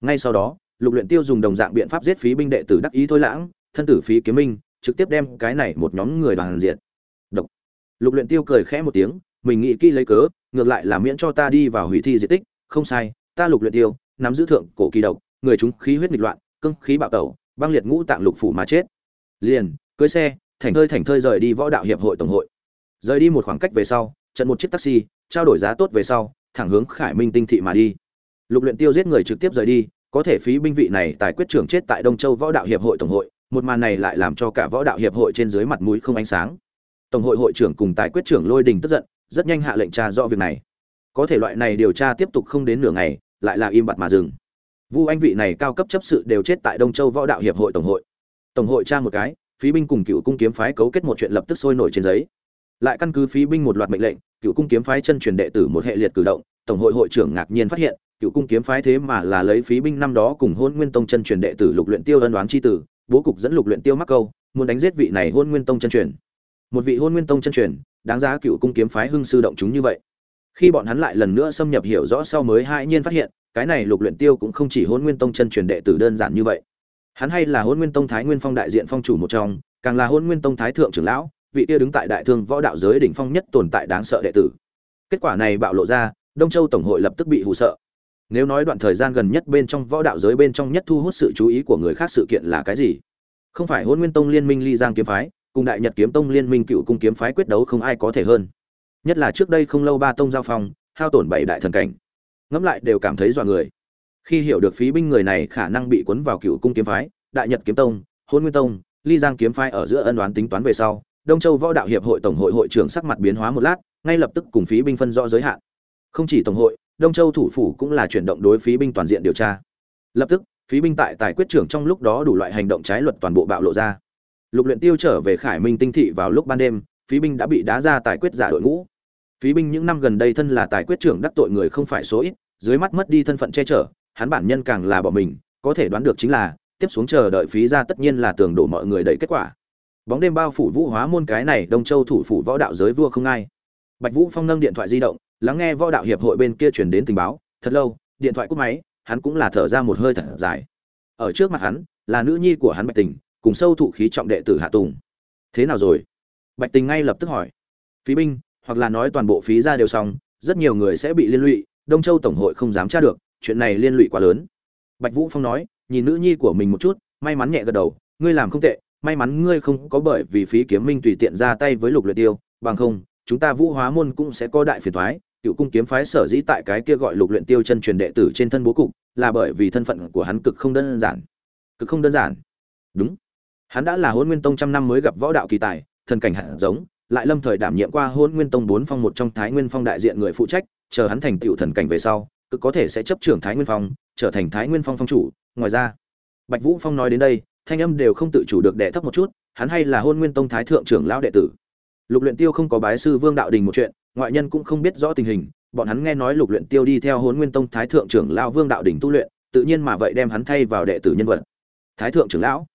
Ngay sau đó, lục luyện tiêu dùng đồng dạng biện pháp giết phí binh đệ tử đắc ý thôi lãng, thân tử phí kiếm minh, trực tiếp đem cái này một nhóm người đoàn diệt. Độc. Lục luyện tiêu cười khẽ một tiếng, mình nghĩ kỹ lấy cớ, ngược lại là miễn cho ta đi vào hủy thi diệt tích, không sai, ta lục luyện tiêu, nắm giữ thượng cổ kỳ độc, người chúng khí huyết nghịch loạn, cương khí bạo tẩu, băng liệt ngũ tạng lục phủ mà chết. Liền, cưới xe, thành thơi thành thơi rời đi võ đạo hiệp hội tổng hội. Rời đi một khoảng cách về sau, trận một chiếc taxi trao đổi giá tốt về sau, thẳng hướng khải minh tinh thị mà đi. Lục luyện tiêu giết người trực tiếp rời đi, có thể phí binh vị này tài quyết trưởng chết tại đông châu võ đạo hiệp hội tổng hội, một màn này lại làm cho cả võ đạo hiệp hội trên dưới mặt mũi không ánh sáng. Tổng hội hội trưởng cùng tài quyết trưởng lôi đình tức giận, rất nhanh hạ lệnh tra rõ việc này. Có thể loại này điều tra tiếp tục không đến nửa ngày, lại là im bặt mà dừng. Vu anh vị này cao cấp chấp sự đều chết tại đông châu võ đạo hiệp hội tổng hội. Tổng hội tra một cái, phí binh cùng cựu cung kiếm phái cấu kết một chuyện lập tức sôi nổi trên giấy lại căn cứ phí binh một loạt mệnh lệnh, cựu cung kiếm phái chân truyền đệ tử một hệ liệt cử động, tổng hội hội trưởng ngạc nhiên phát hiện, cựu cung kiếm phái thế mà là lấy phí binh năm đó cùng hôn nguyên tông chân truyền đệ tử lục luyện tiêu ân đoán chi tử, bố cục dẫn lục luyện tiêu mắc câu, muốn đánh giết vị này hôn nguyên tông chân truyền. Một vị hôn nguyên tông chân truyền, đáng giá cựu cung kiếm phái hưng sư động chúng như vậy. Khi bọn hắn lại lần nữa xâm nhập hiểu rõ sau mới hai nhiên phát hiện, cái này lục luyện tiêu cũng không chỉ hôn nguyên tông chân truyền đệ tử đơn giản như vậy. Hắn hay là hôn nguyên tông thái nguyên phong đại diện phong chủ một trong, càng là hôn nguyên tông thái thượng trưởng lão vị kia đứng tại đại thương võ đạo giới đỉnh phong nhất tồn tại đáng sợ đệ tử. Kết quả này bạo lộ ra, đông châu tổng hội lập tức bị hù sợ. Nếu nói đoạn thời gian gần nhất bên trong võ đạo giới bên trong nhất thu hút sự chú ý của người khác sự kiện là cái gì? Không phải hôn nguyên tông liên minh ly giang kiếm phái, cùng đại nhật kiếm tông liên minh cựu cung kiếm phái quyết đấu không ai có thể hơn. Nhất là trước đây không lâu ba tông giao phong, hao tổn bảy đại thần cảnh. Ngẫm lại đều cảm thấy dọa người. Khi hiểu được phí binh người này khả năng bị cuốn vào cựu cung kiếm phái, đại nhật kiếm tông, hôn nguyên tông, ly giang kiếm phái ở giữa ân đoán tính toán về sau đông châu võ đạo hiệp hội tổng hội hội trưởng sắc mặt biến hóa một lát, ngay lập tức cùng phí binh phân rõ giới hạn. Không chỉ tổng hội, đông châu thủ phủ cũng là chuyển động đối phí binh toàn diện điều tra. Lập tức, phí binh tại tài quyết trưởng trong lúc đó đủ loại hành động trái luật toàn bộ bạo lộ ra. Lục luyện tiêu trở về khải minh tinh thị vào lúc ban đêm, phí binh đã bị đá ra tài quyết giả đội ngũ. Phí binh những năm gần đây thân là tài quyết trưởng đắc tội người không phải số ít, dưới mắt mất đi thân phận che chở, hắn bản nhân càng là bỏ mình, có thể đoán được chính là, tiếp xuống chờ đợi phí ra tất nhiên là tường đổ mọi người đầy kết quả bóng đêm bao phủ vũ hóa môn cái này đông châu thủ phủ võ đạo giới vua không ai. Bạch vũ phong nâng điện thoại di động, lắng nghe võ đạo hiệp hội bên kia truyền đến tình báo, thật lâu, điện thoại cúp máy, hắn cũng là thở ra một hơi thật dài. Ở trước mặt hắn, là nữ nhi của hắn bạch tình, cùng sâu thụ khí trọng đệ tử hạ tùng. Thế nào rồi? Bạch tình ngay lập tức hỏi. Phí binh, hoặc là nói toàn bộ phí ra đều xong, rất nhiều người sẽ bị liên lụy, đông châu tổng hội không dám tra được, chuyện này liên lụy quá lớn. Bạch vũ phong nói, nhìn nữ nhi của mình một chút, may mắn nhẹ gật đầu, ngươi làm không tệ may mắn ngươi không có bởi vì phí kiếm minh tùy tiện ra tay với lục luyện tiêu, bằng không, chúng ta vũ hóa môn cũng sẽ có đại phiền toái, cựu cung kiếm phái sở dĩ tại cái kia gọi lục luyện tiêu chân truyền đệ tử trên thân bố cục, là bởi vì thân phận của hắn cực không đơn giản. Cực không đơn giản. Đúng. Hắn đã là huân nguyên tông trăm năm mới gặp võ đạo kỳ tài, thần cảnh hạt giống, lại lâm thời đảm nhiệm qua huân nguyên tông bốn phong một trong thái nguyên phong đại diện người phụ trách, chờ hắn thành tựu thần cảnh về sau cực có thể sẽ chấp trưởng thái nguyên phong, trở thành thái nguyên phong phong chủ. Ngoài ra, bạch vũ phong nói đến đây thanh âm đều không tự chủ được đệ thấp một chút, hắn hay là hôn nguyên tông thái thượng trưởng lão đệ tử. Lục luyện tiêu không có bái sư vương đạo đình một chuyện, ngoại nhân cũng không biết rõ tình hình, bọn hắn nghe nói lục luyện tiêu đi theo hôn nguyên tông thái thượng trưởng lão vương đạo đình tu luyện, tự nhiên mà vậy đem hắn thay vào đệ tử nhân vật. Thái thượng trưởng lão?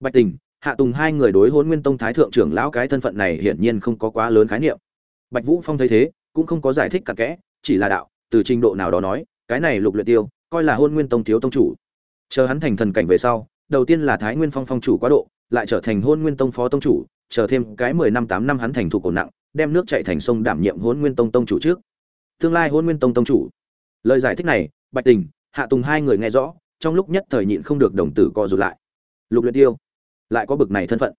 Bạch tình, hạ tùng hai người đối hôn nguyên tông thái thượng trưởng lão cái thân phận này hiển nhiên không có quá lớn khái niệm. Bạch vũ phong thấy thế, cũng không có giải thích cặn kẽ, chỉ là đạo, từ trình độ nào đó nói, cái này lục luyện tiêu, coi là hôn nguyên tông thiếu tông chủ. Chờ hắn thành thần cảnh về sau đầu tiên là thái nguyên phong phong chủ quá độ, lại trở thành hôn nguyên tông phó tông chủ, chờ thêm cái mười năm tám năm hắn thành thủ cổ nặng, đem nước chạy thành sông đảm nhiệm hôn nguyên tông tông chủ trước. Tương lai hôn nguyên tông tông chủ. Lời giải thích này, bạch tình, hạ tùng hai người nghe rõ, trong lúc nhất thời nhịn không được đồng tử co rụt lại. Lục luyện tiêu, lại có bực này thân phận.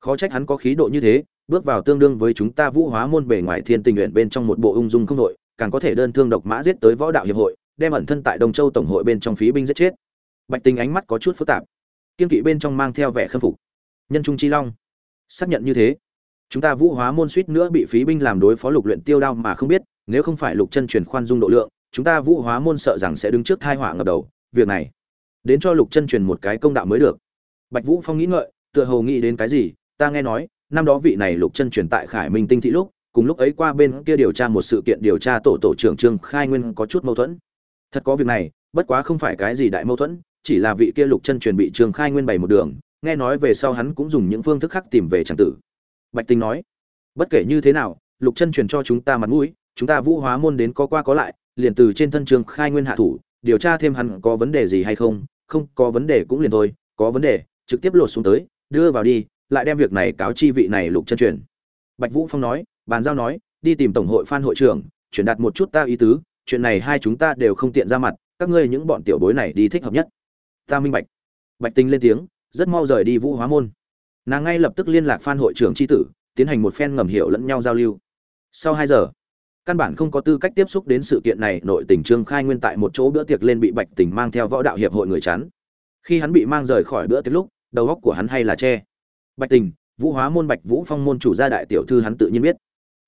Khó trách hắn có khí độ như thế, bước vào tương đương với chúng ta vũ hóa môn bề ngoài thiên tình nguyện bên trong một bộ ung dung không đội, càng có thể đơn thương độc mã giết tới võ đạo hiệp hội, đem ẩn thân tại đông châu tổng hội bên trong phí binh giết chết. Bạch tình ánh mắt có chút phức tạp kiên kỵ bên trong mang theo vẻ khâm phục. Nhân trung chi long. Xác nhận như thế. Chúng ta vũ hóa môn suýt nữa bị phí binh làm đối phó lục luyện tiêu đao mà không biết, nếu không phải lục chân truyền khoan dung độ lượng, chúng ta vũ hóa môn sợ rằng sẽ đứng trước tai họa ngập đầu. Việc này, đến cho lục chân truyền một cái công đạo mới được. Bạch vũ phong nghĩ ngợi, tựa hồ nghĩ đến cái gì, ta nghe nói, năm đó vị này lục chân truyền tại khải minh tinh thị lúc, cùng lúc ấy qua bên kia điều tra một sự kiện điều tra tổ tổ trưởng trương khai nguyên có chút mâu thuẫn. Thật có việc này, bất quá không phải cái gì đại mâu thuẫn chỉ là vị kia lục chân truyền bị trương khai nguyên bày một đường, nghe nói về sau hắn cũng dùng những phương thức khác tìm về tràng tử. Bạch tinh nói, bất kể như thế nào, lục chân truyền cho chúng ta mặt mũi, chúng ta vũ hóa môn đến có qua có lại, liền từ trên thân trường khai nguyên hạ thủ, điều tra thêm hắn có vấn đề gì hay không không có vấn đề cũng liền thôi, có vấn đề, trực tiếp lột xuống tới, đưa vào đi, lại đem việc này cáo chi vị này lục chân truyền. Bạch vũ phong nói, bàn giao nói, đi tìm tổng hội phan hội trưởng chuyển đạt một chút ta ý tứ, chuyện này hai chúng ta đều không tiện ra mặt, các ngươi những bọn tiểu bối này đi thích hợp nhất ta minh bạch. Bạch Tinh lên tiếng, rất mau rời đi vũ hóa môn. Nàng ngay lập tức liên lạc phan hội trưởng tri tử, tiến hành một phen ngầm hiểu lẫn nhau giao lưu. Sau hai giờ, căn bản không có tư cách tiếp xúc đến sự kiện này, nội tình trương khai nguyên tại một chỗ bữa tiệc lên bị bạch tình mang theo võ đạo hiệp hội người chắn khi hắn bị mang rời khỏi bữa tiệc lúc, đầu góc của hắn hay là tre bạch tình vũ hóa môn bạch vũ phong môn chủ gia đại tiểu thư hắn tự nhiên biết.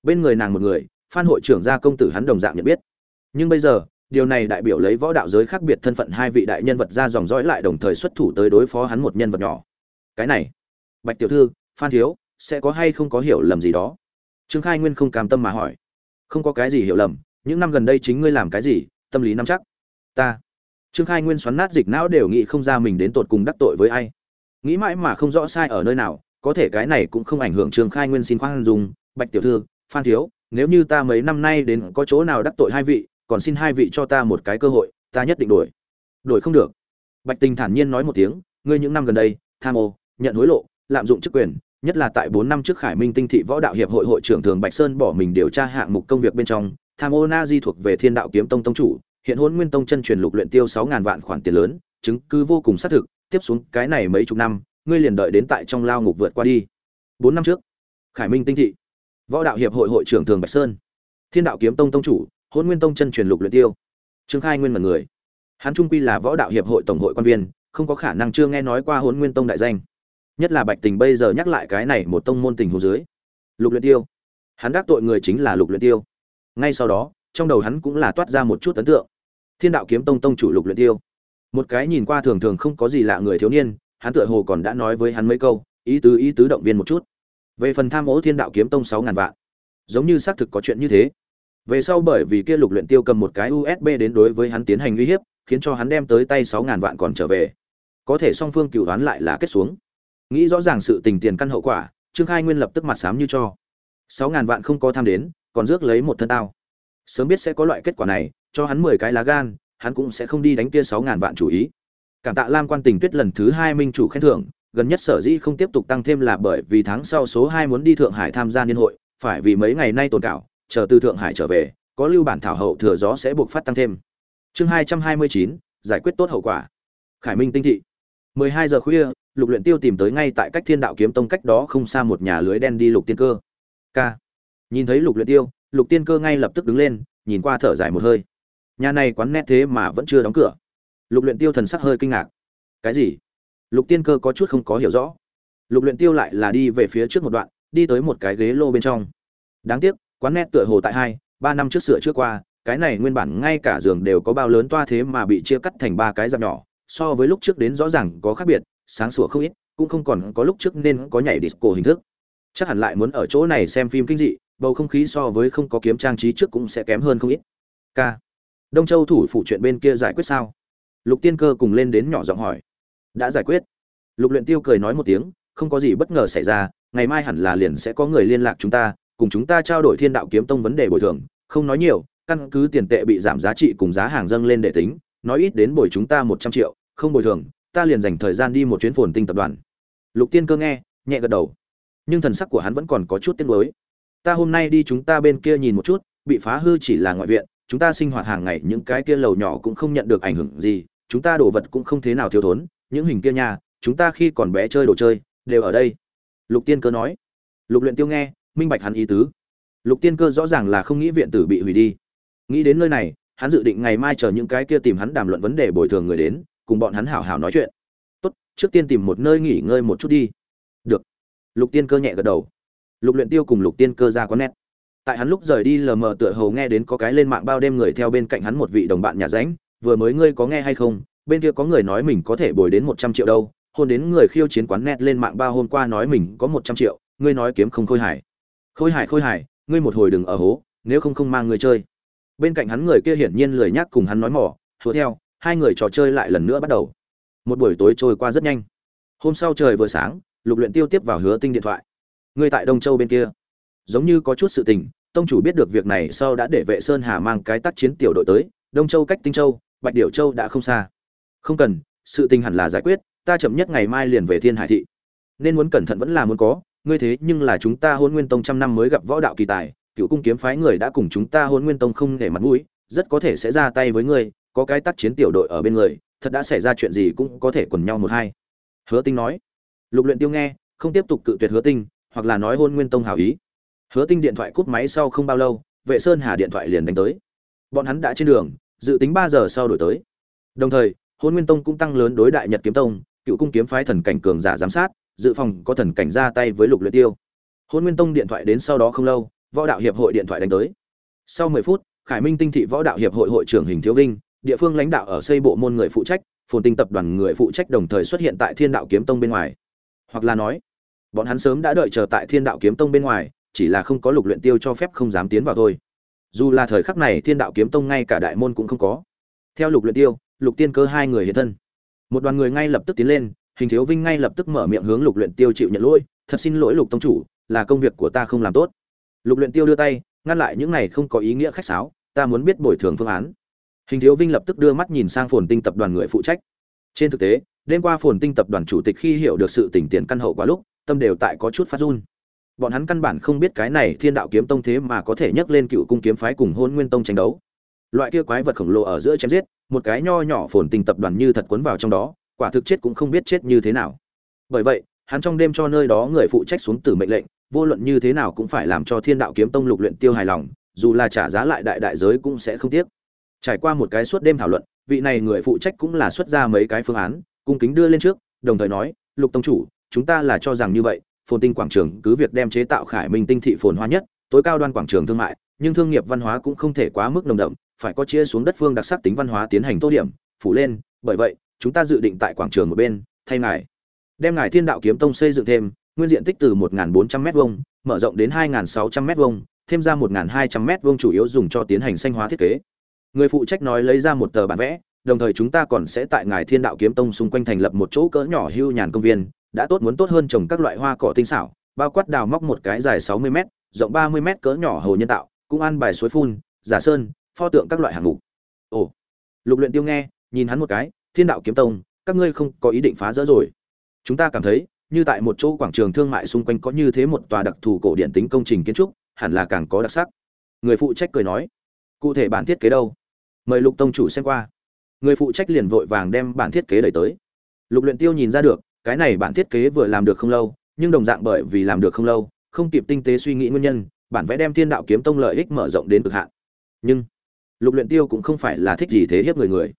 Bên người nàng một người, phan hội trưởng gia công tử hắn đồng dạng nhận biết. Nhưng bây giờ điều này đại biểu lấy võ đạo giới khác biệt thân phận hai vị đại nhân vật ra dòng dõi lại đồng thời xuất thủ tới đối phó hắn một nhân vật nhỏ. Cái này, bạch tiểu thư, phan thiếu, sẽ có hay không có hiểu lầm gì đó? Trương khai nguyên không cam tâm mà hỏi. Không có cái gì hiểu lầm, những năm gần đây chính ngươi làm cái gì, tâm lý nắm chắc. Ta. Trương khai nguyên xoắn nát dịch não đều nghĩ không ra mình đến tột cùng đắc tội với ai. Nghĩ mãi mà không rõ sai ở nơi nào, có thể cái này cũng không ảnh hưởng trương khai nguyên xin khoan dùng bạch tiểu thư, phan thiếu, nếu như ta mấy năm nay đến có chỗ nào đắc tội hai vị còn xin hai vị cho ta một cái cơ hội, ta nhất định đổi đổi không được. Bạch tình thản nhiên nói một tiếng, ngươi những năm gần đây, tham ô, nhận hối lộ, lạm dụng chức quyền, nhất là tại bốn năm trước khải minh tinh thị võ đạo hiệp hội hội trưởng thường bạch sơn bỏ mình điều tra hạng mục công việc bên trong, tham ô na di thuộc về thiên đạo kiếm tông tông chủ, hiện hôn nguyên tông chân truyền lục luyện tiêu sáu ngàn vạn khoản tiền lớn, chứng cứ vô cùng xác thực, tiếp xuống cái này mấy chục năm, ngươi liền đợi đến tại trong lao ngục vượt qua đi. Bốn năm trước, khải minh tinh thị võ đạo hiệp hội hội trưởng thường bạch sơn, thiên đạo kiếm tông tông chủ hôn nguyên tông chân truyền lục luyện tiêu. Trương khai nguyên mật người. Hắn trung quy là võ đạo hiệp hội tổng hội quan viên, không có khả năng chưa nghe nói qua hôn nguyên tông đại danh. Nhất là bạch tình bây giờ nhắc lại cái này một tông môn tình hồ dưới. Lục luyện tiêu. Hắn đắc tội người chính là lục luyện tiêu. Ngay sau đó, trong đầu hắn cũng là toát ra một chút ấn tượng. Thiên đạo kiếm tông tông chủ lục luyện tiêu. Một cái nhìn qua thường thường không có gì lạ người thiếu niên, hắn tựa hồ còn đã nói với hắn mấy câu, ý tứ ý tứ động viên một chút. Về phần tham ô thiên đạo kiếm tông sáu ngàn vạn, giống như xác thực có chuyện như thế về sau bởi vì kia lục luyện tiêu cầm một cái usb đến đối với hắn tiến hành uy hiếp, khiến cho hắn đem tới tay sáu ngàn vạn còn trở về. Có thể song phương cựu đoán lại là kết xuống. Nghĩ rõ ràng sự tình tiền căn hậu quả, trương khai nguyên lập tức mặt sám như cho. Sáu ngàn vạn không có tham đến, còn rước lấy một thân tao. Sớm biết sẽ có loại kết quả này, cho hắn mười cái lá gan, hắn cũng sẽ không đi đánh kia sáu ngàn vạn chủ ý. Cảm tạ lam quan tình tuyết lần thứ hai minh chủ khen thưởng, gần nhất sở dĩ không tiếp tục tăng thêm là bởi vì tháng sau số hai muốn đi thượng hải tham gia niên hội, phải vì mấy ngày nay tồn cảo chờ từ thượng hải trở về, có lưu bản thảo hậu thừa gió sẽ buộc phát tăng thêm. Chương hai trăm hai mươi chín, giải quyết tốt hậu quả. Khải minh tinh thị. mười hai giờ khuya, lục luyện tiêu tìm tới ngay tại cách thiên đạo kiếm tông cách đó không xa một nhà lưới đen đi lục tiên cơ. K nhìn thấy lục luyện tiêu, lục tiên cơ ngay lập tức đứng lên, nhìn qua thở dài một hơi. Nhà này quán nét thế mà vẫn chưa đóng cửa. Lục luyện tiêu thần sắc hơi kinh ngạc. Cái gì? Lục tiên cơ có chút không có hiểu rõ. Lục luyện tiêu lại là đi về phía trước một đoạn, đi tới một cái ghế lô bên trong. Đáng tiếc quán nét tựa hồ tại hai, ba năm trước sửa trước qua, cái này nguyên bản ngay cả giường đều có bao lớn toa thế mà bị chia cắt thành ba cái dạp nhỏ, so với lúc trước đến rõ ràng có khác biệt, sáng sủa không ít, cũng không còn có lúc trước nên có nhảy disco hình thức. Chắc hẳn lại muốn ở chỗ này xem phim kinh dị, bầu không khí so với không có kiếm trang trí trước cũng sẽ kém hơn không ít. K đông châu thủ phụ chuyện bên kia giải quyết sao? Lục tiên cơ cùng lên đến nhỏ giọng hỏi. Đã giải quyết. Lục luyện tiêu cười nói một tiếng, không có gì bất ngờ xảy ra, ngày mai hẳn là liền sẽ có người liên lạc chúng ta cùng chúng ta trao đổi thiên đạo kiếm tông vấn đề bồi thường, không nói nhiều, căn cứ tiền tệ bị giảm giá trị cùng giá hàng dâng lên để tính, nói ít đến bồi chúng ta một trăm triệu, không bồi thường, ta liền dành thời gian đi một chuyến phồn tinh tập đoàn. Lục tiên cơ nghe, nhẹ gật đầu. Nhưng thần sắc của hắn vẫn còn có chút tiếc nuối. Ta hôm nay đi chúng ta bên kia nhìn một chút, bị phá hư chỉ là ngoại viện, chúng ta sinh hoạt hàng ngày những cái kia lầu nhỏ cũng không nhận được ảnh hưởng gì, chúng ta đồ vật cũng không thế nào thiếu thốn, những hình kia nhà, chúng ta khi còn bé chơi đồ chơi, đều ở đây. Lục tiên cơ nói. Lục luyện tiêu nghe minh bạch hắn ý tứ. Lục tiên cơ rõ ràng là không nghĩ viện tử bị hủy đi. Nghĩ đến nơi này, hắn dự định ngày mai chờ những cái kia tìm hắn đàm luận vấn đề bồi thường người đến, cùng bọn hắn hảo hảo nói chuyện. Tốt, trước tiên tìm một nơi nghỉ ngơi một chút đi. Được. Lục tiên cơ nhẹ gật đầu. Lục luyện tiêu cùng lục tiên cơ ra quán nét tại hắn lúc rời đi lờ mờ tựa hồ nghe đến có cái lên mạng bao đêm người theo bên cạnh hắn một vị đồng bạn nhà ránh vừa mới ngươi có nghe hay không? Bên kia có người nói mình có thể bồi đến một trăm triệu đâu. Hôn đến người khiêu chiến quán nét lên mạng bao hôm qua nói mình có một trăm triệu, ngươi nói kiếm không khôi hài khôi hài khôi hài, ngươi một hồi đừng ở hố nếu không không mang người chơi. Bên cạnh hắn người kia hiển nhiên lười nhác cùng hắn nói mỏ hứa theo hai người trò chơi lại lần nữa bắt đầu. Một buổi tối trôi qua rất nhanh. Hôm sau trời vừa sáng lục luyện tiêu tiếp vào hứa tinh điện thoại. Ngươi tại đông châu bên kia. Giống như có chút sự tình tông chủ biết được việc này sau đã để vệ sơn hà mang cái tác chiến tiểu đội tới đông châu cách tinh châu bạch điểu châu đã không xa. Không cần sự tình hẳn là giải quyết ta chậm nhất ngày mai liền về thiên hải thị. Nên muốn cẩn thận vẫn là muốn có ngươi thế nhưng là chúng ta Hỗn nguyên tông trăm năm mới gặp võ đạo kỳ tài, cựu cung kiếm phái người đã cùng chúng ta Hỗn nguyên tông không để mặt mũi, rất có thể sẽ ra tay với ngươi, có cái tác chiến tiểu đội ở bên người, thật đã xảy ra chuyện gì cũng có thể quần nhau một hai. Hứa tinh nói. Lục luyện tiêu nghe, không tiếp tục cự tuyệt hứa tinh, hoặc là nói Hỗn nguyên tông hảo ý. Hứa tinh điện thoại cúp máy sau không bao lâu, vệ sơn hà điện thoại liền đánh tới. Bọn hắn đã trên đường, dự tính ba giờ sau đổi tới. Đồng thời hôn nguyên tông cũng tăng lớn đối đại nhật kiếm tông, cựu cung kiếm phái thần cảnh cường giả giám sát dự phòng có thần cảnh ra tay với lục luyện tiêu. Hôn nguyên tông điện thoại đến sau đó không lâu, võ đạo hiệp hội điện thoại đánh tới. Sau mười phút, khải minh tinh thị võ đạo hiệp hội hội trưởng hình thiếu vinh, địa phương lãnh đạo ở xây bộ môn người phụ trách, phồn tinh tập đoàn người phụ trách đồng thời xuất hiện tại thiên đạo kiếm tông bên ngoài. Hoặc là nói, bọn hắn sớm đã đợi chờ tại thiên đạo kiếm tông bên ngoài, chỉ là không có lục luyện tiêu cho phép không dám tiến vào thôi. Dù là thời khắc này thiên đạo kiếm tông ngay cả đại môn cũng không có. Theo lục luyện tiêu, lục tiên cơ hai người hiện thân. Một đoàn người ngay lập tức tiến lên hình thiếu vinh ngay lập tức mở miệng hướng lục luyện tiêu chịu nhận lỗi, thật xin lỗi lục tông chủ, là công việc của ta không làm tốt. Lục luyện tiêu đưa tay, ngăn lại những này không có ý nghĩa khách sáo, ta muốn biết bồi thường phương án. Hình thiếu vinh lập tức đưa mắt nhìn sang phồn tinh tập đoàn người phụ trách. Trên thực tế, đêm qua phồn tinh tập đoàn chủ tịch khi hiểu được sự tình tiền căn hậu quá lúc, tâm đều tại có chút phát run. Bọn hắn căn bản không biết cái này thiên đạo kiếm tông thế mà có thể nhấc lên cựu cung kiếm phái cùng hôn nguyên tông tranh đấu. Loại kia quái vật khổng lồ ở giữa chém giết, một cái nho nhỏ phồn tinh tập đoàn như thật cuốn vào trong đó quả thực chết cũng không biết chết như thế nào. Bởi vậy, hắn trong đêm cho nơi đó người phụ trách xuống tử mệnh lệnh, vô luận như thế nào cũng phải làm cho thiên đạo kiếm tông lục luyện tiêu hài lòng, dù là trả giá lại đại đại giới cũng sẽ không tiếc. Trải qua một cái suốt đêm thảo luận, vị này người phụ trách cũng là xuất ra mấy cái phương án, cung kính đưa lên trước, đồng thời nói, lục tông chủ, chúng ta là cho rằng như vậy, phồn tinh quảng trường cứ việc đem chế tạo khải minh tinh thị phồn hoa nhất, tối cao đoan quảng trường thương mại, nhưng thương nghiệp văn hóa cũng không thể quá mức nồng đậm, phải có chia xuống đất phương đặc sắc tính văn hóa tiến hành tô điểm, phủ lên, bởi vậy chúng ta dự định tại quảng trường một bên, thay ngài. Đem ngài thiên đạo kiếm tông xây dựng thêm, nguyên diện tích từ 1.400 m vuông, mở rộng đến 2.600 m vuông, thêm ra 1.200 m vuông chủ yếu dùng cho tiến hành xanh hóa thiết kế. Người phụ trách nói lấy ra một tờ bản vẽ, đồng thời chúng ta còn sẽ tại ngài thiên đạo kiếm tông xung quanh thành lập một chỗ cỡ nhỏ hưu nhàn công viên, đã tốt muốn tốt hơn trồng các loại hoa cỏ tinh xảo, bao quát đào móc một cái dài 60 m rộng 30 m cỡ nhỏ hồ nhân tạo, cũng ăn bài suối phun, giả sơn, pho tượng các loại hạng mục. Ồ, lục luyện tiêu nghe, nhìn hắn một cái thiên đạo kiếm tông, các ngươi không có ý định phá rỡ rồi. Chúng ta cảm thấy, như tại một chỗ quảng trường thương mại xung quanh có như thế một tòa đặc thù cổ điển tính công trình kiến trúc, hẳn là càng có đặc sắc. Người phụ trách cười nói, cụ thể bản thiết kế đâu? Mời lục tông chủ xem qua. Người phụ trách liền vội vàng đem bản thiết kế đẩy tới. Lục luyện tiêu nhìn ra được, cái này bản thiết kế vừa làm được không lâu, nhưng đồng dạng bởi vì làm được không lâu, không kịp tinh tế suy nghĩ nguyên nhân, bản vẽ đem thiên đạo kiếm tông lợi ích mở rộng đến cực hạn. Nhưng, lục luyện tiêu cũng không phải là thích gì thế hiếp người người.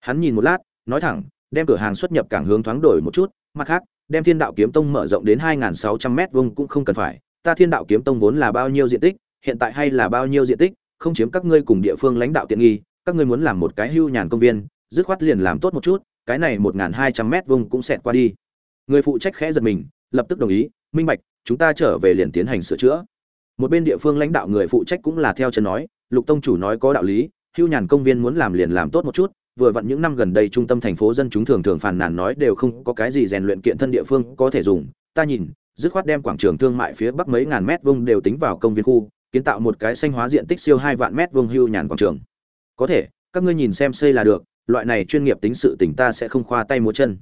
Hắn nhìn một lát nói thẳng, đem cửa hàng xuất nhập cảng hướng thoáng đổi một chút, mặt khác, đem thiên đạo kiếm tông mở rộng đến 2.600 mét vuông cũng không cần phải. Ta thiên đạo kiếm tông vốn là bao nhiêu diện tích, hiện tại hay là bao nhiêu diện tích, không chiếm các ngươi cùng địa phương lãnh đạo tiện nghi, các ngươi muốn làm một cái hưu nhàn công viên, dứt khoát liền làm tốt một chút, cái này 1.200 mét vuông cũng xẹt qua đi. Người phụ trách khẽ giật mình, lập tức đồng ý, minh bạch, chúng ta trở về liền tiến hành sửa chữa. Một bên địa phương lãnh đạo người phụ trách cũng là theo chân nói, lục tông chủ nói có đạo lý, hưu nhàn công viên muốn làm liền làm tốt một chút vừa vặn những năm gần đây trung tâm thành phố dân chúng thường thường phàn nàn nói đều không có cái gì rèn luyện kiện thân địa phương có thể dùng. Ta nhìn, dứt khoát đem quảng trường thương mại phía bắc mấy ngàn mét vuông đều tính vào công viên khu, kiến tạo một cái xanh hóa diện tích siêu hai vạn mét vuông hưu nhàn quảng trường. Có thể, các ngươi nhìn xem xây là được, loại này chuyên nghiệp tính sự tỉnh ta sẽ không khoa tay múa chân.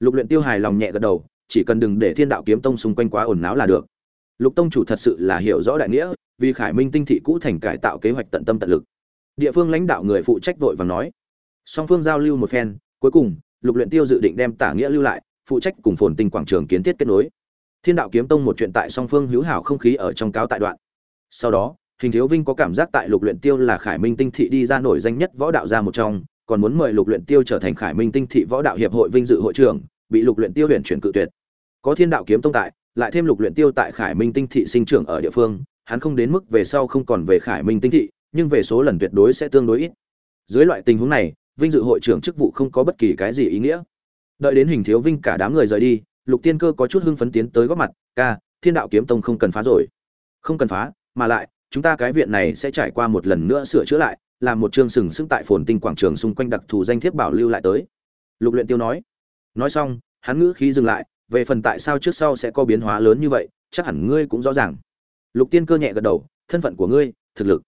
Lục luyện tiêu hài lòng nhẹ gật đầu, chỉ cần đừng để thiên đạo kiếm tông xung quanh quá ồn náo là được. Lục tông chủ thật sự là hiểu rõ đại nghĩa, vì khải minh tinh thị cũ thành cải tạo kế hoạch tận tâm tận lực. Địa phương lãnh đạo người phụ trách vội vàng nói song phương giao lưu một phen, cuối cùng, lục luyện tiêu dự định đem tả nghĩa lưu lại, phụ trách cùng phồn tinh quảng trường kiến thiết kết nối. Thiên đạo kiếm tông một chuyện tại song phương hữu hảo không khí ở trong cáo tại đoạn. Sau đó, hình thiếu vinh có cảm giác tại lục luyện tiêu là khải minh tinh thị đi ra nổi danh nhất võ đạo gia một trong, còn muốn mời lục luyện tiêu trở thành khải minh tinh thị võ đạo hiệp hội vinh dự hội trưởng, bị lục luyện tiêu huyền chuyển cự tuyệt. Có thiên đạo kiếm tông tại, lại thêm lục luyện tiêu tại khải minh tinh thị sinh trưởng ở địa phương, hắn không đến mức về sau không còn về khải minh tinh thị, nhưng về số lần tuyệt đối sẽ tương đối ít. Dưới loại tình huống này vinh dự hội trưởng chức vụ không có bất kỳ cái gì ý nghĩa. Đợi đến hình thiếu vinh cả đám người rời đi, lục tiên cơ có chút hưng phấn tiến tới góp mặt, ca, thiên đạo kiếm tông không cần phá rồi. Không cần phá, mà lại, chúng ta cái viện này sẽ trải qua một lần nữa sửa chữa lại, làm một chương sừng sững tại phồn tinh quảng trường xung quanh đặc thù danh thiếp bảo lưu lại tới. Lục luyện tiêu nói. Nói xong, hắn ngữ khí dừng lại, về phần tại sao trước sau sẽ có biến hóa lớn như vậy, chắc hẳn ngươi cũng rõ ràng. Lục tiên cơ nhẹ gật đầu, thân phận của ngươi, thực lực.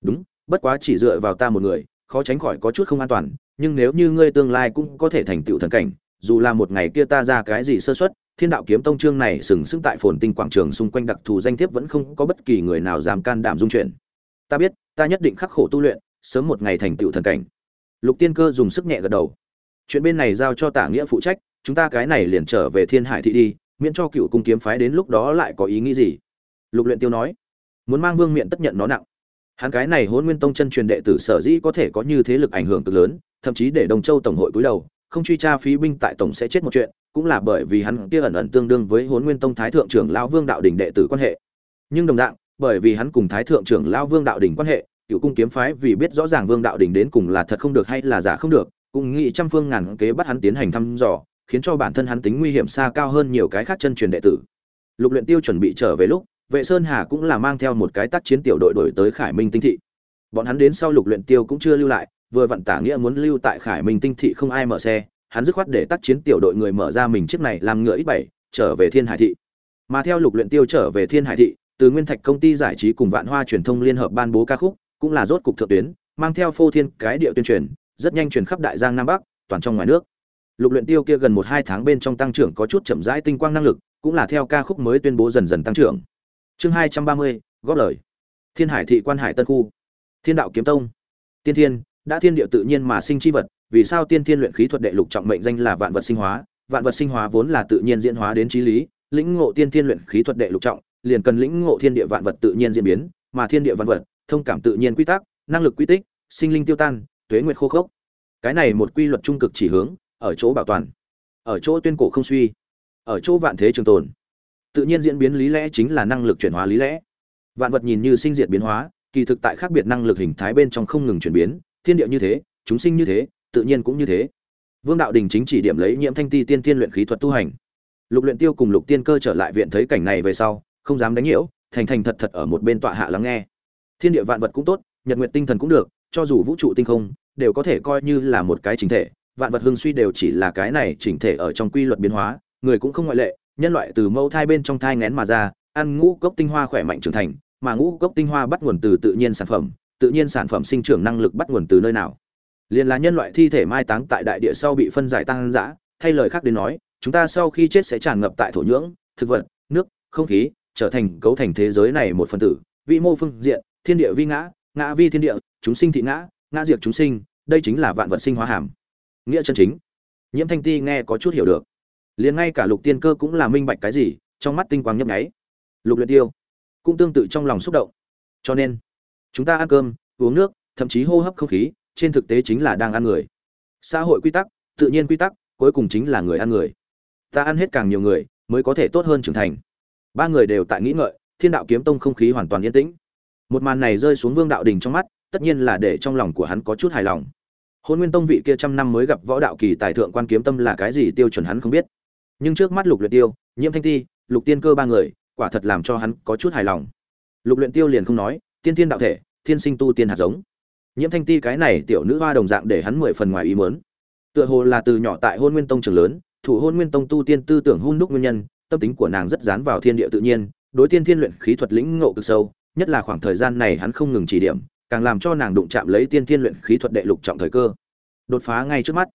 Đúng, bất quá chỉ dựa vào ta một người khó tránh khỏi có chút không an toàn, nhưng nếu như ngươi tương lai cũng có thể thành tựu thần cảnh, dù là một ngày kia ta ra cái gì sơ suất, thiên đạo kiếm tông trương này sừng sững tại phồn tinh quảng trường xung quanh đặc thù danh thiếp vẫn không có bất kỳ người nào dám can đảm dung chuyển ta biết, ta nhất định khắc khổ tu luyện, sớm một ngày thành tựu thần cảnh. Lục tiên cơ dùng sức nhẹ gật đầu. Chuyện bên này giao cho tả nghĩa phụ trách, chúng ta cái này liền trở về thiên hải thị đi, miễn cho cựu cung kiếm phái đến lúc đó lại có ý nghĩ gì. Lục luyện tiêu nói, muốn mang vương miện tất nhận nó nặng hắn cái này hôn nguyên tông chân truyền đệ tử sở dĩ có thể có như thế lực ảnh hưởng cực lớn, thậm chí để đồng châu tổng hội cúi đầu, không truy tra phí binh tại tổng sẽ chết một chuyện, cũng là bởi vì hắn kia ẩn ẩn tương đương với hôn nguyên tông thái thượng trưởng lão vương đạo đình đệ tử quan hệ. Nhưng đồng dạng, bởi vì hắn cùng thái thượng trưởng lão vương đạo đình quan hệ, cựu cung kiếm phái vì biết rõ ràng vương đạo đình đến cùng là thật không được hay là giả không được, cũng nghĩ trăm phương ngàn kế bắt hắn tiến hành thăm dò, khiến cho bản thân hắn tính nguy hiểm xa cao hơn nhiều cái khác chân truyền đệ tử. Lục luyện tiêu chuẩn bị trở về lúc vệ sơn hà cũng là mang theo một cái tác chiến tiểu đội đổi tới khải minh tinh thị. Bọn hắn đến sau lục luyện tiêu cũng chưa lưu lại, vừa vận tả nghĩa muốn lưu tại khải minh tinh thị không ai mở xe, hắn dứt khoát để tác chiến tiểu đội người mở ra mình chiếc này làm ngựa ít bảy, trở về thiên hải thị. Mà theo lục luyện tiêu trở về thiên hải thị, từ nguyên thạch công ty giải trí cùng vạn hoa truyền thông liên hợp ban bố ca khúc, cũng là rốt cục thượng tuyến, mang theo phô thiên cái điệu tuyên truyền, rất nhanh truyền khắp đại giang nam bắc, toàn trong ngoài nước. Lục luyện tiêu kia gần một hai tháng bên trong tăng trưởng có chút chậm rãi tinh quang năng lực, cũng là theo ca khúc mới tuyên bố dần dần tăng trưởng chương hai trăm ba mươi, góp lời. Thiên hải thị quan hải tân khu. Thiên đạo kiếm tông. Tiên thiên, đã thiên địa tự nhiên mà sinh chi vật, vì sao tiên thiên luyện khí thuật đệ lục trọng mệnh danh là vạn vật sinh hóa? Vạn vật sinh hóa vốn là tự nhiên diễn hóa đến trí lý, lĩnh ngộ tiên thiên luyện khí thuật đệ lục trọng, liền cần lĩnh ngộ thiên địa vạn vật tự nhiên diễn biến, mà thiên địa vạn vật, thông cảm tự nhiên quy tắc, năng lực quy tích, sinh linh tiêu tan, tuế nguyệt khô khốc. Cái này một quy luật trung cực chỉ hướng, ở chỗ bảo toàn, ở chỗ tuyên cổ không suy, ở chỗ vạn thế trường tồn tự nhiên diễn biến lý lẽ chính là năng lực chuyển hóa lý lẽ. Vạn vật nhìn như sinh diệt biến hóa, kỳ thực tại khác biệt năng lực hình thái bên trong không ngừng chuyển biến, thiên địa như thế, chúng sinh như thế, tự nhiên cũng như thế. Vương đạo đình chính chỉ điểm lấy nhiễm thanh ti tiên tiên luyện khí thuật tu hành. Lục luyện tiêu cùng lục tiên cơ trở lại viện thấy cảnh này về sau, không dám đánh nhiễu, thành thành thật thật ở một bên tọa hạ lắng nghe. Thiên địa vạn vật cũng tốt, nhật nguyệt tinh thần cũng được, cho dù vũ trụ tinh không, đều có thể coi như là một cái chính thể, vạn vật hưng suy đều chỉ là cái này chỉnh thể ở trong quy luật biến hóa, người cũng không ngoại lệ nhân loại từ mẫu thai bên trong thai ngén mà ra, ăn ngũ cốc tinh hoa khỏe mạnh trưởng thành, mà ngũ cốc tinh hoa bắt nguồn từ tự nhiên sản phẩm, tự nhiên sản phẩm sinh trưởng năng lực bắt nguồn từ nơi nào. Liền là nhân loại thi thể mai táng tại đại địa sau bị phân giải tăng dã, thay lời khác đến nói, chúng ta sau khi chết sẽ tràn ngập tại thổ nhưỡng, thực vật, nước, không khí, trở thành cấu thành thế giới này một phần tử vị mô phương diện, thiên địa vi ngã ngã vi thiên địa, chúng sinh thị ngã ngã diệt chúng sinh, đây chính là vạn vật sinh hóa hàm. Nghĩa chân chính. Nhiễm thanh ti nghe có chút hiểu được liền ngay cả lục tiên cơ cũng là minh bạch cái gì, trong mắt tinh quang nhấp nháy. Lục luyện tiêu, cũng tương tự trong lòng xúc động. Cho nên, chúng ta ăn cơm, uống nước, thậm chí hô hấp không khí, trên thực tế chính là đang ăn người. Xã hội quy tắc, tự nhiên quy tắc, cuối cùng chính là người ăn người. Ta ăn hết càng nhiều người, mới có thể tốt hơn trưởng thành. Ba người đều tại nghĩ ngợi, thiên đạo kiếm tông không khí hoàn toàn yên tĩnh. Một màn này rơi xuống vương đạo đình trong mắt, tất nhiên là để trong lòng của hắn có chút hài lòng. Hôn nguyên tông vị kia trăm năm mới gặp võ đạo kỳ tài thượng quan kiếm tâm là cái gì tiêu chuẩn hắn không biết nhưng trước mắt lục luyện tiêu, nhiễm thanh ti lục tiên cơ ba người, quả thật làm cho hắn có chút hài lòng. Lục luyện tiêu liền không nói, tiên tiên đạo thể, thiên sinh tu tiên hạt giống. Nhiễm thanh ti cái này tiểu nữ hoa đồng dạng để hắn mười phần ngoài ý muốn. Tựa hồ là từ nhỏ tại hôn nguyên tông trường lớn, thủ hôn nguyên tông tu tiên tư tưởng hung đúc nguyên nhân, tâm tính của nàng rất dán vào thiên địa tự nhiên, đối tiên thiên luyện khí thuật lĩnh ngộ cực sâu, nhất là khoảng thời gian này hắn không ngừng chỉ điểm, càng làm cho nàng đụng chạm lấy tiên thiên luyện khí thuật đệ lục trọng thời cơ. Đột phá ngay trước mắt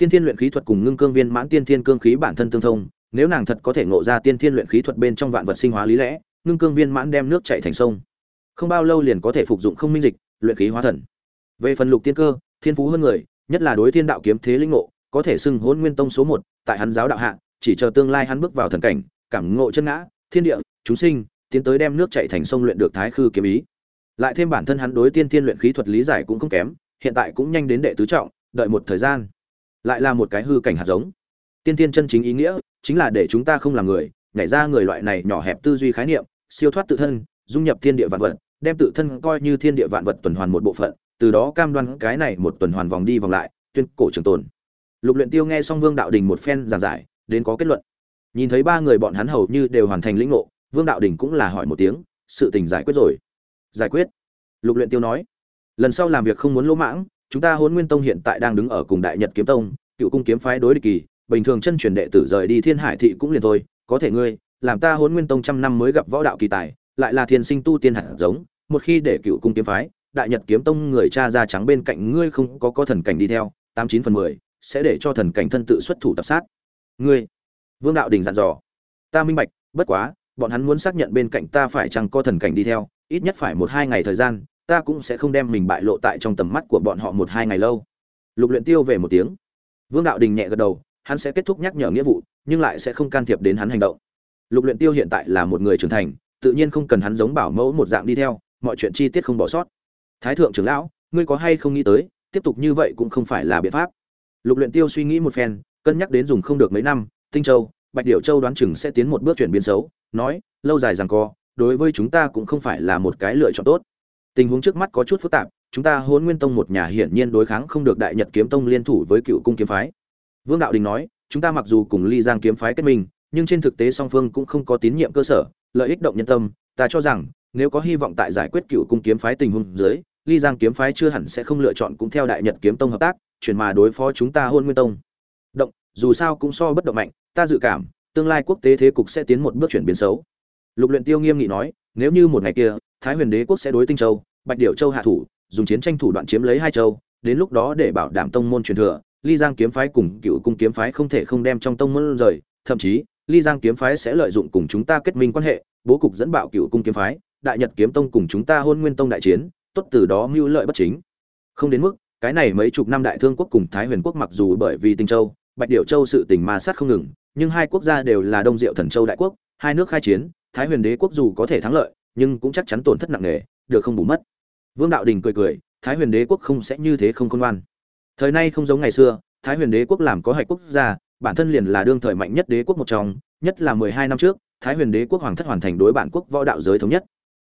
tiên thiên luyện khí thuật cùng ngưng cương viên mãn tiên thiên cương khí bản thân tương thông, nếu nàng thật có thể ngộ ra tiên thiên luyện khí thuật bên trong vạn vật sinh hóa lý lẽ, ngưng cương viên mãn đem nước chảy thành sông. Không bao lâu liền có thể phục dụng không minh dịch, luyện khí hóa thần. Về phần lục tiên cơ, thiên phú hơn người, nhất là đối thiên đạo kiếm thế linh ngộ, có thể xưng hôn nguyên tông số một, tại hắn giáo đạo hạ, chỉ chờ tương lai hắn bước vào thần cảnh, cảm ngộ chân ngã, thiên địa, chúng sinh, tiến tới đem nước chảy thành sông luyện được thái khư kiếm ý. Lại thêm bản thân hắn đối tiên thiên luyện khí thuật lý giải cũng không kém, hiện tại cũng nhanh đến đệ tứ trọng, đợi một thời gian lại là một cái hư cảnh hạt giống. Tiên thiên chân chính ý nghĩa chính là để chúng ta không làm người, nhảy ra người loại này nhỏ hẹp tư duy khái niệm, siêu thoát tự thân, dung nhập thiên địa vạn vật, đem tự thân coi như thiên địa vạn vật tuần hoàn một bộ phận, từ đó cam đoan cái này một tuần hoàn vòng đi vòng lại, tuyên cổ trường tồn. Lục luyện tiêu nghe xong vương đạo đình một phen giảng giải, đến có kết luận. Nhìn thấy ba người bọn hắn hầu như đều hoàn thành lĩnh ngộ, vương đạo đình cũng là hỏi một tiếng, sự tình giải quyết rồi. Giải quyết. Lục luyện tiêu nói, lần sau làm việc không muốn lỗ mãng chúng ta Hỗn nguyên tông hiện tại đang đứng ở cùng đại nhật kiếm tông, cựu cung kiếm phái đối địch kỳ, bình thường chân truyền đệ tử rời đi thiên hải thị cũng liền thôi, có thể ngươi, làm ta Hỗn nguyên tông trăm năm mới gặp võ đạo kỳ tài, lại là thiên sinh tu tiên hạt giống, một khi để cựu cung kiếm phái, đại nhật kiếm tông người cha da trắng bên cạnh ngươi không có có thần cảnh đi theo, tám chín phần mười, sẽ để cho thần cảnh thân tự xuất thủ tập sát. Ngươi, vương đạo đình dặn dò. Ta minh bạch, bất quá, bọn hắn muốn xác nhận bên cạnh ta phải chăng có thần cảnh đi theo, ít nhất phải một hai ngày thời gian ta cũng sẽ không đem mình bại lộ tại trong tầm mắt của bọn họ một hai ngày lâu. Lục luyện tiêu về một tiếng. Vương đạo đình nhẹ gật đầu, hắn sẽ kết thúc nhắc nhở nghĩa vụ, nhưng lại sẽ không can thiệp đến hắn hành động. Lục luyện tiêu hiện tại là một người trưởng thành, tự nhiên không cần hắn giống bảo mẫu một dạng đi theo, mọi chuyện chi tiết không bỏ sót. Thái thượng trưởng lão, ngươi có hay không nghĩ tới, tiếp tục như vậy cũng không phải là biện pháp. Lục luyện tiêu suy nghĩ một phen, cân nhắc đến dùng không được mấy năm, tinh châu, bạch điểu châu đoán chừng sẽ tiến một bước chuyển biến xấu, nói, lâu dài rằng co, đối với chúng ta cũng không phải là một cái lựa chọn tốt tình huống trước mắt có chút phức tạp, chúng ta hôn nguyên tông một nhà hiển nhiên đối kháng không được đại nhật kiếm tông liên thủ với cựu cung kiếm phái. Vương đạo đình nói, chúng ta mặc dù cùng ly giang kiếm phái kết minh, nhưng trên thực tế song phương cũng không có tín nhiệm cơ sở, lợi ích động nhân tâm. Ta cho rằng, nếu có hy vọng tại giải quyết cựu cung kiếm phái tình huống dưới, ly giang kiếm phái chưa hẳn sẽ không lựa chọn cũng theo đại nhật kiếm tông hợp tác, chuyển mà đối phó chúng ta hôn nguyên tông. Động, dù sao cũng so bất động mạnh, ta dự cảm, tương lai quốc tế thế cục sẽ tiến một bước chuyển biến xấu. Lục luyện tiêu nghiêm nghị nói, nếu như một ngày kia thái huyền đế quốc sẽ đối tinh châu, bạch điểu châu hạ thủ, dùng chiến tranh thủ đoạn chiếm lấy hai châu, đến lúc đó để bảo đảm tông môn truyền thừa, ly giang kiếm phái cùng cựu cung kiếm phái không thể không đem trong tông môn rời, thậm chí, ly giang kiếm phái sẽ lợi dụng cùng chúng ta kết minh quan hệ, bố cục dẫn bạo cựu cung kiếm phái, đại nhật kiếm tông cùng chúng ta hôn nguyên tông đại chiến, tốt từ đó mưu lợi bất chính. Không đến mức, cái này mấy chục năm đại thương quốc cùng thái huyền quốc mặc dù bởi vì tinh châu, bạch điểu châu sự tình ma sát không ngừng, nhưng hai quốc gia đều là đông diệu thần châu đại quốc, hai nước khai chiến, thái huyền đế quốc dù có thể thắng lợi nhưng cũng chắc chắn tổn thất nặng nề, được không bù mất. Vương đạo đình cười cười, thái huyền đế quốc không sẽ như thế không khôn ngoan. Thời nay không giống ngày xưa, thái huyền đế quốc làm có hạch quốc gia, bản thân liền là đương thời mạnh nhất đế quốc một trong, nhất là mười hai năm trước, thái huyền đế quốc hoàng thất hoàn thành đối bản quốc võ đạo giới thống nhất.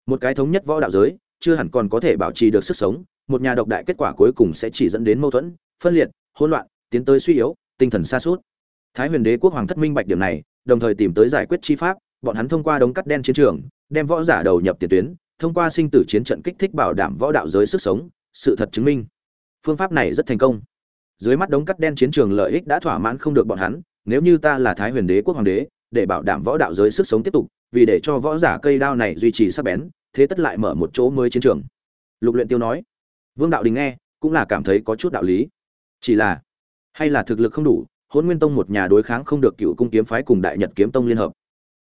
Một cái thống nhất võ đạo giới, chưa hẳn còn có thể bảo trì được sức sống, một nhà độc đại kết quả cuối cùng sẽ chỉ dẫn đến mâu thuẫn, phân liệt, hỗn loạn, tiến tới suy yếu, tinh thần xa suốt thái huyền đế quốc hoàng thất minh bạch điểm này, đồng thời tìm tới giải quyết chi pháp, bọn hắn thông qua đống cắt đen chiến trường đem võ giả đầu nhập tiền tuyến, thông qua sinh tử chiến trận kích thích bảo đảm võ đạo giới sức sống, sự thật chứng minh. Phương pháp này rất thành công. Dưới mắt đống cắt đen chiến trường lợi ích đã thỏa mãn không được bọn hắn, nếu như ta là thái huyền đế quốc hoàng đế, để bảo đảm võ đạo giới sức sống tiếp tục, vì để cho võ giả cây đao này duy trì sắc bén, thế tất lại mở một chỗ mới chiến trường. Lục luyện tiêu nói. Vương đạo đình nghe, cũng là cảm thấy có chút đạo lý. Chỉ là, hay là thực lực không đủ, Hỗn nguyên tông một nhà đối kháng không được cựu cung kiếm phái cùng đại nhật kiếm tông liên hợp.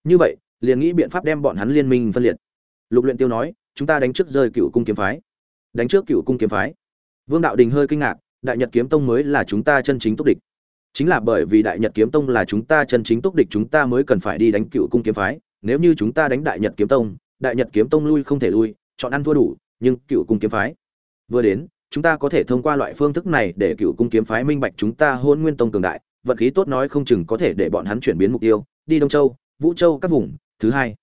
Như vậy liền nghĩ biện pháp đem bọn hắn liên minh phân liệt. Lục luyện tiêu nói, chúng ta đánh trước rơi cựu cung kiếm phái. Đánh trước cựu cung kiếm phái? Vương đạo đình hơi kinh ngạc, đại nhật kiếm tông mới là chúng ta chân chính túc địch. Chính là bởi vì đại nhật kiếm tông là chúng ta chân chính túc địch, chúng ta mới cần phải đi đánh cựu cung kiếm phái. Nếu như chúng ta đánh đại nhật kiếm tông, đại nhật kiếm tông lui không thể lui, chọn ăn thua đủ, nhưng cựu cung kiếm phái vừa đến, chúng ta có thể thông qua loại phương thức này để cựu cung kiếm phái minh bạch chúng ta hôn nguyên tông cường đại, vận khí tốt nói không chừng có thể để bọn hắn chuyển biến mục tiêu. Đi đông châu, vũ châu các vùng thứ hai,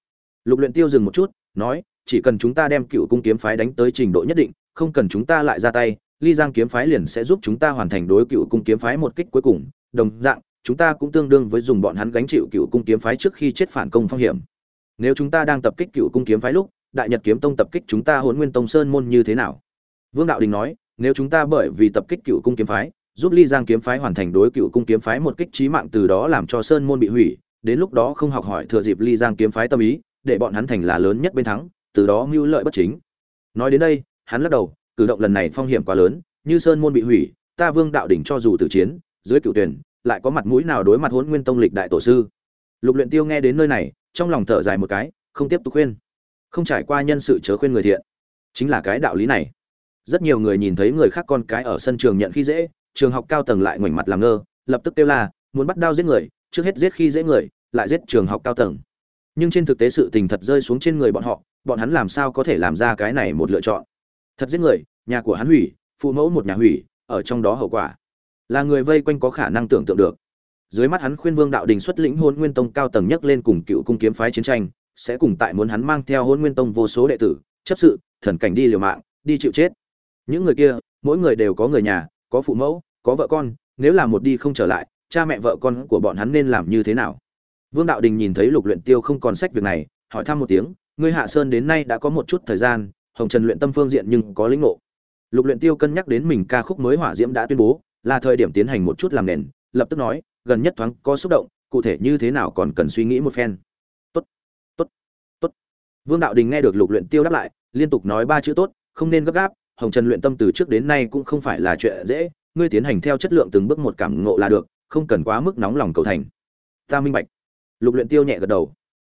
lục luyện tiêu dừng một chút, nói, chỉ cần chúng ta đem cựu cung kiếm phái đánh tới trình độ nhất định, không cần chúng ta lại ra tay, ly giang kiếm phái liền sẽ giúp chúng ta hoàn thành đối cựu cung kiếm phái một kích cuối cùng. Đồng dạng, chúng ta cũng tương đương với dùng bọn hắn gánh chịu cựu cung kiếm phái trước khi chết phản công phong hiểm. Nếu chúng ta đang tập kích cựu cung kiếm phái lúc, đại nhật kiếm tông tập kích chúng ta huấn nguyên tông sơn môn như thế nào? Vương đạo đình nói, nếu chúng ta bởi vì tập kích cựu cung kiếm phái, giúp ly giang kiếm phái hoàn thành đối cựu cung kiếm phái một kích trí mạng từ đó làm cho sơn môn bị hủy đến lúc đó không học hỏi thừa dịp ly giang kiếm phái tâm ý, để bọn hắn thành là lớn nhất bên thắng, từ đó mưu lợi bất chính. Nói đến đây, hắn lắc đầu, cử động lần này phong hiểm quá lớn, như sơn môn bị hủy, ta vương đạo đỉnh cho dù tử chiến, dưới cựu tuyển, lại có mặt mũi nào đối mặt hỗn nguyên tông lịch đại tổ sư? Lục luyện tiêu nghe đến nơi này, trong lòng thở dài một cái, không tiếp tục khuyên. Không trải qua nhân sự chớ khuyên người thiện. Chính là cái đạo lý này. Rất nhiều người nhìn thấy người khác con cái ở sân trường nhận khi dễ, trường học cao tầng lại ngoảnh mặt làm ngơ, lập tức kêu la, muốn bắt đao giết người trước hết giết khi dễ người, lại giết trường học cao tầng. Nhưng trên thực tế sự tình thật rơi xuống trên người bọn họ, bọn hắn làm sao có thể làm ra cái này một lựa chọn? Thật giết người, nhà của hắn hủy, phụ mẫu một nhà hủy, ở trong đó hậu quả. Là người vây quanh có khả năng tưởng tượng được. Dưới mắt hắn khuyên vương đạo đình xuất lĩnh hôn nguyên tông cao tầng nhất lên cùng cựu cung kiếm phái chiến tranh, sẽ cùng tại muốn hắn mang theo hôn nguyên tông vô số đệ tử, chấp sự, thần cảnh đi liều mạng, đi chịu chết. Những người kia, mỗi người đều có người nhà, có phụ mẫu, có vợ con, nếu là một đi không trở lại cha mẹ vợ con của bọn hắn nên làm như thế nào? Vương đạo đình nhìn thấy lục luyện tiêu không còn sách việc này, hỏi thăm một tiếng, ngươi hạ sơn đến nay đã có một chút thời gian, hồng trần luyện tâm phương diện nhưng có lĩnh ngộ. Lục luyện tiêu cân nhắc đến mình ca khúc mới hỏa diễm đã tuyên bố, là thời điểm tiến hành một chút làm nền, lập tức nói, gần nhất thoáng có xúc động, cụ thể như thế nào còn cần suy nghĩ một phen. Tốt tốt tốt. Vương đạo đình nghe được lục luyện tiêu đáp lại, liên tục nói ba chữ tốt không nên gấp gáp, hồng trần luyện tâm từ trước đến nay cũng không phải là chuyện dễ, ngươi tiến hành theo chất lượng từng bước một cảm ngộ là được không cần quá mức nóng lòng cầu thành. Ta minh bạch. Lục luyện tiêu nhẹ gật đầu.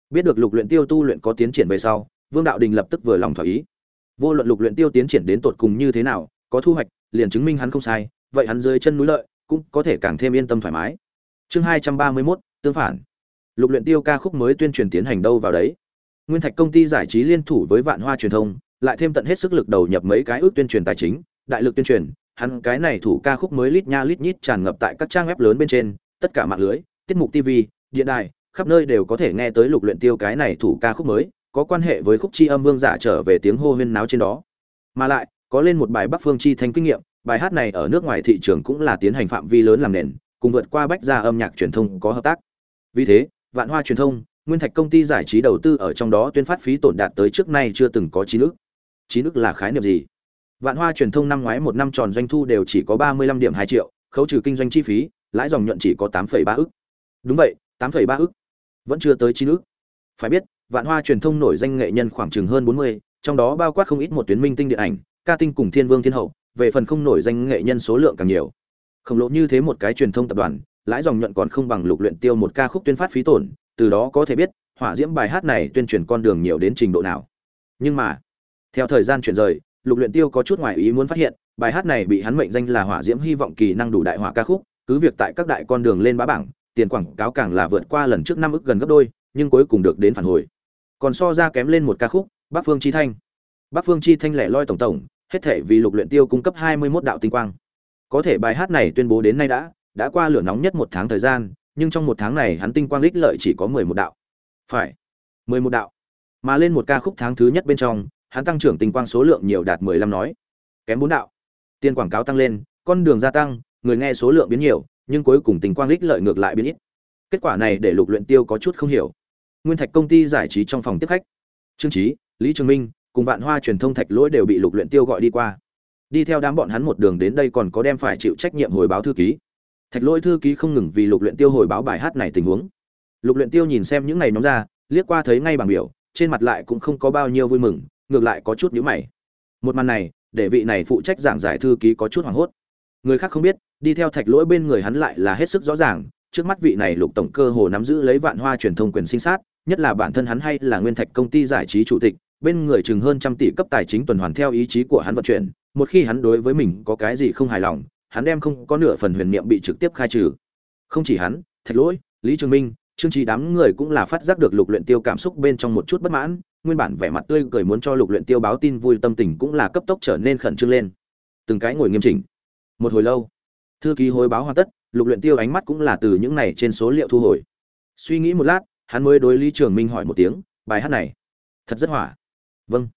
Biết được lục luyện tiêu tu luyện có tiến triển về sau vương đạo đình lập tức vừa lòng thỏa ý. Vô luận lục luyện tiêu tiến triển đến tột cùng như thế nào có thu hoạch liền chứng minh hắn không sai vậy hắn dưới chân núi lợi cũng có thể càng thêm yên tâm thoải mái. Chương hai trăm ba mươi 231, tương phản. Lục luyện tiêu ca khúc mới tuyên truyền tiến hành đâu vào đấy? Nguyên thạch công ty giải trí liên thủ với vạn hoa truyền thông lại thêm tận hết sức lực đầu nhập mấy cái ước tuyên truyền tài chính đại lực tuyên truyền hắn cái này thủ ca khúc mới lít nha lít nhít tràn ngập tại các trang web lớn bên trên, tất cả mạng lưới, tiết mục tv điện đài, khắp nơi đều có thể nghe tới lục luyện tiêu cái này thủ ca khúc mới, có quan hệ với khúc chi âm vương giả trở về tiếng hô huyên náo trên đó. Mà lại, có lên một bài bắc phương chi thanh kinh nghiệm, bài hát này ở nước ngoài thị trường cũng là tiến hành phạm vi lớn làm nền, cùng vượt qua bách gia âm nhạc truyền thông có hợp tác. Vì thế, vạn hoa truyền thông, nguyên thạch công ty giải trí đầu tư ở trong đó tuyên phát phí tổn đạt tới trước nay chưa từng có chín nước. Chín nước là khái niệm gì? Vạn hoa truyền thông năm ngoái một năm tròn doanh thu đều chỉ có ba mươi lăm điểm hai triệu khấu trừ kinh doanh chi phí lãi dòng nhuận chỉ có 8,3 ức. đúng vậy 8,3 ức, vẫn chưa tới 9 ức. phải biết vạn hoa truyền thông nổi danh nghệ nhân khoảng chừng hơn bốn mươi trong đó bao quát không ít một tuyến minh tinh điện ảnh ca tinh cùng thiên vương thiên hậu về phần không nổi danh nghệ nhân số lượng càng nhiều khổng lồ như thế một cái truyền thông tập đoàn lãi dòng nhuận còn không bằng lục luyện tiêu một ca khúc tuyên phát phí tổn từ đó có thể biết hỏa diễm bài hát này tuyên truyền con đường nhiều đến trình độ nào nhưng mà theo thời gian chuyển rời lục luyện tiêu có chút ngoài ý muốn phát hiện, bài hát này bị hắn mệnh danh là hỏa diễm hy vọng kỳ năng đủ đại hỏa ca khúc, cứ việc tại các đại con đường lên bá bảng, tiền quảng cáo càng là vượt qua lần trước năm ức gần gấp đôi, nhưng cuối cùng được đến phản hồi. Còn so ra kém lên một ca khúc bắc phương chi thanh. Bắc phương chi thanh lẻ loi tổng tổng, hết thể vì lục luyện tiêu cung cấp 21 đạo tinh quang. Có thể bài hát này tuyên bố đến nay đã đã qua lửa nóng nhất một tháng thời gian, nhưng trong một tháng này hắn tinh quang lích lợi chỉ có 11 đạo. Phải 11 đạo. Mà lên một ca khúc tháng thứ nhất bên trong hắn tăng trưởng tinh quang số lượng nhiều đạt 15 nói. Kém bốn đạo. Tiền quảng cáo tăng lên, con đường gia tăng, người nghe số lượng biến nhiều, nhưng cuối cùng tinh quang lích lợi ngược lại biến ít. Kết quả này để lục luyện tiêu có chút không hiểu. Nguyên thạch công ty giải trí trong phòng tiếp khách. Trương trí lý trường minh cùng vạn hoa truyền thông thạch lỗi đều bị lục luyện tiêu gọi đi qua. Đi theo đám bọn hắn một đường đến đây còn có đem phải chịu trách nhiệm hồi báo thư ký. Thạch lỗi thư ký không ngừng vì lục luyện tiêu hồi báo bài hát này tình huống. Lục luyện tiêu nhìn xem những này nóng ra, liếc qua thấy ngay bằng biểu, trên mặt lại cũng không có bao nhiêu vui mừng ngược lại có chút nhíu mày. Một màn này, để vị này phụ trách giảng giải thư ký có chút hoảng hốt. Người khác không biết, đi theo thạch lỗi bên người hắn lại là hết sức rõ ràng, trước mắt vị này lục tổng cơ hồ nắm giữ lấy vạn hoa truyền thông quyền sinh sát, nhất là bản thân hắn hay là nguyên thạch công ty giải trí chủ tịch, bên người chừng hơn trăm tỷ cấp tài chính tuần hoàn theo ý chí của hắn vận chuyển, một khi hắn đối với mình có cái gì không hài lòng, hắn đem không có nửa phần huyền niệm bị trực tiếp khai trừ. Không chỉ hắn, thạch lỗi, lý trường minh, trương trí đám người cũng là phát giác được lục luyện tiêu cảm xúc bên trong một chút bất mãn nguyên bản vẻ mặt tươi cười muốn cho lục luyện tiêu báo tin vui tâm tình cũng là cấp tốc trở nên khẩn trương lên. Từng cái ngồi nghiêm chỉnh. Một hồi lâu, thư ký hồi báo hoàn tất, lục luyện tiêu ánh mắt cũng là từ những này trên số liệu thu hồi. Suy nghĩ một lát, hắn mới đối lý trường minh hỏi một tiếng, bài hát này, thật rất hỏa. Vâng.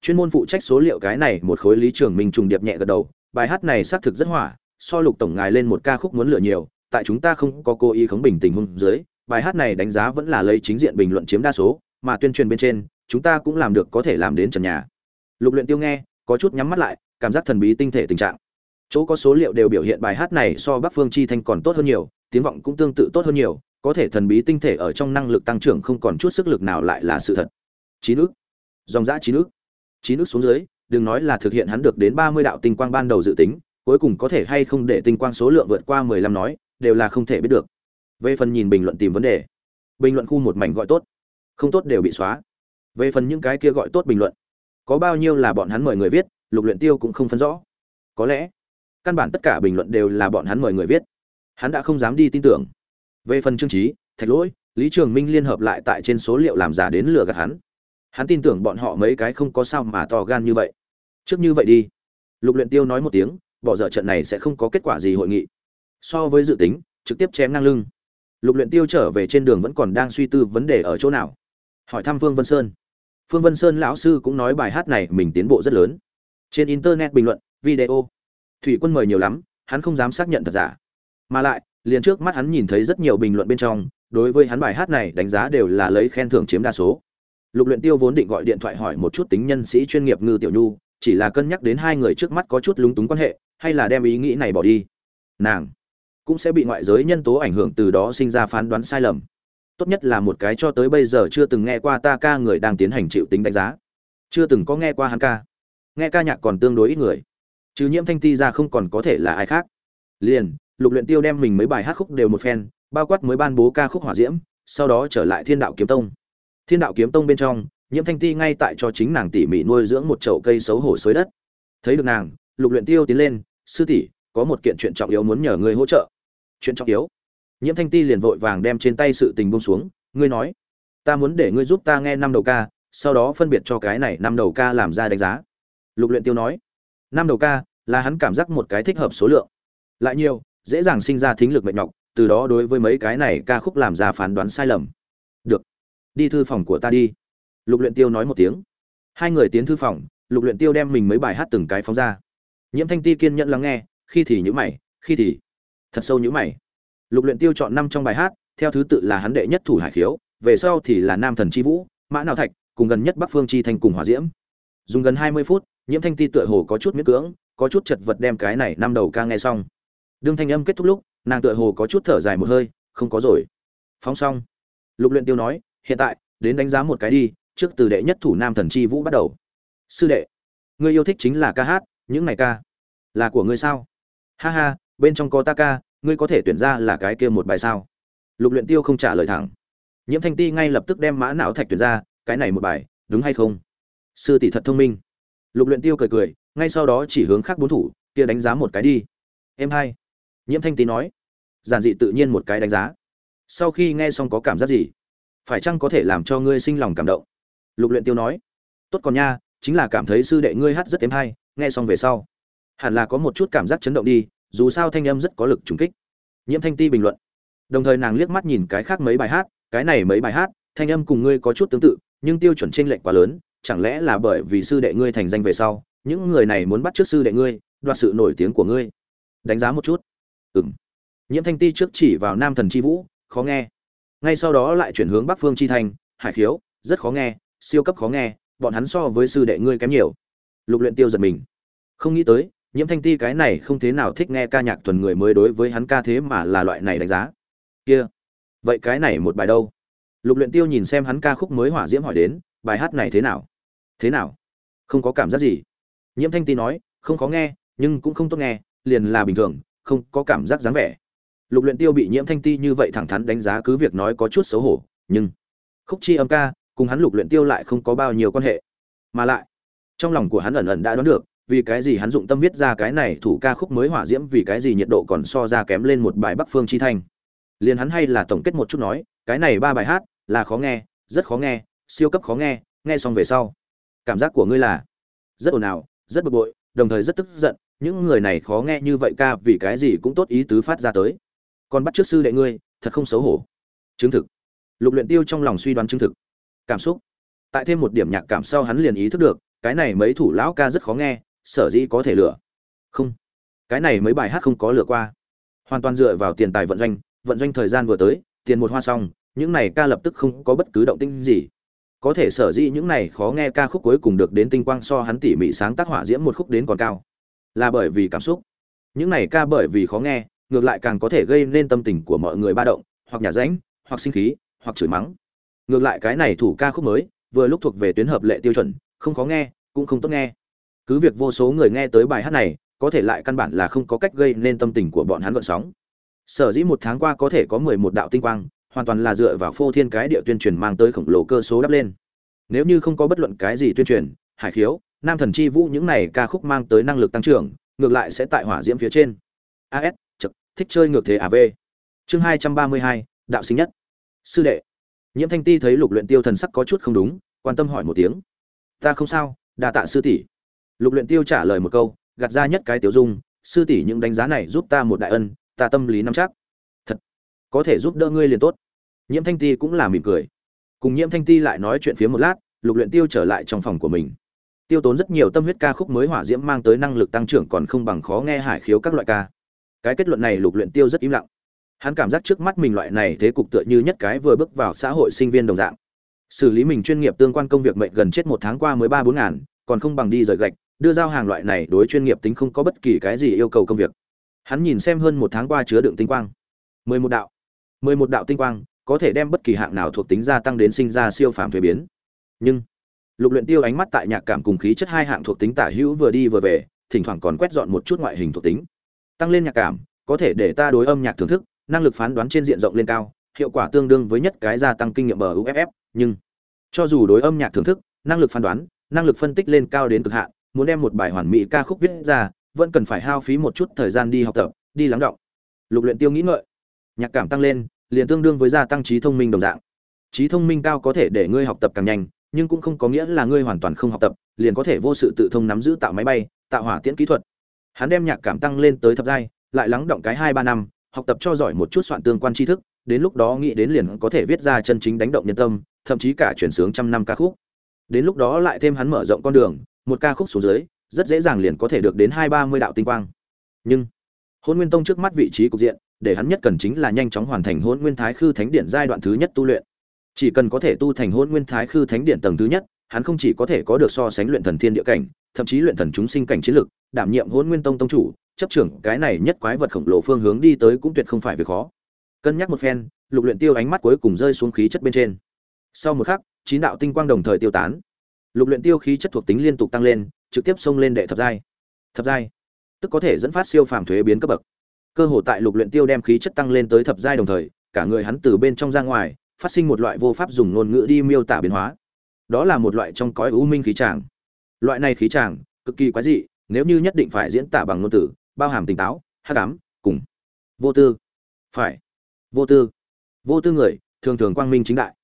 Chuyên môn phụ trách số liệu cái này, một khối lý trường minh trùng điệp nhẹ gật đầu, bài hát này xác thực rất hỏa, so lục tổng ngài lên một ca khúc muốn lựa nhiều, tại chúng ta không có cố ý khống bình tình huống dưới, bài hát này đánh giá vẫn là lấy chính diện bình luận chiếm đa số, mà tuyên truyền bên trên chúng ta cũng làm được có thể làm đến trần nhà. Lục luyện tiêu nghe, có chút nhắm mắt lại, cảm giác thần bí tinh thể tình trạng. Chỗ có số liệu đều biểu hiện bài hát này so bắc phương chi thanh còn tốt hơn nhiều, tiếng vọng cũng tương tự tốt hơn nhiều, có thể thần bí tinh thể ở trong năng lực tăng trưởng không còn chút sức lực nào lại là sự thật. Chín nước dòng dã chín nước chín nước xuống dưới, đừng nói là thực hiện hắn được đến ba mươi đạo tinh quang ban đầu dự tính, cuối cùng có thể hay không để tinh quang số lượng vượt qua mười lăm nói, đều là không thể biết được. Về phần nhìn bình luận tìm vấn đề, bình luận khu một mảnh gọi tốt, không tốt đều bị xóa về phần những cái kia gọi tốt bình luận. Có bao nhiêu là bọn hắn mời người viết, lục luyện tiêu cũng không phân rõ. Có lẽ, căn bản tất cả bình luận đều là bọn hắn mời người viết. Hắn đã không dám đi tin tưởng. Về phần trương trí thạch lỗi, lý trường minh liên hợp lại tại trên số liệu làm giả đến lừa gạt hắn. Hắn tin tưởng bọn họ mấy cái không có sao mà to gan như vậy. Trước như vậy đi. Lục luyện tiêu nói một tiếng, bỏ dở trận này sẽ không có kết quả gì hội nghị. So với dự tính, trực tiếp chém ngang lưng. Lục luyện tiêu trở về trên đường vẫn còn đang suy tư vấn đề ở chỗ nào. Hỏi thăm vương vân sơn phương vân sơn lão sư cũng nói bài hát này mình tiến bộ rất lớn. Trên internet bình luận, video. Thủy quân mời nhiều lắm, hắn không dám xác nhận thật giả. Mà lại, liền trước mắt hắn nhìn thấy rất nhiều bình luận bên trong, đối với hắn bài hát này đánh giá đều là lấy khen thưởng chiếm đa số. Lục luyện tiêu vốn định gọi điện thoại hỏi một chút tính nhân sĩ chuyên nghiệp ngư tiểu nhu, chỉ là cân nhắc đến hai người trước mắt có chút lúng túng quan hệ, hay là đem ý nghĩ này bỏ đi. Nàng cũng sẽ bị ngoại giới nhân tố ảnh hưởng từ đó sinh ra phán đoán sai lầm tốt nhất là một cái cho tới bây giờ chưa từng nghe qua ta ca người đang tiến hành chịu tính đánh giá. Chưa từng có nghe qua hắn ca. Nghe ca nhạc còn tương đối ít người. Chứ nhiễm thanh ti ra không còn có thể là ai khác. Liền, lục luyện tiêu đem mình mấy bài hát khúc đều một phen, bao quát mới ban bố ca khúc hỏa diễm, sau đó trở lại thiên đạo kiếm tông. Thiên đạo kiếm tông bên trong, nhiễm thanh ti ngay tại cho chính nàng tỉ mỉ nuôi dưỡng một chậu cây xấu hổ xới đất. Thấy được nàng, lục luyện tiêu tiến lên, sư tỷ, có một kiện chuyện trọng yếu muốn nhờ ngươi hỗ trợ. Chuyện trọng yếu? Nhiễm thanh ti liền vội vàng đem trên tay sự tình buông xuống, ngươi nói, ta muốn để ngươi giúp ta nghe năm đầu ca, sau đó phân biệt cho cái này năm đầu ca làm ra đánh giá. Lục luyện tiêu nói, năm đầu ca là hắn cảm giác một cái thích hợp số lượng. Lại nhiều, dễ dàng sinh ra thính lực mệt nhọc, từ đó đối với mấy cái này ca khúc làm ra phán đoán sai lầm. Được, đi thư phòng của ta đi. Lục luyện tiêu nói một tiếng. Hai người tiến thư phòng, lục luyện tiêu đem mình mấy bài hát từng cái phóng ra. Nhiễm thanh ti kiên nhẫn lắng nghe, khi thì nhíu mày, khi thì, thật sâu nhíu mày lục luyện tiêu chọn năm trong bài hát, theo thứ tự là hắn đệ nhất thủ hải khiếu, về sau thì là nam thần chi vũ, mã nào thạch, cùng gần nhất bắc phương chi thành cùng hỏa diễm. Dùng gần 20 phút, nhiễm thanh ti tựa hồ có chút miễn cưỡng, có chút chật vật đem cái này năm đầu ca nghe xong. Đương thanh âm kết thúc lúc, nàng tựa hồ có chút thở dài một hơi, không có rồi. Phóng xong. Lục luyện tiêu nói, hiện tại, đến đánh giá một cái đi, trước từ đệ nhất thủ nam thần chi vũ bắt đầu. Sư đệ, ngươi yêu thích chính là ca hát, những này ca là của ngươi sao? Ha ha, bên trong có ta ca ngươi có thể tuyển ra là cái kia một bài sao? Lục luyện tiêu không trả lời thẳng. Nhiễm thanh ti ngay lập tức đem mã não thạch tuyển ra, cái này một bài, đúng hay không? Sư tỷ thật thông minh. Lục luyện tiêu cười cười, ngay sau đó chỉ hướng khác bốn thủ, kia đánh giá một cái đi. Em hai. Nhiễm thanh ti nói. Giản dị tự nhiên một cái đánh giá. Sau khi nghe xong có cảm giác gì? Phải chăng có thể làm cho ngươi sinh lòng cảm động? Lục luyện tiêu nói. Tốt còn nha, chính là cảm thấy sư đệ ngươi hát rất êm hay, nghe xong về sau. Hẳn là có một chút cảm giác chấn động đi dù sao thanh âm rất có lực trùng kích. Nhiễm thanh ti bình luận. Đồng thời nàng liếc mắt nhìn cái khác mấy bài hát, cái này mấy bài hát, thanh âm cùng ngươi có chút tương tự, nhưng tiêu chuẩn trên lệnh quá lớn, chẳng lẽ là bởi vì sư đệ ngươi thành danh về sau, những người này muốn bắt trước sư đệ ngươi, đoạt sự nổi tiếng của ngươi? Đánh giá một chút. Ừm. Nhiễm thanh ti trước chỉ vào nam thần chi vũ, khó nghe. Ngay sau đó lại chuyển hướng bắc phương chi thành, hải khiếu, rất khó nghe, siêu cấp khó nghe, bọn hắn so với sư đệ ngươi kém nhiều. Lục luyện tiêu giật mình. Không nghĩ tới nhiễm thanh ti cái này không thế nào thích nghe ca nhạc tuần người mới đối với hắn ca thế mà là loại này đánh giá. Kia, vậy cái này một bài đâu? Lục luyện tiêu nhìn xem hắn ca khúc mới hỏa diễm hỏi đến, bài hát này thế nào? Thế nào? Không có cảm giác gì. Nhiễm thanh ti nói, không có nghe, nhưng cũng không tốt nghe, liền là bình thường, không có cảm giác dáng vẻ. Lục luyện tiêu bị nhiễm thanh ti như vậy thẳng thắn đánh giá cứ việc nói có chút xấu hổ, nhưng khúc chi âm ca cùng hắn lục luyện tiêu lại không có bao nhiêu quan hệ. Mà lại, trong lòng của hắn ẩn ẩn đã đoán được vì cái gì hắn dụng tâm viết ra cái này thủ ca khúc mới hỏa diễm, vì cái gì nhiệt độ còn so ra kém lên một bài bắc phương chi thanh? Liền hắn hay là tổng kết một chút nói, cái này ba bài hát là khó nghe, rất khó nghe, siêu cấp khó nghe nghe xong về sau, cảm giác của ngươi là rất ồn ào, rất bực bội, đồng thời rất tức giận, những người này khó nghe như vậy ca vì cái gì cũng tốt ý tứ phát ra tới. Còn bắt trước sư đệ ngươi, thật không xấu hổ. Chứng thực. Lục luyện tiêu trong lòng suy đoán chứng thực. Cảm xúc. Tại thêm một điểm nhạc cảm sau hắn liền ý thức được, cái này mấy thủ lão ca rất khó nghe sở dĩ có thể lựa không. Cái này mấy bài hát không có lựa qua. Hoàn toàn dựa vào tiền tài vận doanh vận doanh thời gian vừa tới, tiền một hoa xong, những này ca lập tức không có bất cứ động tĩnh gì. Có thể sở dĩ những này khó nghe ca khúc cuối cùng được đến tinh quang so hắn tỉ mỉ sáng tác hỏa diễm một khúc đến còn cao. Là bởi vì cảm xúc. Những này ca bởi vì khó nghe, ngược lại càng có thể gây nên tâm tình của mọi người ba động, hoặc nhà ránh, hoặc sinh khí, hoặc chửi mắng. Ngược lại cái này thủ ca khúc mới, vừa lúc thuộc về tuyến hợp lệ tiêu chuẩn, không khó nghe, cũng không tốt nghe cứ việc vô số người nghe tới bài hát này, có thể lại căn bản là không có cách gây nên tâm tình của bọn hắn gợn sóng. Sở dĩ một tháng qua có thể có mười một đạo tinh quang, hoàn toàn là dựa vào phô thiên cái địa tuyên truyền mang tới khổng lồ cơ số đắp lên. Nếu như không có bất luận cái gì tuyên truyền, hải khiếu, nam thần chi vũ những này ca khúc mang tới năng lực tăng trưởng, ngược lại sẽ tại hỏa diễm phía trên. As chật, thích chơi ngược thế à av chương hai trăm ba mươi hai, đạo sinh nhất. Sư đệ. Nhiễm thanh ti thấy lục luyện tiêu thần sắc có chút không đúng, quan tâm hỏi một tiếng. Ta không sao, đa tạ sư tỷ lục luyện tiêu trả lời một câu, gạt ra nhất cái tiểu dung, sư tỷ những đánh giá này giúp ta một đại ân, ta tâm lý nắm chắc. Thật, có thể giúp đỡ ngươi liền tốt. Nhiễm thanh ti cũng là mỉm cười. Cùng nhiễm thanh ti lại nói chuyện phía một lát, lục luyện tiêu trở lại trong phòng của mình. Tiêu tốn rất nhiều tâm huyết ca khúc mới hỏa diễm mang tới năng lực tăng trưởng còn không bằng khó nghe hải khiếu các loại ca. Cái kết luận này lục luyện tiêu rất im lặng. Hắn cảm giác trước mắt mình loại này thế cục tựa như nhất cái vừa bước vào xã hội sinh viên đồng dạng. Xử lý mình chuyên nghiệp tương quan công việc mệnh gần chết một tháng qua mới ba bốn ngàn, còn không bằng đi rời gạch đưa giao hàng loại này đối chuyên nghiệp tính không có bất kỳ cái gì yêu cầu công việc. Hắn nhìn xem hơn một tháng qua chứa đựng tinh quang. Mười một đạo. Mười một đạo tinh quang có thể đem bất kỳ hạng nào thuộc tính gia tăng đến sinh ra siêu phàm thuế biến. Nhưng, lục luyện tiêu ánh mắt tại nhạc cảm cùng khí chất hai hạng thuộc tính tả hữu vừa đi vừa về, thỉnh thoảng còn quét dọn một chút ngoại hình thuộc tính. Tăng lên nhạc cảm, có thể để ta đối âm nhạc thưởng thức, năng lực phán đoán trên diện rộng lên cao, hiệu quả tương đương với nhất cái gia tăng kinh nghiệm bờ uff nhưng, cho dù đối âm nhạc thưởng thức, năng lực phán đoán, năng lực phân tích lên cao đến cực hạn muốn đem một bài hoàn mỹ ca khúc viết ra, vẫn cần phải hao phí một chút thời gian đi học tập, đi lắng động. Lục luyện tiêu nghĩ ngợi. Nhạc cảm tăng lên, liền tương đương với gia tăng trí thông minh đồng dạng. Trí thông minh cao có thể để ngươi học tập càng nhanh, nhưng cũng không có nghĩa là ngươi hoàn toàn không học tập, liền có thể vô sự tự thông nắm giữ tạo máy bay, tạo hỏa tiễn kỹ thuật. Hắn đem nhạc cảm tăng lên tới thập giai, lại lắng động cái hai ba năm, học tập cho giỏi một chút soạn tương quan tri thức, đến lúc đó nghĩ đến liền có thể viết ra chân chính đánh động nhân tâm, thậm chí cả chuyển sướng trăm năm ca khúc. Đến lúc đó lại thêm hắn mở rộng con đường một ca khúc xuống dưới, rất dễ dàng liền có thể được đến hai ba mươi đạo tinh quang. Nhưng, hôn nguyên tông trước mắt vị trí cục diện, để hắn nhất cần chính là nhanh chóng hoàn thành hôn nguyên thái khư thánh điện giai đoạn thứ nhất tu luyện. Chỉ cần có thể tu thành hôn nguyên thái khư thánh điện tầng thứ nhất, hắn không chỉ có thể có được so sánh luyện thần thiên địa cảnh, thậm chí luyện thần chúng sinh cảnh chiến lực, đảm nhiệm hôn nguyên tông tông chủ, chấp trưởng cái này nhất quái vật khổng lồ phương hướng đi tới cũng tuyệt không phải việc khó. Cân nhắc một phen, lục luyện tiêu ánh mắt cuối cùng rơi xuống khí chất bên trên. Sau một khắc, chín đạo tinh quang đồng thời tiêu tán lục luyện tiêu khí chất thuộc tính liên tục tăng lên, trực tiếp xông lên đệ thập giai. Thập giai, tức có thể dẫn phát siêu phàm thuế biến cấp bậc. Cơ hội tại lục luyện tiêu đem khí chất tăng lên tới thập giai đồng thời, cả người hắn từ bên trong ra ngoài, phát sinh một loại vô pháp dùng ngôn ngữ đi miêu tả biến hóa. Đó là một loại trong cõi u minh khí tràng. Loại này khí tràng, cực kỳ quái dị, nếu như nhất định phải diễn tả bằng ngôn từ, bao hàm tỉnh táo, hắc ám, cùng vô tư. Phải, vô tư. Vô tư người, thường thường quang minh chính đại.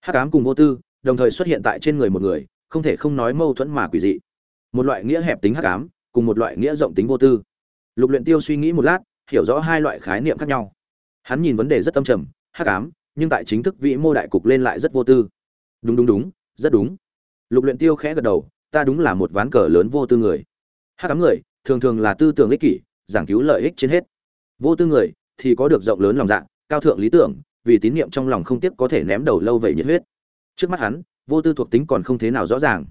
Hắc ám cùng vô tư, đồng thời xuất hiện tại trên người một người không thể không nói mâu thuẫn mà quỷ dị. Một loại nghĩa hẹp tính hắc ám, cùng một loại nghĩa rộng tính vô tư. Lục luyện tiêu suy nghĩ một lát, hiểu rõ hai loại khái niệm khác nhau. Hắn nhìn vấn đề rất tâm trầm, hắc ám, nhưng tại chính thức vị mô đại cục lên lại rất vô tư. Đúng đúng đúng, rất đúng. Lục luyện tiêu khẽ gật đầu, ta đúng là một ván cờ lớn vô tư người. Hắc ám người, thường thường là tư tưởng ích kỷ, giảng cứu lợi ích trên hết. Vô tư người thì có được rộng lớn lòng dạ cao thượng lý tưởng, vì tín niệm trong lòng không tiếc có thể ném đầu lâu vậy nhiệt huyết. Trước mắt hắn vô tư thuộc tính còn không thế nào rõ ràng.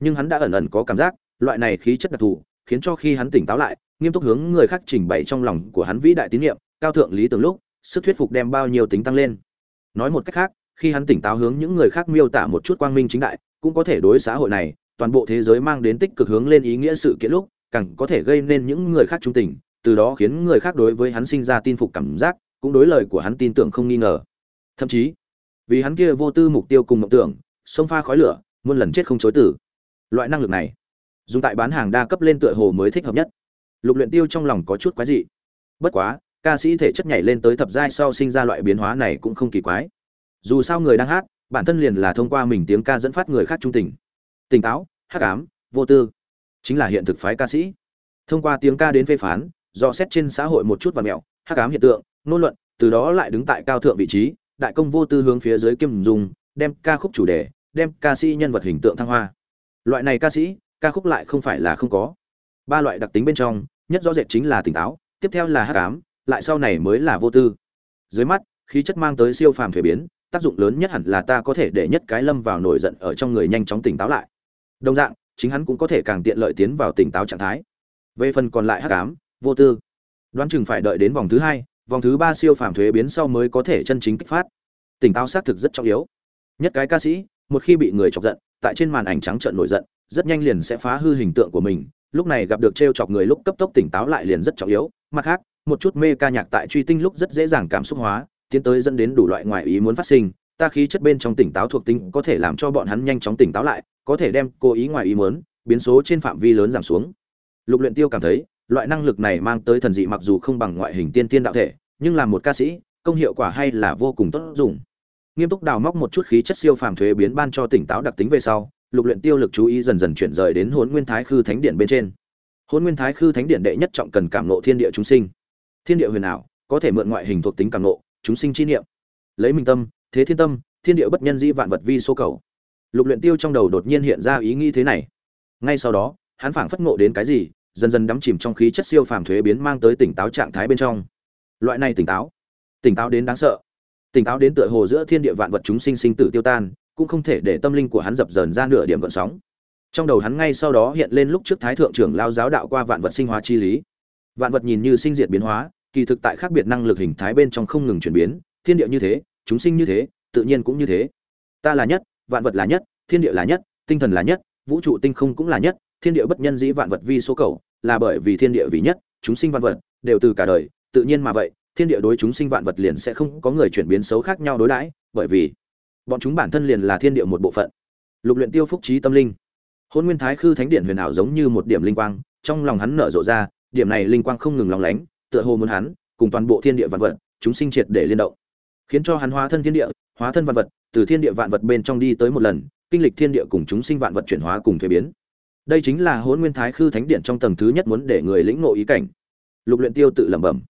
Nhưng hắn đã ẩn ẩn có cảm giác loại này khí chất đặc thù khiến cho khi hắn tỉnh táo lại nghiêm túc hướng người khác trình bày trong lòng của hắn vĩ đại tín nhiệm, cao thượng lý tưởng lúc sức thuyết phục đem bao nhiêu tính tăng lên. Nói một cách khác khi hắn tỉnh táo hướng những người khác miêu tả một chút quang minh chính đại cũng có thể đối xã hội này toàn bộ thế giới mang đến tích cực hướng lên ý nghĩa sự kiện lúc càng có thể gây nên những người khác trung tình từ đó khiến người khác đối với hắn sinh ra tin phục cảm giác cũng đối lời của hắn tin tưởng không nghi ngờ. Thậm chí vì hắn kia vô tư mục tiêu cùng mộng tưởng sông pha khói lửa, muôn lần chết không chối tử loại năng lực này, dùng tại bán hàng đa cấp lên tựa hồ mới thích hợp nhất. Lục luyện tiêu trong lòng có chút quái dị. Bất quá, ca sĩ thể chất nhảy lên tới thập giai sau sinh ra loại biến hóa này cũng không kỳ quái. Dù sao người đang hát, bản thân liền là thông qua mình tiếng ca dẫn phát người khác trung tình. Tỉnh táo, hắc ám, vô tư. Chính là hiện thực phái ca sĩ. Thông qua tiếng ca đến phê phán do xét trên xã hội một chút và mẹo, hắc ám hiện tượng nôn luận, từ đó lại đứng tại cao thượng vị trí, đại công vô tư hướng phía dưới kim dùng, đem ca khúc chủ đề đem ca sĩ nhân vật hình tượng thăng hoa. Loại này ca sĩ, ca khúc lại không phải là không có. Ba loại đặc tính bên trong, nhất rõ rệt chính là tỉnh táo, tiếp theo là hắc ám lại sau này mới là vô tư. Dưới mắt, khí chất mang tới siêu phàm thuế biến, tác dụng lớn nhất hẳn là ta có thể để nhất cái lâm vào nổi giận ở trong người nhanh chóng tỉnh táo lại. Đồng dạng, chính hắn cũng có thể càng tiện lợi tiến vào tỉnh táo trạng thái. Về phần còn lại hắc ám vô tư. Đoán chừng phải đợi đến vòng thứ hai, vòng thứ ba siêu phàm thuế biến sau mới có thể chân chính kích phát. Tỉnh táo xác thực rất trọng yếu. Nhất cái ca sĩ một khi bị người chọc giận, tại trên màn ảnh trắng trợn nổi giận, rất nhanh liền sẽ phá hư hình tượng của mình. Lúc này gặp được trêu chọc người lúc cấp tốc tỉnh táo lại liền rất trọng yếu. Mặt khác, một chút mê ca nhạc tại truy tinh lúc rất dễ dàng cảm xúc hóa, tiến tới dẫn đến đủ loại ngoại ý muốn phát sinh. Ta khí chất bên trong tỉnh táo thuộc tính có thể làm cho bọn hắn nhanh chóng tỉnh táo lại, có thể đem cố ý ngoại ý muốn, biến số trên phạm vi lớn giảm xuống. Lục luyện tiêu cảm thấy, loại năng lực này mang tới thần dị mặc dù không bằng ngoại hình tiên tiên đạo thể, nhưng làm một ca sĩ, công hiệu quả hay là vô cùng tốt dùng nghiêm túc đào móc một chút khí chất siêu phàm thuế biến ban cho tỉnh táo đặc tính về sau, lục luyện tiêu lực chú ý dần dần chuyển rời đến hồn nguyên thái khư thánh điện bên trên. Hồn nguyên thái khư thánh điện đệ nhất trọng cần cảm ngộ thiên địa chúng sinh. Thiên địa huyền ảo, có thể mượn ngoại hình thuộc tính cảm ngộ, chúng sinh chi niệm. Lấy minh tâm, thế thiên tâm, thiên địa bất nhân dĩ vạn vật vi số cầu. Lục luyện tiêu trong đầu đột nhiên hiện ra ý nghĩ thế này. Ngay sau đó, hắn phảng phất ngộ đến cái gì, dần dần đắm chìm trong khí chất siêu phàm thuế biến mang tới tỉnh táo trạng thái bên trong. Loại này tỉnh táo tỉnh táo đến đáng sợ tỉnh táo đến tựa hồ giữa thiên địa vạn vật chúng sinh sinh tử tiêu tan, cũng không thể để tâm linh của hắn dập dờn ra nửa điểm gợn sóng. Trong đầu hắn ngay sau đó hiện lên lúc trước thái thượng trưởng lao giáo đạo qua vạn vật sinh hóa chi lý. Vạn vật nhìn như sinh diệt biến hóa, kỳ thực tại khác biệt năng lực hình thái bên trong không ngừng chuyển biến, thiên địa như thế, chúng sinh như thế, tự nhiên cũng như thế. Ta là nhất, vạn vật là nhất, thiên địa là nhất, tinh thần là nhất, vũ trụ tinh không cũng là nhất, thiên địa bất nhân dĩ vạn vật vi số cầu, là bởi vì thiên địa vì nhất, chúng sinh vạn vật, đều từ cả đời, tự nhiên mà vậy thiên địa đối chúng sinh vạn vật liền sẽ không có người chuyển biến xấu khác nhau đối đãi, bởi vì bọn chúng bản thân liền là thiên địa một bộ phận. Lục luyện tiêu phúc trí tâm linh. Hôn nguyên thái khư thánh điện huyền ảo giống như một điểm linh quang, trong lòng hắn nở rộ ra, điểm này linh quang không ngừng lóng lánh, tựa hồ muốn hắn cùng toàn bộ thiên địa vạn vật, chúng sinh triệt để liên động. Khiến cho hắn hóa thân thiên địa, hóa thân vạn vật, từ thiên địa vạn vật bên trong đi tới một lần, kinh lịch thiên địa cùng chúng sinh vạn vật chuyển hóa cùng thuế biến. Đây chính là hôn nguyên thái khư thánh điện trong tầng thứ nhất muốn để người lĩnh ngộ ý cảnh. Lục luyện tiêu tự lẩm bẩm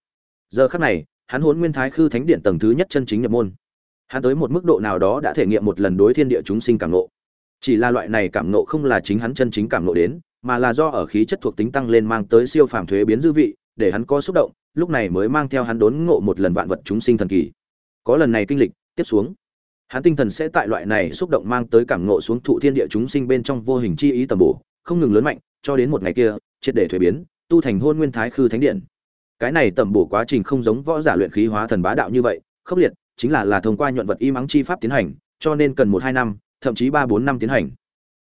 giờ khắc này, hắn hôn nguyên thái khư thánh điện tầng thứ nhất chân chính nhập môn. Hắn tới một mức độ nào đó đã thể nghiệm một lần đối thiên địa chúng sinh cảm nộ. chỉ là loại này cảm nộ không là chính hắn chân chính cảm nộ đến, mà là do ở khí chất thuộc tính tăng lên mang tới siêu phàm thuế biến dư vị, để hắn có xúc động, lúc này mới mang theo hắn đốn ngộ một lần vạn vật chúng sinh thần kỳ. Có lần này kinh lịch, tiếp xuống, hắn tinh thần sẽ tại loại này xúc động mang tới cảm ngộ xuống thụ thiên địa chúng sinh bên trong vô hình chi ý tầm bổ, không ngừng lớn mạnh, cho đến một ngày kia, triệt để thuế biến, tu thành hôn nguyên thái khư thánh điện cái này tầm bổ quá trình không giống võ giả luyện khí hóa thần bá đạo như vậy, khốc liệt, chính là là thông qua nhuận vật y mắng chi pháp tiến hành, cho nên cần một hai năm, thậm chí ba bốn năm tiến hành.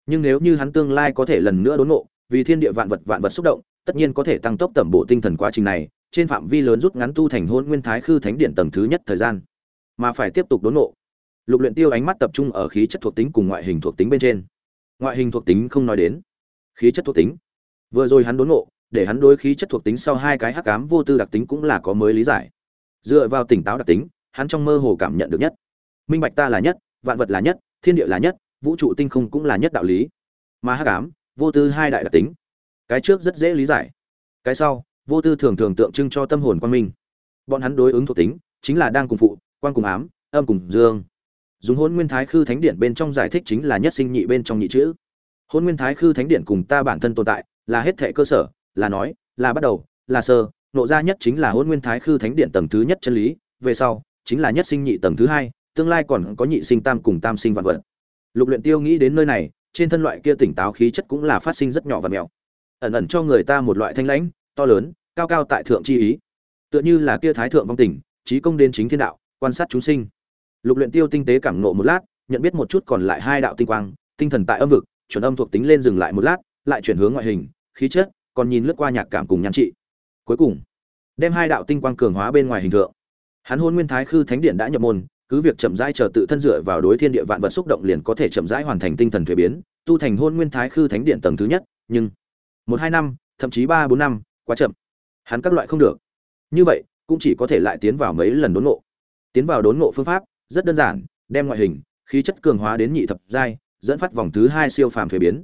Nhưng nếu như hắn tương lai có thể lần nữa đốn ngộ, vì thiên địa vạn vật vạn vật xúc động, tất nhiên có thể tăng tốc tẩm bổ tinh thần quá trình này, trên phạm vi lớn rút ngắn tu thành hôn nguyên thái khư thánh điện tầng thứ nhất thời gian. Mà phải tiếp tục đốn ngộ. Lục luyện tiêu ánh mắt tập trung ở khí chất thuộc tính cùng ngoại hình thuộc tính bên trên. Ngoại hình thuộc tính không nói đến. Khí chất thuộc tính. Vừa rồi hắn đốn ngộ để hắn đối khí chất thuộc tính sau hai cái hắc ám vô tư đặc tính cũng là có mới lý giải. Dựa vào tỉnh táo đặc tính, hắn trong mơ hồ cảm nhận được nhất. Minh bạch ta là nhất, vạn vật là nhất, thiên địa là nhất, vũ trụ tinh không cũng là nhất đạo lý. Mà hắc ám, vô tư hai đại đặc tính. Cái trước rất dễ lý giải, cái sau, vô tư thường thường tượng trưng cho tâm hồn quan minh. Bọn hắn đối ứng thuộc tính, chính là đang cùng phụ quan cùng ám, âm cùng dương. Dùng Hỗn nguyên thái khư thánh điện bên trong giải thích chính là nhất sinh nhị bên trong nhị chữ. Hỗn nguyên thái khư thánh điện cùng ta bản thân tồn tại, là hết thệ cơ sở là nói, là bắt đầu, là sơ, nộ ra nhất chính là hôn nguyên thái khư thánh điện tầng thứ nhất chân lý, về sau, chính là nhất sinh nhị tầng thứ hai, tương lai còn có nhị sinh tam cùng tam sinh vạn vật. Lục luyện tiêu nghĩ đến nơi này, trên thân loại kia tỉnh táo khí chất cũng là phát sinh rất nhỏ và mèo ẩn ẩn cho người ta một loại thanh lãnh, to lớn, cao cao tại thượng chi ý. Tựa như là kia thái thượng vong tình trí công đến chính thiên đạo, quan sát chúng sinh. Lục luyện tiêu tinh tế cảm ngộ một lát, nhận biết một chút còn lại hai đạo tinh quang, tinh thần tại âm vực, chuẩn âm thuộc tính lên dừng lại một lát, lại chuyển hướng ngoại hình, khí chất còn nhìn lướt qua nhạc cảm cùng nhan trị. Cuối cùng, đem hai đạo tinh quang cường hóa bên ngoài hình tượng. Hắn hôn nguyên thái khư thánh điện đã nhập môn, cứ việc chậm rãi chờ tự thân dựa vào đối thiên địa vạn vật xúc động liền có thể chậm rãi hoàn thành tinh thần thuế biến, tu thành hôn nguyên thái khư thánh điện tầng thứ nhất, nhưng một, hai năm, thậm chí ba, bốn năm, quá chậm. Hắn các loại không được. Như vậy, cũng chỉ có thể lại tiến vào mấy lần đốn ngộ. Tiến vào đốn ngộ phương pháp, rất đơn giản, đem ngoại hình, khí chất cường hóa đến nhị thập giai, dẫn phát vòng thứ hai siêu phàm thuế biến.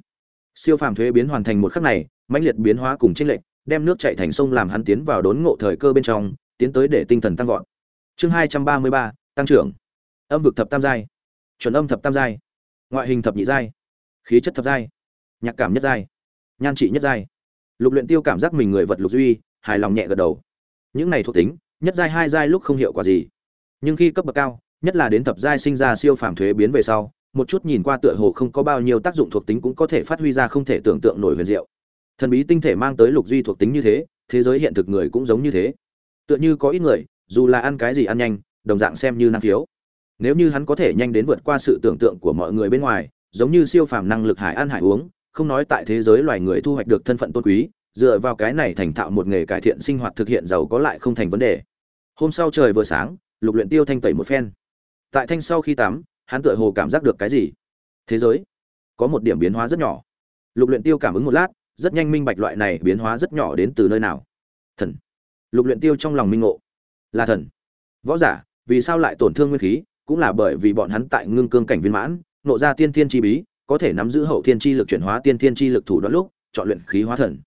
Siêu phàm thuế biến hoàn thành một khắc này mãnh liệt biến hóa cùng chênh lệch, đem nước chảy thành sông làm hắn tiến vào đốn ngộ thời cơ bên trong, tiến tới để tinh thần tăng vọt. Chương hai trăm ba mươi ba, tăng trưởng. Âm vực thập tam giai. Chuẩn âm thập tam giai. Ngoại hình thập nhị giai. Khí chất thập giai. Nhạc cảm nhất giai. Nhan trị nhất giai. Lục luyện tiêu cảm giác mình người vật lục duy, hài lòng nhẹ gật đầu. Những này thuộc tính, nhất giai hai giai lúc không hiệu quả gì. Nhưng khi cấp bậc cao, nhất là đến thập giai sinh ra siêu phàm thuế biến về sau, một chút nhìn qua tựa hồ không có bao nhiêu tác dụng thuộc tính cũng có thể phát huy ra không thể tưởng tượng nổi huyền diệu thần bí tinh thể mang tới lục duy thuộc tính như thế thế giới hiện thực người cũng giống như thế. Tựa như có ít người, dù là ăn cái gì ăn nhanh, đồng dạng xem như năng khiếu. Nếu như hắn có thể nhanh đến vượt qua sự tưởng tượng của mọi người bên ngoài, giống như siêu phàm năng lực hải ăn hải uống, không nói tại thế giới loài người thu hoạch được thân phận tôn quý, dựa vào cái này thành thạo một nghề cải thiện sinh hoạt thực hiện giàu có lại không thành vấn đề. Hôm sau trời vừa sáng, lục luyện tiêu thanh tẩy một phen. Tại thanh sau khi tắm, hắn tựa hồ cảm giác được cái gì? Thế giới có một điểm biến hóa rất nhỏ. Lục luyện tiêu cảm ứng một lát rất nhanh minh bạch loại này biến hóa rất nhỏ đến từ nơi nào. Thần. Lục luyện tiêu trong lòng minh ngộ. Là thần. Võ giả, vì sao lại tổn thương nguyên khí, cũng là bởi vì bọn hắn tại ngưng cương cảnh viên mãn, nộ ra tiên thiên chi bí, có thể nắm giữ hậu thiên chi lực chuyển hóa tiên thiên chi lực thủ đoạn lúc, chọn luyện khí hóa thần.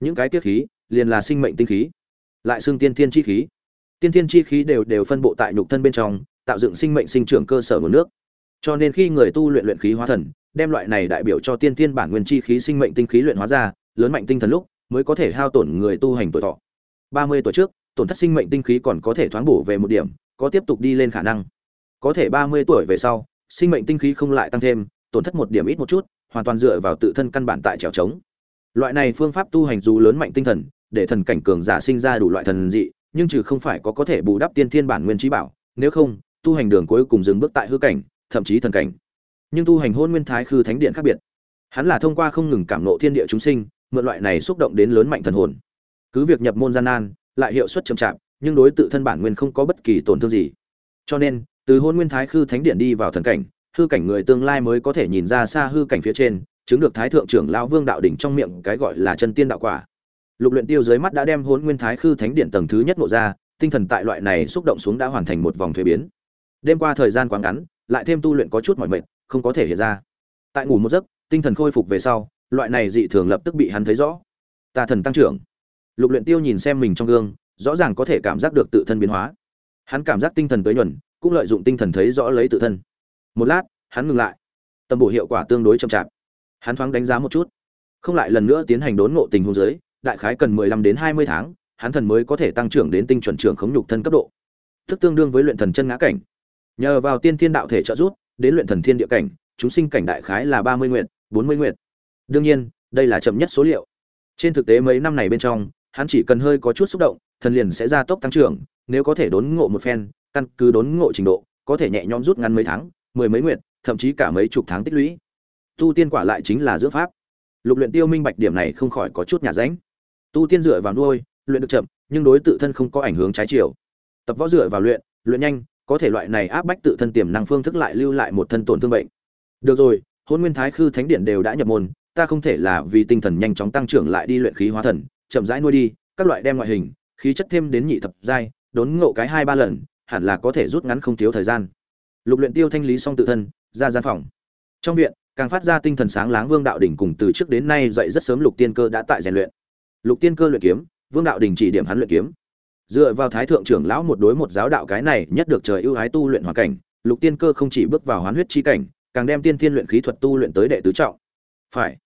Những cái tiết khí, liền là sinh mệnh tinh khí, lại xương tiên thiên chi khí. Tiên thiên chi khí đều đều phân bộ tại nhục thân bên trong, tạo dựng sinh mệnh sinh trưởng cơ sở nguồn nước. Cho nên khi người tu luyện luyện khí hóa thần đem loại này đại biểu cho tiên thiên bản nguyên chi khí sinh mệnh tinh khí luyện hóa ra, lớn mạnh tinh thần lúc, mới có thể hao tổn người tu hành tuổi thọ. Ba mươi tuổi trước, tổn thất sinh mệnh tinh khí còn có thể thoáng bổ về một điểm, có tiếp tục đi lên khả năng. Có thể ba mươi tuổi về sau, sinh mệnh tinh khí không lại tăng thêm, tổn thất một điểm ít một chút, hoàn toàn dựa vào tự thân căn bản tại trèo trống. Loại này phương pháp tu hành dù lớn mạnh tinh thần, để thần cảnh cường giả sinh ra đủ loại thần dị, nhưng trừ không phải có có thể bù đắp tiên thiên bản nguyên trí bảo, nếu không, tu hành đường cuối cùng dừng bước tại hư cảnh, thậm chí thần cảnh nhưng tu hành hôn nguyên thái khư thánh điện khác biệt. Hắn là thông qua không ngừng cảm nộ thiên địa chúng sinh, mượn loại này xúc động đến lớn mạnh thần hồn. Cứ việc nhập môn gian nan, lại hiệu suất chậm chạp, nhưng đối tự thân bản nguyên không có bất kỳ tổn thương gì. Cho nên, từ hôn nguyên thái khư thánh điện đi vào thần cảnh, hư cảnh người tương lai mới có thể nhìn ra xa hư cảnh phía trên, chứng được thái thượng trưởng lão vương đạo đỉnh trong miệng cái gọi là chân tiên đạo quả. Lục luyện tiêu dưới mắt đã đem hồn nguyên thái khư thánh điện tầng thứ nhất ngộ ra, tinh thần tại loại này xúc động xuống đã hoàn thành một vòng thuế biến. Đêm qua thời gian quá ngắn, lại thêm tu luyện có chút mỏi mệt không có thể hiện ra. Tại ngủ một giấc, tinh thần khôi phục về sau, loại này dị thường lập tức bị hắn thấy rõ. Tà thần tăng trưởng. Lục luyện tiêu nhìn xem mình trong gương, rõ ràng có thể cảm giác được tự thân biến hóa. Hắn cảm giác tinh thần tới nhuần, cũng lợi dụng tinh thần thấy rõ lấy tự thân. Một lát, hắn ngừng lại. Tâm bổ hiệu quả tương đối chậm chạp. Hắn thoáng đánh giá một chút. Không lại lần nữa tiến hành đốn ngộ tình huống giới đại khái cần 15 đến 20 tháng, hắn thần mới có thể tăng trưởng đến tinh chuẩn trưởng khống nhục thân cấp độ. Tức tương đương với luyện thần chân ngã cảnh. Nhờ vào tiên thiên đạo thể trợ giúp đến luyện thần thiên địa cảnh, chúng sinh cảnh đại khái là 30 nguyện 40 nguyện đương nhiên, đây là chậm nhất số liệu. Trên thực tế mấy năm này bên trong, hắn chỉ cần hơi có chút xúc động, thần liền sẽ gia tốc tăng trưởng, nếu có thể đốn ngộ một phen, căn cứ đốn ngộ trình độ, có thể nhẹ nhõm rút ngắn mấy tháng, mười mấy nguyện thậm chí cả mấy chục tháng tích lũy. Tu tiên quả lại chính là giữa pháp. Lục luyện tiêu minh bạch điểm này không khỏi có chút nhà ránh. Tu tiên dựa vào nuôi, luyện được chậm, nhưng đối tự thân không có ảnh hưởng trái chiều. Tập võ dựa vào luyện luyện nhanh có thể loại này áp bách tự thân tiềm năng phương thức lại lưu lại một thân tổn thương bệnh. Được rồi, hôn nguyên thái khư thánh điện đều đã nhập môn, ta không thể là vì tinh thần nhanh chóng tăng trưởng lại đi luyện khí hóa thần, chậm rãi nuôi đi, các loại đem ngoại hình, khí chất thêm đến nhị thập giai, đốn ngộ cái hai ba lần, hẳn là có thể rút ngắn không thiếu thời gian. Lục luyện tiêu thanh lý xong tự thân, ra gian phòng. Trong viện, càng phát ra tinh thần sáng láng vương đạo đỉnh cùng từ trước đến nay dậy rất sớm lục tiên cơ đã tại rèn luyện. Lục tiên cơ luyện kiếm, vương đạo đỉnh chỉ điểm hắn luyện kiếm dựa vào thái thượng trưởng lão một đối một giáo đạo cái này nhất được trời ưu ái tu luyện hoàn cảnh, lục tiên cơ không chỉ bước vào hoán huyết chi cảnh, càng đem tiên thiên luyện khí thuật tu luyện tới đệ tứ trọng. Phải,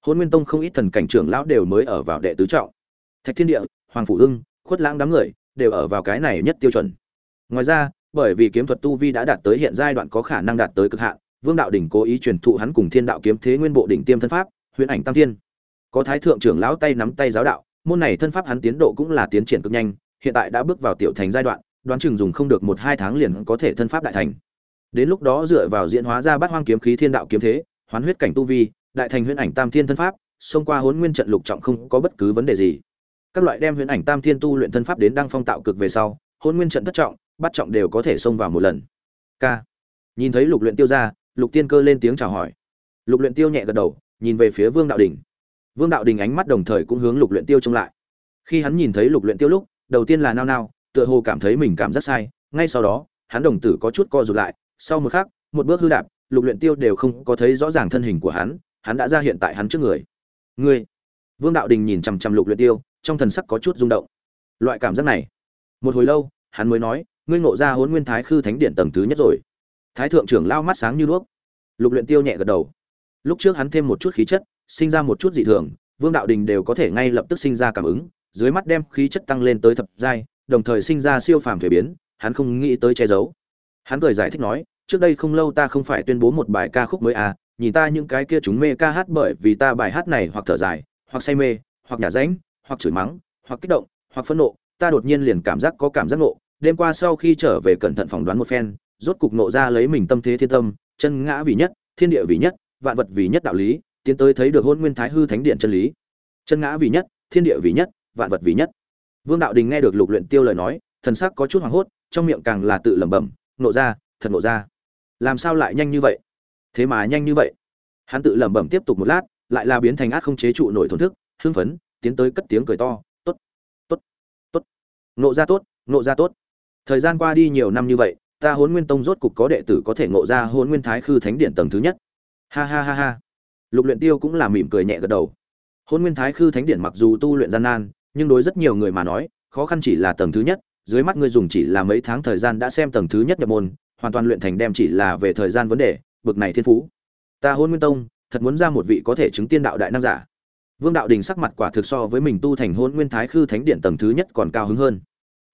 hôn nguyên tông không ít thần cảnh trưởng lão đều mới ở vào đệ tứ trọng. Thạch thiên địa, hoàng phủ ưng khuất lãng đám người đều ở vào cái này nhất tiêu chuẩn. Ngoài ra, bởi vì kiếm thuật tu vi đã đạt tới hiện giai đoạn có khả năng đạt tới cực hạn, vương đạo đỉnh cố ý truyền thụ hắn cùng thiên đạo kiếm thế nguyên bộ đỉnh tiêm thân pháp, huyền ảnh tam thiên. Có thái thượng trưởng lão tay nắm tay giáo đạo, môn này thân pháp hắn tiến độ cũng là tiến triển cực nhanh hiện tại đã bước vào tiểu thành giai đoạn, đoán chừng dùng không được một hai tháng liền có thể thân pháp đại thành. Đến lúc đó dựa vào diễn hóa ra bát hoang kiếm khí thiên đạo kiếm thế, hoán huyết cảnh tu vi, đại thành huyễn ảnh tam thiên thân pháp, xông qua hốn nguyên trận lục trọng không có bất cứ vấn đề gì. Các loại đem huyễn ảnh tam thiên tu luyện thân pháp đến đăng phong tạo cực về sau hôn nguyên trận thất trọng bắt trọng đều có thể xông vào một lần. K. Nhìn thấy lục luyện tiêu ra, lục tiên cơ lên tiếng chào hỏi. Lục luyện tiêu nhẹ gật đầu, nhìn về phía vương đạo đình. Vương đạo đình ánh mắt đồng thời cũng hướng lục luyện tiêu trông lại. Khi hắn nhìn thấy lục luyện tiêu lúc đầu tiên là nao nao, tựa hồ cảm thấy mình cảm giác sai, ngay sau đó, hắn đồng tử có chút co rụt lại, sau một khắc, một bước hư đạp, lục luyện tiêu đều không có thấy rõ ràng thân hình của hắn hắn đã ra hiện tại hắn trước người. Ngươi, vương đạo đình nhìn chăm chăm lục luyện tiêu, trong thần sắc có chút rung động. Loại cảm giác này, một hồi lâu, hắn mới nói, ngươi ngộ ra huấn nguyên thái khư thánh điện tầng thứ nhất rồi. Thái thượng trưởng lao mắt sáng như đuốc. Lục luyện tiêu nhẹ gật đầu. Lúc trước hắn thêm một chút khí chất, sinh ra một chút dị thường, vương đạo đình đều có thể ngay lập tức sinh ra cảm ứng dưới mắt đem khí chất tăng lên tới thập giai, đồng thời sinh ra siêu phàm thể biến, hắn không nghĩ tới che giấu. Hắn cười giải thích nói, trước đây không lâu ta không phải tuyên bố một bài ca khúc mới à nhìn ta những cái kia chúng mê ca hát bởi vì ta bài hát này hoặc thở dài, hoặc say mê, hoặc nhả rãnh hoặc chửi mắng, hoặc kích động, hoặc phẫn nộ, ta đột nhiên liền cảm giác có cảm giác nộ đêm qua sau khi trở về cẩn thận phỏng đoán một phen, rốt cục nộ ra lấy mình tâm thế thiên tâm, chân ngã vì nhất, thiên địa vì nhất, vạn vật vì nhất đạo lý, tiến tới thấy được hôn nguyên thái hư thánh điện chân lý. Chân ngã vì nhất, thiên địa vì nhất vạn vật vì nhất. Vương đạo đình nghe được lục luyện tiêu lời nói, thần sắc có chút hoảng hốt, trong miệng càng là tự lẩm bẩm nộ ra, thật nộ ra. Làm sao lại nhanh như vậy? Thế mà nhanh như vậy. Hắn tự lẩm bẩm tiếp tục một lát, lại là biến thành át không chế trụ nổi thổn thức, hưng phấn, tiến tới cất tiếng cười to, tốt tốt tốt. Nộ ra tốt nộ ra tốt. Thời gian qua đi nhiều năm như vậy, ta hôn nguyên tông rốt cục có đệ tử có thể ngộ ra hôn nguyên thái khư thánh điện tầng thứ nhất. Ha ha ha ha. Lục luyện tiêu cũng là mỉm cười nhẹ gật đầu. Hôn nguyên thái khư thánh điện mặc dù tu luyện gian nan nhưng đối rất nhiều người mà nói, khó khăn chỉ là tầng thứ nhất, dưới mắt ngươi dùng chỉ là mấy tháng thời gian đã xem tầng thứ nhất nhập môn, hoàn toàn luyện thành đem chỉ là về thời gian vấn đề, bực này thiên phú. Ta hôn nguyên tông, thật muốn ra một vị có thể chứng tiên đạo đại năng giả. Vương đạo đình sắc mặt quả thực so với mình tu thành hôn nguyên thái khư thánh điện tầng thứ nhất còn cao hứng hơn.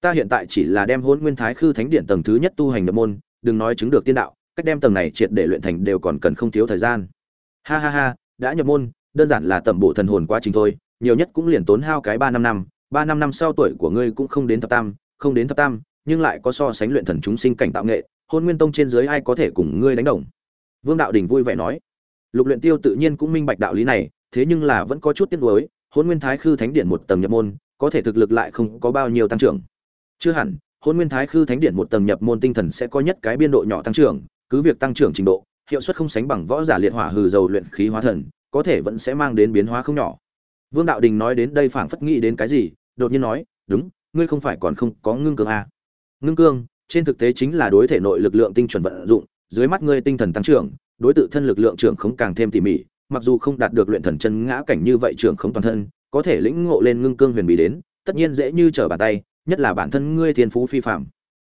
Ta hiện tại chỉ là đem hôn nguyên thái khư thánh điện tầng thứ nhất tu hành nhập môn, đừng nói chứng được tiên đạo, cách đem tầng này triệt để luyện thành đều còn cần không thiếu thời gian. Ha ha ha, đã nhập môn, đơn giản là tẩm bộ thần hồn quá trình thôi nhiều nhất cũng liền tốn hao cái ba năm năm, ba năm năm sau tuổi của ngươi cũng không đến thập tam, không đến thập tam, nhưng lại có so sánh luyện thần chúng sinh cảnh tạo nghệ, hôn nguyên tông trên dưới ai có thể cùng ngươi đánh đồng? Vương đạo đình vui vẻ nói. Lục luyện tiêu tự nhiên cũng minh bạch đạo lý này, thế nhưng là vẫn có chút tiếc nuối, hôn nguyên thái khư thánh điện một tầng nhập môn, có thể thực lực lại không có bao nhiêu tăng trưởng. Chưa hẳn, hôn nguyên thái khư thánh điện một tầng nhập môn tinh thần sẽ có nhất cái biên độ nhỏ tăng trưởng, cứ việc tăng trưởng trình độ, hiệu suất không sánh bằng võ giả liệt hỏa hừ dầu luyện khí hóa thần, có thể vẫn sẽ mang đến biến hóa không nhỏ vương đạo đình nói đến đây phảng phất nghĩ đến cái gì, đột nhiên nói, đúng, ngươi không phải còn không có ngưng cương à. ngưng cương, trên thực tế chính là đối thể nội lực lượng tinh chuẩn vận dụng, dưới mắt ngươi tinh thần tăng trưởng, đối tự thân lực lượng trưởng khống càng thêm tỉ mỉ, mặc dù không đạt được luyện thần chân ngã cảnh như vậy trưởng khống toàn thân, có thể lĩnh ngộ lên ngưng cương huyền bí đến, tất nhiên dễ như trở bàn tay, nhất là bản thân ngươi thiên phú phi phàm.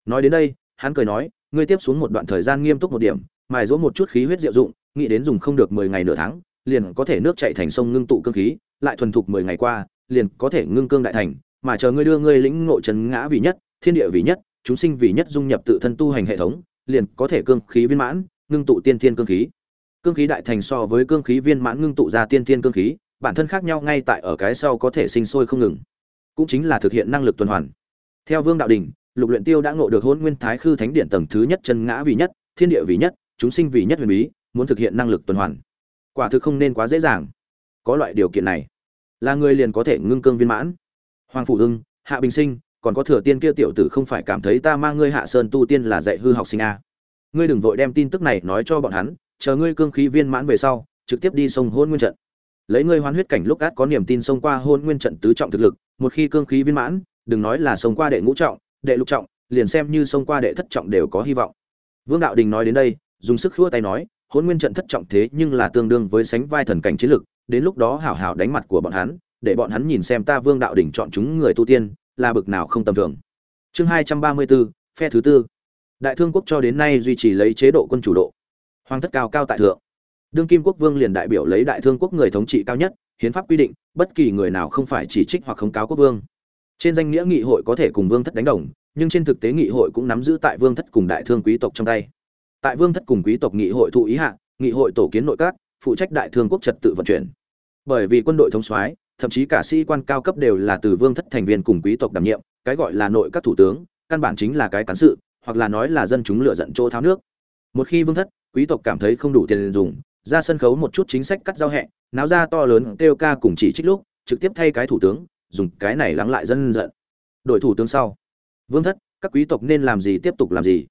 nói đến đây, hắn cười nói, ngươi tiếp xuống một đoạn thời gian nghiêm túc một điểm, mài dỗ một chút khí huyết diệu dụng, nghĩ đến dùng không được mười ngày nửa tháng, liền có thể nước chảy thành sông ngưng tụ cương khí lại thuần thục mười ngày qua, liền có thể ngưng cương đại thành, mà chờ ngươi đưa ngươi lĩnh ngộ chân ngã vì nhất, thiên địa vì nhất, chúng sinh vì nhất dung nhập tự thân tu hành hệ thống, liền có thể cương khí viên mãn, ngưng tụ tiên thiên cương khí. Cương khí đại thành so với cương khí viên mãn ngưng tụ ra tiên thiên cương khí, bản thân khác nhau ngay tại ở cái sau có thể sinh sôi không ngừng. Cũng chính là thực hiện năng lực tuần hoàn. Theo vương đạo đình lục luyện tiêu đã ngộ được Hỗn nguyên thái khư thánh điện tầng thứ nhất chân ngã vì nhất, thiên địa vì nhất, chúng sinh vì nhất huyền bí, muốn thực hiện năng lực tuần hoàn. Quả thực không nên quá dễ dàng có loại điều kiện này. Là người liền có thể ngưng cương viên mãn. Hoàng phủ ưng hạ bình sinh, còn có thừa tiên kia tiểu tử không phải cảm thấy ta mang ngươi hạ sơn tu tiên là dạy hư học sinh a ngươi đừng vội đem tin tức này nói cho bọn hắn, chờ ngươi cương khí viên mãn về sau, trực tiếp đi sông hôn nguyên trận. Lấy ngươi hoán huyết cảnh lúc át có niềm tin xông qua hôn nguyên trận tứ trọng thực lực, một khi cương khí viên mãn, đừng nói là xông qua đệ ngũ trọng, đệ lục trọng, liền xem như xông qua đệ thất trọng đều có hy vọng. Vương đạo đình nói đến đây, dùng sức khua tay nói, hôn nguyên trận thất trọng thế nhưng là tương đương với sánh vai thần cảnh chiến lực đến lúc đó hảo hảo đánh mặt của bọn hắn, để bọn hắn nhìn xem ta vương đạo đỉnh chọn chúng người tu tiên, là bực nào không tầm thường. Chương hai trăm ba mươi bốn phe thứ tư. Đại thương quốc cho đến nay duy trì lấy chế độ quân chủ độ. Hoàng thất cao cao tại thượng. Đương kim quốc vương liền đại biểu lấy đại thương quốc người thống trị cao nhất, hiến pháp quy định, bất kỳ người nào không phải chỉ trích hoặc khống cáo quốc vương. Trên danh nghĩa nghị hội có thể cùng vương thất đánh đồng, nhưng trên thực tế nghị hội cũng nắm giữ tại vương thất cùng đại thương quý tộc trong tay. Tại vương thất cùng quý tộc nghị hội thụ ý hạ, nghị hội tổ kiến nội các, phụ trách đại thương quốc trật tự vận chuyển bởi vì quân đội thống soái, thậm chí cả sĩ quan cao cấp đều là từ vương thất thành viên cùng quý tộc đảm nhiệm, cái gọi là nội các thủ tướng, căn bản chính là cái cán sự, hoặc là nói là dân chúng lựa giận chỗ tháo nước. Một khi vương thất, quý tộc cảm thấy không đủ tiền dùng, ra sân khấu một chút chính sách cắt giao hẹ, náo ra to lớn kêu ca cùng chỉ trích lúc, trực tiếp thay cái thủ tướng, dùng cái này lắng lại dân giận. Đổi thủ tướng sau. Vương thất, các quý tộc nên làm gì tiếp tục làm gì?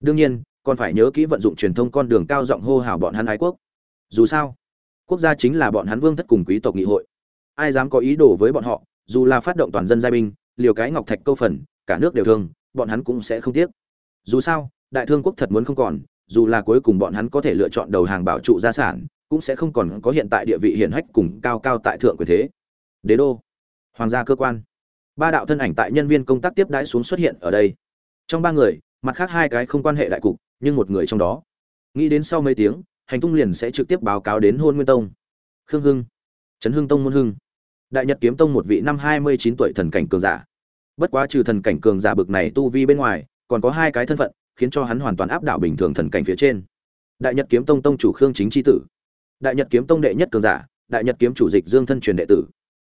Đương nhiên, còn phải nhớ kỹ vận dụng truyền thông con đường cao giọng hô hào bọn hắn ái quốc. Dù sao quốc gia chính là bọn hắn vương thất cùng quý tộc nghị hội. Ai dám có ý đồ với bọn họ, dù là phát động toàn dân giai binh, liều cái ngọc thạch câu phần, cả nước đều thương, bọn hắn cũng sẽ không tiếc. Dù sao, đại thương quốc thật muốn không còn, dù là cuối cùng bọn hắn có thể lựa chọn đầu hàng bảo trụ gia sản, cũng sẽ không còn có hiện tại địa vị hiển hách cùng cao cao tại thượng quyền thế. Đế đô, hoàng gia cơ quan. Ba đạo thân ảnh tại nhân viên công tác tiếp đãi xuống xuất hiện ở đây. Trong ba người, mặt khác hai cái không quan hệ đại cục, nhưng một người trong đó. Nghĩ đến sau mấy tiếng hành tung liền sẽ trực tiếp báo cáo đến hôn nguyên tông. Khương hưng. Trấn hưng tông môn hưng. Đại nhật kiếm tông một vị năm hai mươi chín tuổi thần cảnh cường giả. Bất quá trừ thần cảnh cường giả bực này tu vi bên ngoài, còn có hai cái thân phận, khiến cho hắn hoàn toàn áp đảo bình thường thần cảnh phía trên. Đại nhật kiếm tông tông chủ khương chính chi tử. Đại nhật kiếm tông đệ nhất cường giả, đại nhật kiếm chủ dịch dương thân truyền đệ tử.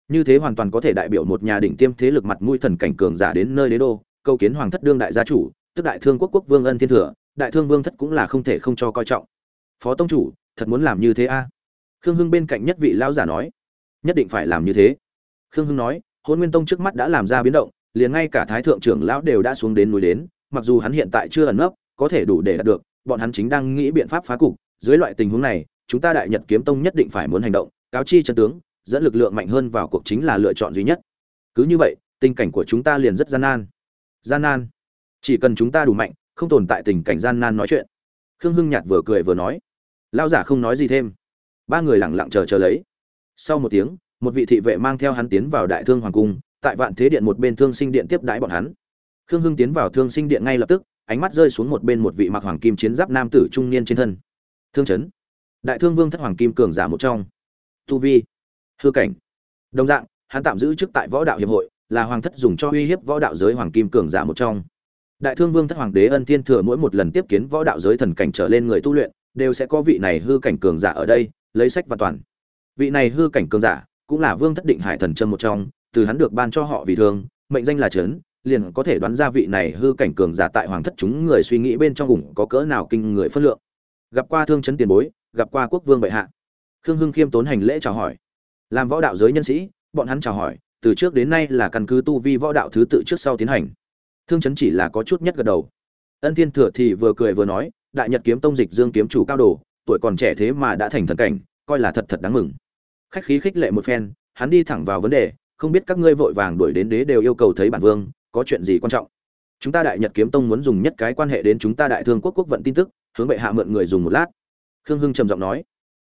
Như thế hoàn toàn có thể đại biểu một nhà đỉnh tiêm thế lực mặt mũi thần cảnh cường giả đến nơi đế đô câu kiến hoàng thất đương đại gia chủ, tức đại thương quốc quốc vương ân thiên thừa. Đại thương vương thất cũng là không thể không cho coi trọng phó tông chủ, thật muốn làm như thế a? Khương hưng bên cạnh nhất vị lão giả nói, nhất định phải làm như thế. Khương hưng nói hôn nguyên tông trước mắt đã làm ra biến động, liền ngay cả thái thượng trưởng lão đều đã xuống đến núi đến, mặc dù hắn hiện tại chưa ẩn nấp, có thể đủ để đạt được, bọn hắn chính đang nghĩ biện pháp phá cục, dưới loại tình huống này, chúng ta đại nhật kiếm tông nhất định phải muốn hành động, cáo chi chân tướng, dẫn lực lượng mạnh hơn vào cuộc chính là lựa chọn duy nhất. Cứ như vậy, tình cảnh của chúng ta liền rất gian nan. Gian nan. Chỉ cần chúng ta đủ mạnh, không tồn tại tình cảnh gian nan nói chuyện khương hưng nhạt vừa cười vừa nói lao giả không nói gì thêm. Ba người lẳng lặng chờ chờ lấy. Sau một tiếng một vị thị vệ mang theo hắn tiến vào đại thương hoàng cung tại vạn thế điện một bên thương sinh điện tiếp đãi bọn hắn. Khương hưng tiến vào thương sinh điện ngay lập tức ánh mắt rơi xuống một bên một vị mặc hoàng kim chiến giáp nam tử trung niên trên thân. Thương Trấn, đại thương vương thất hoàng kim cường giả một trong. Tu vi. Hư cảnh. Đồng dạng hắn tạm giữ chức tại võ đạo hiệp hội là hoàng thất dùng cho uy hiếp võ đạo giới hoàng kim cường giả một trong đại thương vương thất hoàng đế ân thiên thừa mỗi một lần tiếp kiến võ đạo giới thần cảnh trở lên người tu luyện, đều sẽ có vị này hư cảnh cường giả ở đây, lấy sách và toàn. Vị này hư cảnh cường giả cũng là vương thất định hải thần trâm một trong, từ hắn được ban cho họ vì thương mệnh danh là trấn, liền có thể đoán ra vị này hư cảnh cường giả tại hoàng thất chúng người suy nghĩ bên trong vùng có cỡ nào kinh người phân lượng. Gặp qua thương Trấn tiền bối, gặp qua quốc vương bệ hạ. Khương hưng khiêm tốn hành lễ chào hỏi. Làm võ đạo giới nhân sĩ, bọn hắn chào hỏi, từ trước đến nay là căn cứ tu vi võ đạo thứ tự trước sau tiến hành thương chấn chỉ là có chút nhất gật đầu. Ân thiên thừa thì vừa cười vừa nói, đại nhật kiếm tông dịch dương kiếm chủ cao đồ, tuổi còn trẻ thế mà đã thành thần cảnh, coi là thật thật đáng mừng. Khách khí khích lệ một phen, hắn đi thẳng vào vấn đề, không biết các ngươi vội vàng đuổi đến đế đều yêu cầu thấy bản vương, có chuyện gì quan trọng? Chúng ta đại nhật kiếm tông muốn dùng nhất cái quan hệ đến chúng ta đại thương quốc quốc vận tin tức, hướng bệ hạ mượn người dùng một lát. Khương hưng trầm giọng nói.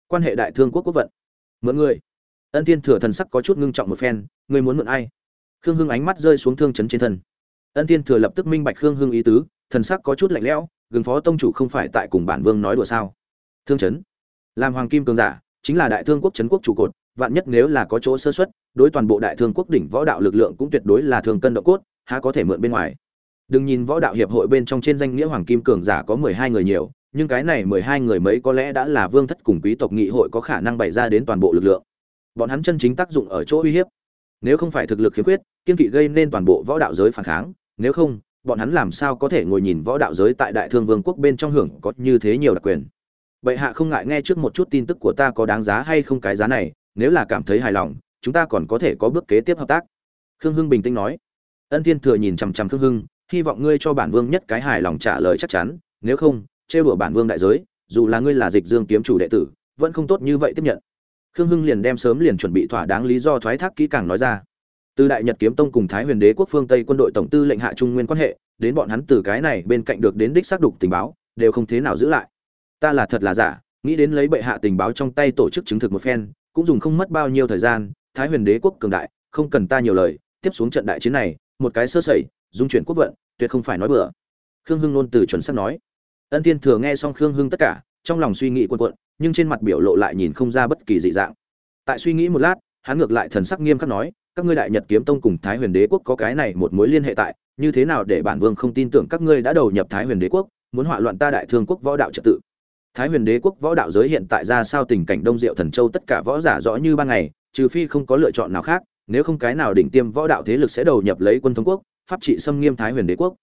Quan hệ đại thương quốc quốc vận. Mượn người? Ân thiên thừa thần sắc có chút ngưng trọng một phen ngươi muốn mượn ai? Khương hưng ánh mắt rơi xuống thương chấn trên thân ân thiên thừa lập tức minh bạch khương hưng ý tứ, thần sắc có chút lạnh lẽo, gừng phó tông chủ không phải tại cùng bản vương nói đùa sao? Thương chấn. Làm hoàng kim cường giả, chính là đại thương quốc chấn quốc trụ cột, vạn nhất nếu là có chỗ sơ xuất đối toàn bộ đại thương quốc đỉnh võ đạo lực lượng cũng tuyệt đối là thường cân độ cốt, há có thể mượn bên ngoài? Đừng nhìn võ đạo hiệp hội bên trong trên danh nghĩa hoàng kim cường giả có mười hai người nhiều, nhưng cái này mười hai người mấy có lẽ đã là vương thất cùng quý tộc nghị hội có khả năng bày ra đến toàn bộ lực lượng. Bọn hắn chân chính tác dụng ở chỗ uy hiếp. Nếu không phải thực lực khiếm khuyết, kiên kỵ gây nên toàn bộ võ đạo giới phản kháng nếu không, bọn hắn làm sao có thể ngồi nhìn võ đạo giới tại đại thương vương quốc bên trong hưởng có như thế nhiều đặc quyền? Bệ hạ không ngại nghe trước một chút tin tức của ta có đáng giá hay không cái giá này, nếu là cảm thấy hài lòng, chúng ta còn có thể có bước kế tiếp hợp tác. Khương hưng bình tĩnh nói. Ân thiên thừa nhìn chằm chằm khương hưng, hy vọng ngươi cho bản vương nhất cái hài lòng trả lời chắc chắn, nếu không, trêu đùa bản vương đại giới, dù là ngươi là dịch dương kiếm chủ đệ tử, vẫn không tốt như vậy tiếp nhận. Khương hưng liền đem sớm liền chuẩn bị thỏa đáng lý do thoái thác kỹ càng nói ra từ đại nhật kiếm tông cùng thái huyền đế quốc phương tây quân đội tổng tư lệnh hạ trung nguyên quan hệ, đến bọn hắn từ cái này bên cạnh được đến đích xác đục tình báo, đều không thế nào giữ lại. Ta là thật là giả, nghĩ đến lấy bệ hạ tình báo trong tay tổ chức chứng thực một phen, cũng dùng không mất bao nhiêu thời gian, thái huyền đế quốc cường đại, không cần ta nhiều lời, tiếp xuống trận đại chiến này, một cái sơ sẩy, dung chuyển quốc vận, tuyệt không phải nói bừa. Khương hưng nôn từ chuẩn xác nói. Ân thiên thừa nghe xong khương hưng tất cả, trong lòng suy nghĩ quần quận nhưng trên mặt biểu lộ lại nhìn không ra bất kỳ dị dạng. Tại suy nghĩ một lát, hắn ngược lại thần sắc nghiêm khắc nói các ngươi đại nhật kiếm tông cùng thái huyền đế quốc có cái này một mối liên hệ tại, như thế nào để bản vương không tin tưởng các ngươi đã đầu nhập thái huyền đế quốc, muốn hỏa loạn ta đại thương quốc võ đạo trật tự? Thái huyền đế quốc võ đạo giới hiện tại ra sao tình cảnh đông diệu thần châu tất cả võ giả rõ như ban ngày, trừ phi không có lựa chọn nào khác, nếu không cái nào đỉnh tiêm võ đạo thế lực sẽ đầu nhập lấy quân thống quốc, pháp trị xâm nghiêm thái huyền đế quốc.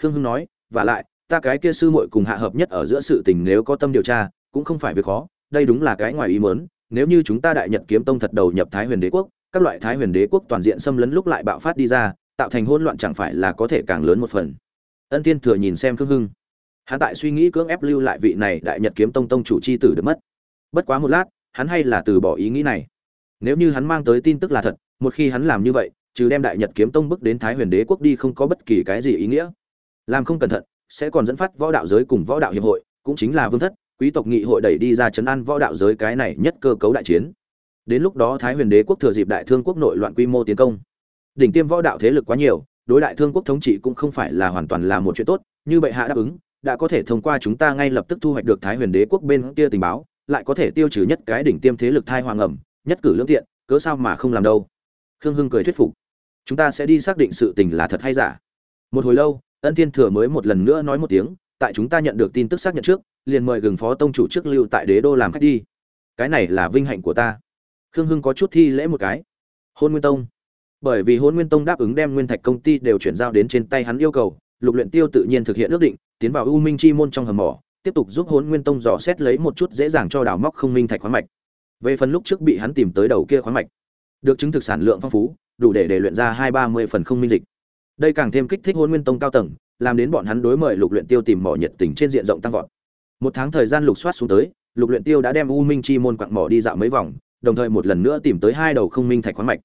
Khương hưng nói, và lại, ta cái kia sư muội cùng hạ hợp nhất ở giữa sự tình nếu có tâm điều tra, cũng không phải việc khó, đây đúng là cái ngoài ý mớn nếu như chúng ta đại nhật kiếm tông thật đầu nhập thái huyền đế quốc các loại thái huyền đế quốc toàn diện xâm lấn lúc lại bạo phát đi ra, tạo thành hỗn loạn chẳng phải là có thể càng lớn một phần. Ân thiên thừa nhìn xem khương hưng. Hắn tại suy nghĩ cưỡng ép lưu lại vị này đại nhật kiếm tông tông chủ c h i tử được mất. Bất quá một lát, hắn hay là từ bỏ ý nghĩ này. Nếu như hắn mang tới tin tức là thật, một khi hắn làm như vậy, trừ đem đại nhật kiếm tông bước đến thái huyền đế quốc đi không có bất kỳ cái gì ý nghĩa. Làm không cẩn thận, sẽ còn dẫn phát võ đạo giới cùng võ đạo hiệp hội, cũng chính là vương thất, quý tộc nghị hội đẩy đi ra chấn an võ đạo giới cái này nhất cơ cấu đại chiến đến lúc đó thái huyền đế quốc thừa dịp đại thương quốc nội loạn quy mô tiến công. Đỉnh tiêm võ đạo thế lực quá nhiều, đối đại thương quốc thống trị cũng không phải là hoàn toàn là một chuyện tốt, như bệ hạ đáp ứng, đã có thể thông qua chúng ta ngay lập tức thu hoạch được thái huyền đế quốc bên kia tình báo, lại có thể tiêu trừ nhất cái đỉnh tiêm thế lực thai hoàng ẩm, nhất cử lương tiện cớ sao mà không làm đâu. Khương hưng cười thuyết phục. Chúng ta sẽ đi xác định sự tình là thật hay giả. Một hồi lâu, ân thiên thừa mới một lần nữa nói một tiếng, tại chúng ta nhận được tin tức xác nhận trước, liền mời gừng phó tông chủ trước lưu tại đế đô làm khách đi. Cái này là vinh hạnh của ta khương hưng có chút thi lễ một cái. Hôn nguyên tông. Bởi vì hôn nguyên tông đáp ứng đem nguyên thạch công ty đều chuyển giao đến trên tay hắn yêu cầu, lục luyện tiêu tự nhiên thực hiện ước định, tiến vào u minh chi môn trong hầm mỏ, tiếp tục giúp hôn nguyên tông dò xét lấy một chút dễ dàng cho đào móc không minh thạch khoáng mạch. Về phần lúc trước bị hắn tìm tới đầu kia khoáng mạch, được chứng thực sản lượng phong phú, đủ để để luyện ra hai ba mươi phần không minh dịch. Đây càng thêm kích thích hôn nguyên tông cao tầng, làm đến bọn hắn đối mời lục luyện tiêu tìm mỏ nhiệt tình trên diện rộng tăng vọt. Một tháng thời gian lục soát xuống tới, lục luyện tiêu đã đem u minh chi môn quặng mỏ đi dạo mấy vòng đồng thời một lần nữa tìm tới hai đầu không minh thạch khoáng mạch.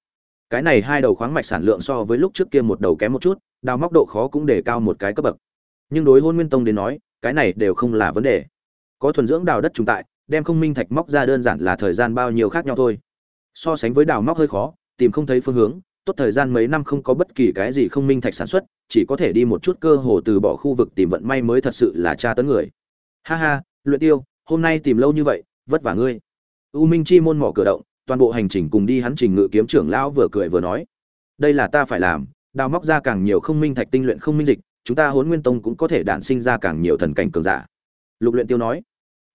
Cái này hai đầu khoáng mạch sản lượng so với lúc trước kia một đầu kém một chút, đào móc độ khó cũng để cao một cái cấp bậc. Nhưng đối hôn nguyên tông đến nói, cái này đều không là vấn đề. Có thuần dưỡng đào đất trùng tại, đem không minh thạch móc ra đơn giản là thời gian bao nhiêu khác nhau thôi. So sánh với đào móc hơi khó, tìm không thấy phương hướng, tốt thời gian mấy năm không có bất kỳ cái gì không minh thạch sản xuất, chỉ có thể đi một chút cơ hồ từ bỏ khu vực tìm vận may mới thật sự là tra tấn người. Ha ha, luyện tiêu, hôm nay tìm lâu như vậy, vất vả ngươi u minh chi môn mỏ cửa động, toàn bộ hành trình cùng đi hắn trình ngự kiếm trưởng lão vừa cười vừa nói, đây là ta phải làm, đào móc ra càng nhiều không minh thạch tinh luyện không minh dịch, chúng ta huấn nguyên tông cũng có thể đản sinh ra càng nhiều thần cảnh cường giả. Lục luyện tiêu nói,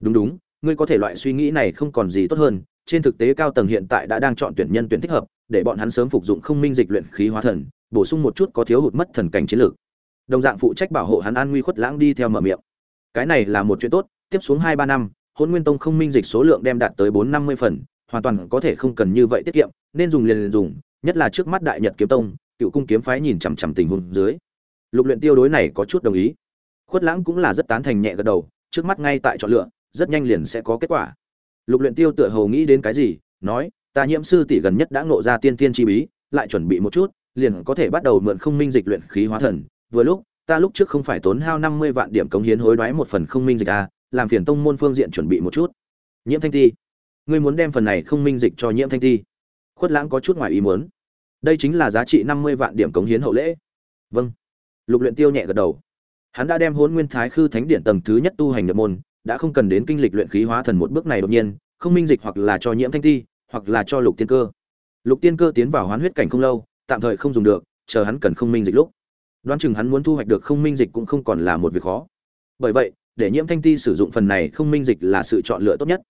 đúng đúng, ngươi có thể loại suy nghĩ này không còn gì tốt hơn, trên thực tế cao tầng hiện tại đã đang chọn tuyển nhân tuyển thích hợp, để bọn hắn sớm phục dụng không minh dịch luyện khí hóa thần, bổ sung một chút có thiếu hụt mất thần cảnh chiến lược. Đồng dạng phụ trách bảo hộ hắn an nguy khuất lãng đi theo mở miệng. Cái này là một chuyện tốt, tiếp xuống hai ba năm hôn nguyên tông không minh dịch số lượng đem đạt tới bốn năm mươi phần hoàn toàn có thể không cần như vậy tiết kiệm nên dùng liền, liền dùng nhất là trước mắt đại nhật kiếm tông cựu cung kiếm phái nhìn chằm chằm tình huống dưới. Lục luyện tiêu đối này có chút đồng ý. Khuất lãng cũng là rất tán thành nhẹ gật đầu trước mắt ngay tại chọn lựa rất nhanh liền sẽ có kết quả. Lục luyện tiêu tựa hồ nghĩ đến cái gì nói ta nhiễm sư tỷ gần nhất đã ngộ ra tiên tiên chi bí lại chuẩn bị một chút liền có thể bắt đầu mượn không minh dịch luyện khí hóa thần. Vừa lúc ta lúc trước không phải tốn hao năm mươi vạn điểm cống hiến hối đoái một phần không minh dịch à, làm phiền tông môn phương diện chuẩn bị một chút. Nhiễm thanh ti, ngươi muốn đem phần này không minh dịch cho nhiễm thanh ti? Khuất lãng có chút ngoài ý muốn. Đây chính là giá trị năm mươi vạn điểm cống hiến hậu lễ. Vâng. Lục luyện tiêu nhẹ gật đầu. Hắn đã đem hôn nguyên thái khư thánh điện tầng thứ nhất tu hành nhập môn, đã không cần đến kinh lịch luyện khí hóa thần một bước này đột nhiên, không minh dịch hoặc là cho nhiễm thanh ti, hoặc là cho lục tiên cơ. Lục tiên cơ tiến vào hoán huyết cảnh không lâu, tạm thời không dùng được, chờ hắn cần không minh dịch lúc. Đoán chừng hắn muốn thu hoạch được không minh dịch cũng không còn là một việc khó. Bởi vậy để nhiễm thanh ti sử dụng phần này không minh dịch là sự chọn lựa tốt nhất.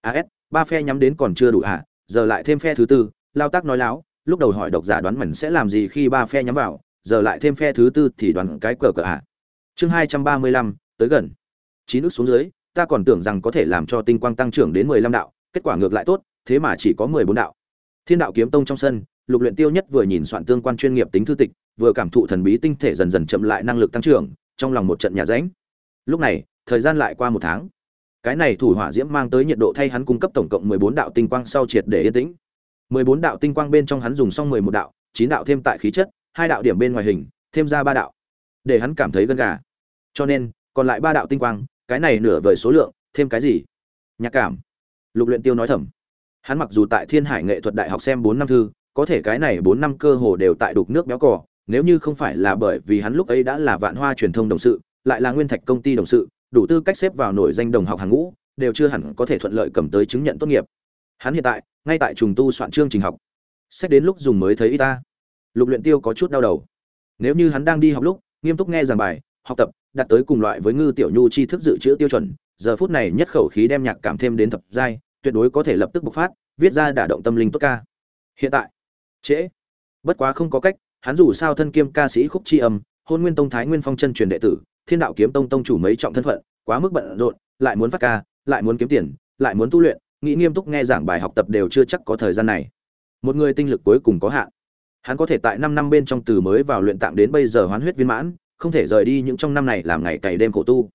As ba phe nhắm đến còn chưa đủ hả? Giờ lại thêm phe thứ tư, lao tác nói láo, lúc đầu hỏi độc giả đoán mẩn sẽ làm gì khi ba phe nhắm vào, giờ lại thêm phe thứ tư thì đoán cái cờ cờ hả? Chương hai trăm ba mươi lăm, tới gần. Chín nước xuống dưới, ta còn tưởng rằng có thể làm cho tinh quang tăng trưởng đến mười lăm đạo, kết quả ngược lại tốt, thế mà chỉ có mười bốn đạo. Thiên đạo kiếm tông trong sân, lục luyện tiêu nhất vừa nhìn soạn tương quan chuyên nghiệp tính thư tịch, vừa cảm thụ thần bí tinh thể dần dần chậm lại năng lực tăng trưởng, trong lòng một trận nhà rãnh. Lúc này thời gian lại qua một tháng. Cái này thủ hỏa diễm mang tới nhiệt độ thay hắn cung cấp tổng cộng mười bốn đạo tinh quang sau triệt để yên tĩnh. Mười bốn đạo tinh quang bên trong hắn dùng xong mười một đạo, chín đạo thêm tại khí chất, hai đạo điểm bên ngoài hình, thêm ra ba đạo. Để hắn cảm thấy gân gà. Cho nên, còn lại ba đạo tinh quang, cái này nửa vời số lượng, thêm cái gì? Nhạc cảm. Lục luyện tiêu nói thầm. Hắn mặc dù tại thiên hải nghệ thuật đại học xem bốn năm thư, có thể cái này bốn năm cơ hồ đều tại đục nước béo cỏ nếu như không phải là bởi vì hắn lúc ấy đã là vạn hoa truyền thông đồng sự, lại là nguyên thạch công ty đồng sự đủ tư cách xếp vào nổi danh đồng học hàng ngũ, đều chưa hẳn có thể thuận lợi cầm tới chứng nhận tốt nghiệp. Hắn hiện tại, ngay tại trùng tu soạn chương trình học. Xét đến lúc dùng mới thấy y ta. Lục luyện tiêu có chút đau đầu. Nếu như hắn đang đi học lúc, nghiêm túc nghe giảng bài, học tập, đạt tới cùng loại với ngư tiểu nhu tri thức dự trữ tiêu chuẩn, giờ phút này nhất khẩu khí đem nhạc cảm thêm đến thập giai, tuyệt đối có thể lập tức bộc phát, viết ra đả động tâm linh tốt ca. Hiện tại, trễ. Bất quá không có cách, hắn dù sao thân kiêm ca sĩ khúc chi âm, hôn nguyên tông thái nguyên phong chân truyền đệ tử thiên đạo kiếm tông tông chủ mấy trọng thân phận, quá mức bận rộn, lại muốn phát ca, lại muốn kiếm tiền, lại muốn tu luyện, nghĩ nghiêm túc nghe giảng bài học tập đều chưa chắc có thời gian này. Một người tinh lực cuối cùng có hạn. Hắn có thể tại năm năm bên trong từ mới vào luyện tạng đến bây giờ hoán huyết viên mãn, không thể rời đi những trong năm này làm ngày cày đêm khổ tu.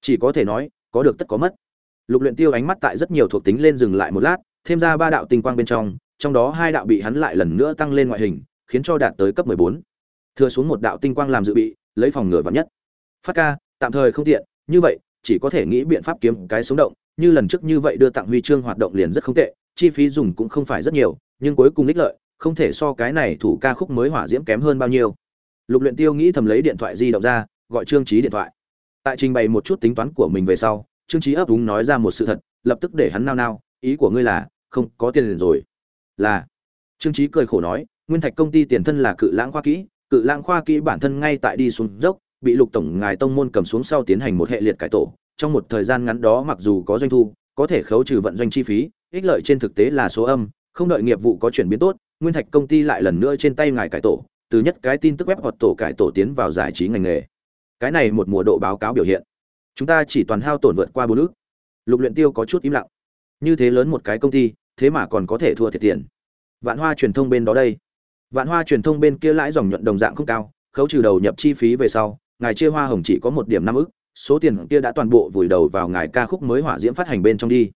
Chỉ có thể nói, có được tất có mất. Lục luyện tiêu ánh mắt tại rất nhiều thuộc tính lên dừng lại một lát, thêm ra ba đạo tinh quang bên trong trong đó hai đạo bị hắn lại lần nữa tăng lên ngoại hình, khiến cho đạt tới cấp 14. thừa xuống một đạo tinh quang làm dự bị, lấy phòng ngừa vạn nhất phát ca, tạm thời không tiện. Như vậy, chỉ có thể nghĩ biện pháp kiếm cái sống động. Như lần trước như vậy đưa tặng huy chương hoạt động liền rất không tệ, chi phí dùng cũng không phải rất nhiều, nhưng cuối cùng ích lợi, không thể so cái này thủ ca khúc mới hỏa diễm kém hơn bao nhiêu. Lục luyện tiêu nghĩ thầm lấy điện thoại di động ra, gọi trương trí điện thoại. Tại trình bày một chút tính toán của mình về sau, trương trí ấp úng nói ra một sự thật, lập tức để hắn nao nao, ý của ngươi là, không có tiền liền rồi. Là. Trương trí cười khổ nói, nguyên thạch công ty tiền thân là cự lãng khoa kỹ, cự lãng khoa kỹ bản thân ngay tại đi xuống dốc bị lục tổng ngài tông môn cầm xuống sau tiến hành một hệ liệt cải tổ. Trong một thời gian ngắn đó mặc dù có doanh thu, có thể khấu trừ vận doanh chi phí, ích lợi trên thực tế là số âm, không đợi nghiệp vụ có chuyển biến tốt, nguyên thạch công ty lại lần nữa trên tay ngài cải tổ, từ nhất cái tin tức web hoặc tổ cải tổ tiến vào giải trí ngành nghề. Cái này một mùa độ báo cáo biểu hiện. Chúng ta chỉ toàn hao tổn vượt qua bốn ước lục luyện tiêu có chút im lặng. Như thế lớn một cái công ty, thế mà còn có thể thua thiệt tiền. Vạn hoa truyền thông bên đó đây. Vạn hoa truyền thông bên kia lãi dòng nhuận đồng dạng không cao, khấu trừ đầu nhập chi phí về sau ngài chia hoa hồng chỉ có một điểm năm ức, số tiền kia đã toàn bộ vùi đầu vào ngài ca khúc mới hỏa diễm phát hành bên trong đi.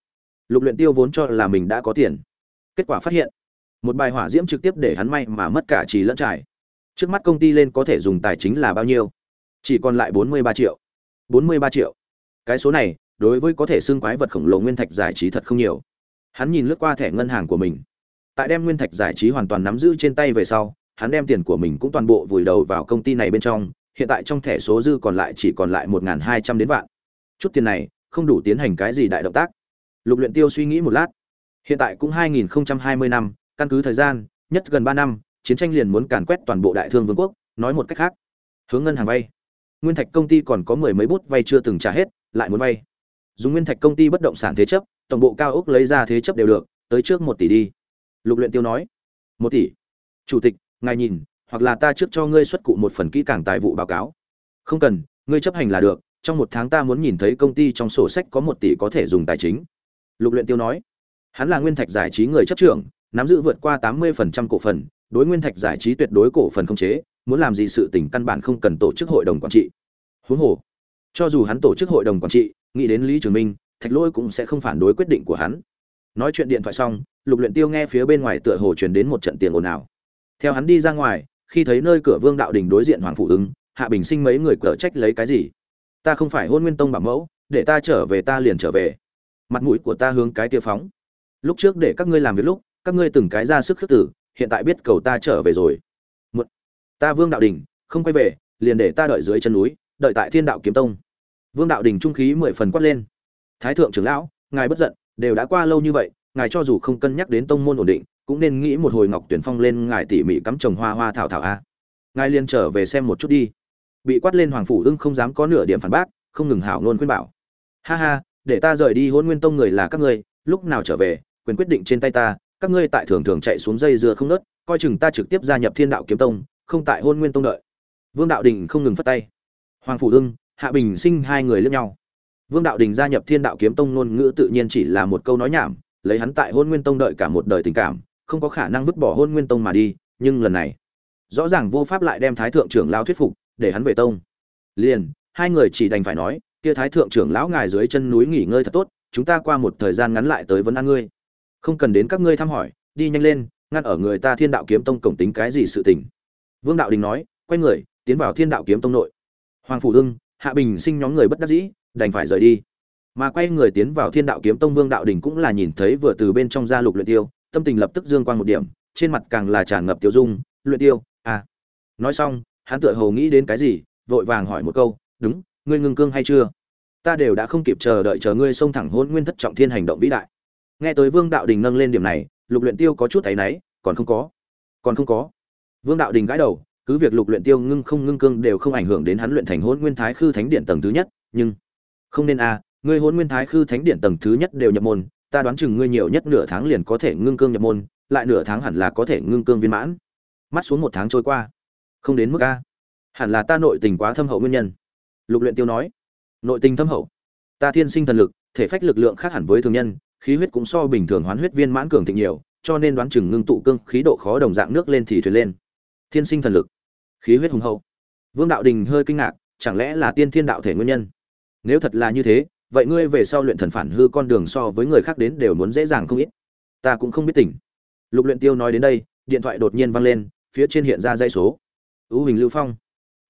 Lục luyện tiêu vốn cho là mình đã có tiền. Kết quả phát hiện, một bài hỏa diễm trực tiếp để hắn may mà mất cả trì lẫn trải. Trước mắt công ty lên có thể dùng tài chính là bao nhiêu? Chỉ còn lại bốn mươi ba triệu. bốn mươi ba triệu. Cái số này, đối với có thể xương quái vật khổng lồ nguyên thạch giải trí thật không nhiều. Hắn nhìn lướt qua thẻ ngân hàng của mình. Tại đem nguyên thạch giải trí hoàn toàn nắm giữ trên tay về sau, hắn đem tiền của mình cũng toàn bộ vùi đầu vào công ty này bên trong hiện tại trong thẻ số dư còn lại chỉ còn lại một hai trăm đến vạn. Chút tiền này, không đủ tiến hành cái gì đại động tác. Lục luyện tiêu suy nghĩ một lát. Hiện tại cũng hai nghìn hai mươi năm, căn cứ thời gian, nhất gần ba năm, chiến tranh liền muốn càn quét toàn bộ đại thương vương quốc, nói một cách khác. Hướng ngân hàng vay. Nguyên thạch công ty còn có mười mấy bút vay chưa từng trả hết, lại muốn vay. Dùng nguyên thạch công ty bất động sản thế chấp, tổng bộ cao ốc lấy ra thế chấp đều được, tới trước một tỷ đi. Lục luyện tiêu nói. Một tỷ. Chủ tịch, ngài nhìn hoặc là ta trước cho ngươi xuất cụ một phần kỹ càng tài vụ báo cáo. Không cần, ngươi chấp hành là được, trong một tháng ta muốn nhìn thấy công ty trong sổ sách có một tỷ có thể dùng tài chính. Lục luyện tiêu nói. Hắn là nguyên thạch giải trí người chấp trưởng, nắm giữ vượt qua tám mươi phần trăm cổ phần, đối nguyên thạch giải trí tuyệt đối cổ phần không chế, muốn làm gì sự tình căn bản không cần tổ chức hội đồng quản trị. Huống hồ, cho dù hắn tổ chức hội đồng quản trị, nghĩ đến lý trường minh, thạch lỗi cũng sẽ không phản đối quyết định của hắn. Nói chuyện điện thoại xong, lục luyện tiêu nghe phía bên ngoài tựa hồ truyền đến một trận tiền ồn ào. Theo hắn đi ra ngoài khi thấy nơi cửa vương đạo đình đối diện hoàng phụ ứng, hạ bình sinh mấy người cở trách lấy cái gì? Ta không phải hôn nguyên tông bảo mẫu, để ta trở về ta liền trở về. Mặt mũi của ta hướng cái tiêu phóng. Lúc trước để các ngươi làm việc lúc, các ngươi từng cái ra sức khước tử hiện tại biết cầu ta trở về rồi. Một ta vương đạo đình, không quay về, liền để ta đợi dưới chân núi, đợi tại thiên đạo kiếm tông. Vương đạo đình trung khí mười phần quát lên. Thái thượng trưởng lão, ngài bất giận, đều đã qua lâu như vậy, ngài cho dù không cân nhắc đến tông môn ổn định cũng nên nghĩ một hồi ngọc tuyển phong lên ngài tỉ mỉ cắm trồng hoa hoa thảo thảo a. Ngài liền trở về xem một chút đi. Bị quát lên hoàng phủ ưng không dám có nửa điểm phản bác, không ngừng hảo nôn khuyên bảo. Ha ha, để ta rời đi hôn nguyên tông người là các ngươi, lúc nào trở về, quyền quyết định trên tay ta, các ngươi tại thường thường chạy xuống dây dưa không nớt, coi chừng ta trực tiếp gia nhập thiên đạo kiếm tông, không tại hôn nguyên tông đợi. Vương đạo đình không ngừng phất tay. Hoàng phủ ưng, hạ bình sinh hai người lướt nhau. Vương đạo đình gia nhập thiên đạo kiếm tông ngôn ngữ tự nhiên chỉ là một câu nói nhảm, lấy hắn tại hôn nguyên tông đợi cả một đời tình cảm không có khả năng vứt bỏ hôn nguyên tông mà đi, nhưng lần này, rõ ràng vô pháp lại đem thái thượng trưởng lao thuyết phục, để hắn về tông. Liền, hai người chỉ đành phải nói, kia thái thượng trưởng lão ngài dưới chân núi nghỉ ngơi thật tốt, chúng ta qua một thời gian ngắn lại tới vấn an ngươi. Không cần đến các ngươi thăm hỏi, đi nhanh lên, ngăn ở người ta thiên đạo kiếm tông cổng tính cái gì sự tình. Vương đạo đình nói, quay người, tiến vào thiên đạo kiếm tông nội. Hoàng phủ hưng, hạ bình sinh nhóm người bất đắc dĩ, đành phải rời đi. Mà quay người tiến vào thiên đạo kiếm tông, vương đạo đình cũng là nhìn thấy vừa từ bên trong gia lục luyện tiêu tâm tình lập tức dương quang một điểm trên mặt càng là tràn ngập tiêu dung luyện tiêu à. Nói xong hắn tựa hồ nghĩ đến cái gì vội vàng hỏi một câu đúng ngươi ngưng cương hay chưa? Ta đều đã không kịp chờ đợi chờ ngươi xông thẳng hôn nguyên thất trọng thiên hành động vĩ đại. Nghe tới vương đạo đình nâng lên điểm này lục luyện tiêu có chút thấy nấy còn không có còn không có. Vương đạo đình gãi đầu cứ việc lục luyện tiêu ngưng không ngưng cương đều không ảnh hưởng đến hắn luyện thành hôn nguyên thái khư thánh điện tầng thứ nhất nhưng không nên a à, ngươi hôn nguyên thái khư thánh điện tầng thứ nhất đều nhập môn ta đoán chừng ngươi nhiều nhất nửa tháng liền có thể ngưng cương nhập môn, lại nửa tháng hẳn là có thể ngưng cương viên mãn. Mắt xuống một tháng trôi qua. Không đến mức a. Hẳn là ta nội tình quá thâm hậu nguyên nhân. Lục luyện tiêu nói. Nội tình thâm hậu. Ta thiên sinh thần lực, thể phách lực lượng khác hẳn với thường nhân, khí huyết cũng so bình thường hoán huyết viên mãn cường thịnh nhiều, cho nên đoán chừng ngưng tụ cương khí độ khó đồng dạng nước lên thì thuyền lên. Thiên sinh thần lực. Khí huyết hùng hậu. Vương đạo đình hơi kinh ngạc, chẳng lẽ là tiên thiên đạo thể nguyên nhân? Nếu thật là như thế vậy ngươi về sau luyện thần phản hư con đường so với người khác đến đều muốn dễ dàng không ít. Ta cũng không biết tỉnh lục luyện tiêu nói đến đây, điện thoại đột nhiên vang lên, phía trên hiện ra dây số. Ưu hình lưu phong.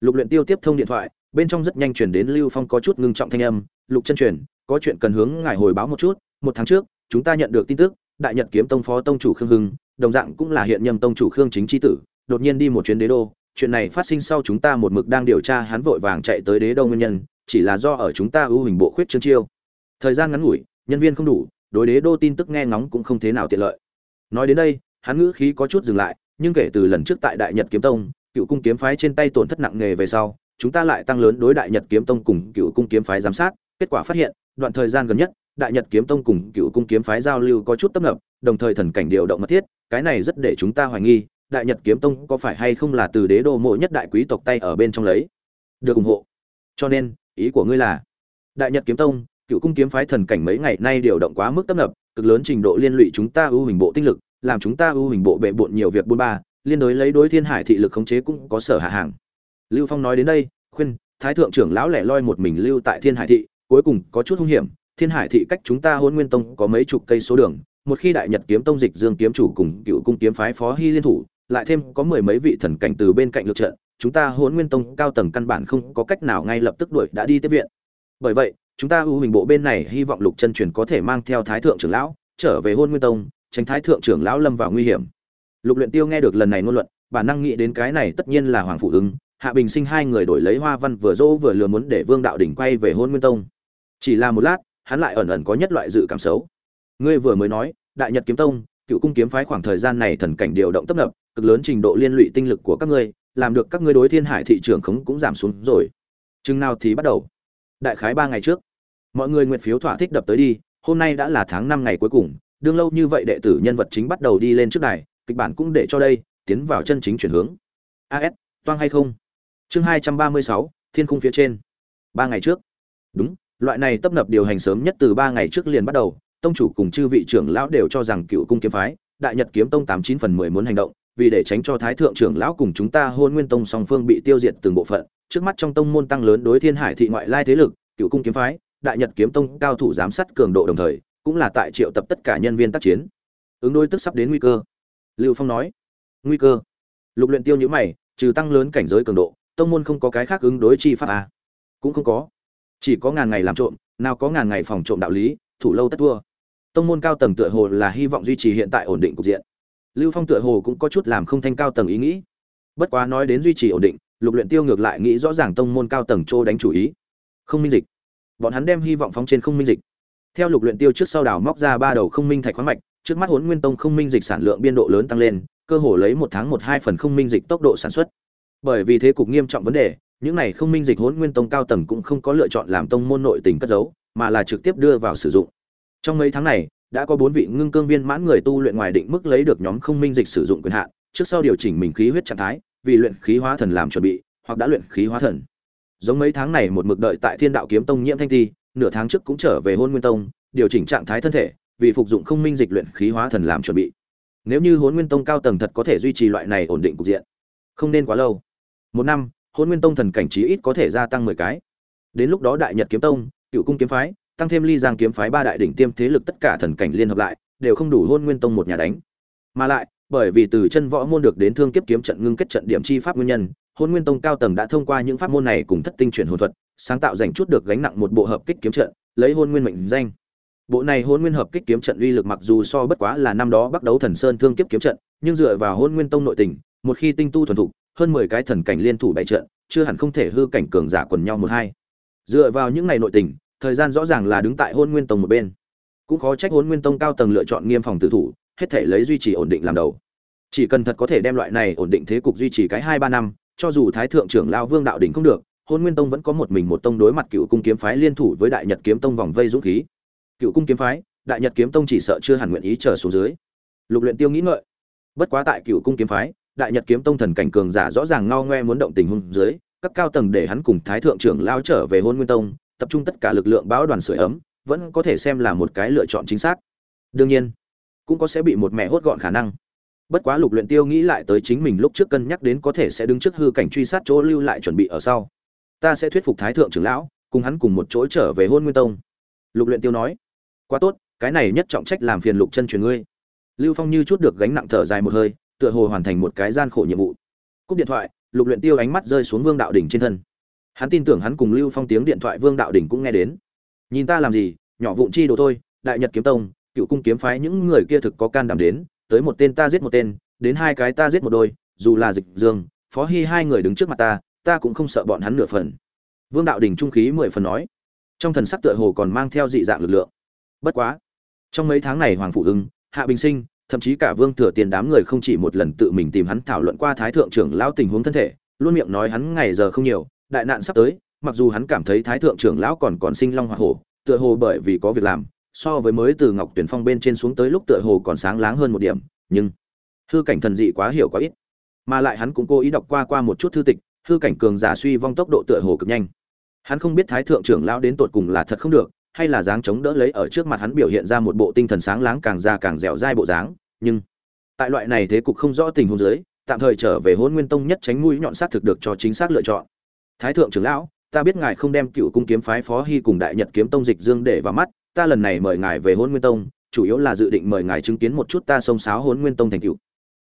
Lục luyện tiêu tiếp thông điện thoại, bên trong rất nhanh truyền đến lưu phong có chút ngưng trọng thanh âm. Lục chân truyền, có chuyện cần hướng ngài hồi báo một chút. Một tháng trước, chúng ta nhận được tin tức, đại nhật kiếm tông phó tông chủ khương hưng, đồng dạng cũng là hiện nhâm tông chủ khương chính chi tử, đột nhiên đi một chuyến đế đô. Chuyện này phát sinh sau chúng ta một mực đang điều tra, hắn vội vàng chạy tới đế đô nguyên nhân chỉ là do ở chúng ta ưu hình bộ khuyết trương chiêu. Thời gian ngắn ngủi, nhân viên không đủ, đối đế đô tin tức nghe ngóng cũng không thế nào tiện lợi. Nói đến đây, hắn ngữ khí có chút dừng lại, nhưng kể từ lần trước tại đại nhật kiếm tông, cựu cung kiếm phái trên tay tổn thất nặng nề về sau, chúng ta lại tăng lớn đối đại nhật kiếm tông cùng cựu cung kiếm phái giám sát. Kết quả phát hiện, đoạn thời gian gần nhất, đại nhật kiếm tông cùng cựu cung kiếm phái giao lưu có chút tấp nập, đồng thời thần cảnh điều động mật thiết, cái này rất để chúng ta hoài nghi, đại nhật kiếm tông có phải hay không là từ đế đô mộ nhất đại quý tộc tay ở bên trong lấy. Được ủng hộ. Cho nên ý của ngươi là, đại nhật kiếm tông, cựu cung kiếm phái thần cảnh mấy ngày nay điều động quá mức tấp nập, cực lớn trình độ liên lụy chúng ta ưu hình bộ tinh lực, làm chúng ta ưu hình bộ bệ bộn nhiều việc buôn ba, liên đối lấy đối thiên hải thị lực khống chế cũng có sở hạ hàng. Lưu phong nói đến đây, khuyên, thái thượng trưởng lão lẻ loi một mình lưu tại thiên hải thị, cuối cùng có chút hung hiểm, thiên hải thị cách chúng ta hôn nguyên tông có mấy chục cây số đường, một khi đại nhật kiếm tông dịch dương kiếm chủ cùng cựu cung kiếm phái phó hy liên thủ, lại thêm có mười mấy vị thần cảnh từ bên cạnh lượt trận chúng ta Hỗn nguyên tông cao tầng căn bản không có cách nào ngay lập tức đuổi đã đi tiếp viện. Bởi vậy, chúng ta ưu hình bộ bên này hy vọng lục chân truyền có thể mang theo thái thượng trưởng lão trở về hôn nguyên tông, tránh thái thượng trưởng lão lâm vào nguy hiểm. Lục luyện tiêu nghe được lần này ngôn luận, bản năng nghĩ đến cái này tất nhiên là hoàng phụ ứng, hạ bình sinh hai người đổi lấy hoa văn vừa dỗ vừa lừa muốn để vương đạo đỉnh quay về hôn nguyên tông. Chỉ là một lát, hắn lại ẩn ẩn có nhất loại dự cảm xấu. Ngươi vừa mới nói, đại nhật kiếm tông, cựu cung kiếm phái khoảng thời gian này thần cảnh điều động tấp nập, cực lớn trình độ liên lụy tinh lực của các ngươi làm được các ngươi đối thiên hải thị trường khống cũng giảm xuống rồi. Chừng nào thì bắt đầu. Đại khái ba ngày trước, mọi người nguyện phiếu thỏa thích đập tới đi, hôm nay đã là tháng năm ngày cuối cùng, đương lâu như vậy đệ tử nhân vật chính bắt đầu đi lên trước đài, kịch bản cũng để cho đây, tiến vào chân chính chuyển hướng. As toang hay không? Chương hai trăm ba mươi sáu, thiên khung phía trên. Ba ngày trước. Đúng, loại này tấp nập điều hành sớm nhất từ ba ngày trước liền bắt đầu, tông chủ cùng chư vị trưởng lão đều cho rằng cựu cung kiếm phái, đại nhật kiếm tông tám chín phần mười muốn hành động vì để tránh cho thái thượng trưởng lão cùng chúng ta hôn nguyên tông song phương bị tiêu diệt từng bộ phận, trước mắt trong tông môn tăng lớn đối thiên hải thị ngoại lai thế lực, cựu cung kiếm phái, đại nhật kiếm tông, cao thủ giám sát cường độ đồng thời, cũng là tại triệu tập tất cả nhân viên tác chiến. Ứng đối tức sắp đến nguy cơ. Lưu phong nói. Nguy cơ. Lục luyện tiêu nhũ mày, trừ tăng lớn cảnh giới cường độ, tông môn không có cái khác ứng đối chi pháp à? cũng không có. Chỉ có ngàn ngày làm trộm, nào có ngàn ngày phòng trộm đạo lý, thủ lâu tất thua. Tông môn cao tầng tựa hồ là hy vọng duy trì hiện tại ổn định cục diện lưu phong tựa hồ cũng có chút làm không thanh cao tầng ý nghĩ. Bất quá nói đến duy trì ổn định, lục luyện tiêu ngược lại nghĩ rõ ràng tông môn cao tầng trô đánh chủ ý. Không minh dịch. Bọn hắn đem hy vọng phóng trên không minh dịch. Theo lục luyện tiêu trước sau đào móc ra ba đầu không minh thạch khoáng mạch, trước mắt hỗn nguyên tông không minh dịch sản lượng biên độ lớn tăng lên, cơ hồ lấy một tháng một hai phần không minh dịch tốc độ sản xuất. Bởi vì thế cục nghiêm trọng vấn đề, những này không minh dịch hỗn nguyên tông cao tầng cũng không có lựa chọn làm tông môn nội tình cất giấu, mà là trực tiếp đưa vào sử dụng. Trong mấy tháng này đã có bốn vị ngưng cương viên mãn người tu luyện ngoài định mức lấy được nhóm không minh dịch sử dụng quyền hạn, trước sau điều chỉnh mình khí huyết trạng thái, vì luyện khí hóa thần làm chuẩn bị, hoặc đã luyện khí hóa thần. Giống mấy tháng này một mực đợi tại thiên đạo kiếm tông nhiễm thanh thi nửa tháng trước cũng trở về hôn nguyên tông, điều chỉnh trạng thái thân thể, vì phục dụng không minh dịch luyện khí hóa thần làm chuẩn bị. Nếu như hôn nguyên tông cao tầng thật có thể duy trì loại này ổn định cục diện, không nên quá lâu. Một năm, hôn nguyên tông thần cảnh trí ít có thể gia tăng mười cái. Đến lúc đó đại nhật kiếm tông, cựu cung kiếm phái tăng thêm ly giang kiếm phái ba đại đỉnh tiêm thế lực tất cả thần cảnh liên hợp lại, đều không đủ hôn nguyên tông một nhà đánh. Mà lại, bởi vì từ chân võ môn được đến thương kiếp kiếm trận ngưng kết trận điểm chi pháp nguyên nhân, hôn nguyên tông cao tầng đã thông qua những pháp môn này cùng thất tinh chuyển hồn thuật, sáng tạo dành chút được gánh nặng một bộ hợp kích kiếm trận, lấy hôn nguyên mệnh danh. Bộ này hôn nguyên hợp kích kiếm trận uy lực mặc dù so bất quá là năm đó bắt đấu thần sơn thương kiếp kiếm trận, nhưng dựa vào hôn nguyên tông nội tình, một khi tinh tu thuần thục, hơn mười cái thần cảnh liên thủ bày trận, chưa hẳn không thể hư cảnh cường giả quần nhau một hai. Dựa vào những ngày nội tình thời gian rõ ràng là đứng tại hôn nguyên tông một bên. Cũng khó trách hôn nguyên tông cao tầng lựa chọn nghiêm phòng tử thủ, hết thể lấy duy trì ổn định làm đầu. Chỉ cần thật có thể đem loại này ổn định thế cục duy trì cái hai ba năm, cho dù thái thượng trưởng lao vương đạo đỉnh không được, hôn nguyên tông vẫn có một mình một tông đối mặt cựu cung kiếm phái liên thủ với đại nhật kiếm tông vòng vây dũng khí. Cựu cung kiếm phái, đại nhật kiếm tông chỉ sợ chưa hẳn nguyện ý trở xuống dưới. Lục luyện tiêu nghĩ ngợi. Bất quá tại cựu cung kiếm phái, đại nhật kiếm tông thần cảnh cường giả rõ ràng ngao ngoe muốn động tình hôn dưới, các cao tầng để hắn cùng thái thượng trưởng lao trở về hôn nguyên tông tập trung tất cả lực lượng báo đoàn sưởi ấm, vẫn có thể xem là một cái lựa chọn chính xác. Đương nhiên, cũng có sẽ bị một mẹ hốt gọn khả năng. Bất quá lục luyện tiêu nghĩ lại tới chính mình lúc trước cân nhắc đến có thể sẽ đứng trước hư cảnh truy sát chỗ lưu lại chuẩn bị ở sau. Ta sẽ thuyết phục thái thượng trưởng lão, cùng hắn cùng một chỗ trở về hôn nguyên tông. Lục luyện tiêu nói, quá tốt, cái này nhất trọng trách làm phiền lục chân truyền ngươi. Lưu phong như chút được gánh nặng thở dài một hơi, tựa hồ hoàn thành một cái gian khổ nhiệm vụ. Cúp điện thoại, lục luyện tiêu ánh mắt rơi xuống vương đạo đỉnh trên thân hắn tin tưởng hắn cùng lưu phong tiếng điện thoại vương đạo Đình cũng nghe đến. Nhìn ta làm gì, nhỏ vụn chi đồ thôi, đại nhật kiếm tông, cựu cung kiếm phái những người kia thực có can đảm đến, tới một tên ta giết một tên, đến hai cái ta giết một đôi, dù là dịch dương, phó hy hai người đứng trước mặt ta ta cũng không sợ bọn hắn nửa phần. Vương đạo đình trung khí mười phần nói. Trong thần sắc tựa hồ còn mang theo dị dạng lực lượng. Bất quá, trong mấy tháng này hoàng phụ ưng hạ bình sinh, thậm chí cả vương thừa tiền đám người không chỉ một lần tự mình tìm hắn thảo luận qua thái thượng trưởng lão tình huống thân thể, luôn miệng nói hắn ngày giờ không nhiều đại nạn sắp tới, mặc dù hắn cảm thấy thái thượng trưởng lão còn còn sinh long hoa hổ, tựa hồ bởi vì có việc làm, so với mới từ ngọc tuyển phong bên trên xuống tới lúc tựa hồ còn sáng láng hơn một điểm, nhưng hư cảnh thần dị quá hiểu quá ít. Mà lại hắn cũng cố ý đọc qua qua một chút thư tịch, hư cảnh cường giả suy vong tốc độ tựa hồ cực nhanh. Hắn không biết thái thượng trưởng lão đến tột cùng là thật không được, hay là dáng chống đỡ lấy ở trước mặt hắn biểu hiện ra một bộ tinh thần sáng láng càng già càng dẻo dai bộ dáng, nhưng tại loại này thế cục không rõ tình huống dưới, tạm thời trở về hôn nguyên tông nhất tránh mũi nhọn sát thực được cho chính xác lựa chọn thái thượng trưởng lão, ta biết ngài không đem cựu cung kiếm phái phó hy cùng đại nhật kiếm tông dịch dương để vào mắt, ta lần này mời ngài về hôn nguyên tông, chủ yếu là dự định mời ngài chứng kiến một chút ta sông sáo hôn nguyên tông thành cựu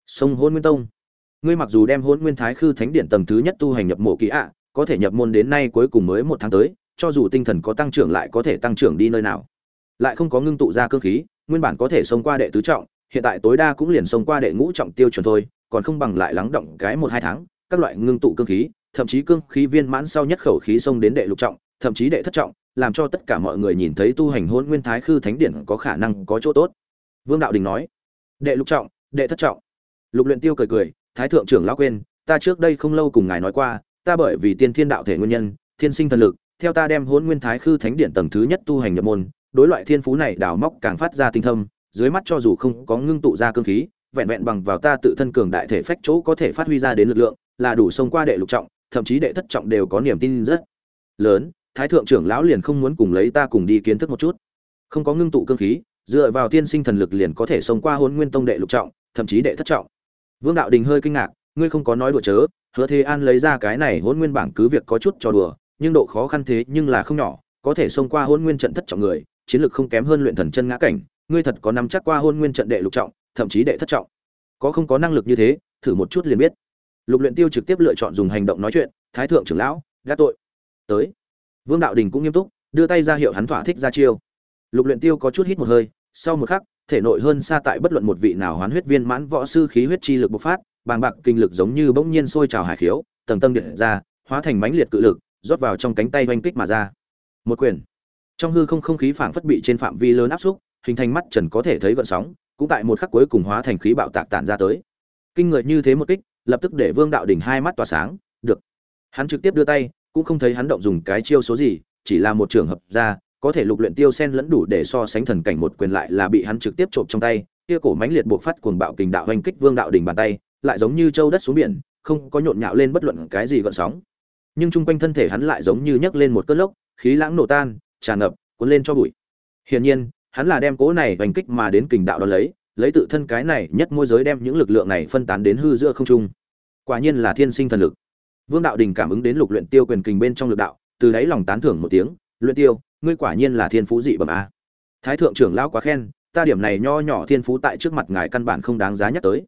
sông hôn nguyên tông? Ngươi mặc dù đem hôn nguyên thái khư thánh điện tầng thứ nhất tu hành nhập mộ kỹ ạ, có thể nhập môn đến nay cuối cùng mới một tháng tới, cho dù tinh thần có tăng trưởng lại có thể tăng trưởng đi nơi nào. Lại không có ngưng tụ ra cơ khí, nguyên bản có thể xông qua đệ tứ trọng, hiện tại tối đa cũng liền xông qua đệ ngũ trọng tiêu chuẩn thôi, còn không bằng lại lắng động cái một hai tháng, các loại ngưng tụ cơ khí thậm chí cương khí viên mãn sau nhất khẩu khí xông đến đệ lục trọng, thậm chí đệ thất trọng, làm cho tất cả mọi người nhìn thấy tu hành hôn nguyên thái khư thánh điển có khả năng có chỗ tốt. Vương đạo đình nói, đệ lục trọng, đệ thất trọng. Lục luyện tiêu cười cười, thái thượng trưởng lão quên, ta trước đây không lâu cùng ngài nói qua, ta bởi vì tiên thiên đạo thể nguyên nhân, thiên sinh thần lực, theo ta đem hôn nguyên thái khư thánh điển tầng thứ nhất tu hành nhập môn, đối loại thiên phú này đào móc càng phát ra tinh thâm, dưới mắt cho dù không có ngưng tụ ra cương khí, vẹn vẹn bằng vào ta tự thân cường đại thể phách chỗ có thể phát huy ra đến lực lượng, là đủ xông qua đệ lục trọng thậm chí đệ thất trọng đều có niềm tin rất lớn, thái thượng trưởng lão liền không muốn cùng lấy ta cùng đi kiến thức một chút. Không có ngưng tụ cương khí, dựa vào tiên sinh thần lực liền có thể xông qua hôn nguyên tông đệ lục trọng, thậm chí đệ thất trọng. Vương đạo đình hơi kinh ngạc, ngươi không có nói đùa chớ, hứa thế an lấy ra cái này hôn nguyên bảng cứ việc có chút cho đùa, nhưng độ khó khăn thế nhưng là không nhỏ, có thể xông qua hôn nguyên trận thất trọng người, chiến lược không kém hơn luyện thần chân ngã cảnh, ngươi thật có nắm chắc qua hôn nguyên trận đệ lục trọng, thậm chí đệ thất trọng. Có không có năng lực như thế, thử một chút liền biết lục luyện tiêu trực tiếp lựa chọn dùng hành động nói chuyện, thái thượng trưởng lão gác tội. Tới. Vương đạo đình cũng nghiêm túc, đưa tay ra hiệu hắn thỏa thích ra chiêu. Lục luyện tiêu có chút hít một hơi, sau một khắc, thể nội hơn xa tại bất luận một vị nào hoán huyết viên mãn võ sư khí huyết chi lực bộc phát, bàng bạc kinh lực giống như bỗng nhiên sôi trào hải khiếu, tầng tầng điện ra, hóa thành mãnh liệt cự lực, rót vào trong cánh tay oanh kích mà ra. Một quyền. Trong hư không không khí phảng phất bị trên phạm vi lớn áp xúc, hình thành mắt trần có thể thấy gợn sóng, cũng tại một khắc cuối cùng hóa thành khí bạo tạc tản ra tới. Kinh người như thế một kích lập tức để vương đạo đỉnh hai mắt tỏa sáng, được. Hắn trực tiếp đưa tay, cũng không thấy hắn động dùng cái chiêu số gì, chỉ là một trường hợp ra, có thể lục luyện tiêu sen lẫn đủ để so sánh thần cảnh một quyền lại là bị hắn trực tiếp trộm trong tay, kia cổ mãnh liệt buộc phát cuồng bạo kình đạo hành kích vương đạo đỉnh bàn tay, lại giống như châu đất xuống biển, không có nhộn nhạo lên bất luận cái gì gợn sóng. Nhưng trung quanh thân thể hắn lại giống như nhấc lên một cơn lốc, khí lãng nổ tan, tràn ngập, cuốn lên cho bụi. Hiển nhiên, hắn là đem cố này hành kích mà đến kình đạo đó lấy lấy tự thân cái này nhất môi giới đem những lực lượng này phân tán đến hư giữa không trung. Quả nhiên là thiên sinh thần lực. Vương đạo đình cảm ứng đến lục luyện tiêu quyền kình bên trong lực đạo, từ đấy lòng tán thưởng một tiếng, luyện tiêu, ngươi quả nhiên là thiên phú dị bẩm a. Thái thượng trưởng lão quá khen, ta điểm này nho nhỏ thiên phú tại trước mặt ngài căn bản không đáng giá nhắc tới.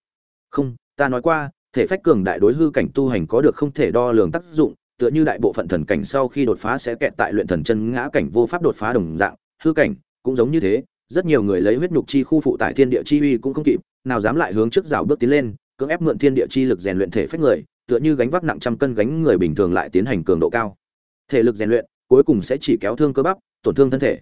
Không, ta nói qua, thể phách cường đại đối hư cảnh tu hành có được không thể đo lường tác dụng, tựa như đại bộ phận thần cảnh sau khi đột phá sẽ kẹt tại luyện thần chân ngã cảnh vô pháp đột phá đồng dạng, hư cảnh cũng giống như thế rất nhiều người lấy huyết nhục chi khu phụ tại thiên địa chi uy cũng không kịp, nào dám lại hướng trước rào bước tiến lên, cưỡng ép mượn thiên địa chi lực rèn luyện thể phách người, tựa như gánh vác nặng trăm cân gánh người bình thường lại tiến hành cường độ cao. Thể lực rèn luyện, cuối cùng sẽ chỉ kéo thương cơ bắp, tổn thương thân thể.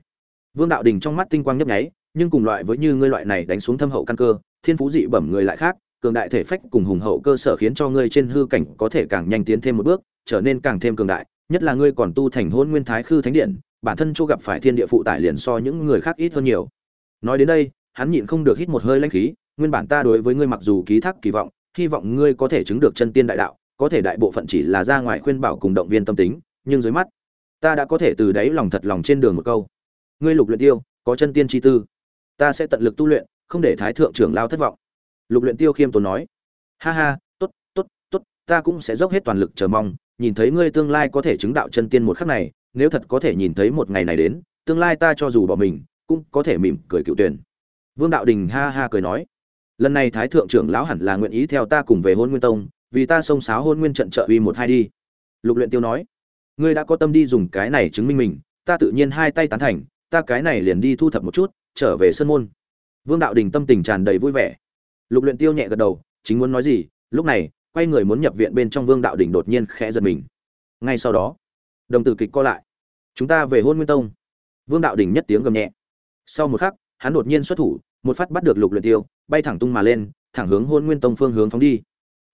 Vương đạo đình trong mắt tinh quang nhấp nháy, nhưng cùng loại với như ngươi loại này đánh xuống thâm hậu căn cơ, thiên phú dị bẩm người lại khác, cường đại thể phách cùng hùng hậu cơ sở khiến cho ngươi trên hư cảnh có thể càng nhanh tiến thêm một bước, trở nên càng thêm cường đại, nhất là ngươi còn tu thành hôn nguyên thái khư thánh điện bản thân chỗ gặp phải thiên địa phụ tải liền so những người khác ít hơn nhiều. Nói đến đây, hắn nhịn không được hít một hơi lãnh khí, nguyên bản ta đối với ngươi mặc dù ký thác kỳ vọng, hy vọng ngươi có thể chứng được chân tiên đại đạo, có thể đại bộ phận chỉ là ra ngoài khuyên bảo cùng động viên tâm tính, nhưng dưới mắt, ta đã có thể từ đáy lòng thật lòng trên đường một câu. Ngươi lục luyện tiêu, có chân tiên chi tư. Ta sẽ tận lực tu luyện, không để thái thượng trưởng lao thất vọng. Lục luyện tiêu khiêm tốn nói. Ha ha, tốt tốt tốt, ta cũng sẽ dốc hết toàn lực chờ mong, nhìn thấy ngươi tương lai có thể chứng đạo chân tiên một khắc này nếu thật có thể nhìn thấy một ngày này đến, tương lai ta cho dù bỏ mình, cũng có thể mỉm cười cựu tuyển. Vương đạo đình ha ha cười nói, lần này thái thượng trưởng lão hẳn là nguyện ý theo ta cùng về hôn nguyên tông, vì ta xông xáo hôn nguyên trận trợ uy một hai đi. Lục luyện tiêu nói, ngươi đã có tâm đi dùng cái này chứng minh mình, ta tự nhiên hai tay tán thành, ta cái này liền đi thu thập một chút, trở về sân môn. Vương đạo đình tâm tình tràn đầy vui vẻ. Lục luyện tiêu nhẹ gật đầu, chính muốn nói gì, lúc này, quay người muốn nhập viện bên trong vương đạo đình đột nhiên khẽ giật mình. Ngay sau đó đồng tử kịch co lại. Chúng ta về hôn nguyên tông. Vương đạo đình nhất tiếng gầm nhẹ. Sau một khắc, hắn đột nhiên xuất thủ, một phát bắt được lục luyện tiêu, bay thẳng tung mà lên, thẳng hướng hôn nguyên tông phương hướng phóng đi.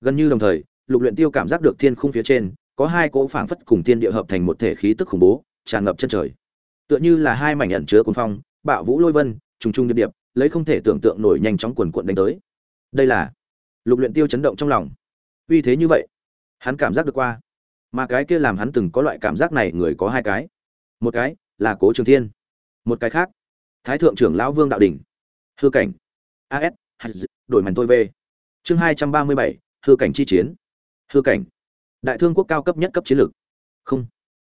Gần như đồng thời, lục luyện tiêu cảm giác được thiên khung phía trên, có hai cỗ phảng phất cùng thiên địa hợp thành một thể khí tức khủng bố, tràn ngập chân trời. Tựa như là hai mảnh ẩn chứa cuồng phong, bạo vũ lôi vân, trùng trùng điệp điệp, lấy không thể tưởng tượng nổi nhanh chóng cuồn cuộn đánh tới. Đây là lục luyện tiêu chấn động trong lòng. Uy thế như vậy, hắn cảm giác được qua mà cái kia làm hắn từng có loại cảm giác này người có hai cái. Một cái là cố trường thiên, một cái khác, thái thượng trưởng lão vương đạo đình hư cảnh. As đổi mảnh tôi về chương hai trăm ba mươi bảy, hư cảnh chi chiến. Hư cảnh. Đại thương quốc cao cấp nhất cấp chiến lược. Không.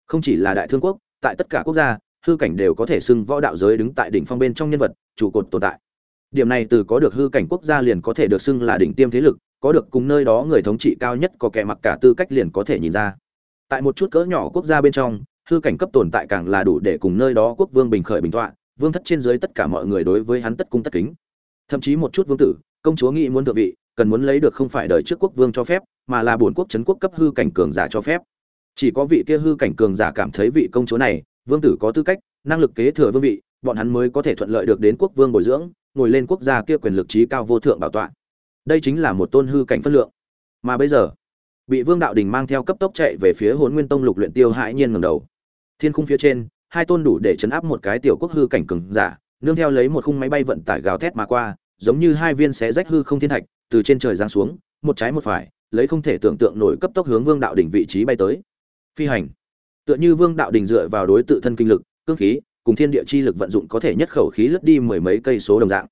Không chỉ là đại thương quốc, tại tất cả quốc gia, hư cảnh đều có thể xưng võ đạo giới đứng tại đỉnh phong bên trong nhân vật, trụ cột tồn tại. Điểm này từ có được hư cảnh quốc gia liền có thể được xưng là đỉnh tiêm thế lực, có được cùng nơi đó người thống trị cao nhất có kẻ mặc cả tư cách liền có thể nhìn ra tại một chút cỡ nhỏ quốc gia bên trong, hư cảnh cấp tồn tại càng là đủ để cùng nơi đó quốc vương bình khởi bình tọa, vương thất trên dưới tất cả mọi người đối với hắn tất cung tất kính. Thậm chí một chút vương tử, công chúa nghĩ muốn thượng vị, cần muốn lấy được không phải đời trước quốc vương cho phép, mà là bổn quốc trấn quốc cấp hư cảnh cường giả cho phép. Chỉ có vị kia hư cảnh cường giả cảm thấy vị công chúa này, vương tử có tư cách, năng lực kế thừa vương vị, bọn hắn mới có thể thuận lợi được đến quốc vương bồi dưỡng, ngồi lên quốc gia kia quyền lực trí cao vô thượng bảo tọa. Đây chính là một tôn hư cảnh phân lượng. Mà bây giờ bị vương đạo đình mang theo cấp tốc chạy về phía hồn nguyên tông lục luyện tiêu hãi nhiên ngẩng đầu. Thiên khung phía trên, hai tôn đủ để chấn áp một cái tiểu quốc hư cảnh cường giả, nương theo lấy một khung máy bay vận tải gào thét mà qua, giống như hai viên xé rách hư không thiên thạch, từ trên trời giáng xuống, một trái một phải, lấy không thể tưởng tượng nổi cấp tốc hướng vương đạo đỉnh vị trí bay tới. Phi hành. Tựa như vương đạo đỉnh dựa vào đối tự thân kinh lực, cương khí, cùng thiên địa chi lực vận dụng có thể nhất khẩu khí lướt đi mười mấy cây số đồng dạng.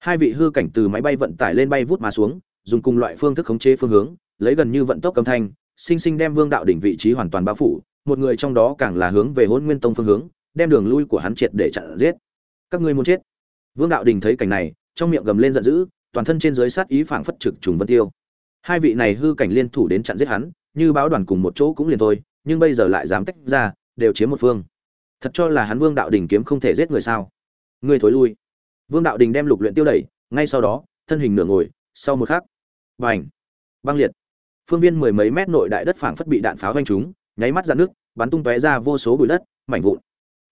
Hai vị hư cảnh từ máy bay vận tải lên bay vút mà xuống, dùng cùng loại phương thức khống chế phương hướng lấy gần như vận tốc âm thanh, sinh sinh đem vương đạo đỉnh vị trí hoàn toàn bao phủ, một người trong đó càng là hướng về Hỗn nguyên tông phương hướng, đem đường lui của hắn triệt để chặn giết. Các ngươi muốn chết. Vương đạo Đỉnh thấy cảnh này, trong miệng gầm lên giận dữ, toàn thân trên dưới sát ý phảng phất trực trùng vân tiêu. Hai vị này hư cảnh liên thủ đến chặn giết hắn, như báo đoàn cùng một chỗ cũng liền thôi, nhưng bây giờ lại dám tách ra, đều chiếm một phương. Thật cho là hắn vương đạo Đỉnh kiếm không thể giết người sao? Ngươi thối lui. Vương đạo Đỉnh đem lục luyện tiêu đẩy, ngay sau đó, thân hình nửa ngồi, sau một khắc, bành, băng liệt phương viên mười mấy mét nội đại đất phảng phất bị đạn pháo vanh trúng nháy mắt ra nước bắn tung tóe ra vô số bụi đất mảnh vụn.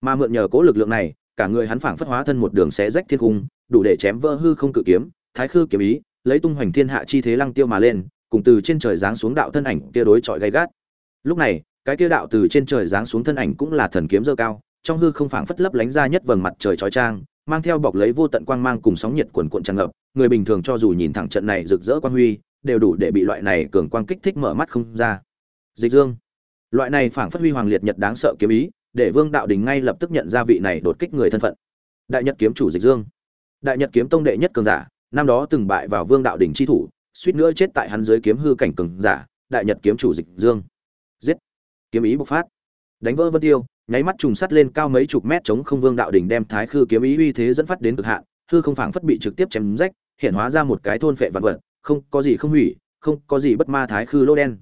Mà mượn nhờ cố lực lượng này cả người hắn phảng phất hóa thân một đường xé rách thiên cung đủ để chém vỡ hư không cự kiếm thái khư kiếm ý lấy tung hoành thiên hạ chi thế lăng tiêu mà lên cùng từ trên trời giáng xuống đạo thân ảnh kia đối chọi gay gắt. Lúc này cái kia đạo từ trên trời giáng xuống thân ảnh cũng là thần kiếm dơ cao trong hư không phảng phất lấp lánh ra nhất vầng mặt trời chói trang, mang theo bọc lấy vô tận quang mang cùng sóng nhiệt cuồn cuộn tràn ngập người bình thường cho dù nhìn thẳng trận này rực rỡ quang huy đều đủ để bị loại này cường quang kích thích mở mắt không ra. Dịch dương. Loại này phảng phất huy hoàng liệt nhật đáng sợ kiếm ý, để vương đạo đình ngay lập tức nhận ra vị này đột kích người thân phận. Đại nhật kiếm chủ dịch dương. Đại nhật kiếm tông đệ nhất cường giả, năm đó từng bại vào vương đạo đình chi thủ, suýt nữa chết tại hắn dưới kiếm hư cảnh cường giả, đại nhật kiếm chủ dịch dương. Giết. Kiếm ý bộc phát. Đánh vỡ vân tiêu, nháy mắt trùng sắt lên cao mấy chục mét chống không vương đạo đình đem thái khư kiếm ý uy thế dẫn phát đến cực hạn, hư không phảng phất bị trực tiếp chém rách, hiện hóa ra một cái thôn phệ vạn vật không có gì không hủy, không có gì bất ma thái khư lô đen.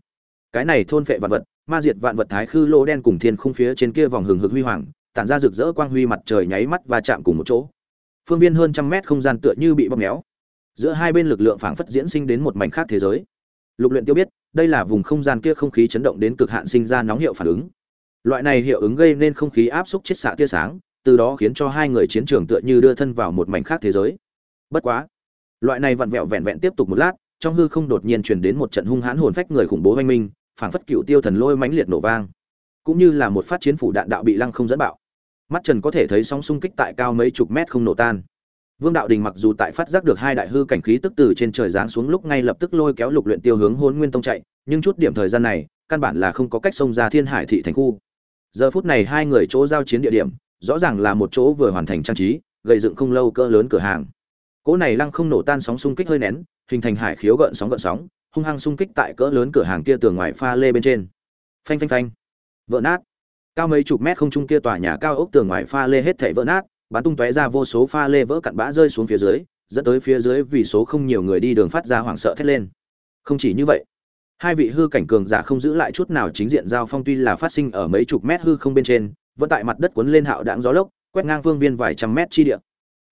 Cái này thôn phệ vạn vật, ma diệt vạn vật thái khư lô đen cùng thiên khung phía trên kia vòng hừng hực huy hoàng, tản ra rực rỡ quang huy mặt trời nháy mắt và chạm cùng một chỗ. Phương viên hơn trăm mét không gian tựa như bị bóp méo. Giữa hai bên lực lượng phảng phất diễn sinh đến một mảnh khác thế giới. Lục luyện tiêu biết, đây là vùng không gian kia không khí chấn động đến cực hạn sinh ra nóng hiệu phản ứng. Loại này hiệu ứng gây nên không khí áp xúc chiết xạ tia sáng, từ đó khiến cho hai người chiến trường tựa như đưa thân vào một mảnh khác thế giới. Bất quá loại này vặn vẹo vẹn vẹn tiếp tục một lát, trong hư không đột nhiên truyền đến một trận hung hãn hồn phách người khủng bố oanh minh, phảng phất cựu tiêu thần lôi mãnh liệt nổ vang. Cũng như là một phát chiến phủ đạn đạo bị lăng không dẫn bạo. Mắt trần có thể thấy sóng xung kích tại cao mấy chục mét không nổ tan. Vương đạo đình mặc dù tại phát giác được hai đại hư cảnh khí tức từ trên trời giáng xuống lúc ngay lập tức lôi kéo lục luyện tiêu hướng hôn nguyên tông chạy, nhưng chút điểm thời gian này, căn bản là không có cách xông ra thiên hải thị thành khu. Giờ phút này hai người chỗ giao chiến địa điểm, rõ ràng là một chỗ vừa hoàn thành trang trí, gây dựng không lâu cỡ lớn cửa hàng cỗ này lăng không nổ tan sóng xung kích hơi nén, hình thành hải khiếu gợn sóng gợn sóng, hung hăng xung kích tại cỡ lớn cửa hàng kia tường ngoài pha lê bên trên. Phanh phanh phanh. Vỡ nát. Cao mấy chục mét không trung kia tòa nhà cao ốc tường ngoài pha lê hết thảy vỡ nát, bắn tung tóe ra vô số pha lê vỡ cặn bã rơi xuống phía dưới, dẫn tới phía dưới vì số không nhiều người đi đường phát ra hoảng sợ thét lên. Không chỉ như vậy, hai vị hư cảnh cường giả không giữ lại chút nào chính diện giao phong tuy là phát sinh ở mấy chục mét hư không bên trên, vẫn tại mặt đất cuốn lên hạo đãng gió lốc, quét ngang phương viên vài trăm mét chi địa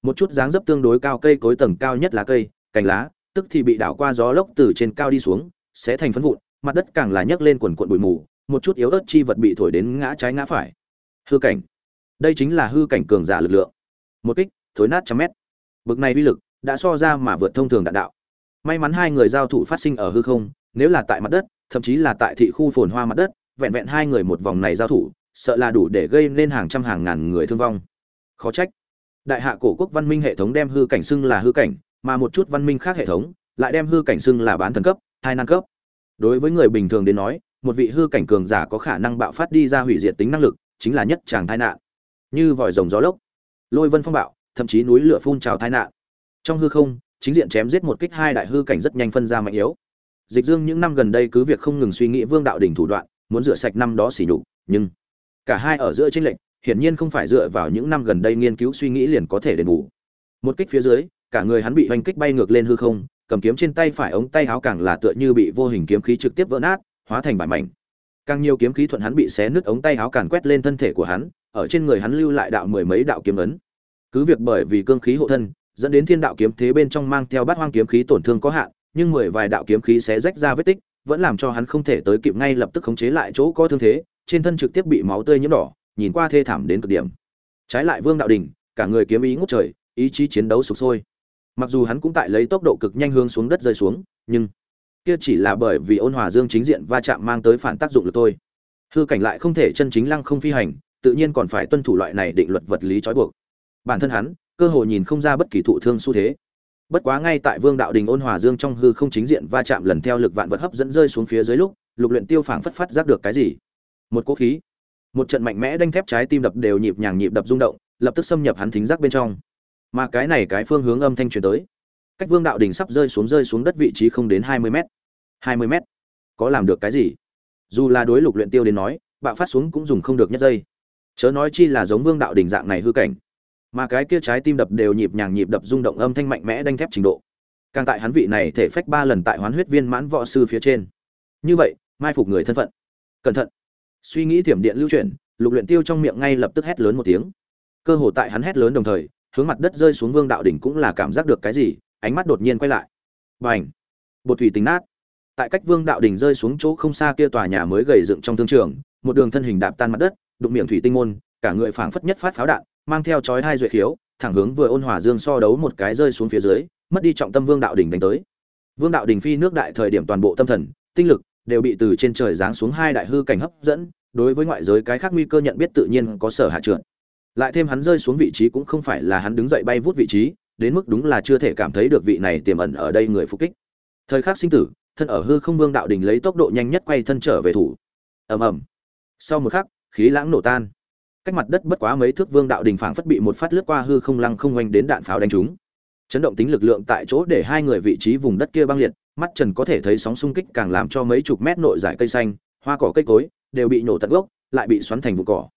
một chút dáng dấp tương đối cao cây cối tầng cao nhất lá cây, cành lá, tức thì bị đảo qua gió lốc từ trên cao đi xuống, sẽ thành phấn vụn, mặt đất càng là nhấc lên quần quận bụi mù, một chút yếu ớt chi vật bị thổi đến ngã trái ngã phải. Hư cảnh. Đây chính là hư cảnh cường giả lực lượng. Một kích, thối nát trăm mét. Bực này uy lực đã so ra mà vượt thông thường đạn đạo. May mắn hai người giao thủ phát sinh ở hư không, nếu là tại mặt đất, thậm chí là tại thị khu phồn hoa mặt đất, vẹn vẹn hai người một vòng này giao thủ, sợ là đủ để gây nên hàng trăm hàng ngàn người thương vong. Khó trách đại hạ cổ quốc văn minh hệ thống đem hư cảnh xưng là hư cảnh, mà một chút văn minh khác hệ thống lại đem hư cảnh xưng là bán thần cấp, hai năng cấp. Đối với người bình thường đến nói, một vị hư cảnh cường giả có khả năng bạo phát đi ra hủy diệt tính năng lực, chính là nhất tràng tai nạn. Như vòi rồng gió lốc, lôi vân phong bạo, thậm chí núi lửa phun trào tai nạn. Trong hư không, chính diện chém giết một kích hai đại hư cảnh rất nhanh phân ra mạnh yếu. Dịch dương những năm gần đây cứ việc không ngừng suy nghĩ vương đạo đỉnh thủ đoạn, muốn rửa sạch năm đó xỉ nhục, nhưng cả hai ở giữa tranh lệnh hiển nhiên không phải dựa vào những năm gần đây nghiên cứu suy nghĩ liền có thể đền bù. Một kích phía dưới, cả người hắn bị hoành kích bay ngược lên hư không, cầm kiếm trên tay phải ống tay áo càng là tựa như bị vô hình kiếm khí trực tiếp vỡ nát, hóa thành bại mảnh. Càng nhiều kiếm khí thuận hắn bị xé nứt ống tay áo càn quét lên thân thể của hắn, ở trên người hắn lưu lại đạo mười mấy đạo kiếm ấn. Cứ việc bởi vì cương khí hộ thân, dẫn đến thiên đạo kiếm thế bên trong mang theo bát hoang kiếm khí tổn thương có hạn, nhưng mười vài đạo kiếm khí xé rách ra vết tích, vẫn làm cho hắn không thể tới kịp ngay lập tức khống chế lại chỗ có thương thế, trên thân trực tiếp bị máu tươi nhuộm đỏ nhìn qua thê thảm đến cực điểm. Trái lại vương đạo đình, cả người kiếm ý ngút trời, ý chí chiến đấu sục sôi. Mặc dù hắn cũng tại lấy tốc độ cực nhanh hướng xuống đất rơi xuống, nhưng kia chỉ là bởi vì ôn hòa dương chính diện va chạm mang tới phản tác dụng lực thôi. Hư cảnh lại không thể chân chính lăng không phi hành, tự nhiên còn phải tuân thủ loại này định luật vật lý trói buộc. Bản thân hắn, cơ hội nhìn không ra bất kỳ thụ thương xu thế. Bất quá ngay tại vương đạo đình ôn hòa dương trong hư không chính diện va chạm lần theo lực vạn vật hấp dẫn rơi xuống phía dưới lúc, lục luyện tiêu phảng phất phát giác được cái gì? Một cố khí một trận mạnh mẽ đanh thép trái tim đập đều nhịp nhàng nhịp đập rung động, lập tức xâm nhập hắn thính giác bên trong. Mà cái này cái phương hướng âm thanh truyền tới. Cách vương đạo đình sắp rơi xuống rơi xuống đất vị trí không đến hai mươi mét. Hai mươi mét? Có làm được cái gì? Dù là đối lục luyện tiêu đến nói, bạo phát xuống cũng dùng không được nhất giây. Chớ nói chi là giống vương đạo đình dạng này hư cảnh. Mà cái kia trái tim đập đều nhịp nhàng nhịp đập rung động âm thanh mạnh mẽ đanh thép trình độ. Càng tại hắn vị này thể phách ba lần tại hoán huyết viên mãn võ sư phía trên. Như vậy, mai phục người thân phận. Cẩn thận suy nghĩ tiềm điện lưu chuyển, lục luyện tiêu trong miệng ngay lập tức hét lớn một tiếng. Cơ hồ tại hắn hét lớn đồng thời, hướng mặt đất rơi xuống vương đạo đỉnh cũng là cảm giác được cái gì, ánh mắt đột nhiên quay lại. Bành! Bột thủy tính nát. Tại cách vương đạo đỉnh rơi xuống chỗ không xa kia tòa nhà mới gầy dựng trong thương trường, một đường thân hình đạp tan mặt đất, đụng miệng thủy tinh môn, cả người phảng phất nhất phát pháo đạn, mang theo chói hai duệ khiếu, thẳng hướng vừa ôn hòa dương so đấu một cái rơi xuống phía dưới, mất đi trọng tâm vương đạo đỉnh đánh tới. Vương đạo đỉnh phi nước đại thời điểm toàn bộ tâm thần, tinh lực đều bị từ trên trời giáng xuống hai đại hư cảnh hấp dẫn, đối với ngoại giới cái khác nguy cơ nhận biết tự nhiên có sở hạ trượt. Lại thêm hắn rơi xuống vị trí cũng không phải là hắn đứng dậy bay vút vị trí, đến mức đúng là chưa thể cảm thấy được vị này tiềm ẩn ở đây người phục kích. Thời khắc sinh tử, thân ở hư không vương đạo đỉnh lấy tốc độ nhanh nhất quay thân trở về thủ. Ầm ầm. Sau một khắc, khí lãng nổ tan. Cách mặt đất bất quá mấy thước vương đạo đỉnh phảng phất bị một phát lướt qua hư không lăng không oanh đến đạn pháo đánh trúng. Chấn động tính lực lượng tại chỗ để hai người vị trí vùng đất kia băng liệt mắt trần có thể thấy sóng xung kích càng làm cho mấy chục mét nội giải cây xanh, hoa cỏ cây cối đều bị nổ tận gốc, lại bị xoắn thành vụ cỏ.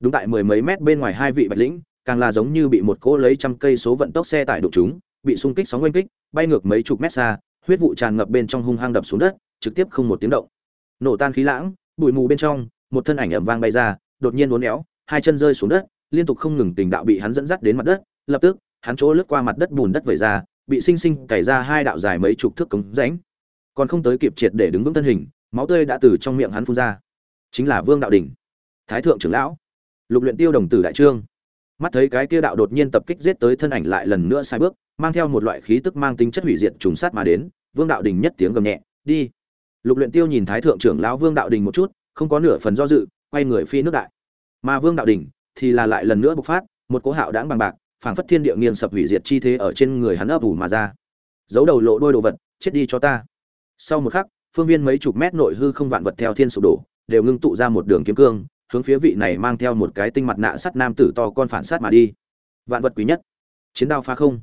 Đúng tại mười mấy mét bên ngoài hai vị bạch lĩnh, càng là giống như bị một cỗ lấy trăm cây số vận tốc xe tải đụng chúng bị xung kích sóng oanh kích, bay ngược mấy chục mét xa, huyết vụ tràn ngập bên trong hung hăng đập xuống đất, trực tiếp không một tiếng động. Nổ tan khí lãng, bụi mù bên trong, một thân ảnh ẩm vang bay ra, đột nhiên uốn éo, hai chân rơi xuống đất, liên tục không ngừng tình đạo bị hắn dẫn dắt đến mặt đất, lập tức, hắn chỗ lướt qua mặt đất bùn đất vẩy ra bị sinh sinh cày ra hai đạo dài mấy chục thước cống rãnh. Còn không tới kịp triệt để đứng vững thân hình, máu tươi đã từ trong miệng hắn phun ra. Chính là vương đạo đình, thái thượng trưởng lão, lục luyện tiêu đồng tử đại trương. Mắt thấy cái kia đạo đột nhiên tập kích giết tới thân ảnh lại lần nữa sai bước, mang theo một loại khí tức mang tính chất hủy diệt trùng sát mà đến, vương đạo đình nhất tiếng gầm nhẹ, đi. Lục luyện tiêu nhìn thái thượng trưởng lão vương đạo đình một chút, không có nửa phần do dự, quay người phi nước đại. Mà vương đạo đình thì là lại lần nữa bộc phát, một cỗ hạo đãng bằng bạc phảng phất thiên địa nghiêng sập hủy diệt chi thế ở trên người hắn ấp ủ mà ra. Giấu đầu lộ đôi đồ vật, chết đi cho ta. Sau một khắc, phương viên mấy chục mét nội hư không vạn vật theo thiên sụp đổ, đều ngưng tụ ra một đường kiếm cương, hướng phía vị này mang theo một cái tinh mặt nạ sắt nam tử to con phản sát mà đi. Vạn vật quý nhất. Chiến đao phá không.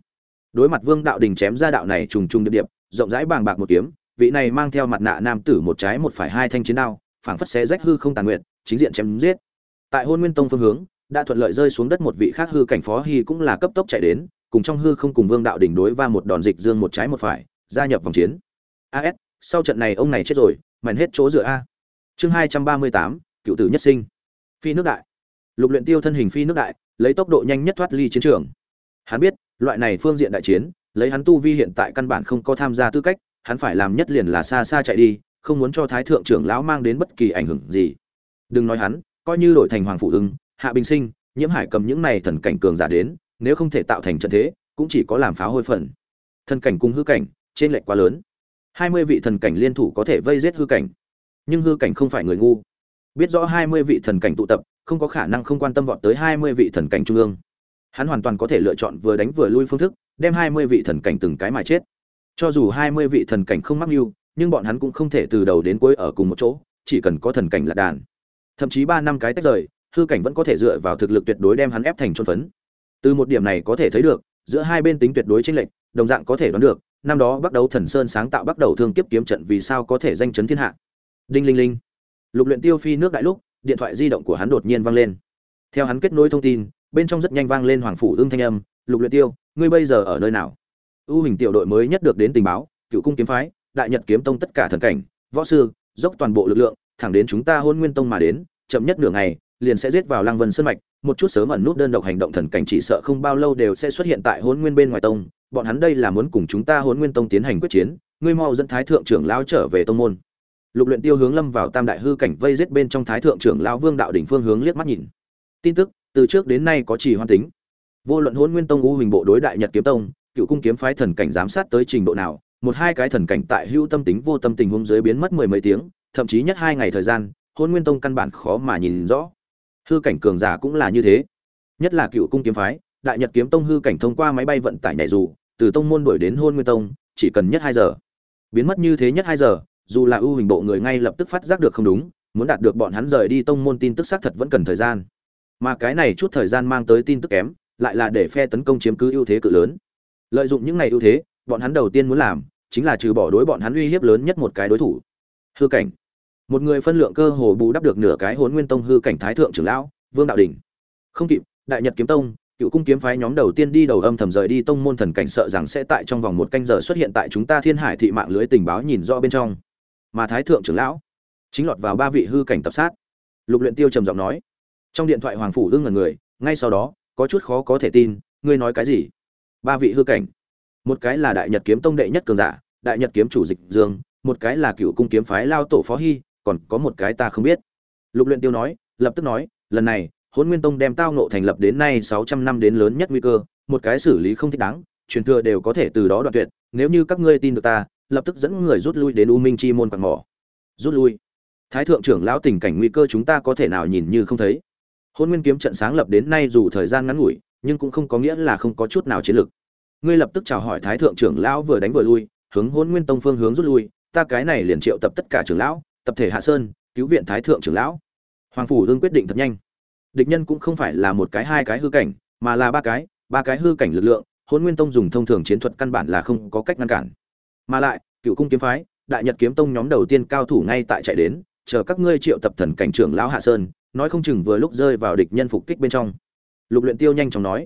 Đối mặt vương đạo đình chém ra đạo này trùng trùng điệp điệp, rộng rãi bàng bạc một kiếm, vị này mang theo mặt nạ nam tử một trái một phải hai thanh chiến đao, phảng phất xé rách hư không tàn nguyện chính diện chém giết. Tại hôn nguyên tông phương hướng đã thuận lợi rơi xuống đất một vị khác hư cảnh phó hy cũng là cấp tốc chạy đến, cùng trong hư không cùng vương đạo đỉnh đối va một đòn dịch dương một trái một phải, gia nhập vòng chiến. As sau trận này ông này chết rồi, mảnh hết chỗ dựa a. Chương hai trăm ba mươi tám, cựu tử nhất sinh. Phi nước đại. Lục luyện tiêu thân hình phi nước đại, lấy tốc độ nhanh nhất thoát ly chiến trường. Hắn biết, loại này phương diện đại chiến, lấy hắn tu vi hiện tại căn bản không có tham gia tư cách, hắn phải làm nhất liền là xa xa chạy đi, không muốn cho thái thượng trưởng lão mang đến bất kỳ ảnh hưởng gì. Đừng nói hắn, coi như đổi thành hoàng phụ ưng hạ bình sinh, nhiễm hải cầm những này thần cảnh cường giả đến, nếu không thể tạo thành trận thế, cũng chỉ có làm phá hôi phần. Thần cảnh cùng hư cảnh, trên lệch quá lớn. Hai mươi vị thần cảnh liên thủ có thể vây giết hư cảnh. Nhưng hư cảnh không phải người ngu. Biết rõ hai mươi vị thần cảnh tụ tập, không có khả năng không quan tâm vọt tới hai mươi vị thần cảnh trung ương. Hắn hoàn toàn có thể lựa chọn vừa đánh vừa lui phương thức, đem hai mươi vị thần cảnh từng cái mà chết. Cho dù hai mươi vị thần cảnh không mắc mưu, nhưng bọn hắn cũng không thể từ đầu đến cuối ở cùng một chỗ, chỉ cần có thần cảnh lạc đàn. Thậm chí ba năm cái tách rời hư cảnh vẫn có thể dựa vào thực lực tuyệt đối đem hắn ép thành trôn phấn. Từ một điểm này có thể thấy được, giữa hai bên tính tuyệt đối chênh lệch, đồng dạng có thể đoán được, năm đó bắt đầu thần sơn sáng tạo bắt đầu thương kiếp kiếm trận vì sao có thể danh chấn thiên hạ. Đinh linh linh. Lục luyện tiêu phi nước đại lúc, điện thoại di động của hắn đột nhiên vang lên. Theo hắn kết nối thông tin, bên trong rất nhanh vang lên hoàng phủ ương thanh âm, lục luyện tiêu, ngươi bây giờ ở nơi nào? Ưu hình tiểu đội mới nhất được đến tình báo, cựu cung kiếm phái, đại nhật kiếm tông tất cả thần cảnh, võ sư, dốc toàn bộ lực lượng, thẳng đến chúng ta hôn nguyên tông mà đến, chậm nhất nửa ngày liền sẽ giết vào lăng vân sơn mạch, một chút sớm ẩn nút đơn độc hành động thần cảnh chỉ sợ không bao lâu đều sẽ xuất hiện tại Hỗn nguyên bên ngoài tông. Bọn hắn đây là muốn cùng chúng ta Hỗn nguyên tông tiến hành quyết chiến, ngươi mau dẫn thái thượng trưởng lão trở về tông môn. Lục luyện tiêu hướng lâm vào tam đại hư cảnh vây giết bên trong thái thượng trưởng lão vương đạo đỉnh phương hướng liếc mắt nhìn. Tin tức, từ trước đến nay có chỉ hoan tính. Vô luận Hỗn nguyên tông u hình bộ đối đại nhật kiếm tông, cựu cung kiếm phái thần cảnh giám sát tới trình độ nào, một hai cái thần cảnh tại hưu tâm tính vô tâm tình huống dưới biến mất mười mấy tiếng, thậm chí nhất hai ngày thời gian, Hỗn nguyên tông căn bản khó mà nhìn rõ hư cảnh cường giả cũng là như thế. Nhất là cựu cung kiếm phái, đại nhật kiếm tông hư cảnh thông qua máy bay vận tải nhảy dù, từ tông môn đuổi đến hôn nguyên tông, chỉ cần nhất hai giờ. Biến mất như thế nhất hai giờ, dù là ưu hình bộ người ngay lập tức phát giác được không đúng, muốn đạt được bọn hắn rời đi tông môn tin tức xác thật vẫn cần thời gian. Mà cái này chút thời gian mang tới tin tức kém, lại là để phe tấn công chiếm cứ ưu thế cự lớn. Lợi dụng những ngày ưu thế, bọn hắn đầu tiên muốn làm, chính là trừ bỏ đối bọn hắn uy hiếp lớn nhất một cái đối thủ. Hư cảnh một người phân lượng cơ hồ bù đắp được nửa cái hồn nguyên tông hư cảnh thái thượng trưởng lão, vương đạo đình. Không kịp, đại nhật kiếm tông, cựu cung kiếm phái nhóm đầu tiên đi đầu âm thầm rời đi tông môn thần cảnh sợ rằng sẽ tại trong vòng một canh giờ xuất hiện tại chúng ta thiên hải thị mạng lưới tình báo nhìn rõ bên trong. Mà thái thượng trưởng lão chính lọt vào ba vị hư cảnh tập sát. Lục luyện tiêu trầm giọng nói. Trong điện thoại hoàng phủ ưng ngẩn người, ngay sau đó, có chút khó có thể tin, ngươi nói cái gì? Ba vị hư cảnh. Một cái là đại nhật kiếm tông đệ nhất cường giả, đại nhật kiếm chủ dịch dương, một cái là cựu cung kiếm phái lao tổ phó hy còn có một cái ta không biết. Lục luyện tiêu nói, lập tức nói, lần này hôn nguyên tông đem tao nộ thành lập đến nay sáu trăm năm đến lớn nhất nguy cơ, một cái xử lý không thích đáng, truyền thừa đều có thể từ đó đoạn tuyệt, nếu như các ngươi tin được ta, lập tức dẫn người rút lui đến u minh chi môn quạt mỏ. Rút lui. Thái thượng trưởng lão tình cảnh nguy cơ chúng ta có thể nào nhìn như không thấy. Hôn nguyên kiếm trận sáng lập đến nay dù thời gian ngắn ngủi, nhưng cũng không có nghĩa là không có chút nào chiến lược. Ngươi lập tức chào hỏi thái thượng trưởng lão vừa đánh vừa lui, hướng hôn nguyên tông phương hướng rút lui, ta cái này liền triệu tập tất cả trưởng lão tập thể hạ sơn, cứu viện thái thượng trưởng lão. Hoàng phủ đương quyết định thật nhanh. Địch nhân cũng không phải là một cái hai cái hư cảnh, mà là ba cái ba cái hư cảnh lực lượng hôn nguyên tông dùng thông thường chiến thuật căn bản là không có cách ngăn cản. Mà lại, cựu cung kiếm phái, đại nhật kiếm tông nhóm đầu tiên cao thủ ngay tại chạy đến, chờ các ngươi triệu tập thần cảnh trưởng lão hạ sơn, nói không chừng vừa lúc rơi vào địch nhân phục kích bên trong. Lục luyện tiêu nhanh chóng nói,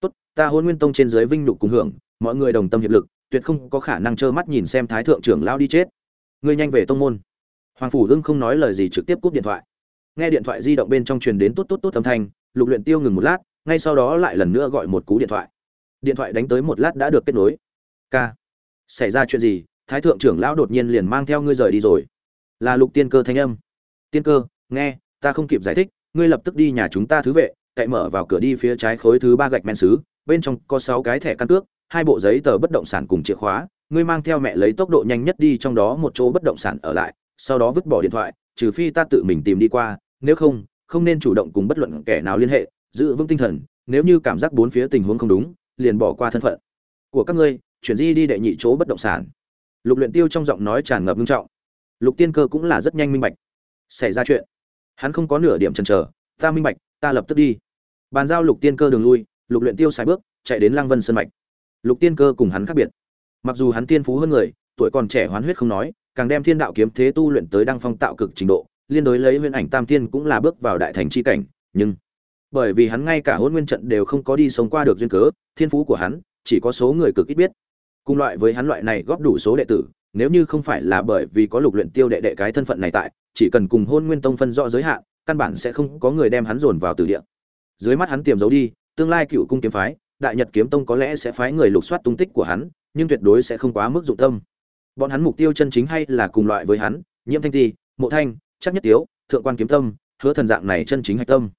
tốt, ta hôn nguyên tông trên dưới vinh nhục cùng hưởng, mọi người đồng tâm hiệp lực, tuyệt không có khả năng trơ mắt nhìn xem thái thượng trưởng lão đi chết. Ngươi nhanh về tông môn hoàng phủ ưng không nói lời gì trực tiếp cúp điện thoại. Nghe điện thoại di động bên trong truyền đến tốt tốt tốt âm thanh, lục luyện tiêu ngừng một lát, ngay sau đó lại lần nữa gọi một cú điện thoại. Điện thoại đánh tới một lát đã được kết nối. K xảy ra chuyện gì? Thái thượng trưởng lão đột nhiên liền mang theo ngươi rời đi rồi. Là lục tiên cơ thanh âm. Tiên cơ, nghe, ta không kịp giải thích, ngươi lập tức đi nhà chúng ta thứ vệ, cậy mở vào cửa đi phía trái khối thứ ba gạch men sứ bên trong có sáu cái thẻ căn cước, hai bộ giấy tờ bất động sản cùng chìa khóa, ngươi mang theo mẹ lấy tốc độ nhanh nhất đi trong đó một chỗ bất động sản ở lại sau đó vứt bỏ điện thoại, trừ phi ta tự mình tìm đi qua, nếu không không nên chủ động cùng bất luận kẻ nào liên hệ, giữ vững tinh thần, nếu như cảm giác bốn phía tình huống không đúng, liền bỏ qua thân phận của các ngươi, chuyển di đi đệ nhị chỗ bất động sản. Lục luyện tiêu trong giọng nói tràn ngập nghiêm trọng. Lục tiên cơ cũng là rất nhanh minh bạch. Xảy ra chuyện. Hắn không có nửa điểm chần chờ. Ta minh bạch, ta lập tức đi. Bàn giao lục tiên cơ đường lui, lục luyện tiêu xài bước, chạy đến lang vân sơn mạch. Lục tiên cơ cùng hắn khác biệt. Mặc dù hắn tiên phú hơn người, tuổi còn trẻ hoán huyết không nói càng đem thiên đạo kiếm thế tu luyện tới đăng phong tạo cực trình độ, liên đối lấy nguyên ảnh tam thiên cũng là bước vào đại thành chi cảnh, nhưng bởi vì hắn ngay cả hôn nguyên trận đều không có đi sống qua được duyên cớ, thiên phú của hắn chỉ có số người cực ít biết. Cùng loại với hắn loại này góp đủ số đệ tử, nếu như không phải là bởi vì có lục luyện tiêu đệ đệ cái thân phận này tại, chỉ cần cùng hôn nguyên tông phân rõ giới hạn, căn bản sẽ không có người đem hắn dồn vào từ địa. Dưới mắt hắn tiềm giấu đi, tương lai cựu cung kiếm phái, đại nhật kiếm tông có lẽ sẽ phái người lục soát tung tích của hắn, nhưng tuyệt đối sẽ không quá mức dụng tâm bọn hắn mục tiêu chân chính hay là cùng loại với hắn, nhiễm thanh ti, mộ thanh chắc nhất tiếu, thượng quan kiếm tâm, hứa thần dạng này chân chính hạch tâm.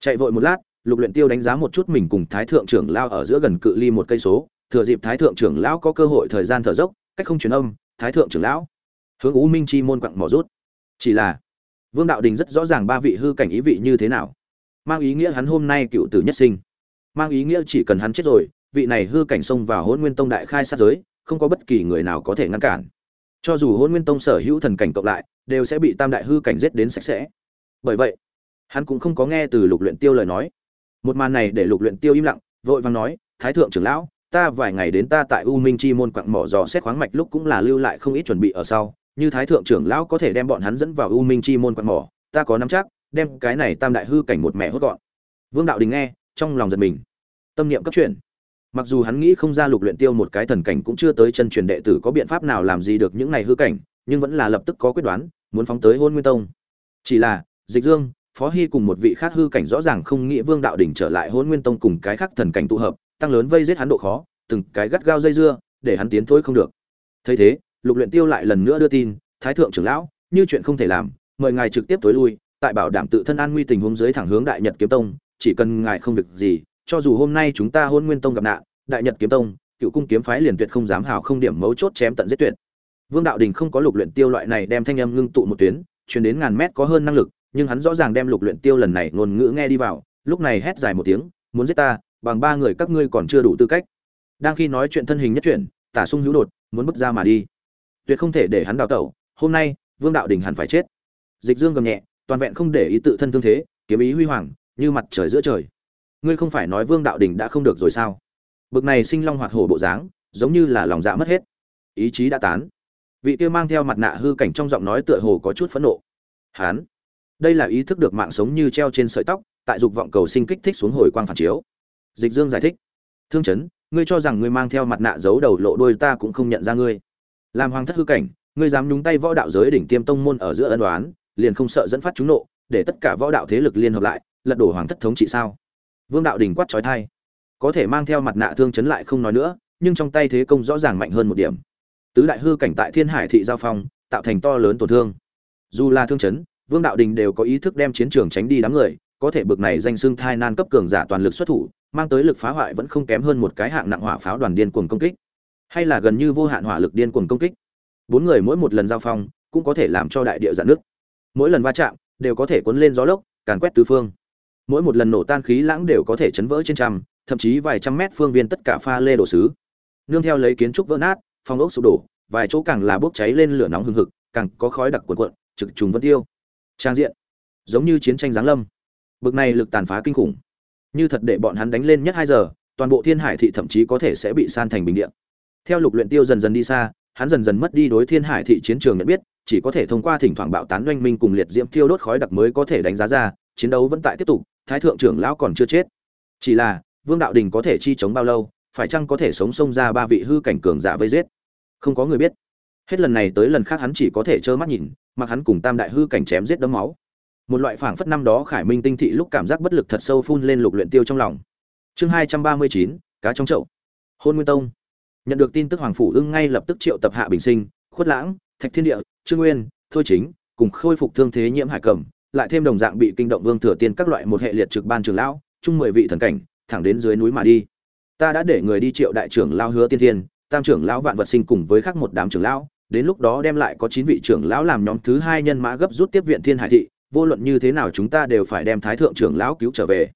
Chạy vội một lát, lục luyện tiêu đánh giá một chút mình cùng thái thượng trưởng lao ở giữa gần cự ly một cây số, thừa dịp thái thượng trưởng lão có cơ hội thời gian thở dốc, cách không truyền âm, thái thượng trưởng lão. Hướng u minh chi môn quặng mỏ rút. Chỉ là, vương đạo đình rất rõ ràng ba vị hư cảnh ý vị như thế nào. Mang ý nghĩa hắn hôm nay cựu tử nhất sinh. Mang ý nghĩa chỉ cần hắn chết rồi, vị này hư cảnh xông vào hôn nguyên tông đại khai sát giới không có bất kỳ người nào có thể ngăn cản. Cho dù hôn nguyên tông sở hữu thần cảnh cộng lại, đều sẽ bị tam đại hư cảnh giết đến sạch sẽ. Bởi vậy, hắn cũng không có nghe từ lục luyện tiêu lời nói. Một màn này để lục luyện tiêu im lặng, vội vàng nói, thái thượng trưởng lão, ta vài ngày đến ta tại u minh chi môn quặng mỏ dò xét khoáng mạch lúc cũng là lưu lại không ít chuẩn bị ở sau. Như thái thượng trưởng lão có thể đem bọn hắn dẫn vào u minh chi môn quặng mỏ, ta có nắm chắc, đem cái này tam đại hư cảnh một mẹ hốt gọn. Vương đạo đình nghe, trong lòng giật mình. Tâm niệm cấp chuyển mặc dù hắn nghĩ không ra lục luyện tiêu một cái thần cảnh cũng chưa tới chân truyền đệ tử có biện pháp nào làm gì được những này hư cảnh, nhưng vẫn là lập tức có quyết đoán, muốn phóng tới hôn nguyên tông. Chỉ là, dịch dương, phó hy cùng một vị khác hư cảnh rõ ràng không nghĩ vương đạo đỉnh trở lại hôn nguyên tông cùng cái khác thần cảnh tụ hợp, tăng lớn vây giết hắn độ khó, từng cái gắt gao dây dưa, để hắn tiến thôi không được. Thấy thế, lục luyện tiêu lại lần nữa đưa tin, thái thượng trưởng lão, như chuyện không thể làm, mời ngài trực tiếp tối lui, tại bảo đảm tự thân an nguy tình huống dưới thẳng hướng đại nhật kiếm tông, chỉ cần ngài không việc gì cho dù hôm nay chúng ta hôn nguyên tông gặp nạn, đại nhật kiếm tông, cựu cung kiếm phái liền tuyệt không dám hào không điểm mấu chốt chém tận giết tuyệt. Vương đạo đình không có lục luyện tiêu loại này đem thanh âm ngưng tụ một tuyến, truyền đến ngàn mét có hơn năng lực, nhưng hắn rõ ràng đem lục luyện tiêu lần này ngôn ngữ nghe đi vào, lúc này hét dài một tiếng, muốn giết ta, bằng ba người các ngươi còn chưa đủ tư cách. Đang khi nói chuyện thân hình nhất chuyển, tả sung hữu đột, muốn bước ra mà đi. Tuyệt không thể để hắn đào tẩu, hôm nay, vương đạo đình hẳn phải chết. Dịch dương gầm nhẹ, toàn vẹn không để ý tự thân thương thế, kiếm ý huy hoàng, như mặt trời giữa trời ngươi không phải nói vương đạo đình đã không được rồi sao? Bực này sinh long hoạt hổ bộ dáng, giống như là lòng dạ mất hết. Ý chí đã tán. Vị kia mang theo mặt nạ hư cảnh trong giọng nói tựa hồ có chút phẫn nộ. Hán, đây là ý thức được mạng sống như treo trên sợi tóc, tại dục vọng cầu sinh kích thích xuống hồi quang phản chiếu. Dịch dương giải thích. Thương chấn, ngươi cho rằng ngươi mang theo mặt nạ giấu đầu lộ đôi ta cũng không nhận ra ngươi. Làm hoàng thất hư cảnh, ngươi dám nhúng tay võ đạo giới đỉnh tiêm tông môn ở giữa ân đoán liền không sợ dẫn phát chúng nộ, để tất cả võ đạo thế lực liên hợp lại, lật đổ hoàng thất thống trị sao? Vương đạo đình quát trói thai. Có thể mang theo mặt nạ thương chấn lại không nói nữa, nhưng trong tay thế công rõ ràng mạnh hơn một điểm. Tứ đại hư cảnh tại thiên hải thị giao phong, tạo thành to lớn tổn thương. Dù là thương chấn, vương đạo đình đều có ý thức đem chiến trường tránh đi đám người, có thể bực này danh xưng thai nan cấp cường giả toàn lực xuất thủ, mang tới lực phá hoại vẫn không kém hơn một cái hạng nặng hỏa pháo đoàn điên cuồng công kích. Hay là gần như vô hạn hỏa lực điên cuồng công kích. Bốn người mỗi một lần giao phong, cũng có thể làm cho đại địa giãn nước mỗi lần va chạm, đều có thể cuốn lên gió lốc, càn quét tứ phương mỗi một lần nổ tan khí lãng đều có thể chấn vỡ trên trăm, thậm chí vài trăm mét phương viên tất cả pha lê đổ sứ. Nương theo lấy kiến trúc vỡ nát phong ốc sụp đổ, vài chỗ càng là bốc cháy lên lửa nóng hừng hực, càng có khói đặc cuộn cuộn, trực trùng vân tiêu. Trang diện, giống như chiến tranh giáng lâm. Bực này lực tàn phá kinh khủng. Như thật để bọn hắn đánh lên nhất hai giờ, toàn bộ thiên hải thị thậm chí có thể sẽ bị san thành bình địa. Theo lục luyện tiêu dần dần đi xa, hắn dần dần mất đi đối thiên hải thị chiến trường nhận biết, chỉ có thể thông qua thỉnh thoảng bạo tán doanh minh cùng liệt diễm tiêu đốt khói đặc mới có thể đánh giá ra, chiến đấu vẫn tại tiếp tục thái thượng trưởng lão còn chưa chết. Chỉ là, vương đạo đình có thể chi chống bao lâu, phải chăng có thể sống xông ra ba vị hư cảnh cường giả vây giết? Không có người biết. Hết lần này tới lần khác hắn chỉ có thể trơ mắt nhìn, mặc hắn cùng tam đại hư cảnh chém giết đấm máu. Một loại phảng phất năm đó khải minh tinh thị lúc cảm giác bất lực thật sâu phun lên lục luyện tiêu trong lòng. Chương hai trăm ba mươi chín, cá trong chậu. Hôn nguyên tông. Nhận được tin tức hoàng phủ ưng ngay lập tức triệu tập hạ bình sinh, khuất lãng, thạch thiên địa, trương nguyên, thôi chính, cùng khôi phục thương thế nhiễm hải cẩm lại thêm đồng dạng bị kinh động vương thừa tiên các loại một hệ liệt trực ban trưởng lão, chung mười vị thần cảnh, thẳng đến dưới núi mà đi. Ta đã để người đi triệu đại trưởng lao hứa tiên thiên, tam trưởng lão vạn vật sinh cùng với khác một đám trưởng lão, đến lúc đó đem lại có chín vị trưởng lão làm nhóm thứ hai nhân mã gấp rút tiếp viện thiên hải thị, vô luận như thế nào chúng ta đều phải đem thái thượng trưởng lão cứu trở về.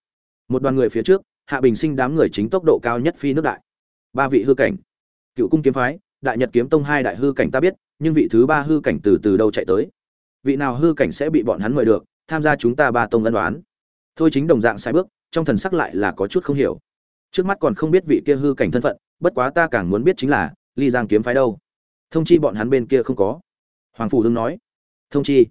Một đoàn người phía trước, hạ bình sinh đám người chính tốc độ cao nhất phi nước đại. Ba vị hư cảnh. Cựu cung kiếm phái, đại nhật kiếm tông hai đại hư cảnh ta biết, nhưng vị thứ ba hư cảnh từ từ đâu chạy tới vị nào hư cảnh sẽ bị bọn hắn mời được, tham gia chúng ta ba tông ân đoán thôi chính đồng dạng sai bước, trong thần sắc lại là có chút không hiểu. Trước mắt còn không biết vị kia hư cảnh thân phận, bất quá ta càng muốn biết chính là, ly giang kiếm phái đâu? Thông chi bọn hắn bên kia không có. Hoàng phủ hưng nói. Thông chi.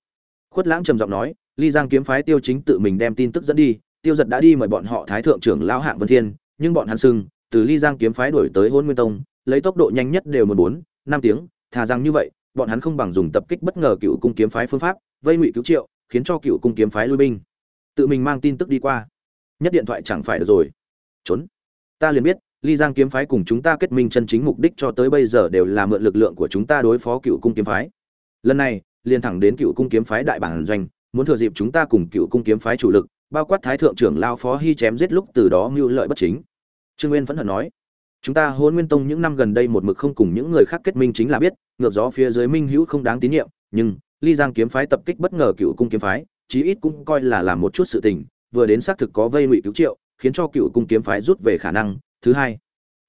Khuất lãng trầm giọng nói, ly giang kiếm phái tiêu chính tự mình đem tin tức dẫn đi, tiêu giật đã đi mời bọn họ thái thượng trưởng lão hạng vân thiên, nhưng bọn hắn sưng từ ly giang kiếm phái đổi tới hôn nguyên tông, lấy tốc độ nhanh nhất đều một bốn, năm tiếng, thà rằng như vậy bọn hắn không bằng dùng tập kích bất ngờ cựu cung kiếm phái phương pháp, vây ngụy cứu triệu, khiến cho cựu cung kiếm phái lui binh. Tự mình mang tin tức đi qua. Nhất điện thoại chẳng phải được rồi. Trốn. Ta liền biết, ly giang kiếm phái cùng chúng ta kết minh chân chính mục đích cho tới bây giờ đều là mượn lực lượng của chúng ta đối phó cựu cung kiếm phái. Lần này, liền thẳng đến cựu cung kiếm phái đại bản doanh, muốn thừa dịp chúng ta cùng cựu cung kiếm phái chủ lực, bao quát thái thượng trưởng lao phó hy chém giết lúc từ đó mưu lợi bất chính. Trương nguyên vẫn hận nói chúng ta hôn nguyên tông những năm gần đây một mực không cùng những người khác kết minh chính là biết, ngược gió phía dưới minh hữu không đáng tín nhiệm, nhưng ly giang kiếm phái tập kích bất ngờ cựu cung kiếm phái, chí ít cũng coi là làm một chút sự tình, vừa đến xác thực có vây ngụy cứu triệu, khiến cho cựu cung kiếm phái rút về khả năng. Thứ hai,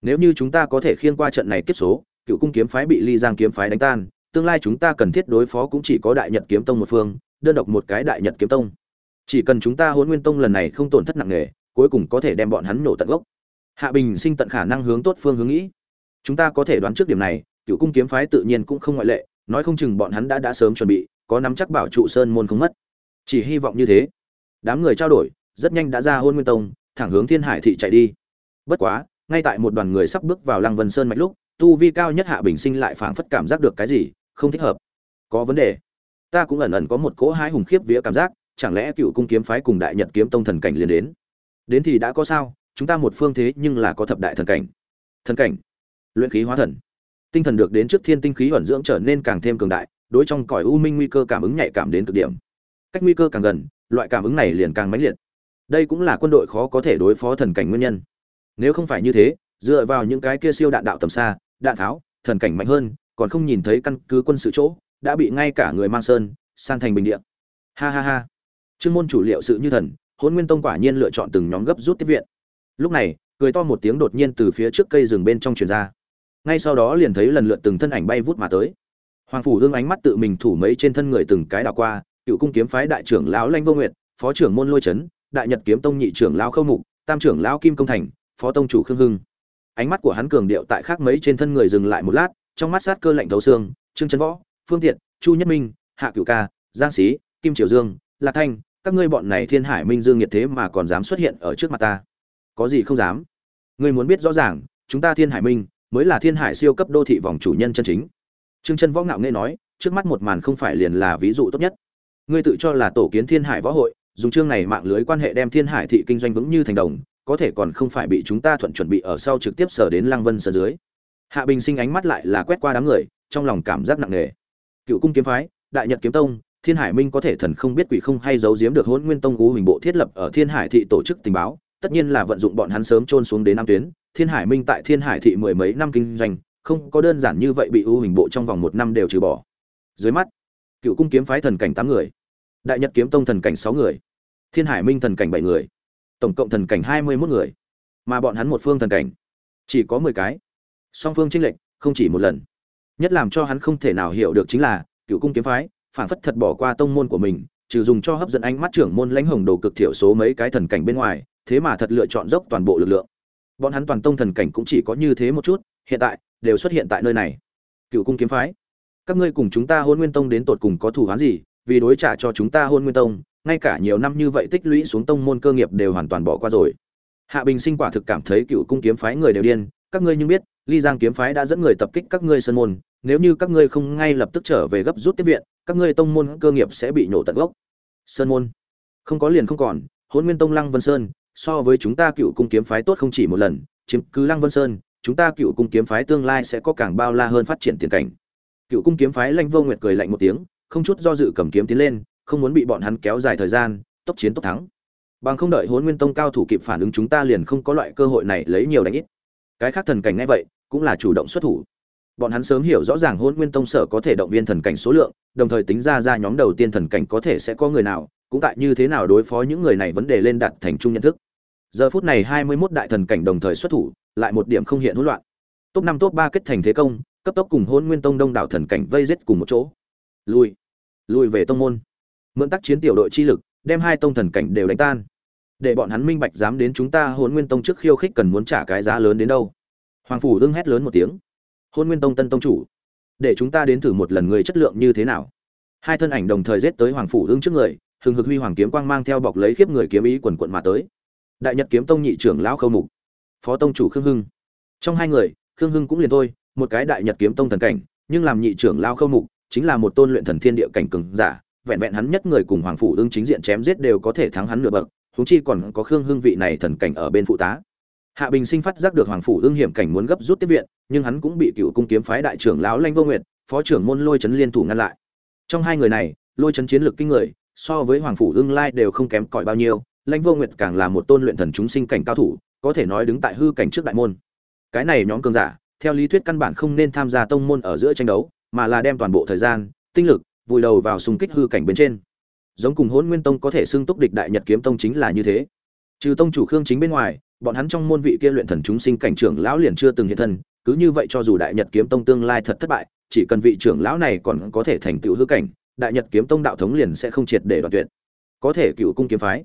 nếu như chúng ta có thể khiên qua trận này kết số, cựu cung kiếm phái bị ly giang kiếm phái đánh tan, tương lai chúng ta cần thiết đối phó cũng chỉ có đại nhật kiếm tông một phương, đơn độc một cái đại nhật kiếm tông. Chỉ cần chúng ta hôn nguyên tông lần này không tổn thất nặng nề, cuối cùng có thể đem bọn hắn nổ tận gốc hạ bình sinh tận khả năng hướng tốt phương hướng nghĩ. Chúng ta có thể đoán trước điểm này, cựu cung kiếm phái tự nhiên cũng không ngoại lệ, nói không chừng bọn hắn đã đã sớm chuẩn bị, có nắm chắc bảo trụ sơn môn không mất. Chỉ hy vọng như thế. Đám người trao đổi, rất nhanh đã ra hôn nguyên tông, thẳng hướng thiên hải thị chạy đi. Bất quá, ngay tại một đoàn người sắp bước vào lăng vân sơn mạch lúc, tu vi cao nhất hạ bình sinh lại phảng phất cảm giác được cái gì, không thích hợp. Có vấn đề. Ta cũng ẩn ẩn có một cỗ hái hùng khiếp vía cảm giác, chẳng lẽ cựu cung kiếm phái cùng đại nhật kiếm tông thần cảnh liền đến? Đến thì đã có sao? Chúng ta một phương thế nhưng là có thập đại thần cảnh. Thần cảnh, luyện khí hóa thần. Tinh thần được đến trước thiên tinh khí ẩn dưỡng trở nên càng thêm cường đại, đối trong cõi u minh nguy cơ cảm ứng nhạy cảm đến cực điểm. Cách nguy cơ càng gần, loại cảm ứng này liền càng mãnh liệt. Đây cũng là quân đội khó có thể đối phó thần cảnh nguyên nhân. Nếu không phải như thế, dựa vào những cái kia siêu đạn đạo tầm xa, đạn tháo, thần cảnh mạnh hơn, còn không nhìn thấy căn cứ quân sự chỗ, đã bị ngay cả người mang sơn, san thành bình địa. Ha ha ha. Chuyên môn chủ liệu sự như thần hôn nguyên tông quả nhiên lựa chọn từng nhóm gấp rút tiếp viện lúc này, cười to một tiếng đột nhiên từ phía trước cây rừng bên trong truyền ra. Ngay sau đó liền thấy lần lượt từng thân ảnh bay vút mà tới. Hoàng phủ hương ánh mắt tự mình thủ mấy trên thân người từng cái đảo qua, cựu cung kiếm phái đại trưởng lão lanh vô nguyệt, phó trưởng môn lôi trấn đại nhật kiếm tông nhị trưởng lão khâu mục, tam trưởng lão kim công thành, phó tông chủ khương hưng. Ánh mắt của hắn cường điệu tại khác mấy trên thân người dừng lại một lát, trong mắt sát cơ lạnh thấu xương, trương trấn võ, phương tiện, chu nhất minh, hạ cựu ca, giang sĩ kim triều dương, lạc thanh, các ngươi bọn này thiên hải minh dương nhiệt thế mà còn dám xuất hiện ở trước mặt ta có gì không dám. Ngươi muốn biết rõ ràng, chúng ta thiên hải minh mới là thiên hải siêu cấp đô thị vòng chủ nhân chân chính. Trương chân võ ngạo nghe nói, trước mắt một màn không phải liền là ví dụ tốt nhất. Ngươi tự cho là tổ kiến thiên hải võ hội, dùng chương này mạng lưới quan hệ đem thiên hải thị kinh doanh vững như thành đồng, có thể còn không phải bị chúng ta thuận chuẩn bị ở sau trực tiếp sở đến lăng vân sở dưới. Hạ bình sinh ánh mắt lại là quét qua đám người, trong lòng cảm giác nặng nề. Cựu cung kiếm phái, đại nhật kiếm tông, thiên hải minh có thể thần không biết quỷ không hay giấu giếm được hôn nguyên tông u hình bộ thiết lập ở thiên hải thị tổ chức tình báo tất nhiên là vận dụng bọn hắn sớm trôn xuống đến nam tuyến, thiên hải minh tại thiên hải thị mười mấy năm kinh doanh, không có đơn giản như vậy bị ưu hình bộ trong vòng một năm đều trừ bỏ. Dưới mắt, cựu cung kiếm phái thần cảnh tám người, đại nhật kiếm tông thần cảnh sáu người, thiên hải minh thần cảnh bảy người, tổng cộng thần cảnh hai mươi mốt người, mà bọn hắn một phương thần cảnh, chỉ có mười cái. Song phương chênh lệch, không chỉ một lần. Nhất làm cho hắn không thể nào hiểu được chính là, cựu cung kiếm phái, phản phất thật bỏ qua tông môn của mình, trừ dùng cho hấp dẫn ánh mắt trưởng môn lãnh hồng đồ cực thiểu số mấy cái thần cảnh bên ngoài thế mà thật lựa chọn dốc toàn bộ lực lượng. Bọn hắn toàn tông thần cảnh cũng chỉ có như thế một chút, hiện tại, đều xuất hiện tại nơi này. Cựu cung kiếm phái, các ngươi cùng chúng ta hôn nguyên tông đến tột cùng có thủ án gì, vì đối trả cho chúng ta hôn nguyên tông, ngay cả nhiều năm như vậy tích lũy xuống tông môn cơ nghiệp đều hoàn toàn bỏ qua rồi. Hạ bình sinh quả thực cảm thấy cựu cung kiếm phái người đều điên, các ngươi nhưng biết, ly giang kiếm phái đã dẫn người tập kích các ngươi sân môn, nếu như các ngươi không ngay lập tức trở về gấp rút tiếp viện, các ngươi tông môn cơ nghiệp sẽ bị nổ tận gốc. Sơn môn, không có liền không còn, hôn nguyên tông lăng vân sơn so với chúng ta cựu cung kiếm phái tốt không chỉ một lần, chiếm cứ lăng vân sơn, chúng ta cựu cung kiếm phái tương lai sẽ có càng bao la hơn phát triển tiền cảnh. Cựu cung kiếm phái lanh vô nguyệt cười lạnh một tiếng, không chút do dự cầm kiếm tiến lên, không muốn bị bọn hắn kéo dài thời gian, tốc chiến tốc thắng. Bằng không đợi hôn nguyên tông cao thủ kịp phản ứng chúng ta liền không có loại cơ hội này lấy nhiều đánh ít. Cái khác thần cảnh ngay vậy, cũng là chủ động xuất thủ. Bọn hắn sớm hiểu rõ ràng hôn nguyên tông sở có thể động viên thần cảnh số lượng, đồng thời tính ra ra nhóm đầu tiên thần cảnh có thể sẽ có người nào cũng tại như thế nào đối phó những người này vấn đề lên đặt thành chung nhận thức. Giờ phút này hai mươi 21 đại thần cảnh đồng thời xuất thủ, lại một điểm không hiện hỗn loạn. Top năm, top ba kết thành thế công, cấp tốc cùng hôn nguyên tông đông đảo thần cảnh vây giết cùng một chỗ. Lui. Lui về tông môn. Mượn tác chiến tiểu đội chi lực, đem hai tông thần cảnh đều đánh tan. Để bọn hắn minh bạch dám đến chúng ta hôn nguyên tông trước khiêu khích cần muốn trả cái giá lớn đến đâu. Hoàng phủ đương hét lớn một tiếng. Hôn nguyên tông tân tông chủ, để chúng ta đến thử một lần người chất lượng như thế nào. Hai thân ảnh đồng thời giết tới hoàng phủ đương trước người hừng hực huy hoàng kiếm quang mang theo bọc lấy khiếp người kiếm ý quần quận mà tới. Đại nhật kiếm tông nhị trưởng lão khâu mục, phó tông chủ khương hưng. Trong hai người, khương hưng cũng liền thôi, một cái đại nhật kiếm tông thần cảnh, nhưng làm nhị trưởng lao khâu mục chính là một tôn luyện thần thiên địa cảnh cường giả, vẹn vẹn hắn nhất người cùng hoàng phủ ương chính diện chém giết đều có thể thắng hắn nửa bậc, huống chi còn có khương hưng vị này thần cảnh ở bên phụ tá. Hạ bình sinh phát giác được hoàng phủ ương hiểm cảnh muốn gấp rút tiếp viện, nhưng hắn cũng bị cựu cung kiếm phái đại trưởng lão lanh vô nguyệt, phó trưởng môn lôi trấn liên thủ ngăn lại. Trong hai người này, lôi trấn chiến lược kinh người so với hoàng phủ ương lai đều không kém cỏi bao nhiêu, lãnh vô nguyệt càng là một tôn luyện thần chúng sinh cảnh cao thủ, có thể nói đứng tại hư cảnh trước đại môn. Cái này nhóm cường giả, theo lý thuyết căn bản không nên tham gia tông môn ở giữa tranh đấu, mà là đem toàn bộ thời gian, tinh lực, vùi đầu vào xung kích hư cảnh bên trên. Giống cùng hôn nguyên tông có thể xưng túc địch đại nhật kiếm tông chính là như thế. Trừ tông chủ khương chính bên ngoài, bọn hắn trong môn vị kia luyện thần chúng sinh cảnh trưởng lão liền chưa từng hiện thân, cứ như vậy cho dù đại nhật kiếm tông tương lai thật thất bại, chỉ cần vị trưởng lão này còn có thể thành tựu hư cảnh đại nhật kiếm tông đạo thống liền sẽ không triệt để đoạn tuyệt. Có thể cựu cung kiếm phái.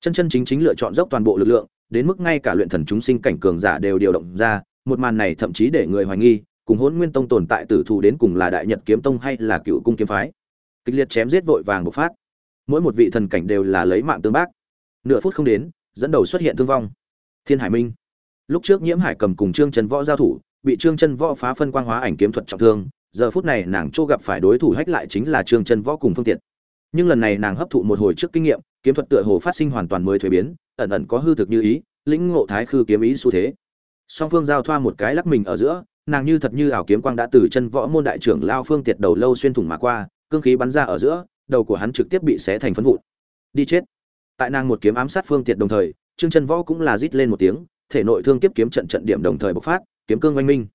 Chân chân chính chính lựa chọn dốc toàn bộ lực lượng, đến mức ngay cả luyện thần chúng sinh cảnh cường giả đều điều động ra, một màn này thậm chí để người hoài nghi, cùng hôn nguyên tông tồn tại tử thù đến cùng là đại nhật kiếm tông hay là cựu cung kiếm phái. Kịch liệt chém giết vội vàng bộc phát. Mỗi một vị thần cảnh đều là lấy mạng tương bác. Nửa phút không đến, dẫn đầu xuất hiện thương vong. Thiên hải minh. Lúc trước nhiễm hải cầm cùng trương trần võ giao thủ, bị trương chân võ phá phân quang hóa ảnh kiếm thuật trọng thương giờ phút này nàng chỗ gặp phải đối thủ hách lại chính là trương chân võ cùng phương tiện. Nhưng lần này nàng hấp thụ một hồi trước kinh nghiệm, kiếm thuật tựa hồ phát sinh hoàn toàn mới thuế biến, ẩn ẩn có hư thực như ý, lĩnh ngộ thái khư kiếm ý xu thế. Song phương giao thoa một cái lắc mình ở giữa, nàng như thật như ảo kiếm quang đã từ chân võ môn đại trưởng lao phương tiệt đầu lâu xuyên thủng mà qua, cương khí bắn ra ở giữa, đầu của hắn trực tiếp bị xé thành phấn vụn. Đi chết. Tại nàng một kiếm ám sát phương tiệt đồng thời, trương chân võ cũng là rít lên một tiếng, thể nội thương kiếp kiếm trận trận điểm đồng thời bộc phát, kiếm cương oanh minh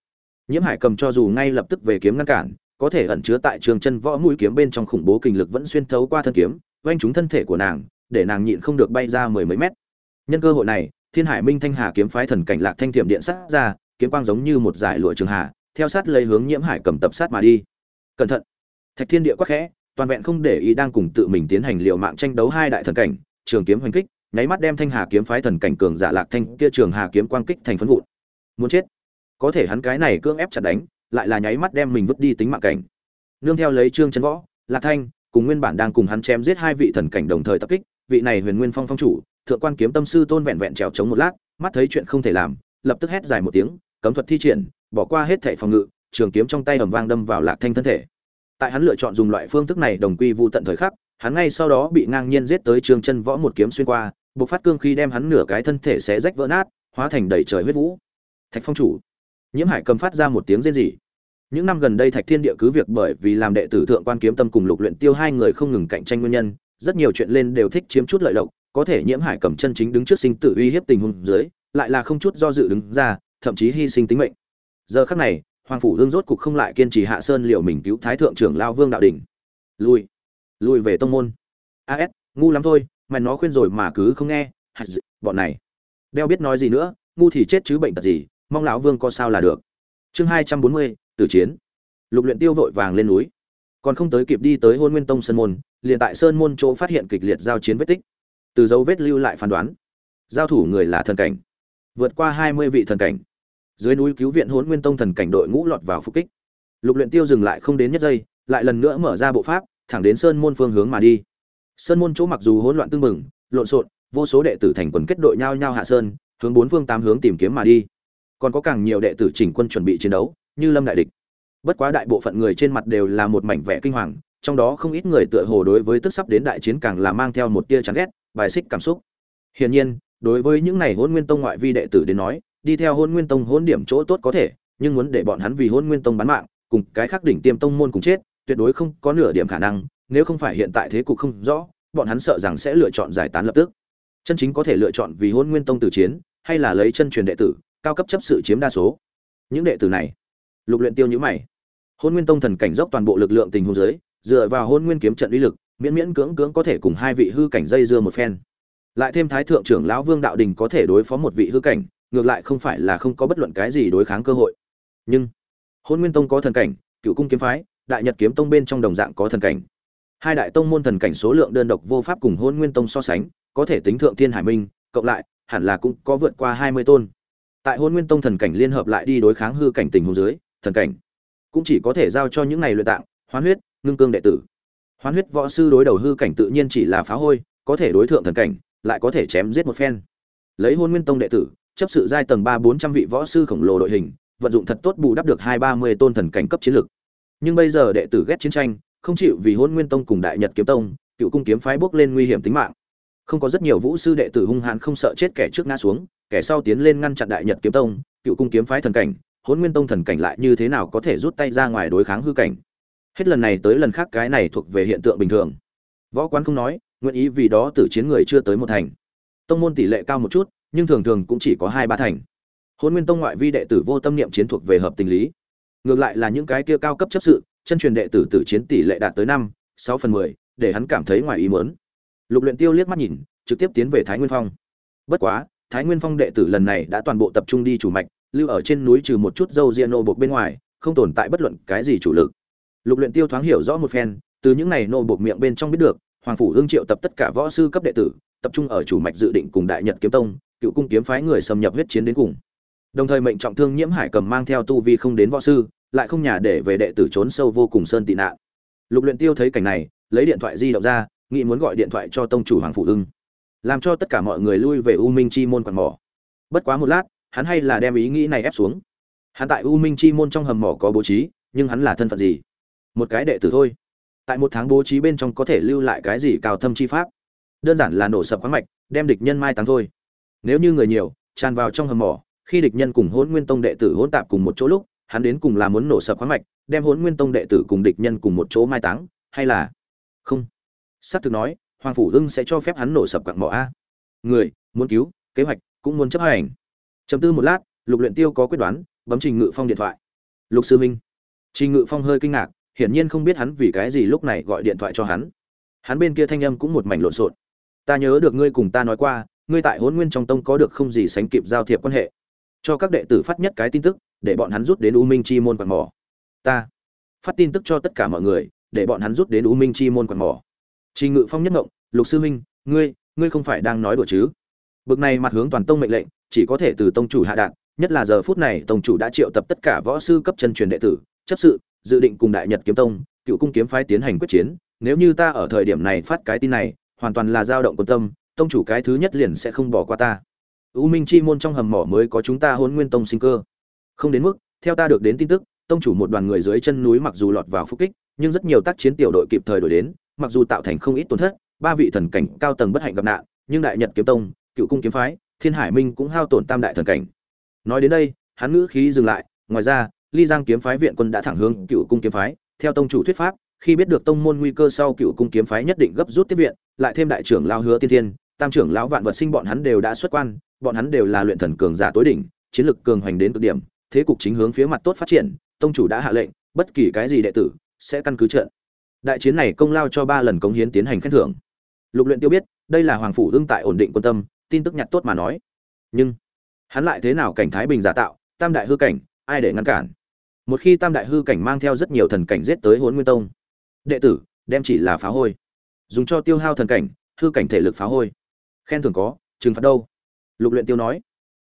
nhiễm hải cầm cho dù ngay lập tức về kiếm ngăn cản, có thể ẩn chứa tại trường chân võ mũi kiếm bên trong khủng bố kinh lực vẫn xuyên thấu qua thân kiếm oanh trúng thân thể của nàng, để nàng nhịn không được bay ra mười mấy mét. Nhân cơ hội này, thiên hải minh thanh hà kiếm phái thần cảnh lạc thanh thiểm điện sát ra, kiếm quang giống như một dải lụa trường hà, theo sát lấy hướng nhiễm hải cầm tập sát mà đi. Cẩn thận! Thạch thiên địa quắc khẽ, toàn vẹn không để ý đang cùng tự mình tiến hành liều mạng tranh đấu hai đại thần cảnh, trường kiếm hoành kích, nháy mắt đem thanh hà kiếm phái thần cảnh cường giả lạc thanh kia trường hà kiếm quang kích thành phấn vụn. Muốn chết! Có thể hắn cái này cưỡng ép chặt đánh, lại là nháy mắt đem mình vứt đi tính mạng cảnh. Nương theo lấy trương chân võ, lạc thanh, cùng nguyên bản đang cùng hắn chém giết hai vị thần cảnh đồng thời tập kích, vị này huyền nguyên phong phong chủ, thượng quan kiếm tâm sư tôn vẹn vẹn trèo chống một lát, mắt thấy chuyện không thể làm, lập tức hét dài một tiếng, cấm thuật thi triển, bỏ qua hết thẻ phòng ngự, trường kiếm trong tay ầm vang đâm vào lạc thanh thân thể. Tại hắn lựa chọn dùng loại phương thức này đồng quy vu tận thời khắc, hắn ngay sau đó bị ngang nhiên giết tới trường chân võ một kiếm xuyên qua buộc phát cương khi đem hắn nửa cái thân thể xé rách vỡ nát, hóa thành đầy trời huyết vũ. Thạch phong chủ nhiễm hải cầm phát ra một tiếng rên rỉ. Những năm gần đây thạch thiên địa cứ việc bởi vì làm đệ tử thượng quan kiếm tâm cùng lục luyện tiêu hai người không ngừng cạnh tranh nguyên nhân, rất nhiều chuyện lên đều thích chiếm chút lợi lộc, có thể nhiễm hải cầm chân chính đứng trước sinh tử uy hiếp tình huống dưới, lại là không chút do dự đứng ra, thậm chí hy sinh tính mệnh. Giờ khắc này, hoàng phủ Dương rốt cục không lại kiên trì hạ sơn liệu mình cứu thái thượng trưởng lao vương đạo đỉnh. Lui. Lui về tông môn. As ngu lắm thôi, mày nó khuyên rồi mà cứ không nghe. Hạt d... bọn này. Đeo biết nói gì nữa, ngu thì chết chứ bệnh tật gì mong lão vương có sao là được. Chương hai trăm bốn mươi, tử chiến. Lục luyện tiêu vội vàng lên núi. Còn không tới kịp đi tới hôn nguyên tông sơn môn, liền tại sơn môn chỗ phát hiện kịch liệt giao chiến vết tích. Từ dấu vết lưu lại phán đoán. Giao thủ người là thần cảnh. Vượt qua hai mươi vị thần cảnh. Dưới núi cứu viện hôn nguyên tông thần cảnh đội ngũ lọt vào phục kích. Lục luyện tiêu dừng lại không đến nhất giây, lại lần nữa mở ra bộ pháp, thẳng đến sơn môn phương hướng mà đi. Sơn môn chỗ mặc dù hỗn loạn tương mừng lộn xộn, vô số đệ tử thành quần kết đội nhau nhau hạ sơn, hướng bốn phương tám hướng tìm kiếm mà đi còn có càng nhiều đệ tử chỉnh quân chuẩn bị chiến đấu, như lâm đại địch. Bất quá đại bộ phận người trên mặt đều là một mảnh vẻ kinh hoàng, trong đó không ít người tựa hồ đối với tức sắp đến đại chiến càng là mang theo một tia chán ghét, bài xích cảm xúc. Hiển nhiên, đối với những này hôn nguyên tông ngoại vi đệ tử đến nói, đi theo hôn nguyên tông hôn điểm chỗ tốt có thể, nhưng muốn để bọn hắn vì hôn nguyên tông bán mạng, cùng cái khác đỉnh tiêm tông môn cùng chết, tuyệt đối không có nửa điểm khả năng, nếu không phải hiện tại thế cục không rõ, bọn hắn sợ rằng sẽ lựa chọn giải tán lập tức. Chân chính có thể lựa chọn vì hôn nguyên tông tử chiến, hay là lấy chân truyền đệ tử cao cấp chấp sự chiếm đa số. Những đệ tử này, lục luyện tiêu nhíu mày. Hôn nguyên tông thần cảnh dốc toàn bộ lực lượng tình huống dưới, dựa vào hôn nguyên kiếm trận uy lực, miễn miễn cưỡng cưỡng có thể cùng hai vị hư cảnh dây dưa một phen. Lại thêm thái thượng trưởng lão vương đạo đình có thể đối phó một vị hư cảnh, ngược lại không phải là không có bất luận cái gì đối kháng cơ hội. Nhưng, hôn nguyên tông có thần cảnh, cựu cung kiếm phái, đại nhật kiếm tông bên trong đồng dạng có thần cảnh. Hai đại tông môn thần cảnh số lượng đơn độc vô pháp cùng hôn nguyên tông so sánh, có thể tính thượng thiên hải minh, cộng lại, hẳn là cũng có vượt qua hai mươi tôn tại hôn nguyên tông thần cảnh liên hợp lại đi đối kháng hư cảnh tình huống dưới, thần cảnh cũng chỉ có thể giao cho những này luyện tạng, hoán huyết, ngưng cương đệ tử. Hoán huyết võ sư đối đầu hư cảnh tự nhiên chỉ là phá hôi, có thể đối thượng thần cảnh, lại có thể chém giết một phen. Lấy hôn nguyên tông đệ tử, chấp sự giai tầng ba bốn trăm vị võ sư khổng lồ đội hình, vận dụng thật tốt bù đắp được hai ba mươi tôn thần cảnh cấp chiến lực. Nhưng bây giờ đệ tử ghét chiến tranh, không chịu vì hôn nguyên tông cùng đại nhật kiếm tông, cựu cung kiếm phái bước lên nguy hiểm tính mạng. Không có rất nhiều vũ sư đệ tử hung hãn không sợ chết kẻ trước ngã xuống kẻ sau tiến lên ngăn chặn đại nhật kiếm tông, cựu cung kiếm phái thần cảnh hôn nguyên tông thần cảnh lại như thế nào có thể rút tay ra ngoài đối kháng hư cảnh? Hết lần này tới lần khác cái này thuộc về hiện tượng bình thường. Võ quán không nói, nguyện ý vì đó tử chiến người chưa tới một thành. Tông môn tỷ lệ cao một chút, nhưng thường thường cũng chỉ có hai ba thành. Hôn nguyên tông ngoại vi đệ tử vô tâm niệm chiến thuộc về hợp tình lý. Ngược lại là những cái kia cao cấp chấp sự, chân truyền đệ tử tử chiến tỷ lệ đạt tới năm, sáu phần mười, để hắn cảm thấy ngoài ý mớn lục luyện tiêu liếc mắt nhìn, trực tiếp tiến về thái nguyên phong. Bất quá thái nguyên phong đệ tử lần này đã toàn bộ tập trung đi chủ mạch, lưu ở trên núi trừ một chút dâu ria nô buộc bên ngoài, không tồn tại bất luận cái gì chủ lực. Lục luyện tiêu thoáng hiểu rõ một phen, từ những này nô buộc miệng bên trong biết được, hoàng phủ hương triệu tập tất cả võ sư cấp đệ tử, tập trung ở chủ mạch dự định cùng đại nhật kiếm tông, cựu cung kiếm phái người xâm nhập huyết chiến đến cùng. Đồng thời mệnh trọng thương nhiễm hải cầm mang theo tu vi không đến võ sư, lại không nhà để về đệ tử trốn sâu vô cùng sơn tị nạn. Lục luyện tiêu thấy cảnh này, lấy điện thoại di động ra, nghĩ muốn gọi điện thoại cho tông chủ hoàng phủ ưng làm cho tất cả mọi người lui về u minh chi môn quạt mỏ. Bất quá một lát, hắn hay là đem ý nghĩ này ép xuống. Hắn tại u minh chi môn trong hầm mỏ có bố trí, nhưng hắn là thân phận gì? Một cái đệ tử thôi. Tại một tháng bố trí bên trong có thể lưu lại cái gì cao thâm chi pháp? Đơn giản là nổ sập khoáng mạch, đem địch nhân mai táng thôi. Nếu như người nhiều, tràn vào trong hầm mỏ, khi địch nhân cùng hỗn nguyên tông đệ tử hỗn tạp cùng một chỗ lúc, hắn đến cùng là muốn nổ sập khoáng mạch, đem hỗn nguyên tông đệ tử cùng địch nhân cùng một chỗ mai táng, hay là không? S ắ thực nói hoàng phủ hưng sẽ cho phép hắn nổ sập quặng mỏ a. Người, muốn cứu, kế hoạch, cũng muốn chấp hành. Chấm tư một lát, lục luyện tiêu có quyết đoán, bấm trình ngự phong điện thoại. Lục sư minh. Trình ngự phong hơi kinh ngạc, hiển nhiên không biết hắn vì cái gì lúc này gọi điện thoại cho hắn. Hắn bên kia thanh âm cũng một mảnh lộn xộn. Ta nhớ được ngươi cùng ta nói qua, ngươi tại hôn nguyên trong tông có được không gì sánh kịp giao thiệp quan hệ. Cho các đệ tử phát nhất cái tin tức, để bọn hắn rút đến u minh chi môn quạt mỏ. Ta phát tin tức cho tất cả mọi người, để bọn hắn rút đến u minh chi môn quạt mỏ trình ngự phong nhất ngộng lục sư minh ngươi ngươi không phải đang nói đùa chứ? Bực này mặt hướng toàn tông mệnh lệnh chỉ có thể từ tông chủ hạ đạt, nhất là giờ phút này tông chủ đã triệu tập tất cả võ sư cấp chân truyền đệ tử chấp sự dự định cùng đại nhật kiếm tông cựu cung kiếm phái tiến hành quyết chiến. Nếu như ta ở thời điểm này phát cái tin này hoàn toàn là dao động quân tâm tông chủ cái thứ nhất liền sẽ không bỏ qua ta. U minh chi môn trong hầm mỏ mới có chúng ta Hỗn nguyên tông sinh cơ. Không đến mức theo ta được đến tin tức tông chủ một đoàn người dưới chân núi mặc dù lọt vào phục kích nhưng rất nhiều tác chiến tiểu đội kịp thời đổi đến mặc dù tạo thành không ít tổn thất, ba vị thần cảnh cao tầng bất hạnh gặp nạn, nhưng đại nhật kiếm tông, cựu cung kiếm phái, thiên hải minh cũng hao tổn tam đại thần cảnh. Nói đến đây, hắn ngữ khí dừng lại, ngoài ra, ly giang kiếm phái viện quân đã thẳng hướng cựu cung kiếm phái. Theo tông chủ thuyết pháp, khi biết được tông môn nguy cơ sau cựu cung kiếm phái nhất định gấp rút tiếp viện, lại thêm đại trưởng lao hứa tiên thiên, tam trưởng lão vạn vật sinh bọn hắn đều đã xuất quan, bọn hắn đều là luyện thần cường giả tối đỉnh, chiến lực cường hoành đến cực điểm, thế cục chính hướng phía mặt tốt phát triển, tông chủ đã hạ lệnh, bất kỳ cái gì đệ tử sẽ căn cứ trận đại chiến này công lao cho ba lần cống hiến tiến hành khen thưởng. Lục luyện tiêu biết, đây là hoàng phủ ương tại ổn định quân tâm, tin tức nhặt tốt mà nói. Nhưng, hắn lại thế nào cảnh thái bình giả tạo, tam đại hư cảnh, ai để ngăn cản? Một khi tam đại hư cảnh mang theo rất nhiều thần cảnh giết tới huấn nguyên tông, đệ tử, đem chỉ là phá hôi. Dùng cho tiêu hao thần cảnh, hư cảnh thể lực phá hôi. Khen thưởng có, trừng phạt đâu? Lục luyện tiêu nói.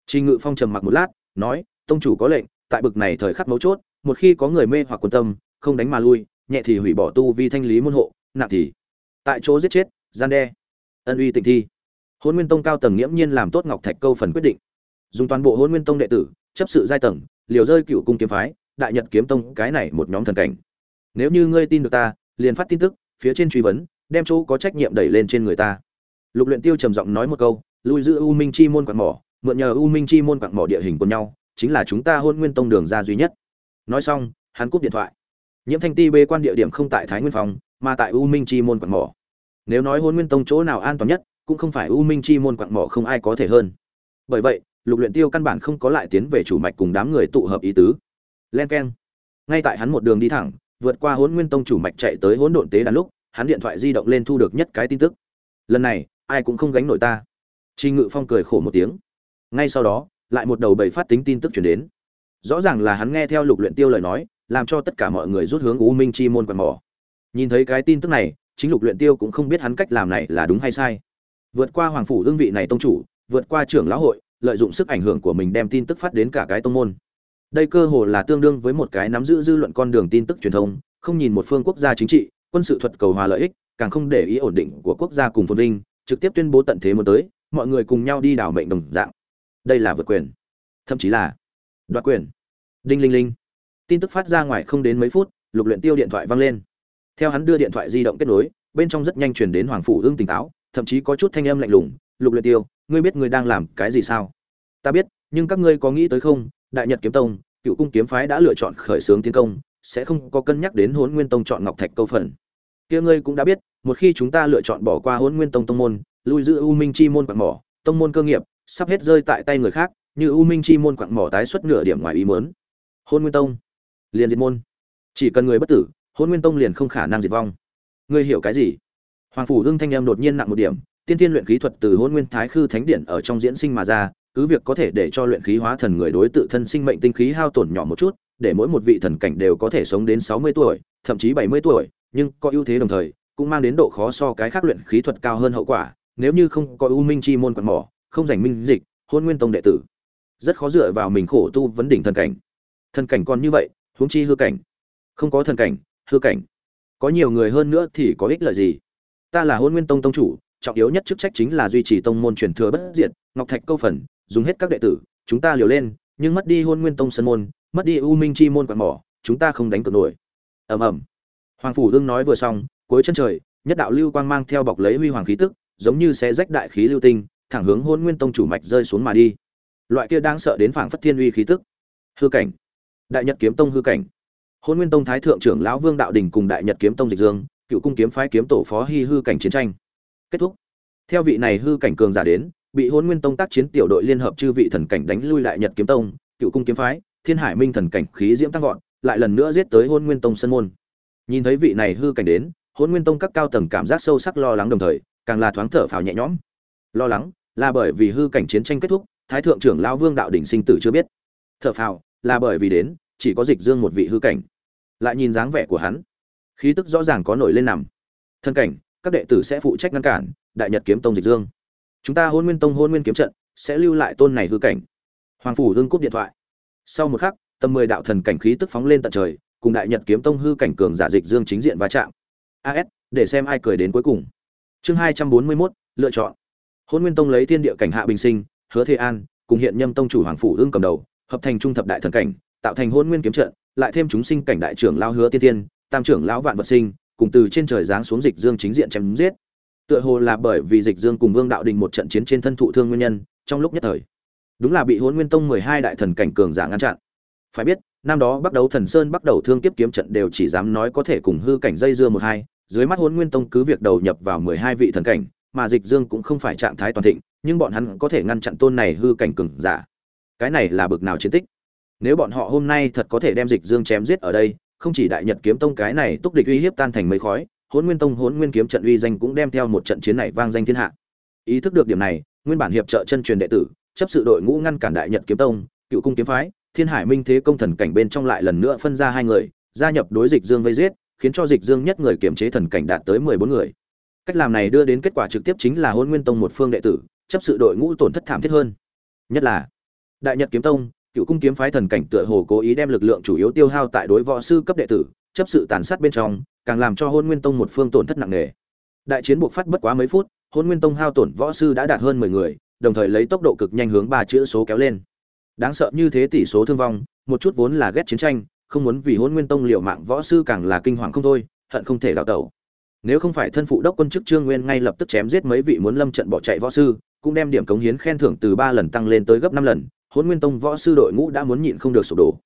Trình ngự phong trầm mặc một lát, nói, tông chủ có lệnh, tại bực này thời khắc mấu chốt, một khi có người mê hoặc quân tâm, không đánh mà lui nhẹ thì hủy bỏ tu vi thanh lý môn hộ, nặng thì tại chỗ giết chết, gian đe, ân uy tịnh thi. Hôn nguyên tông cao tầng nghiễm nhiên làm tốt ngọc thạch câu phần quyết định. Dùng toàn bộ hôn nguyên tông đệ tử, chấp sự giai tầng, liều rơi cựu cung kiếm phái, đại nhật kiếm tông, cái này một nhóm thần cảnh. Nếu như ngươi tin được ta, liền phát tin tức, phía trên truy vấn, đem chỗ có trách nhiệm đẩy lên trên người ta. Lục luyện tiêu trầm giọng nói một câu, lui giữ u minh chi môn quặng mỏ, mượn nhờ u minh chi môn quặng mỏ địa hình của nhau, chính là chúng ta hôn nguyên tông đường ra duy nhất. Nói xong, hắn cúp điện thoại nhiễm thanh ti bê quan địa điểm không tại thái nguyên phòng mà tại u minh chi môn quặng mỏ. Nếu nói hôn nguyên tông chỗ nào an toàn nhất cũng không phải u minh chi môn quặng mỏ không ai có thể hơn. Bởi vậy lục luyện tiêu căn bản không có lại tiến về chủ mạch cùng đám người tụ hợp ý tứ. Len keng. Ngay tại hắn một đường đi thẳng vượt qua hôn nguyên tông chủ mạch chạy tới hỗn độn tế đàn lúc hắn điện thoại di động lên thu được nhất cái tin tức. Lần này ai cũng không gánh nổi ta. Trinh Ngự Phong cười khổ một tiếng. Ngay sau đó, lại một đầu bầy phát tính tin tức truyền đến. Rõ ràng là hắn nghe theo Lục Luyện Tiêu lời nói, làm cho tất cả mọi người rút hướng U Minh Chi môn quan mỏ. Nhìn thấy cái tin tức này, chính Lục Luyện Tiêu cũng không biết hắn cách làm này là đúng hay sai. Vượt qua hoàng phủ đương vị này tông chủ, vượt qua trưởng lão hội, lợi dụng sức ảnh hưởng của mình đem tin tức phát đến cả cái tông môn. Đây cơ hồ là tương đương với một cái nắm giữ dư luận con đường tin tức truyền thông, không nhìn một phương quốc gia chính trị, quân sự thuật cầu hòa lợi ích, càng không để ý ổn định của quốc gia cùng phồn vinh, trực tiếp tuyên bố tận thế muốn tới, mọi người cùng nhau đi đảo mệnh đồng dạng đây là vượt quyền thậm chí là đoạt quyền đinh linh linh tin tức phát ra ngoài không đến mấy phút, lục luyện tiêu điện thoại vang lên. Theo hắn đưa điện thoại di động kết nối, bên trong rất nhanh truyền đến hoàng phủ ương tỉnh táo, thậm chí có chút thanh âm lạnh lùng, lục luyện tiêu, ngươi biết ngươi đang làm cái gì sao? Ta biết, nhưng các ngươi có nghĩ tới không? Đại nhật kiếm tông, cựu cung kiếm phái đã lựa chọn khởi xướng tiến công, sẽ không có cân nhắc đến hỗn nguyên tông chọn ngọc thạch câu phần. Kia ngươi cũng đã biết, một khi chúng ta lựa chọn bỏ qua hỗn nguyên tông tông môn, lui giữ u minh chi môn quặng mỏ, tông môn cơ nghiệp, sắp hết rơi tại tay người khác, như u minh chi môn quặng mỏ tái xuất nửa điểm ngoài ý muốn. Hôn nguyên tông liền diệt môn. Chỉ cần người bất tử hôn nguyên tông liền không khả năng diệt vong. Ngươi hiểu cái gì? Hoàng phủ hưng thanh em đột nhiên nặng một điểm, tiên tiên luyện khí thuật từ hôn nguyên thái khư thánh điện ở trong diễn sinh mà ra, cứ việc có thể để cho luyện khí hóa thần người đối tự thân sinh mệnh tinh khí hao tổn nhỏ một chút, để mỗi một vị thần cảnh đều có thể sống đến sáu mươi tuổi, thậm chí bảy mươi tuổi, nhưng có ưu thế đồng thời, cũng mang đến độ khó so cái khác luyện khí thuật cao hơn hậu quả, nếu như không có ưu minh chi môn quạt mỏ, không giành minh dịch hôn nguyên tông đệ tử. Rất khó dựa vào mình khổ tu vấn đỉnh thần cảnh. Thần cảnh còn như vậy huống chi hư cảnh không có thần cảnh hư cảnh có nhiều người hơn nữa thì có ích lợi gì ta là hôn nguyên tông tông chủ trọng yếu nhất chức trách chính là duy trì tông môn truyền thừa bất diệt ngọc thạch câu phần dùng hết các đệ tử chúng ta liều lên nhưng mất đi hôn nguyên tông sân môn mất đi u minh chi môn quạt mỏ chúng ta không đánh cược nổi ầm ầm hoàng phủ đương nói vừa xong cuối chân trời nhất đạo lưu quang mang theo bọc lấy huy hoàng khí tức giống như sẽ rách đại khí lưu tinh, thẳng hướng hôn Nguyên Tông chủ mạch rơi xuống mà đi. Loại kia đang sợ đến phảng phất thiên uy khí tức. Hư cảnh. Đại Nhật kiếm tông hư cảnh. Hỗn Nguyên Tông thái thượng trưởng lão Vương Đạo Đình cùng Đại Nhật kiếm tông Dịch Dương, cựu cung kiếm phái kiếm tổ phó hy hư cảnh chiến tranh. Kết thúc. Theo vị này hư cảnh cường giả đến, bị Hỗn Nguyên Tông tác chiến tiểu đội liên hợp chư vị thần cảnh đánh lui Đại Nhật kiếm tông, cựu cung kiếm phái, Thiên Hải Minh thần cảnh khí diễm tăng vọt, lại lần nữa giết tới Hỗn Nguyên Tông sân môn. Nhìn thấy vị này hư cảnh đến, Hỗn Nguyên Tông các cao tầng cảm giác sâu sắc lo lắng đồng thời, càng là thoáng thở phào nhẹ nhõm lo lắng là bởi vì hư cảnh chiến tranh kết thúc thái thượng trưởng lão vương đạo đỉnh sinh tử chưa biết thở phào là bởi vì đến, chỉ có dịch dương một vị hư cảnh. Lại nhìn dáng vẻ của hắn, khí tức rõ ràng có nổi lên nằm. Thân cảnh, các đệ tử sẽ phụ trách ngăn cản, đại nhật kiếm tông dịch dương. Chúng ta hôn nguyên tông hôn nguyên kiếm trận sẽ lưu lại tôn này hư cảnh. Hoàng phủ hương cúp điện thoại. Sau một khắc, tầm mười đạo thần cảnh khí tức phóng lên tận trời, cùng đại nhật kiếm tông hư cảnh cường giả dịch dương chính diện va chạm. As để xem ai cười đến cuối cùng. Chương hai trăm bốn mươi mốt, lựa chọn. Hôn nguyên tông lấy thiên địa cảnh hạ bình sinh, hứa thế an, cùng hiện nhâm tông chủ hoàng phủ hương cầm đầu hợp thành trung thập đại thần cảnh, tạo thành hôn nguyên kiếm trận, lại thêm chúng sinh cảnh đại trưởng lao hứa tiên tiên, tam trưởng lão vạn vật sinh, cùng từ trên trời giáng xuống dịch dương chính diện chém giết. Tựa hồ là bởi vì dịch dương cùng vương đạo đình một trận chiến trên thân thụ thương nguyên nhân, trong lúc nhất thời, đúng là bị hôn nguyên tông mười hai đại thần cảnh cường giả ngăn chặn. Phải biết, năm đó bắt đầu thần sơn bắt đầu thương kiếp kiếm trận đều chỉ dám nói có thể cùng hư cảnh dây dưa một hai, dưới mắt hôn nguyên tông cứ việc đầu nhập vào mười hai vị thần cảnh, mà dịch dương cũng không phải trạng thái toàn thịnh, nhưng bọn hắn có thể ngăn chặn tôn này hư cảnh cường giả cái này là bực nào chiến tích. Nếu bọn họ hôm nay thật có thể đem dịch dương chém giết ở đây, không chỉ đại nhật kiếm tông cái này túc địch uy hiếp tan thành mấy khói hôn nguyên tông hôn nguyên kiếm trận uy danh cũng đem theo một trận chiến này vang danh thiên hạ. Ý thức được điểm này, nguyên bản hiệp trợ chân truyền đệ tử, chấp sự đội ngũ ngăn cản đại nhật kiếm tông, cựu cung kiếm phái, thiên hải minh thế công thần cảnh bên trong lại lần nữa phân ra hai người, gia nhập đối dịch dương vây giết, khiến cho dịch dương nhất người kiểm chế thần cảnh đạt tới mười bốn người. Cách làm này đưa đến kết quả trực tiếp chính là hôn nguyên tông một phương đệ tử, chấp sự đội ngũ tổn thất thảm thiết hơn. Nhất là đại nhật kiếm tông, cựu cung kiếm phái thần cảnh tựa hồ cố ý đem lực lượng chủ yếu tiêu hao tại đối võ sư cấp đệ tử, chấp sự tàn sát bên trong, càng làm cho hôn nguyên tông một phương tổn thất nặng nề. Đại chiến buộc phát bất quá mấy phút, hôn nguyên tông hao tổn võ sư đã đạt hơn mười người, đồng thời lấy tốc độ cực nhanh hướng ba chữ số kéo lên. Đáng sợ như thế tỷ số thương vong, một chút vốn là ghét chiến tranh, không muốn vì hôn nguyên tông liều mạng võ sư càng là kinh hoàng không thôi, hận không thể đào tẩu. Nếu không phải thân phụ đốc quân chức trương nguyên ngay lập tức chém giết mấy vị muốn lâm trận bỏ chạy võ sư, cũng đem điểm cống hiến khen thưởng từ ba lần tăng lên tới gấp năm lần hôn nguyên tông võ sư đội ngũ đã muốn nhịn không được sụp đổ.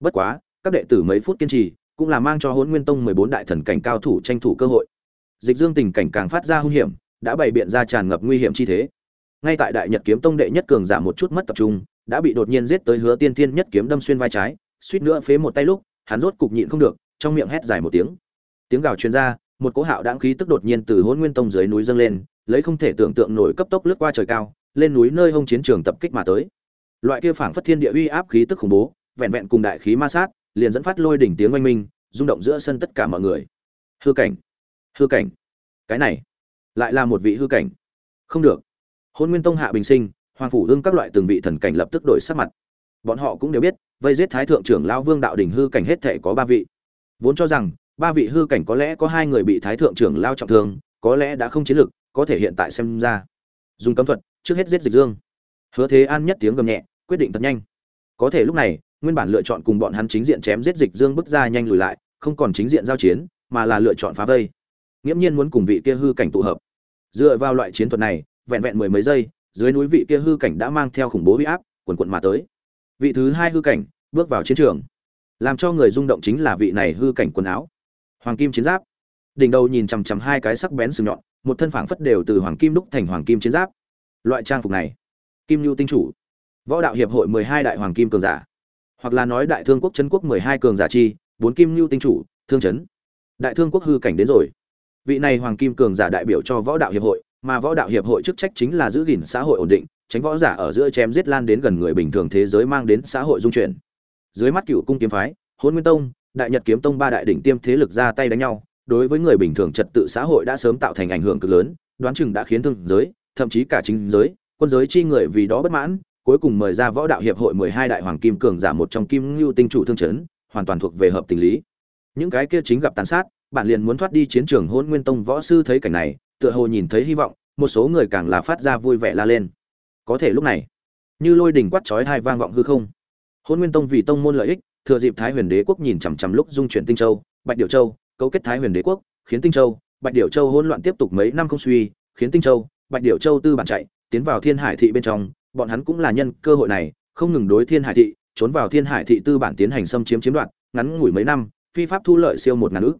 Bất quá, các đệ tử mấy phút kiên trì cũng là mang cho hôn nguyên tông mười bốn đại thần cảnh cao thủ tranh thủ cơ hội. Dịch dương tình cảnh càng phát ra hung hiểm, đã bày biện ra tràn ngập nguy hiểm chi thế. Ngay tại đại nhật kiếm tông đệ nhất cường giảm một chút mất tập trung, đã bị đột nhiên giết tới hứa tiên thiên nhất kiếm đâm xuyên vai trái, suýt nữa phế một tay lúc, hắn rốt cục nhịn không được, trong miệng hét dài một tiếng. Tiếng gào truyền ra, một cỗ hạo đáng khí tức đột nhiên từ hôn nguyên tông dưới núi dâng lên, lấy không thể tưởng tượng nổi cấp tốc lướt qua trời cao, lên núi nơi hông chiến trường tập kích mà tới loại kia phảng phất thiên địa uy áp khí tức khủng bố, vẹn vẹn cùng đại khí ma sát, liền dẫn phát lôi đỉnh tiếng oanh minh, rung động giữa sân tất cả mọi người. Hư cảnh. Hư cảnh. Cái này lại là một vị hư cảnh. Không được. Hôn nguyên tông hạ bình sinh, hoàng phủ ương các loại từng vị thần cảnh lập tức đổi sắc mặt. Bọn họ cũng đều biết, vây giết thái thượng trưởng lao vương đạo đình hư cảnh hết thể có ba vị. Vốn cho rằng, ba vị hư cảnh có lẽ có hai người bị thái thượng trưởng lao trọng thương, có lẽ đã không chiến lực có thể hiện tại xem ra. Dùng cấm thuật, trước hết giết dịch dương. Hứa thế an nhất tiếng gầm nhẹ quyết định thật nhanh. Có thể lúc này, nguyên bản lựa chọn cùng bọn hắn chính diện chém giết dịch dương bước ra nhanh lùi lại, không còn chính diện giao chiến, mà là lựa chọn phá vây. Nghiễm nhiên muốn cùng vị kia hư cảnh tụ hợp. Dựa vào loại chiến thuật này, vẹn vẹn mười mấy giây, dưới núi vị kia hư cảnh đã mang theo khủng bố huy áp, quần quận mà tới. Vị thứ hai hư cảnh bước vào chiến trường. Làm cho người rung động chính là vị này hư cảnh quần áo. Hoàng kim chiến giáp. Đỉnh đầu nhìn chằm chằm hai cái sắc bén sừng nhọn, một thân phảng phất đều từ hoàng kim đúc thành hoàng kim chiến giáp. Loại trang phục này. Kim lưu tinh chủ võ đạo hiệp hội mười hai đại hoàng kim cường giả, hoặc là nói đại thương quốc trấn quốc mười hai cường giả chi, bốn kim lưu tinh chủ, thương chấn. Đại thương quốc hư cảnh đến rồi. Vị này hoàng kim cường giả đại biểu cho võ đạo hiệp hội, mà võ đạo hiệp hội chức trách chính là giữ gìn xã hội ổn định, tránh võ giả ở giữa chém giết lan đến gần người bình thường thế giới mang đến xã hội dung chuyển. Dưới mắt cựu cung kiếm phái hôn nguyên tông, đại nhật kiếm tông ba đại đỉnh tiêm thế lực ra tay đánh nhau, đối với người bình thường trật tự xã hội đã sớm tạo thành ảnh hưởng cực lớn, đoán chừng đã khiến thương giới, thậm chí cả chính giới, quân giới chi người vì đó bất mãn cuối cùng mời ra võ đạo hiệp hội mười hai đại hoàng kim cường giả một trong kim lưu tinh chủ thương chấn, hoàn toàn thuộc về hợp tình lý. Những cái kia chính gặp tàn sát bản liền muốn thoát đi chiến trường hôn nguyên tông võ sư thấy cảnh này, tựa hồ nhìn thấy hy vọng, một số người càng là phát ra vui vẻ la lên. Có thể lúc này, như lôi đỉnh quát chói hai vang vọng hư không. Hôn nguyên tông vì tông môn lợi ích, thừa dịp thái huyền đế quốc nhìn chằm chằm lúc dung chuyển tinh châu, bạch Điểu châu, cấu kết thái huyền đế quốc, khiến tinh châu, bạch Điểu châu hỗn loạn tiếp tục mấy năm không suy, khiến tinh châu, bạch Điểu châu tư bản chạy, tiến vào thiên hải thị bên trong bọn hắn cũng là nhân cơ hội này, không ngừng đối thiên hải thị, trốn vào thiên hải thị tư bản tiến hành xâm chiếm chiếm đoạt, ngắn ngủi mấy năm, phi pháp thu lợi siêu một ngàn ước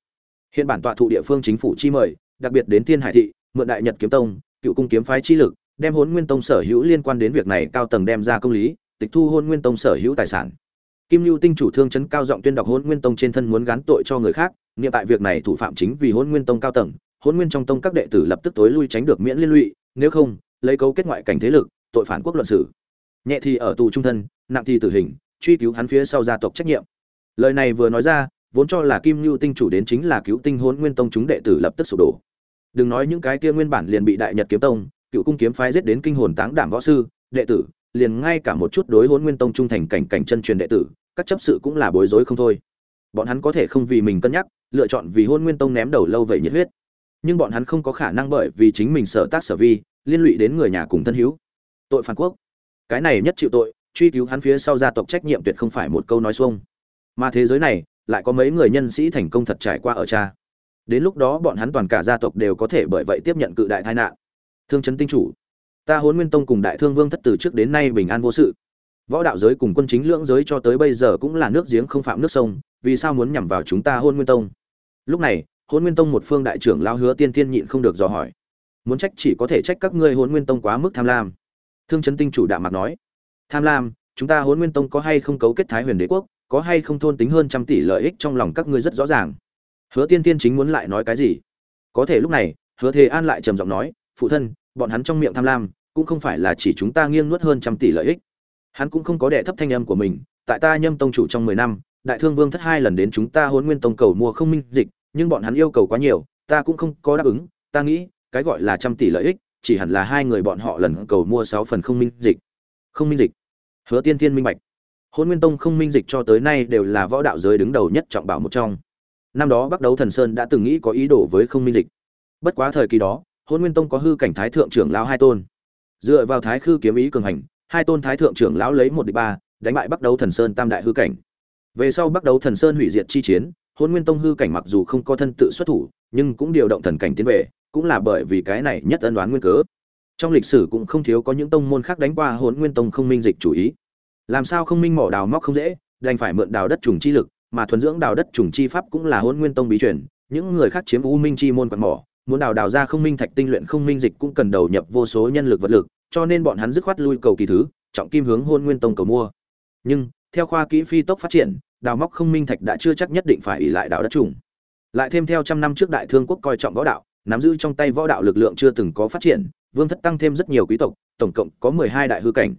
hiện bản tọa thụ địa phương chính phủ chi mời, đặc biệt đến thiên hải thị, mượn đại nhật kiếm tông, cựu cung kiếm phái chi lực, đem hôn nguyên tông sở hữu liên quan đến việc này cao tầng đem ra công lý, tịch thu hôn nguyên tông sở hữu tài sản. Kim lưu tinh chủ thương chấn cao giọng tuyên đọc hôn nguyên tông trên thân muốn gán tội cho người khác, niệm tại việc này thủ phạm chính vì hôn nguyên tông cao tầng hôn nguyên trong tông các đệ tử lập tức tối lui tránh được miễn liên lụy, nếu không, lấy cấu kết ngoại cảnh thế lực tội phản quốc luận sử nhẹ thì ở tù trung thân, nặng thì tử hình, truy cứu hắn phía sau gia tộc trách nhiệm. Lời này vừa nói ra, vốn cho là kim lưu tinh chủ đến chính là cứu tinh hôn nguyên tông chúng đệ tử lập tức sụp đổ. Đừng nói những cái kia nguyên bản liền bị đại nhật kiếm tông, cựu cung kiếm phái giết đến kinh hồn táng đảm võ sư, đệ tử, liền ngay cả một chút đối hôn nguyên tông trung thành cảnh cảnh chân truyền đệ tử, các chấp sự cũng là bối rối không thôi. Bọn hắn có thể không vì mình cân nhắc, lựa chọn vì hôn nguyên tông ném đầu lâu vậy nhiệt huyết. Nhưng bọn hắn không có khả năng bởi vì chính mình sở tác sở vi, liên lụy đến người nhà cùng thân hữu tội phản quốc. Cái này nhất chịu tội, truy cứu hắn phía sau gia tộc trách nhiệm tuyệt không phải một câu nói xuông. Mà thế giới này, lại có mấy người nhân sĩ thành công thật trải qua ở cha. Đến lúc đó bọn hắn toàn cả gia tộc đều có thể bởi vậy tiếp nhận cự đại tai nạn. Thương chấn tinh chủ, ta hôn nguyên tông cùng đại thương vương thất từ trước đến nay bình an vô sự. Võ đạo giới cùng quân chính lưỡng giới cho tới bây giờ cũng là nước giếng không phạm nước sông, vì sao muốn nhằm vào chúng ta hôn nguyên tông? Lúc này hôn nguyên tông một phương đại trưởng lao hứa tiên tiên nhịn không được dò hỏi. Muốn trách chỉ có thể trách các ngươi hôn nguyên tông quá mức tham lam thương chấn tinh chủ đạo mặt nói, tham lam, chúng ta Huấn nguyên tông có hay không cấu kết thái huyền đế quốc, có hay không thôn tính hơn trăm tỷ lợi ích trong lòng các ngươi rất rõ ràng. Hứa tiên tiên chính muốn lại nói cái gì? Có thể lúc này, hứa thế an lại trầm giọng nói, phụ thân, bọn hắn trong miệng tham lam, cũng không phải là chỉ chúng ta nghiêng nuốt hơn trăm tỷ lợi ích. Hắn cũng không có đệ thấp thanh âm của mình, tại ta nhâm tông chủ trong mười năm, đại thương vương thất hai lần đến chúng ta Huấn nguyên tông cầu mua không minh dịch, nhưng bọn hắn yêu cầu quá nhiều, ta cũng không có đáp ứng, ta nghĩ, cái gọi là trăm tỷ lợi ích chỉ hẳn là hai người bọn họ lần cầu mua sáu phần không minh dịch. Không minh dịch. Hứa tiên thiên minh bạch. Hôn nguyên tông không minh dịch cho tới nay đều là võ đạo giới đứng đầu nhất trọng bảo một trong. Năm đó bắc đấu thần sơn đã từng nghĩ có ý đồ với không minh dịch. Bất quá thời kỳ đó, hôn nguyên tông có hư cảnh thái thượng trưởng lão hai tôn. Dựa vào thái khư kiếm ý cường hành, hai tôn thái thượng trưởng lão lấy một địch ba, đánh bại bắc đấu thần sơn tam đại hư cảnh. Về sau bắc đấu thần sơn hủy diệt chi chiến, hôn nguyên tông hư cảnh mặc dù không có thân tự xuất thủ, nhưng cũng điều động thần cảnh tiến về cũng là bởi vì cái này nhất ân đoán nguyên cớ. Trong lịch sử cũng không thiếu có những tông môn khác đánh qua hôn nguyên tông không minh dịch chủ ý. Làm sao không minh mỏ đào móc không dễ, đành phải mượn đào đất trùng chi lực, mà thuần dưỡng đào đất trùng chi pháp cũng là hôn nguyên tông bí truyền. Những người khác chiếm u minh chi môn quạt mỏ, muốn đào đào ra không minh thạch tinh luyện không minh dịch cũng cần đầu nhập vô số nhân lực vật lực, cho nên bọn hắn dứt khoát lui cầu kỳ thứ, trọng kim hướng hôn nguyên tông cầu mua. Nhưng, theo khoa kỹ phi tốc phát triển, đào móc không minh thạch đã chưa chắc nhất định phải ỉ lại đào đất trùng. Lại thêm theo trăm năm trước đại thương quốc coi trọng võ đạo nắm giữ trong tay võ đạo lực lượng chưa từng có phát triển, vương thất tăng thêm rất nhiều quý tộc, tổng cộng có mười hai đại hư cảnh.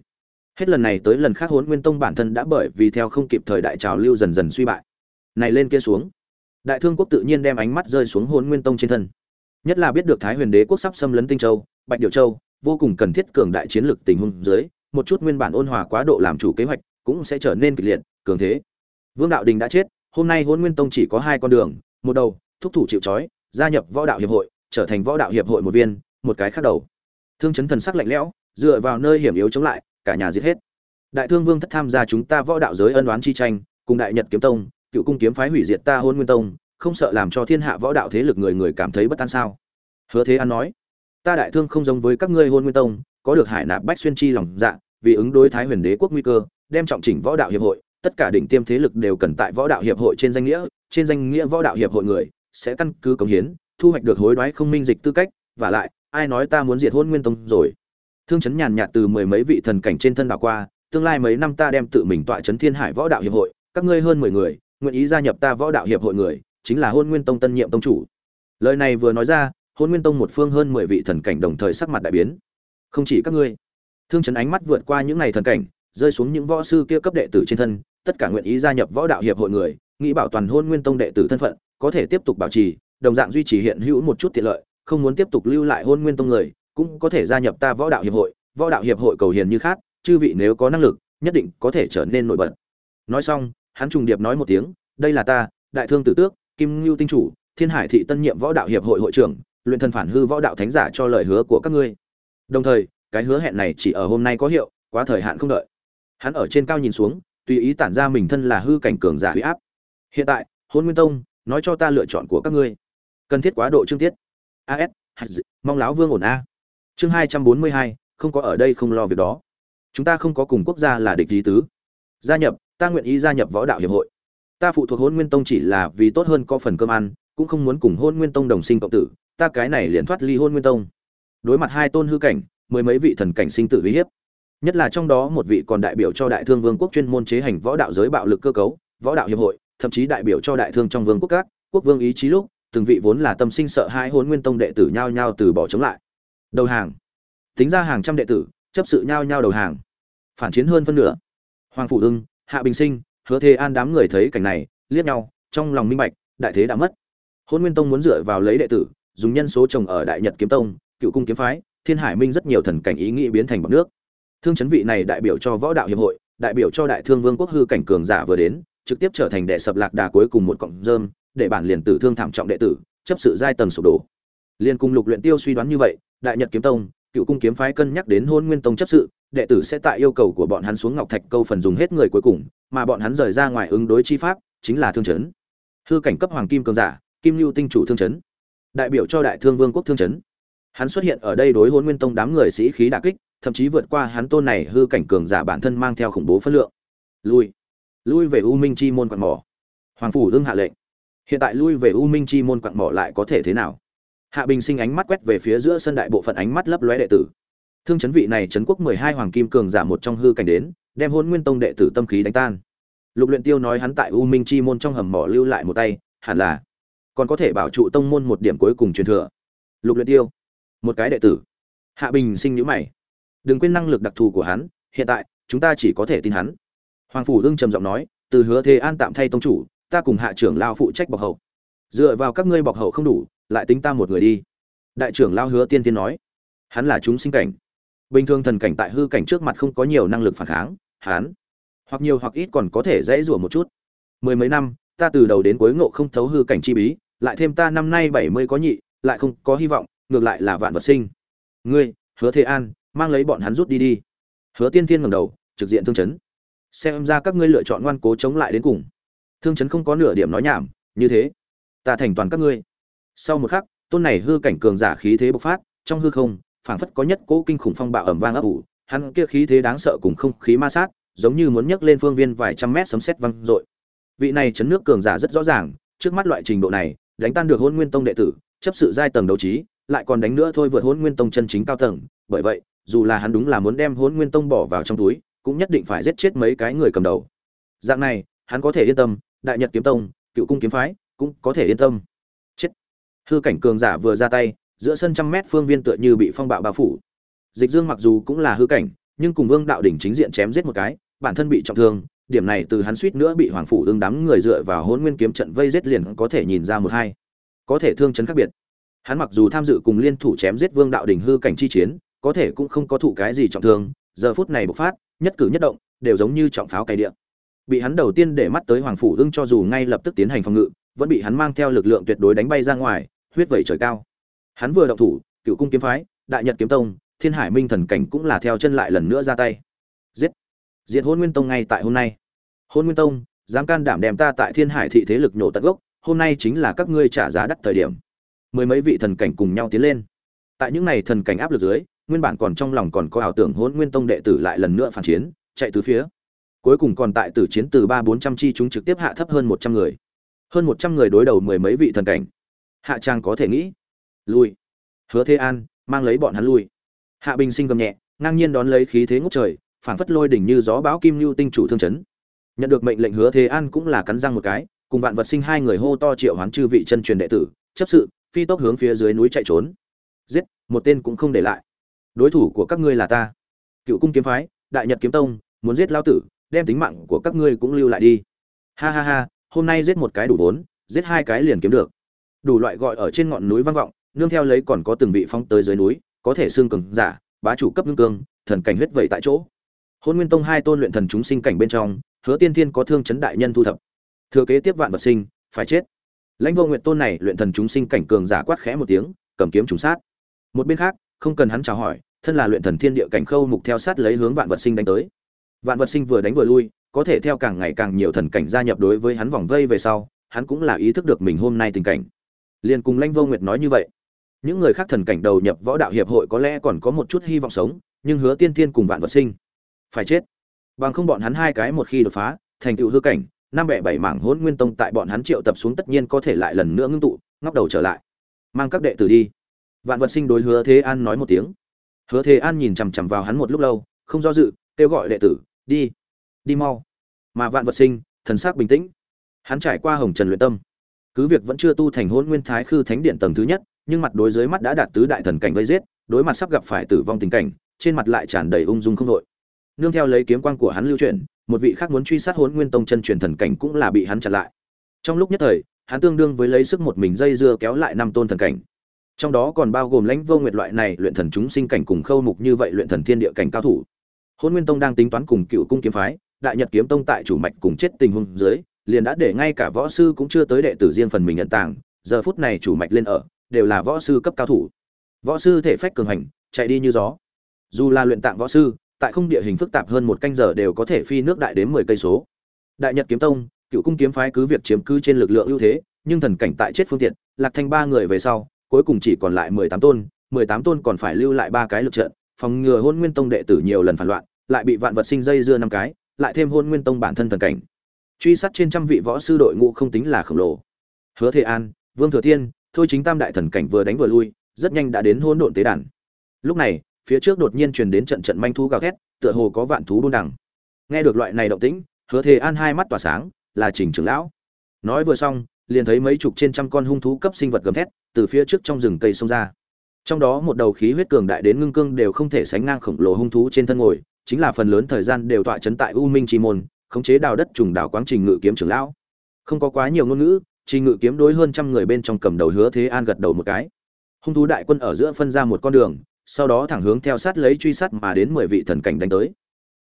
Hết lần này tới lần khác Hỗn nguyên tông bản thân đã bởi vì theo không kịp thời đại trào lưu dần dần suy bại. Này lên kia xuống. Đại thương quốc tự nhiên đem ánh mắt rơi xuống Hỗn nguyên tông trên thân. Nhất là biết được thái huyền đế quốc sắp xâm lấn tinh châu, bạch Điểu châu, vô cùng cần thiết cường đại chiến lược tình huống dưới, một chút nguyên bản ôn hòa quá độ làm chủ kế hoạch cũng sẽ trở nên kịch liệt, cường thế. Vương đạo đình đã chết, hôm nay Hỗn nguyên tông chỉ có hai con đường, một đầu, thúc thủ chịu trói, gia nhập võ đạo hiệp hội trở thành võ đạo hiệp hội một viên, một cái khác đầu. Thương chấn thần sắc lạnh lẽo, dựa vào nơi hiểm yếu chống lại, cả nhà giết hết. Đại thương vương thất tham gia chúng ta võ đạo giới ân oán chi tranh, cùng đại nhật kiếm tông, cựu cung kiếm phái hủy diệt ta hôn nguyên tông, không sợ làm cho thiên hạ võ đạo thế lực người người cảm thấy bất an sao? Hứa thế an nói, ta đại thương không giống với các ngươi hôn nguyên tông, có được hải nạp bách xuyên chi lòng dạ vì ứng đối thái huyền đế quốc nguy cơ, đem trọng chỉnh võ đạo hiệp hội, tất cả đỉnh tiêm thế lực đều cần tại võ đạo hiệp hội trên danh nghĩa, trên danh nghĩa võ đạo hiệp hội người sẽ căn cứ cống hiến thu hoạch được hối đoái không minh dịch tư cách, và lại, ai nói ta muốn diệt hôn nguyên tông rồi? Thương chấn nhàn nhạt từ mười mấy vị thần cảnh trên thân đảo qua, tương lai mấy năm ta đem tự mình tọa chấn thiên hải võ đạo hiệp hội, các ngươi hơn mười người, nguyện ý gia nhập ta võ đạo hiệp hội người, chính là hôn nguyên tông tân nhiệm tông chủ. Lời này vừa nói ra hôn nguyên tông một phương hơn mười vị thần cảnh đồng thời sắc mặt đại biến. Không chỉ các ngươi, thương chấn ánh mắt vượt qua những ngày thần cảnh, rơi xuống những võ sư kia cấp đệ tử trên thân, tất cả nguyện ý gia nhập võ đạo hiệp hội người, nghĩ bảo toàn hôn nguyên tông đệ tử thân phận, có thể tiếp tục bảo trì đồng dạng duy trì hiện hữu một chút tiện lợi, không muốn tiếp tục lưu lại hôn nguyên tông người, cũng có thể gia nhập ta võ đạo hiệp hội. Võ đạo hiệp hội cầu hiền như khác, chư vị nếu có năng lực, nhất định có thể trở nên nổi bật. Nói xong, hắn trùng điệp nói một tiếng, đây là ta, đại thương tử tước, kim lưu tinh chủ, thiên hải thị tân nhiệm võ đạo hiệp hội hội trưởng, luyện thân phản hư võ đạo thánh giả cho lời hứa của các ngươi. Đồng thời, cái hứa hẹn này chỉ ở hôm nay có hiệu, quá thời hạn không đợi. Hắn ở trên cao nhìn xuống, tùy ý tản ra mình thân là hư cảnh cường giả uy áp. Hiện tại, hôn nguyên tông, nói cho ta lựa chọn của các ngươi cần thiết quá độ chương tiết. As mong láo vương ổn a. Chương hai trăm bốn mươi hai, không có ở đây không lo việc đó. Chúng ta không có cùng quốc gia là địch lý tứ. Gia nhập, ta nguyện ý gia nhập võ đạo hiệp hội. Ta phụ thuộc hôn nguyên tông chỉ là vì tốt hơn có phần cơm ăn, cũng không muốn cùng hôn nguyên tông đồng sinh cộng tử, ta cái này liền thoát ly hôn nguyên tông. Đối mặt hai tôn hư cảnh, mười mấy vị thần cảnh sinh tử uy hiếp. Nhất là trong đó một vị còn đại biểu cho đại thương vương quốc chuyên môn chế hành võ đạo giới bạo lực cơ cấu, võ đạo hiệp hội, thậm chí đại biểu cho đại thương trong vương quốc các, quốc vương ý chí lúc từng vị vốn là tâm sinh sợ hai hôn nguyên tông đệ tử nhao nhao từ bỏ chống lại. Đầu hàng. Tính ra hàng trăm đệ tử, chấp sự nhao nhao đầu hàng. Phản chiến hơn phân nửa. Hoàng phủ ưng, hạ bình sinh, hứa thế an đám người thấy cảnh này, liếc nhau, trong lòng minh bạch, đại thế đã mất. Hôn nguyên tông muốn dựa vào lấy đệ tử, dùng nhân số trồng ở đại nhật kiếm tông, cựu cung kiếm phái, thiên hải minh rất nhiều thần cảnh ý nghĩ biến thành bọc nước. Thương chấn vị này đại biểu cho võ đạo hiệp hội, đại biểu cho đại thương vương quốc hư cảnh cường giả vừa đến, trực tiếp trở thành đệ sập lạc đà cuối cùng một cọng rơm để bản liền tử thương thảm trọng đệ tử, chấp sự giai tầng sụp đổ. Liên cung lục luyện tiêu suy đoán như vậy, đại nhật kiếm tông, cựu cung kiếm phái cân nhắc đến hôn nguyên tông chấp sự, đệ tử sẽ tại yêu cầu của bọn hắn xuống ngọc thạch câu phần dùng hết người cuối cùng, mà bọn hắn rời ra ngoài ứng đối chi pháp, chính là thương chấn. Hư cảnh cấp hoàng kim cường giả, kim lưu tinh chủ thương chấn. Đại biểu cho đại thương vương quốc thương chấn. Hắn xuất hiện ở đây đối hôn nguyên tông đám người sĩ khí đà kích, thậm chí vượt qua hắn tôn này hư cảnh cường giả bản thân mang theo khủng bố phân lượng. Lui. Lui về u minh chi môn quan mỏ. Hoàng phủ đương hạ lệnh hiện tại lui về u minh chi môn quặng mỏ lại có thể thế nào? Hạ bình sinh ánh mắt quét về phía giữa sân đại bộ phận ánh mắt lấp lóe đệ tử. Thương chấn vị này trấn quốc mười hai hoàng kim cường giả một trong hư cảnh đến, đem hôn nguyên tông đệ tử tâm khí đánh tan. Lục luyện tiêu nói hắn tại u minh chi môn trong hầm mỏ lưu lại một tay, hẳn là còn có thể bảo trụ tông môn một điểm cuối cùng truyền thừa. Lục luyện tiêu, một cái đệ tử. Hạ bình sinh nhíu mày. Đừng quên năng lực đặc thù của hắn, hiện tại, chúng ta chỉ có thể tin hắn. Hoàng phủ đương trầm giọng nói, từ hứa thế an tạm thay tông chủ ta cùng hạ trưởng lao phụ trách bọc hậu. Dựa vào các ngươi bọc hậu không đủ, lại tính ta một người đi. Đại trưởng lao hứa tiên tiên nói. Hắn là chúng sinh cảnh. Bình thường thần cảnh tại hư cảnh trước mặt không có nhiều năng lực phản kháng, hắn hoặc nhiều hoặc ít còn có thể dễ rủa một chút. Mười mấy năm, ta từ đầu đến cuối ngộ không thấu hư cảnh chi bí, lại thêm ta năm nay bảy mươi có nhị, lại không có hy vọng, ngược lại là vạn vật sinh. Ngươi, hứa thế an, mang lấy bọn hắn rút đi đi. Hứa tiên thiên ngầm đầu, trực diện thương chấn. Xem ra các ngươi lựa chọn ngoan cố chống lại đến cùng thương chấn không có nửa điểm nói nhảm, như thế, ta thành toàn các ngươi. Sau một khắc, tôn này hư cảnh cường giả khí thế bộc phát, trong hư không, phảng phất có nhất cỗ kinh khủng phong bạo ẩm vang ấp ủ, hắn kia khí thế đáng sợ cùng không khí ma sát, giống như muốn nhấc lên phương viên vài trăm mét sấm sét văng dội. Vị này chấn nước cường giả rất rõ ràng, trước mắt loại trình độ này, đánh tan được hôn nguyên tông đệ tử, chấp sự giai tầng đấu trí, lại còn đánh nữa thôi vượt hôn nguyên tông chân chính cao tầng, bởi vậy, dù là hắn đúng là muốn đem hôn nguyên tông bỏ vào trong túi, cũng nhất định phải giết chết mấy cái người cầm đầu. Dạng này, hắn có thể yên tâm đại nhật kiếm tông, cựu cung kiếm phái, cũng có thể yên tâm. Chết. Hư cảnh cường giả vừa ra tay, giữa sân trăm mét phương viên tựa như bị phong bạo bao phủ. Dịch dương mặc dù cũng là hư cảnh, nhưng cùng vương đạo đỉnh chính diện chém giết một cái, bản thân bị trọng thương, điểm này từ hắn suýt nữa bị hoàng phủ ương đám người dựa vào hôn nguyên kiếm trận vây giết liền có thể nhìn ra một hai. Có thể thương chấn khác biệt. Hắn mặc dù tham dự cùng liên thủ chém giết vương đạo đỉnh hư cảnh chi chiến, có thể cũng không có thụ cái gì trọng thương, giờ phút này bộc phát, nhất cử nhất động, đều giống như trọng pháo cày điện bị hắn đầu tiên để mắt tới hoàng phủ ưng cho dù ngay lập tức tiến hành phòng ngự, vẫn bị hắn mang theo lực lượng tuyệt đối đánh bay ra ngoài, huyết vẩy trời cao. Hắn vừa động thủ, cựu cung kiếm phái, đại nhật kiếm tông, thiên hải minh thần cảnh cũng là theo chân lại lần nữa ra tay. Giết! Diệt hôn nguyên tông ngay tại hôm nay. Hôn nguyên tông, dám can đảm đem ta tại thiên hải thị thế lực nhổ tận gốc, hôm nay chính là các ngươi trả giá đắt thời điểm. Mười mấy vị thần cảnh cùng nhau tiến lên. Tại những này thần cảnh áp lực dưới, nguyên bản còn trong lòng còn có ảo tưởng hôn nguyên tông đệ tử lại lần nữa phản chiến, chạy từ phía cuối cùng còn tại tử chiến từ ba bốn trăm chi chúng trực tiếp hạ thấp hơn một trăm người. Hơn một trăm người đối đầu mười mấy vị thần cảnh. Hạ trang có thể nghĩ. Lui. Hứa thế an, mang lấy bọn hắn lui. Hạ bình sinh gầm nhẹ, ngang nhiên đón lấy khí thế ngút trời, phảng phất lôi đỉnh như gió bão kim lưu tinh chủ thương chấn. Nhận được mệnh lệnh hứa thế an cũng là cắn răng một cái, cùng vạn vật sinh hai người hô to triệu hoán chư vị chân truyền đệ tử, chấp sự, phi tốc hướng phía dưới núi chạy trốn. Giết, một tên cũng không để lại. Đối thủ của các ngươi là ta. Cựu cung kiếm phái, đại nhật kiếm tông, muốn giết lao tử đem tính mạng của các ngươi cũng lưu lại đi. Ha ha ha, hôm nay giết một cái đủ vốn, giết hai cái liền kiếm được. Đủ loại gọi ở trên ngọn núi vang vọng, nương theo lấy còn có từng vị phong tới dưới núi, có thể xương cường giả, bá chủ cấp ngưng cương, thần cảnh huyết vậy tại chỗ. Hôn nguyên tông hai tôn luyện thần chúng sinh cảnh bên trong, hứa tiên thiên có thương chấn đại nhân thu thập. Thừa kế tiếp vạn vật sinh, phải chết. Lãnh vô nguyện tôn này luyện thần chúng sinh cảnh cường giả quát khẽ một tiếng, cầm kiếm trùng sát. Một bên khác, không cần hắn chào hỏi, thân là luyện thần thiên địa cảnh khâu mục theo sát lấy hướng vạn vật sinh đánh tới vạn vật sinh vừa đánh vừa lui, có thể theo càng ngày càng nhiều thần cảnh gia nhập đối với hắn vòng vây về sau, hắn cũng là ý thức được mình hôm nay tình cảnh. Liền cùng lãnh vô nguyệt nói như vậy, những người khác thần cảnh đầu nhập võ đạo hiệp hội có lẽ còn có một chút hy vọng sống, nhưng hứa tiên thiên cùng vạn vật sinh phải chết. Bằng không bọn hắn hai cái một khi đột phá, thành tựu hư cảnh, năm bẻ bảy mảng hỗn nguyên tông tại bọn hắn triệu tập xuống tất nhiên có thể lại lần nữa ngưng tụ, ngóc đầu trở lại. Mang các đệ tử đi. Vạn vật sinh đối hứa thế an nói một tiếng. Hứa thế an nhìn chằm chằm vào hắn một lúc lâu, không do dự kêu gọi đệ tử, đi đi mau. Mà vạn vật sinh, thần sắc bình tĩnh. Hắn trải qua hồng trần luyện tâm. Cứ việc vẫn chưa tu thành hôn nguyên thái khư thánh điện tầng thứ nhất, nhưng mặt đối dưới mắt đã đạt tứ đại thần cảnh vây giết, đối mặt sắp gặp phải tử vong tình cảnh, trên mặt lại tràn đầy ung dung không đội. Nương theo lấy kiếm quan của hắn lưu truyền một vị khác muốn truy sát hôn nguyên tông chân truyền thần cảnh cũng là bị hắn chặn lại. Trong lúc nhất thời, hắn tương đương với lấy sức một mình dây dưa kéo lại năm tôn thần cảnh. Trong đó còn bao gồm lãnh vô nguyệt loại này luyện thần chúng sinh cảnh cùng khâu mục như vậy luyện thần thiên địa cảnh cao thủ hôn nguyên tông đang tính toán cùng cựu cung kiếm phái, đại nhật kiếm tông tại chủ mạch cùng chết tình huống dưới, liền đã để ngay cả võ sư cũng chưa tới đệ tử riêng phần mình nhận tàng, giờ phút này chủ mạch lên ở, đều là võ sư cấp cao thủ. Võ sư thể phách cường hành, chạy đi như gió. Dù là luyện tạng võ sư, tại không địa hình phức tạp hơn một canh giờ đều có thể phi nước đại đến mười cây số. Đại nhật kiếm tông, cựu cung kiếm phái cứ việc chiếm cứ trên lực lượng ưu thế, nhưng thần cảnh tại chết phương tiện, lạc thành ba người về sau, cuối cùng chỉ còn lại mười tám tôn, mười tám tôn còn phải lưu lại ba cái lực trận phòng ngừa hôn nguyên tông đệ tử nhiều lần phản loạn, lại bị vạn vật sinh dây dưa năm cái, lại thêm hôn nguyên tông bản thân thần cảnh. Truy sát trên trăm vị võ sư đội ngũ không tính là khổng lồ. Hứa thế an, vương thừa thiên, thôi chính tam đại thần cảnh vừa đánh vừa lui, rất nhanh đã đến hỗn độn tế đàn. Lúc này, phía trước đột nhiên truyền đến trận trận manh thú gào thét, tựa hồ có vạn thú đôn đằng. Nghe được loại này động tĩnh, hứa thế an hai mắt tỏa sáng, là trình trưởng lão. Nói vừa xong, liền thấy mấy chục trên trăm con hung thú cấp sinh vật gầm thét, từ phía trước trong rừng cây xông ra trong đó một đầu khí huyết cường đại đến ngưng cương đều không thể sánh ngang khổng lồ hung thú trên thân ngồi, chính là phần lớn thời gian đều tọa chấn tại u minh chi môn, khống chế đào đất trùng đảo quáng trình ngự kiếm trưởng lão. Không có quá nhiều ngôn ngữ, trình ngự kiếm đối hơn trăm người bên trong cầm đầu hứa thế an gật đầu một cái. Hung thú đại quân ở giữa phân ra một con đường, sau đó thẳng hướng theo sát lấy truy sát mà đến mười vị thần cảnh đánh tới.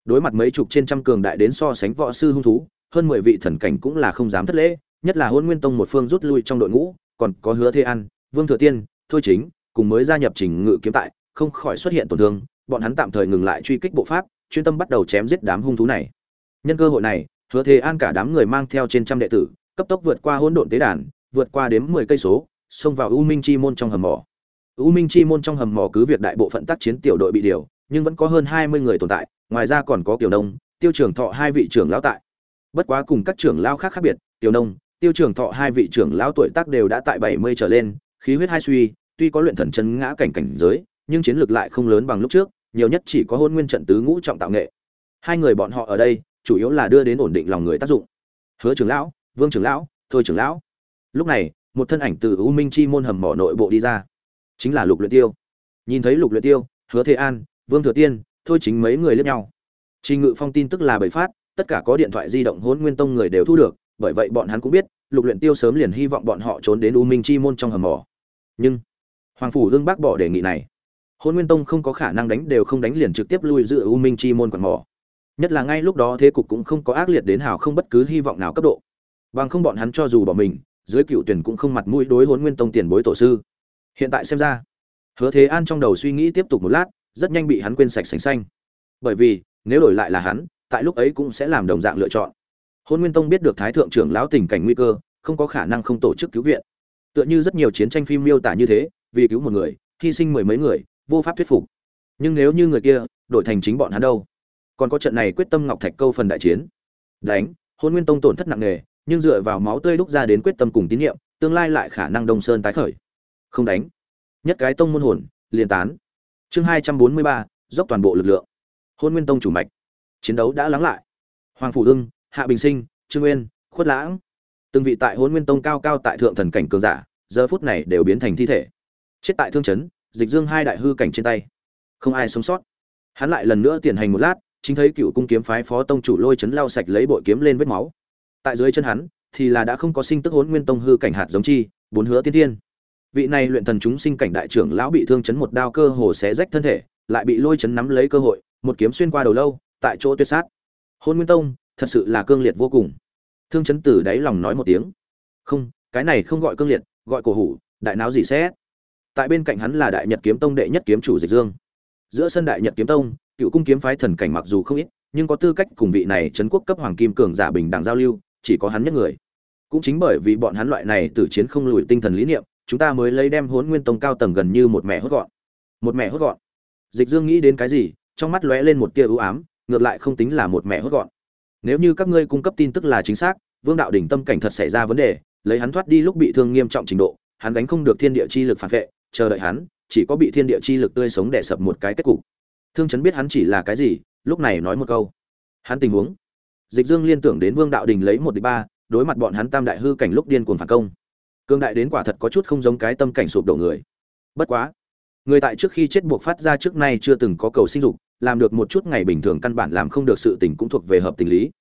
Đối mặt mấy chục trên trăm cường đại đến so sánh võ sư hung thú, hơn mười vị thần cảnh cũng là không dám thất lễ, nhất là hôn nguyên tông một phương rút lui trong đội ngũ, còn có hứa thế an, vương thừa tiên, thôi chính cùng mới gia nhập trình ngự kiếm tại, không khỏi xuất hiện tổn thương, bọn hắn tạm thời ngừng lại truy kích bộ pháp, chuyên tâm bắt đầu chém giết đám hung thú này. Nhân cơ hội này, hứa thế an cả đám người mang theo trên trăm đệ tử, cấp tốc vượt qua hỗn độn tế đàn, vượt qua đếm mười cây số, xông vào u minh chi môn trong hầm mỏ. U minh chi môn trong hầm mỏ cứ việc đại bộ phận tác chiến tiểu đội bị điều, nhưng vẫn có hơn hai mươi người tồn tại, ngoài ra còn có kiểu nông, tiêu trưởng thọ hai vị trưởng lão tại. Bất quá cùng các trưởng lão khác khác biệt tiểu nông, tiêu trưởng thọ hai vị trưởng lão tuổi tác đều đã tại bảy mươi trở lên, khí huyết hai suy tuy có luyện thần chân ngã cảnh cảnh giới, nhưng chiến lược lại không lớn bằng lúc trước, nhiều nhất chỉ có hôn nguyên trận tứ ngũ trọng tạo nghệ. Hai người bọn họ ở đây, chủ yếu là đưa đến ổn định lòng người tác dụng. Hứa trưởng lão, vương trưởng lão, thôi trưởng lão. Lúc này, một thân ảnh từ u minh chi môn hầm mỏ nội bộ đi ra. Chính là lục luyện tiêu. Nhìn thấy lục luyện tiêu, hứa thế an, vương thừa tiên, thôi chính mấy người liếc nhau. Trình ngự phong tin tức là bảy phát, tất cả có điện thoại di động hỗn nguyên tông người đều thu được, bởi vậy bọn hắn cũng biết, lục luyện tiêu sớm liền hy vọng bọn họ trốn đến u minh chi môn trong hầm mỏ. Nhưng hoàng phủ Dương bác bỏ đề nghị này. Hôn nguyên tông không có khả năng đánh đều không đánh liền trực tiếp lui giữ u minh chi môn quạt mỏ. Nhất là ngay lúc đó thế cục cũng không có ác liệt đến hào không bất cứ hy vọng nào cấp độ. Bằng không bọn hắn cho dù bỏ mình, dưới cựu tuyển cũng không mặt mũi đối hôn nguyên tông tiền bối tổ sư. Hiện tại xem ra, hứa thế an trong đầu suy nghĩ tiếp tục một lát, rất nhanh bị hắn quên sạch sành xanh. Bởi vì, nếu đổi lại là hắn, tại lúc ấy cũng sẽ làm đồng dạng lựa chọn. Hôn nguyên tông biết được thái thượng trưởng lão tình cảnh nguy cơ, không có khả năng không tổ chức cứu viện. Tựa như rất nhiều chiến tranh phim miêu tả như thế vì cứu một người, hy sinh mười mấy người, vô pháp thuyết phục. Nhưng nếu như người kia đổi thành chính bọn hắn đâu? Còn có trận này quyết tâm ngọc thạch câu phần đại chiến. Đánh, hôn nguyên tông tổn thất nặng nề, nhưng dựa vào máu tươi đúc ra đến quyết tâm cùng tín nhiệm, tương lai lại khả năng đông sơn tái khởi. Không đánh. Nhất cái tông môn hồn, liền tán. Chương hai trăm bốn mươi ba, dốc toàn bộ lực lượng. Hôn nguyên tông chủ mạch. Chiến đấu đã lắng lại. Hoàng phủ hưng, hạ bình sinh, trương nguyên, khuất lãng. Từng vị tại hôn nguyên tông cao cao tại thượng thần cảnh cường giả, giờ phút này đều biến thành thi thể chết tại thương chấn, dịch dương hai đại hư cảnh trên tay. Không ai sống sót. Hắn lại lần nữa tiến hành một lát, chính thấy cựu cung kiếm phái phó tông chủ lôi chấn lao sạch lấy bội kiếm lên vết máu. Tại dưới chân hắn, thì là đã không có sinh tức hốn nguyên tông hư cảnh hạt giống chi, bốn hứa tiên thiên. vị này luyện thần chúng sinh cảnh đại trưởng lão bị thương chấn một đao cơ hồ xé rách thân thể, lại bị lôi chấn nắm lấy cơ hội, một kiếm xuyên qua đầu lâu, tại chỗ tuyệt sát. Hôn nguyên tông, thật sự là cương liệt vô cùng. Thương chấn từ đáy lòng nói một tiếng. Không, cái này không gọi cương liệt, gọi cổ hủ, đại não gì xét tại bên cạnh hắn là đại nhật kiếm tông đệ nhất kiếm chủ dịch dương. Giữa sân đại nhật kiếm tông, cựu cung kiếm phái thần cảnh mặc dù không ít, nhưng có tư cách cùng vị này trấn quốc cấp hoàng kim cường giả bình đẳng giao lưu, chỉ có hắn nhất người. Cũng chính bởi vì bọn hắn loại này tử chiến không lùi tinh thần lý niệm, chúng ta mới lấy đem hốn nguyên tông cao tầng gần như một mẹ hốt gọn. Một mẹ hốt gọn. Dịch dương nghĩ đến cái gì, trong mắt lóe lên một tia ưu ám, ngược lại không tính là một mẹ hốt gọn. Nếu như các ngươi cung cấp tin tức là chính xác, vương đạo đỉnh tâm cảnh thật xảy ra vấn đề, lấy hắn thoát đi lúc bị thương nghiêm trọng trình độ, hắn đánh không được thiên địa chi lực phản vệ chờ đợi hắn, chỉ có bị thiên địa chi lực tươi sống đè sập một cái kết cục. Thương chấn biết hắn chỉ là cái gì, lúc này nói một câu. Hắn tình huống. Dịch dương liên tưởng đến vương đạo đình lấy một đ ba, đối mặt bọn hắn tam đại hư cảnh lúc điên cuồng phản công. Cương đại đến quả thật có chút không giống cái tâm cảnh sụp đổ người. Bất quá, người tại trước khi chết buộc phát ra trước nay chưa từng có cầu sinh dục, làm được một chút ngày bình thường căn bản làm không được sự tình cũng thuộc về hợp tình lý.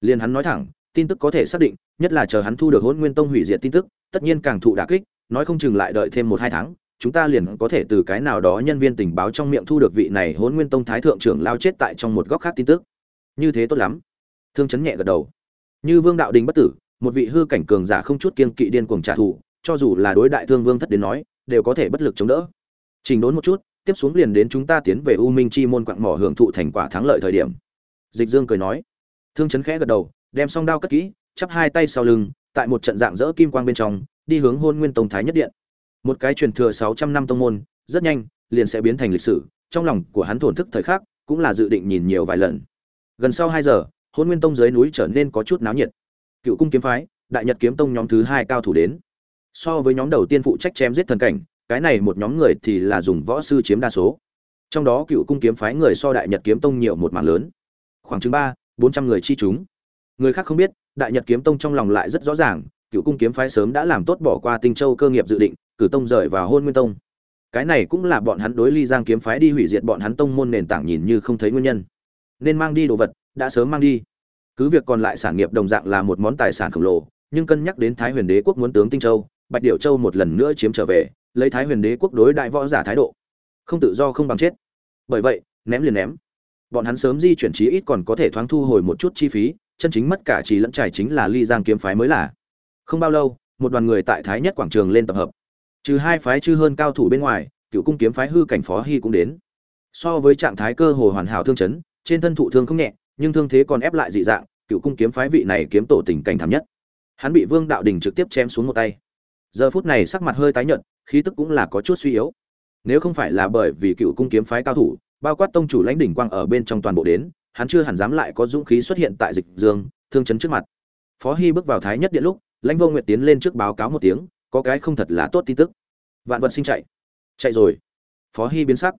Liền hắn nói thẳng, tin tức có thể xác định, nhất là chờ hắn thu được hôn nguyên tông hủy diệt tin tức, tất nhiên càng thụ đả kích, nói không chừng lại đợi thêm một hai tháng chúng ta liền có thể từ cái nào đó nhân viên tình báo trong miệng thu được vị này hôn nguyên tông thái thượng trưởng lao chết tại trong một góc khác tin tức. Như thế tốt lắm. Thương chấn nhẹ gật đầu. Như vương đạo đình bất tử, một vị hư cảnh cường giả không chút kiên kỵ điên cuồng trả thù, cho dù là đối đại thương vương thất đến nói, đều có thể bất lực chống đỡ. Trình đốn một chút, tiếp xuống liền đến chúng ta tiến về u minh chi môn quặng mỏ hưởng thụ thành quả thắng lợi thời điểm. Dịch dương cười nói. Thương chấn khẽ gật đầu, đem song đao cất kỹ, chắp hai tay sau lưng, tại một trận dạng dỡ kim quang bên trong, đi hướng hôn nguyên tông thái nhất điện một cái truyền thừa sáu trăm năm tông môn, rất nhanh, liền sẽ biến thành lịch sử. Trong lòng của hắn thổn thức thời khắc, cũng là dự định nhìn nhiều vài lần. Gần sau hai giờ, Hỗn nguyên tông dưới núi trở nên có chút náo nhiệt. Cựu cung kiếm phái, đại nhật kiếm tông nhóm thứ hai cao thủ đến. So với nhóm đầu tiên phụ trách chém giết thần cảnh, cái này một nhóm người thì là dùng võ sư chiếm đa số. Trong đó cựu cung kiếm phái người so đại nhật kiếm tông nhiều một mảng lớn. Khoảng chừng ba, bốn trăm người chi chúng. Người khác không biết, đại nhật kiếm tông trong lòng lại rất rõ ràng, cựu cung kiếm phái sớm đã làm tốt bỏ qua tinh châu cơ nghiệp dự định cử tông rời vào hôn nguyên tông. Cái này cũng là bọn hắn đối ly giang kiếm phái đi hủy diệt bọn hắn tông môn nền tảng nhìn như không thấy nguyên nhân. Nên mang đi đồ vật, đã sớm mang đi. Cứ việc còn lại sản nghiệp đồng dạng là một món tài sản khổng lồ, nhưng cân nhắc đến thái huyền đế quốc muốn tướng tinh châu, bạch điệu châu một lần nữa chiếm trở về, lấy thái huyền đế quốc đối đại võ giả thái độ. Không tự do không bằng chết. Bởi vậy, ném liền ném. Bọn hắn sớm di chuyển trí ít còn có thể thoáng thu hồi một chút chi phí, chân chính mất cả trí lẫn trải chính là ly giang kiếm phái mới là. Không bao lâu, một đoàn người tại thái nhất quảng trường lên tập hợp trừ hai phái chư hơn cao thủ bên ngoài, cựu cung kiếm phái hư cảnh phó hy cũng đến. So với trạng thái cơ hồ hoàn hảo thương chấn, trên thân thụ thương không nhẹ, nhưng thương thế còn ép lại dị dạng, cựu cung kiếm phái vị này kiếm tổ tình cảnh thảm nhất. Hắn bị vương đạo đình trực tiếp chém xuống một tay. Giờ phút này sắc mặt hơi tái nhợt, khí tức cũng là có chút suy yếu. Nếu không phải là bởi vì cựu cung kiếm phái cao thủ, bao quát tông chủ lãnh đỉnh quang ở bên trong toàn bộ đến, hắn chưa hẳn dám lại có dũng khí xuất hiện tại dịch dương, thương chấn trước mặt. Phó hy bước vào thái nhất điện lúc, lãnh vô nguyệt tiến lên trước báo cáo một tiếng có cái không thật là tốt tin tức. Vạn vật sinh chạy. Chạy rồi. Phó hy biến sắc.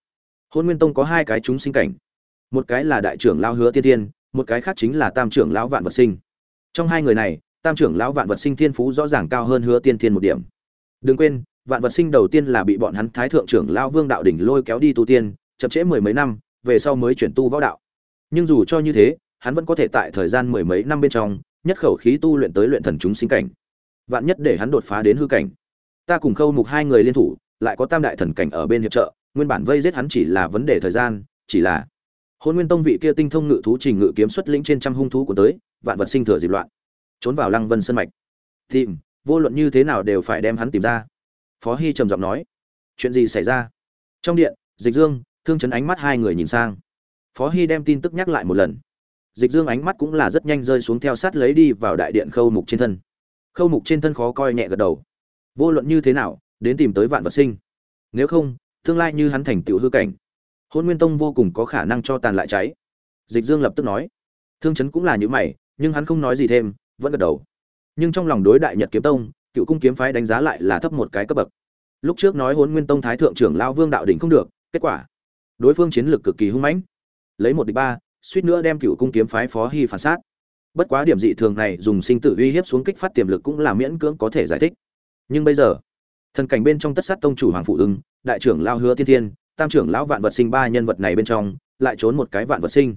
Hôn nguyên tông có hai cái chúng sinh cảnh. Một cái là đại trưởng lao hứa tiên tiên một cái khác chính là tam trưởng lão vạn vật sinh. Trong hai người này, tam trưởng lão vạn vật sinh thiên phú rõ ràng cao hơn hứa tiên thiên một điểm. Đừng quên, vạn vật sinh đầu tiên là bị bọn hắn thái thượng trưởng lão vương đạo đỉnh lôi kéo đi tu tiên, chậm trễ mười mấy năm, về sau mới chuyển tu võ đạo. Nhưng dù cho như thế, hắn vẫn có thể tại thời gian mười mấy năm bên trong, nhất khẩu khí tu luyện tới luyện thần chúng sinh cảnh vạn nhất để hắn đột phá đến hư cảnh. Ta cùng khâu mục hai người liên thủ, lại có tam đại thần cảnh ở bên hiệp trợ, nguyên bản vây giết hắn chỉ là vấn đề thời gian, chỉ là hôn nguyên tông vị kia tinh thông ngự thú trình ngự kiếm xuất lĩnh trên trăm hung thú của tới, vạn vật sinh thừa dịp loạn, trốn vào lăng vân sân mạch. Tìm, vô luận như thế nào đều phải đem hắn tìm ra. Phó hy trầm giọng nói, chuyện gì xảy ra? Trong điện, dịch dương, thương chấn ánh mắt hai người nhìn sang. Phó hy đem tin tức nhắc lại một lần. Dịch dương ánh mắt cũng là rất nhanh rơi xuống theo sát lấy đi vào đại điện khâu mục trên thân khâu mục trên thân khó coi nhẹ gật đầu. Vô luận như thế nào, đến tìm tới vạn vật sinh. Nếu không, tương lai như hắn thành tựu hư cảnh hôn nguyên tông vô cùng có khả năng cho tàn lại cháy. Dịch dương lập tức nói. Thương chấn cũng là như mày, nhưng hắn không nói gì thêm, vẫn gật đầu. Nhưng trong lòng đối đại nhật kiếm tông, cựu cung kiếm phái đánh giá lại là thấp một cái cấp bậc. Lúc trước nói hôn nguyên tông thái thượng trưởng lao vương đạo đỉnh không được, kết quả, đối phương chiến lược cực kỳ hung mãnh. Lấy một địch ba, suýt nữa đem cựu cung kiếm phái phó hy phản sát bất quá điểm dị thường này dùng sinh tử uy hiếp xuống kích phát tiềm lực cũng là miễn cưỡng có thể giải thích. Nhưng bây giờ, thần cảnh bên trong tất sát tông chủ hoàng phụ ưng, đại trưởng lao hứa tiên thiên, tam trưởng lão vạn vật sinh ba nhân vật này bên trong, lại trốn một cái vạn vật sinh.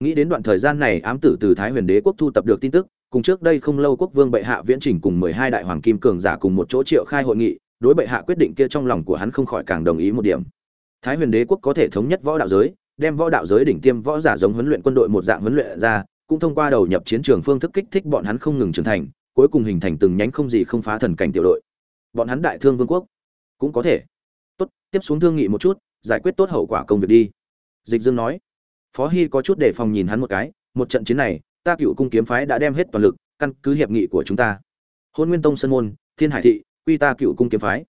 Nghĩ đến đoạn thời gian này, ám tử từ thái huyền đế quốc thu tập được tin tức, cùng trước đây không lâu quốc vương bệ hạ viễn trình cùng mười hai đại hoàng kim cường giả cùng một chỗ triệu khai hội nghị, đối bệ hạ quyết định kia trong lòng của hắn không khỏi càng đồng ý một điểm. Thái huyền đế quốc có thể thống nhất võ đạo giới, đem võ đạo giới đỉnh tiêm võ giả giống huấn luyện quân đội một dạng huấn luyện ra cũng thông qua đầu nhập chiến trường phương thức kích thích bọn hắn không ngừng trưởng thành, cuối cùng hình thành từng nhánh không gì không phá thần cảnh tiểu đội. Bọn hắn đại thương vương quốc. Cũng có thể. Tốt, tiếp xuống thương nghị một chút, giải quyết tốt hậu quả công việc đi. Dịch dương nói. Phó hy có chút đề phòng nhìn hắn một cái, một trận chiến này, ta cựu cung kiếm phái đã đem hết toàn lực, căn cứ hiệp nghị của chúng ta. Hôn nguyên tông sơn môn, thiên hải thị, quy ta cựu cung kiếm phái.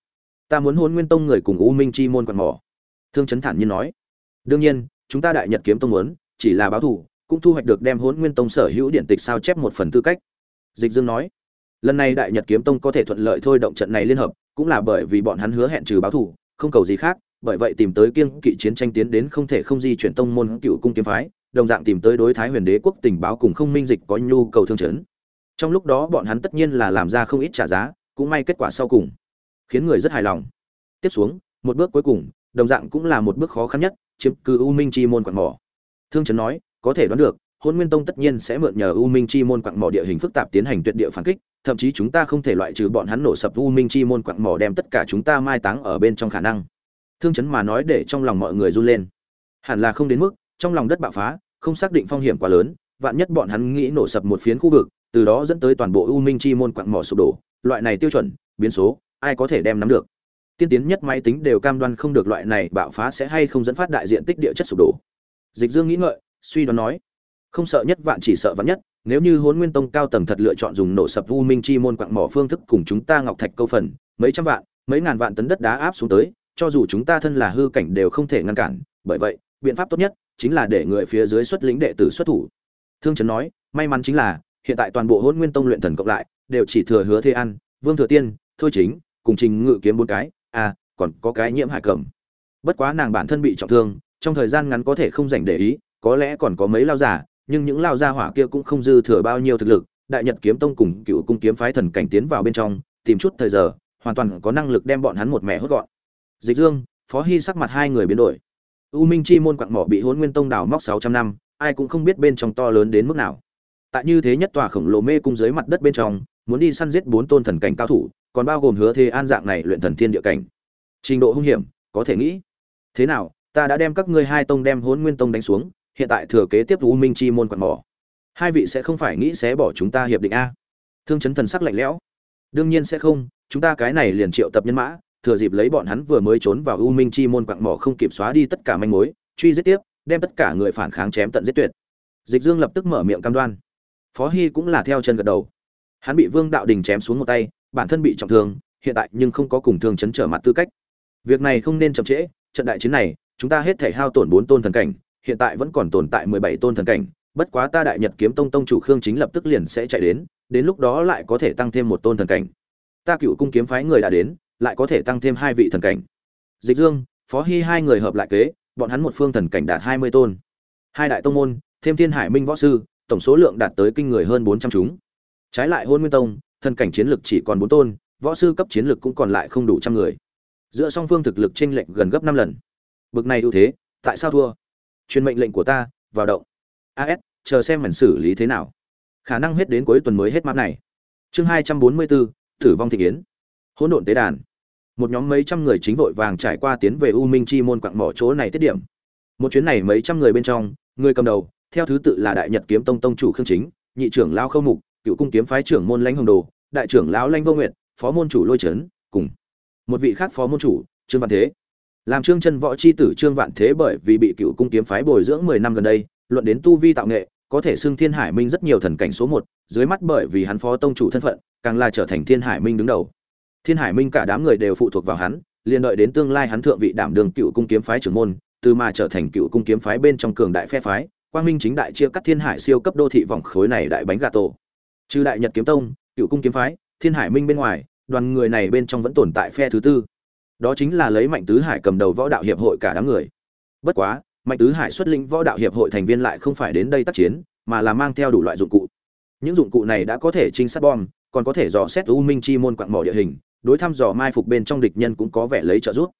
Ta muốn hôn nguyên tông người cùng u minh chi môn quan mỏ. Thương chấn thản nhiên nói. Đương nhiên, chúng ta đại nhật kiếm tông muốn, chỉ là báo thủ cũng thu hoạch được đem hỗn nguyên tông sở hữu điện tịch sao chép một phần tư cách. Dịch dương nói, lần này đại nhật kiếm tông có thể thuận lợi thôi động trận này liên hợp, cũng là bởi vì bọn hắn hứa hẹn trừ báo thủ không cầu gì khác, bởi vậy tìm tới kiêng kỵ chiến tranh tiến đến không thể không di chuyển tông môn cựu cung kiếm phái, đồng dạng tìm tới đối thái huyền đế quốc tình báo cùng không minh dịch có nhu cầu thương chấn. Trong lúc đó bọn hắn tất nhiên là làm ra không ít trả giá, cũng may kết quả sau cùng khiến người rất hài lòng. Tiếp xuống, một bước cuối cùng, đồng dạng cũng là một bước khó khăn nhất, chiếm cứ u minh chi môn quặng mỏ. Thương trấn nói có thể đoán được, hôn nguyên tông tất nhiên sẽ mượn nhờ u minh chi môn quặng mỏ địa hình phức tạp tiến hành tuyệt địa phản kích, thậm chí chúng ta không thể loại trừ bọn hắn nổ sập u minh chi môn quặng mỏ đem tất cả chúng ta mai táng ở bên trong khả năng. Thương chấn mà nói để trong lòng mọi người run lên. Hẳn là không đến mức, trong lòng đất bạo phá, không xác định phong hiểm quá lớn, vạn nhất bọn hắn nghĩ nổ sập một phiến khu vực, từ đó dẫn tới toàn bộ u minh chi môn quặng mỏ sụp đổ, loại này tiêu chuẩn, biến số, ai có thể đem nắm được? Tiên tiến nhất máy tính đều cam đoan không được loại này bạo phá sẽ hay không dẫn phát đại diện tích địa chất sụp đổ. Dịch dương nghĩ ngợi suy đoán nói không sợ nhất vạn chỉ sợ vạn nhất nếu như hôn nguyên tông cao tầng thật lựa chọn dùng nổ sập u minh chi môn quặng mỏ phương thức cùng chúng ta ngọc thạch câu phần mấy trăm vạn mấy ngàn vạn tấn đất đá áp xuống tới cho dù chúng ta thân là hư cảnh đều không thể ngăn cản bởi vậy biện pháp tốt nhất chính là để người phía dưới xuất lính đệ tử xuất thủ. Thương trấn nói may mắn chính là hiện tại toàn bộ hôn nguyên tông luyện thần cộng lại đều chỉ thừa hứa thế An, vương thừa tiên thôi chính cùng trình ngự kiếm bốn cái à còn có cái nhiễm hải cẩm. Bất quá nàng bản thân bị trọng thương trong thời gian ngắn có thể không dành để ý có lẽ còn có mấy lao giả nhưng những lao gia hỏa kia cũng không dư thừa bao nhiêu thực lực. Đại nhật kiếm tông cùng cựu cung kiếm phái thần cảnh tiến vào bên trong, tìm chút thời giờ, hoàn toàn có năng lực đem bọn hắn một mẹ hốt gọn. Dịch dương, phó hy sắc mặt hai người biến đổi. U minh chi môn quặng mỏ bị hôn nguyên tông đào móc sáu trăm năm, ai cũng không biết bên trong to lớn đến mức nào. Tại như thế nhất tòa khổng lồ mê cung dưới mặt đất bên trong, muốn đi săn giết bốn tôn thần cảnh cao thủ, còn bao gồm hứa thế an dạng này luyện thần thiên địa cảnh. Trình độ hung hiểm, có thể nghĩ. Thế nào, ta đã đem các ngươi hai tông đem hôn nguyên tông đánh xuống hiện tại thừa kế tiếp u minh chi môn quận mỏ. Hai vị sẽ không phải nghĩ sẽ bỏ chúng ta hiệp định a. Thương chấn thần sắc lạnh lẽo. Đương nhiên sẽ không, chúng ta cái này liền triệu tập nhân mã, thừa dịp lấy bọn hắn vừa mới trốn vào u minh chi môn quặng mỏ không kịp xóa đi tất cả manh mối, truy giết tiếp, đem tất cả người phản kháng chém tận giết tuyệt. Dịch dương lập tức mở miệng cam đoan. Phó Hi cũng là theo chân gật đầu. Hắn bị vương đạo đình chém xuống một tay, bản thân bị trọng thương, hiện tại nhưng không có cùng thương chấn trở mặt tư cách. Việc này không nên chậm trễ, trận đại chiến này, chúng ta hết thể hao tổn bốn tôn thần cảnh hiện tại vẫn còn tồn tại mười bảy tôn thần cảnh, bất quá ta đại nhật kiếm tông tông chủ khương chính lập tức liền sẽ chạy đến đến lúc đó lại có thể tăng thêm một tôn thần cảnh. Ta cựu cung kiếm phái người đã đến, lại có thể tăng thêm hai vị thần cảnh. Dịch dương, phó hy hai người hợp lại kế, bọn hắn một phương thần cảnh đạt hai mươi tôn. Hai đại tông môn, thêm thiên hải minh võ sư, tổng số lượng đạt tới kinh người hơn bốn trăm chúng. Trái lại hôn nguyên tông, thần cảnh chiến lực chỉ còn bốn tôn, võ sư cấp chiến lực cũng còn lại không đủ trăm người. Giữa song phương thực lực chênh lệch gần gấp năm lần. Bực này ưu thế, tại sao thua? Truyền mệnh lệnh của ta, vào động. As chờ xem mảnh xử lý thế nào. Khả năng hết đến cuối tuần mới hết map này. Chương hai trăm bốn mươi bốn tử vong thị kiến. Hỗn độn tế đàn. Một nhóm mấy trăm người chính vội vàng trải qua tiến về u minh chi môn quặng mỏ chỗ này tiết điểm. Một chuyến này mấy trăm người bên trong, người cầm đầu, theo thứ tự là đại nhật kiếm tông tông chủ khương chính, nhị trưởng lao khâu mục, cựu cung kiếm phái trưởng môn lãnh hồng đồ, đại trưởng lão lãnh vô nguyệt, phó môn chủ lôi trấn cùng một vị khác phó môn chủ, trương văn thế làm trương chân võ chi tử trương vạn thế bởi vì bị cựu cung kiếm phái bồi dưỡng mười năm gần đây, luận đến tu vi tạo nghệ, có thể xưng thiên hải minh rất nhiều thần cảnh số một, dưới mắt bởi vì hắn phó tông chủ thân phận, càng là trở thành thiên hải minh đứng đầu. Thiên hải minh cả đám người đều phụ thuộc vào hắn, liền đợi đến tương lai hắn thượng vị đảm đường cựu cung kiếm phái trưởng môn, từ mà trở thành cựu cung kiếm phái bên trong cường đại phe phái, quang minh chính đại chia cắt thiên hải siêu cấp đô thị vòng khối này đại bánh gà tổ. Trừ đại nhật kiếm tông, cựu cung kiếm phái, thiên hải minh bên ngoài, đoàn người này bên trong vẫn tồn tại phe thứ tư đó chính là lấy mạnh tứ hải cầm đầu võ đạo hiệp hội cả đám người. Bất quá, mạnh tứ hải xuất lĩnh võ đạo hiệp hội thành viên lại không phải đến đây tác chiến, mà là mang theo đủ loại dụng cụ. Những dụng cụ này đã có thể trinh sát bom, còn có thể dò xét u minh chi môn quặng mỏ địa hình, đối thăm dò mai phục bên trong địch nhân cũng có vẻ lấy trợ giúp.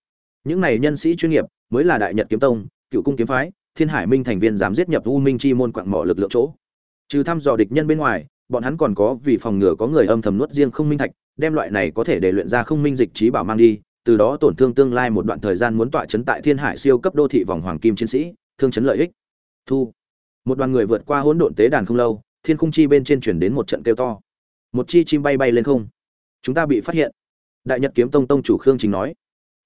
Những này nhân sĩ chuyên nghiệp, mới là đại nhật kiếm tông, cựu cung kiếm phái, thiên hải minh thành viên dám giết nhập u minh chi môn quặng mỏ lực lượng chỗ. Trừ thăm dò địch nhân bên ngoài, bọn hắn còn có vì phòng ngừa có người âm thầm nuốt riêng không minh thạch, đem loại này có thể để luyện ra không minh dịch trí bảo mang đi từ đó tổn thương tương lai một đoạn thời gian muốn tọa chấn tại thiên hải siêu cấp đô thị vòng hoàng kim chiến sĩ, thương chấn lợi ích. Thu. Một đoàn người vượt qua hỗn độn tế đàn không lâu, thiên khung chi bên trên chuyển đến một trận kêu to. Một chi chim bay bay lên không. Chúng ta bị phát hiện. Đại nhật kiếm tông tông chủ khương chính nói.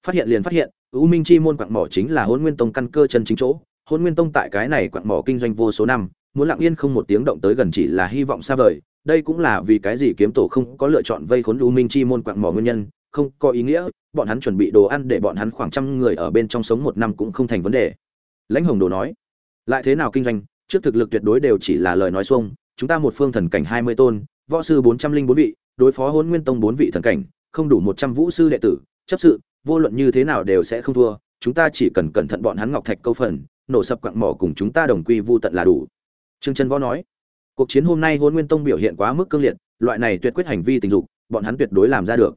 Phát hiện liền phát hiện ưu minh chi môn quạng mỏ chính là hôn nguyên tông căn cơ chân chính chỗ. Hôn nguyên tông tại cái này quạng mỏ kinh doanh vô số năm, muốn lặng yên không một tiếng động tới gần chỉ là hy vọng xa vời. Đây cũng là vì cái gì kiếm tổ không có lựa chọn vây khốn ưu minh chi môn quạng mỏ nguyên nhân không có ý nghĩa, bọn hắn chuẩn bị đồ ăn để bọn hắn khoảng trăm người ở bên trong sống một năm cũng không thành vấn đề. Lãnh hồng đồ nói. Lại thế nào kinh doanh, trước thực lực tuyệt đối đều chỉ là lời nói xuông, chúng ta một phương thần cảnh hai mươi tôn, võ sư bốn trăm linh bốn vị, đối phó hôn nguyên tông bốn vị thần cảnh, không đủ một trăm vũ sư đệ tử, chấp sự, vô luận như thế nào đều sẽ không thua, chúng ta chỉ cần cẩn thận bọn hắn ngọc thạch câu phần, nổ sập quặng mỏ cùng chúng ta đồng quy vô tận là đủ. Trương trân võ nói. Cuộc chiến hôm nay hôn nguyên tông biểu hiện quá mức cương liệt, loại này tuyệt quyết hành vi tình dục, bọn hắn tuyệt đối làm ra được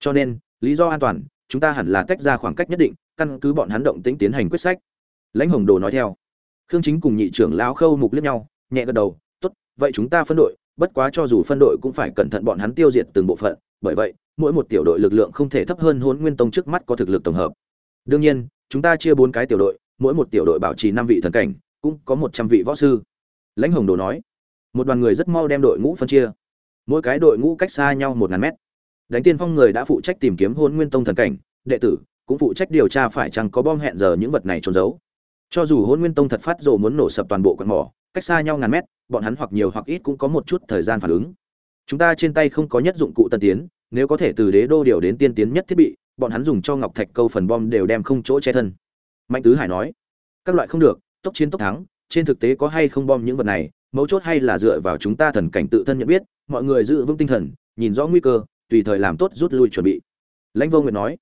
cho nên, lý do an toàn, chúng ta hẳn là tách ra khoảng cách nhất định, căn cứ bọn hắn động tĩnh tiến hành quyết sách. Lãnh hồng đồ nói theo. Khương chính cùng nhị trưởng lão khâu mục liếc nhau, nhẹ gật đầu, tốt, vậy chúng ta phân đội, bất quá cho dù phân đội cũng phải cẩn thận bọn hắn tiêu diệt từng bộ phận, bởi vậy, mỗi một tiểu đội lực lượng không thể thấp hơn hôn nguyên tông trước mắt có thực lực tổng hợp. Đương nhiên, chúng ta chia bốn cái tiểu đội, mỗi một tiểu đội bảo trì năm vị thần cảnh, cũng có một trăm vị võ sư. Lãnh hồng đồ nói. Một đoàn người rất mau đem đội ngũ phân chia. Mỗi cái đội ngũ cách xa nhau một ngàn mét đánh tiên phong người đã phụ trách tìm kiếm hôn nguyên tông thần cảnh, đệ tử, cũng phụ trách điều tra phải chăng có bom hẹn giờ những vật này trốn giấu. Cho dù hôn nguyên tông thật phát rồ muốn nổ sập toàn bộ quạt mỏ, cách xa nhau ngàn mét, bọn hắn hoặc nhiều hoặc ít cũng có một chút thời gian phản ứng. Chúng ta trên tay không có nhất dụng cụ tân tiến, nếu có thể từ đế đô điều đến tiên tiến nhất thiết bị, bọn hắn dùng cho ngọc thạch câu phần bom đều đem không chỗ che thân. Mạnh tứ hải nói, các loại không được, tốc chiến tốc thắng, trên thực tế có hay không bom những vật này, mấu chốt hay là dựa vào chúng ta thần cảnh tự thân nhận biết, mọi người giữ vững tinh thần, nhìn rõ nguy cơ tùy thời làm tốt rút lui chuẩn bị. Lãnh vô nguyệt nói.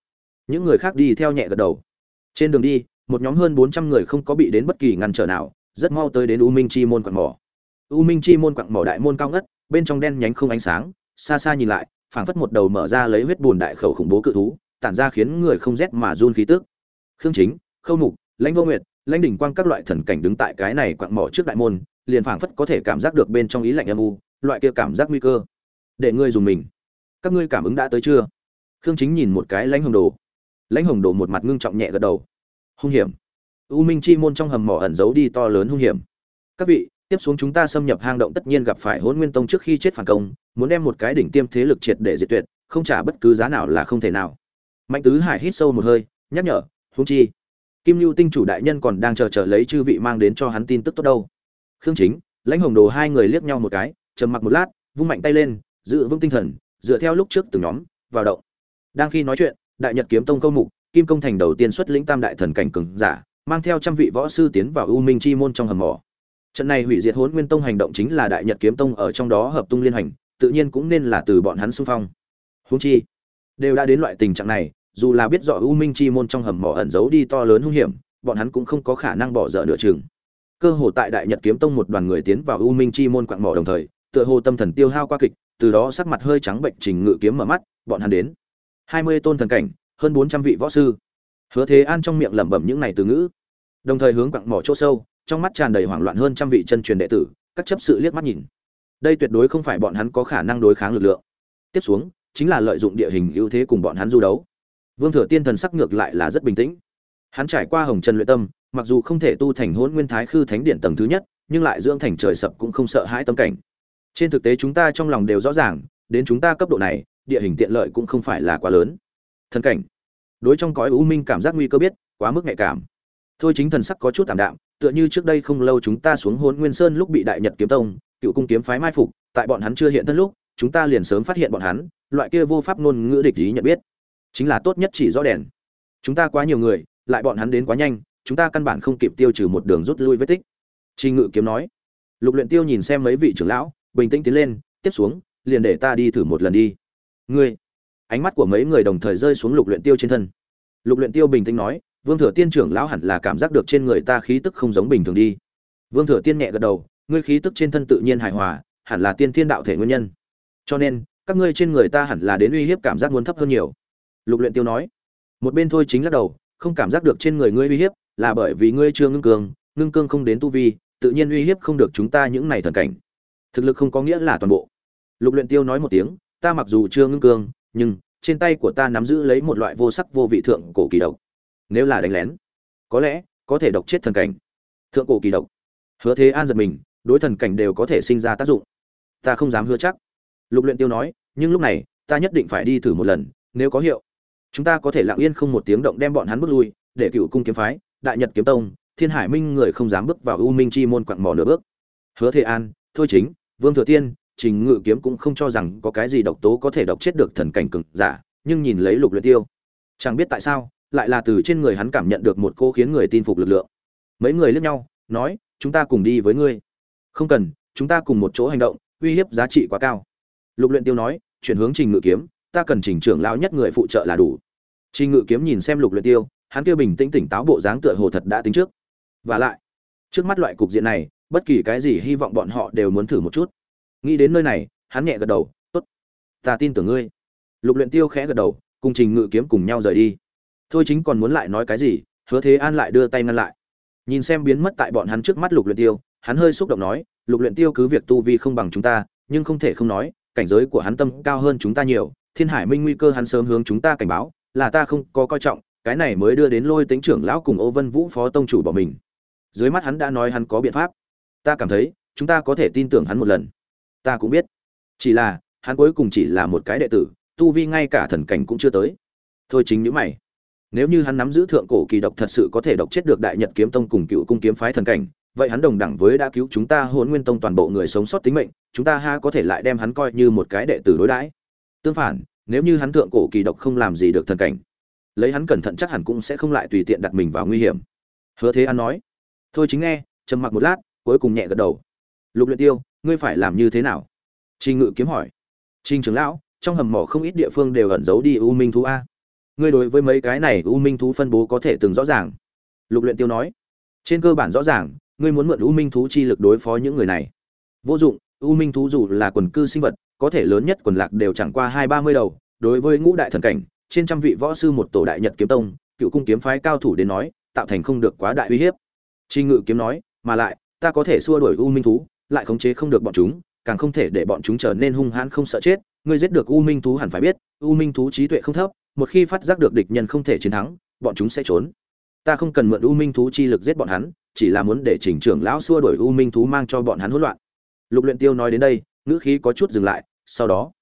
Những người khác đi theo nhẹ gật đầu. Trên đường đi, một nhóm hơn bốn trăm người không có bị đến bất kỳ ngăn trở nào, rất mau tới đến u minh chi môn quặng mỏ. U minh chi môn quặng mỏ đại môn cao ngất, bên trong đen nhánh không ánh sáng, xa xa nhìn lại, phảng phất một đầu mở ra lấy huyết bùn đại khẩu khủng bố cự thú, tản ra khiến người không rét mà run khí tức. Khương chính, khâu mục, lãnh vô nguyệt, lãnh đỉnh quang các loại thần cảnh đứng tại cái này quặng mỏ trước đại môn, liền phảng phất có thể cảm giác được bên trong ý lạnh âm u, loại kia cảm giác nguy cơ. Để ngươi dùng mình các ngươi cảm ứng đã tới chưa? Khương chính nhìn một cái lãnh hồng đồ. Lãnh hồng đồ một mặt ngưng trọng nhẹ gật đầu. Hung hiểm. U minh chi môn trong hầm mỏ ẩn giấu đi to lớn hung hiểm. Các vị, tiếp xuống chúng ta xâm nhập hang động tất nhiên gặp phải hôn nguyên tông trước khi chết phản công, muốn đem một cái đỉnh tiêm thế lực triệt để diệt tuyệt, không trả bất cứ giá nào là không thể nào. Mạnh tứ hải hít sâu một hơi, nhắc nhở hung chi, kim lưu tinh chủ đại nhân còn đang chờ chờ lấy chư vị mang đến cho hắn tin tức tốt đâu. Khương chính, lãnh hồng đồ hai người liếc nhau một cái, trầm mặc một lát, vung mạnh tay lên, giữ vững tinh thần dựa theo lúc trước từng nhóm, vào động. Đang khi nói chuyện, đại nhật kiếm tông câu mục, kim công thành đầu tiên xuất lĩnh tam đại thần cảnh cường giả, mang theo trăm vị võ sư tiến vào u minh chi môn trong hầm mỏ. Trận này hủy diệt hỗn nguyên tông hành động chính là đại nhật kiếm tông ở trong đó hợp tung liên hành, tự nhiên cũng nên là từ bọn hắn xung phong. Húng chi, đều đã đến loại tình trạng này, dù là biết rõ u minh chi môn trong hầm mỏ ẩn giấu đi to lớn hung hiểm, bọn hắn cũng không có khả năng bỏ dở nửa chừng. Cơ hồ tại đại nhật kiếm tông một đoàn người tiến vào u minh chi môn quạng mỏ đồng thời, tựa hồ tâm thần tiêu hao qua kịch từ đó sắc mặt hơi trắng bệnh trình ngự kiếm mở mắt, bọn hắn đến. Hai mươi tôn thần cảnh, hơn bốn trăm vị võ sư. Hứa thế an trong miệng lẩm bẩm những này từ ngữ. Đồng thời hướng quặng mỏ chỗ sâu, trong mắt tràn đầy hoảng loạn hơn trăm vị chân truyền đệ tử, các chấp sự liếc mắt nhìn. Đây tuyệt đối không phải bọn hắn có khả năng đối kháng lực lượng. Tiếp xuống, chính là lợi dụng địa hình ưu thế cùng bọn hắn du đấu. Vương thừa tiên thần sắc ngược lại là rất bình tĩnh. Hắn trải qua hồng trần luyện tâm, mặc dù không thể tu thành hôn nguyên thái khư thánh điện tầng thứ nhất, nhưng lại dưỡng thành trời sập cũng không sợ hãi tâm cảnh trên thực tế chúng ta trong lòng đều rõ ràng đến chúng ta cấp độ này địa hình tiện lợi cũng không phải là quá lớn. Thần cảnh. Đối trong cõi u minh cảm giác nguy cơ biết quá mức nhạy cảm. Thôi chính thần sắc có chút tạm đạm tựa như trước đây không lâu chúng ta xuống hôn nguyên sơn lúc bị đại nhật kiếm tông cựu cung kiếm phái mai phục tại bọn hắn chưa hiện thân lúc chúng ta liền sớm phát hiện bọn hắn loại kia vô pháp ngôn ngữ địch ý nhận biết. Chính là tốt nhất chỉ rõ đèn. Chúng ta quá nhiều người lại bọn hắn đến quá nhanh chúng ta căn bản không kịp tiêu trừ một đường rút lui vết tích. Trình Ngự kiếm nói. Lục Luyện Tiêu nhìn xem mấy vị trưởng lão, bình tĩnh tiến lên, tiếp xuống, liền để ta đi thử một lần đi. Ngươi. Ánh mắt của mấy người đồng thời rơi xuống Lục Luyện Tiêu trên thân. Lục Luyện Tiêu bình tĩnh nói, Vương Thừa Tiên trưởng lão hẳn là cảm giác được trên người ta khí tức không giống bình thường đi. Vương Thừa Tiên nhẹ gật đầu, ngươi khí tức trên thân tự nhiên hài hòa, hẳn là tiên thiên đạo thể nguyên nhân. Cho nên, các ngươi trên người ta hẳn là đến uy hiếp cảm giác muốn thấp hơn nhiều. Lục Luyện Tiêu nói. Một bên thôi chính lắc đầu, không cảm giác được trên người ngươi uy hiếp, là bởi vì ngươi chưa ngưng cường, ngưng cương không đến tu vi, tự nhiên uy hiếp không được chúng ta những này thần cảnh. Thực lực không có nghĩa là toàn bộ. Lục Luyện Tiêu nói một tiếng, ta mặc dù chưa ngưng cương, nhưng trên tay của ta nắm giữ lấy một loại vô sắc vô vị thượng cổ kỳ độc. Nếu là đánh lén, có lẽ có thể độc chết thần cảnh. Thượng cổ kỳ độc. Hứa Thế An giật mình, đối thần cảnh đều có thể sinh ra tác dụng. Ta không dám hứa chắc. Lục Luyện Tiêu nói, nhưng lúc này, ta nhất định phải đi thử một lần, nếu có hiệu, chúng ta có thể lặng yên không một tiếng động đem bọn hắn bước lui, để cựu cung kiếm phái, đại nhật kiếm tông, thiên hải minh người không dám bước vào u minh chi môn quặng mỏ nửa bước hứa thế an thôi chính vương thừa tiên trình ngự kiếm cũng không cho rằng có cái gì độc tố có thể độc chết được thần cảnh cực giả nhưng nhìn lấy lục luyện tiêu chẳng biết tại sao lại là từ trên người hắn cảm nhận được một cô khiến người tin phục lực lượng. Mấy người liếc nhau nói chúng ta cùng đi với ngươi. Không cần chúng ta cùng một chỗ hành động uy hiếp giá trị quá cao. Lục luyện tiêu nói chuyển hướng trình ngự kiếm ta cần trình trưởng lão nhất người phụ trợ là đủ. Trình ngự kiếm nhìn xem lục luyện tiêu hắn kia bình tĩnh tỉnh táo bộ dáng tựa hồ thật đã tính trước. Và lại, trước mắt loại cục diện này, bất kỳ cái gì hy vọng bọn họ đều muốn thử một chút. Nghĩ đến nơi này, hắn nhẹ gật đầu, "Tốt, ta tin tưởng ngươi." Lục Luyện Tiêu khẽ gật đầu, cùng Trình Ngự Kiếm cùng nhau rời đi. Thôi chính còn muốn lại nói cái gì, Hứa Thế An lại đưa tay ngăn lại. Nhìn xem biến mất tại bọn hắn trước mắt Lục Luyện Tiêu, hắn hơi xúc động nói, "Lục Luyện Tiêu cứ việc tu vi không bằng chúng ta, nhưng không thể không nói, cảnh giới của hắn tâm cao hơn chúng ta nhiều, Thiên Hải Minh nguy cơ hắn sớm hướng chúng ta cảnh báo, là ta không có coi trọng, cái này mới đưa đến Lôi Tính trưởng lão cùng Ô Vân Vũ phó tông chủ bỏ mình dưới mắt hắn đã nói hắn có biện pháp ta cảm thấy, chúng ta có thể tin tưởng hắn một lần. Ta cũng biết. Chỉ là, hắn cuối cùng chỉ là một cái đệ tử, tu vi ngay cả thần cảnh cũng chưa tới. Thôi chính những mày. Nếu như hắn nắm giữ thượng cổ kỳ độc thật sự có thể độc chết được đại nhật kiếm tông cùng cựu cung kiếm phái thần cảnh, vậy hắn đồng đẳng với đã cứu chúng ta hôn nguyên tông toàn bộ người sống sót tính mệnh, chúng ta ha có thể lại đem hắn coi như một cái đệ tử đối đãi. Tương phản, nếu như hắn thượng cổ kỳ độc không làm gì được thần cảnh, lấy hắn cẩn thận chắc hẳn cũng sẽ không lại tùy tiện đặt mình vào nguy hiểm. Hứa thế an nói. Thôi chính nghe, trầm mặc một lát cuối cùng nhẹ gật đầu. Lục luyện tiêu ngươi phải làm như thế nào? Trình ngự kiếm hỏi. Trình trưởng lão trong hầm mỏ không ít địa phương đều ẩn giấu đi u minh thú a. Ngươi đối với mấy cái này u minh thú phân bố có thể từng rõ ràng. Lục luyện tiêu nói. Trên cơ bản rõ ràng ngươi muốn mượn u minh thú chi lực đối phó những người này. Vô dụng u minh thú dù là quần cư sinh vật có thể lớn nhất quần lạc đều chẳng qua hai ba mươi đầu. Đối với ngũ đại thần cảnh trên trăm vị võ sư một tổ đại nhật kiếm tông cựu cung kiếm phái cao thủ đến nói tạo thành không được quá đại uy hiếp. Trình Ngự kiếm nói, mà lại, ta có thể xua đuổi U Minh thú, lại khống chế không được bọn chúng, càng không thể để bọn chúng trở nên hung hãn không sợ chết, ngươi giết được U Minh thú hẳn phải biết, U Minh thú trí tuệ không thấp, một khi phát giác được địch nhân không thể chiến thắng, bọn chúng sẽ trốn. Ta không cần mượn U Minh thú chi lực giết bọn hắn, chỉ là muốn để chỉnh trưởng lão xua đuổi U Minh thú mang cho bọn hắn hỗn loạn. Lục Luyện Tiêu nói đến đây, ngữ khí có chút dừng lại, sau đó,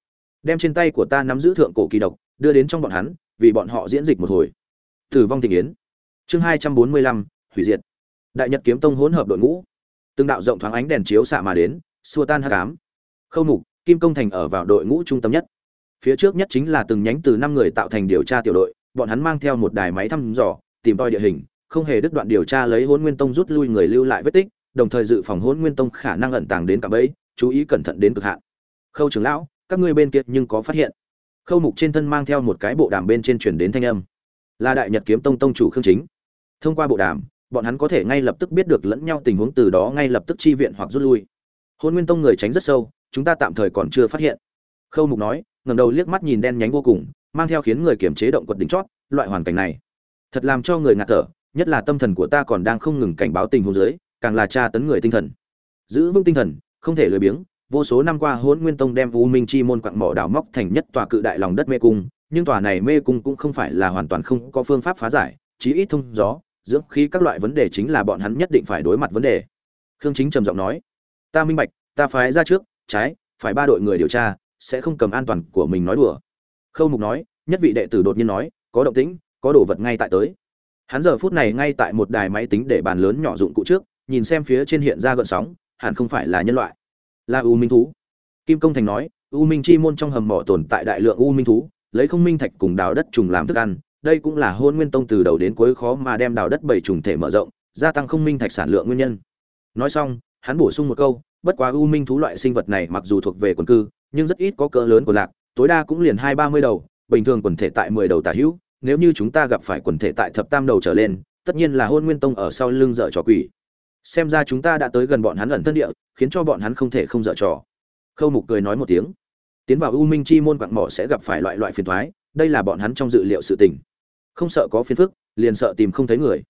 đem trên tay của ta nắm giữ thượng cổ kỳ độc, đưa đến trong bọn hắn, vì bọn họ diễn dịch một hồi. Tử vong tình yến. Chương 245, hủy diệt đại nhật kiếm tông hỗn hợp đội ngũ từng đạo rộng thoáng ánh đèn chiếu xạ mà đến, xua tan hát cám khâu mục, kim công thành ở vào đội ngũ trung tâm nhất. Phía trước nhất chính là từng nhánh từ năm người tạo thành điều tra tiểu đội, bọn hắn mang theo một đài máy thăm dò, tìm tòi địa hình, không hề đứt đoạn điều tra lấy hỗn nguyên tông rút lui người lưu lại vết tích, đồng thời dự phòng hỗn nguyên tông khả năng ẩn tàng đến cả bẫy, chú ý cẩn thận đến cực hạn. Khâu trưởng lão, các ngươi bên kia nhưng có phát hiện. Khâu mục trên thân mang theo một cái bộ đàm bên trên truyền đến thanh âm. Là đại nhật kiếm tông tông chủ khương chính. Thông qua bộ đàm bọn hắn có thể ngay lập tức biết được lẫn nhau tình huống từ đó ngay lập tức chi viện hoặc rút lui. Hôn nguyên tông người tránh rất sâu, chúng ta tạm thời còn chưa phát hiện. Khâu mục nói, ngẩng đầu liếc mắt nhìn đen nhánh vô cùng, mang theo khiến người kiểm chế động quật đỉnh chót, loại hoàn cảnh này, thật làm cho người ngạt thở, nhất là tâm thần của ta còn đang không ngừng cảnh báo tình huống dưới, càng là tra tấn người tinh thần. Giữ vững tinh thần, không thể lười biếng, vô số năm qua hôn nguyên tông đem u minh chi môn quặng mỏ đào móc thành nhất tòa cự đại lòng đất mê cung, nhưng tòa này mê cung cũng không phải là hoàn toàn không có phương pháp phá giải, chí ít thông gió dưỡng khí các loại vấn đề chính là bọn hắn nhất định phải đối mặt vấn đề. Khương chính trầm giọng nói, ta minh bạch, ta phái ra trước, trái, phải ba đội người điều tra, sẽ không cầm an toàn của mình nói đùa. Khâu mục nói, nhất vị đệ tử đột nhiên nói, có động tĩnh, có đồ vật ngay tại tới. Hắn giờ phút này ngay tại một đài máy tính để bàn lớn nhỏ dụng cụ trước, nhìn xem phía trên hiện ra gợn sóng, hẳn không phải là nhân loại. Là u minh thú. Kim công thành nói, u minh chi môn trong hầm mỏ tồn tại đại lượng u minh thú, lấy không minh thạch cùng đào đất trùng làm thức ăn đây cũng là hôn nguyên tông từ đầu đến cuối khó mà đem đào đất bảy trùng thể mở rộng, gia tăng không minh thạch sản lượng nguyên nhân. Nói xong, hắn bổ sung một câu, bất quá u minh thú loại sinh vật này mặc dù thuộc về quần cư, nhưng rất ít có cỡ lớn của lạc, tối đa cũng liền hai ba mươi đầu, bình thường quần thể tại mười đầu tả hữu, nếu như chúng ta gặp phải quần thể tại thập tam đầu trở lên, tất nhiên là hôn nguyên tông ở sau lưng dở trò quỷ. Xem ra chúng ta đã tới gần bọn hắn ẩn thân địa, khiến cho bọn hắn không thể không dở trò. Khâu mục cười nói một tiếng. Tiến vào u minh chi môn quặng mỏ sẽ gặp phải loại loại phiền thoái đây là bọn hắn trong dự liệu sự tình. Không sợ có phiền phức, liền sợ tìm không thấy người.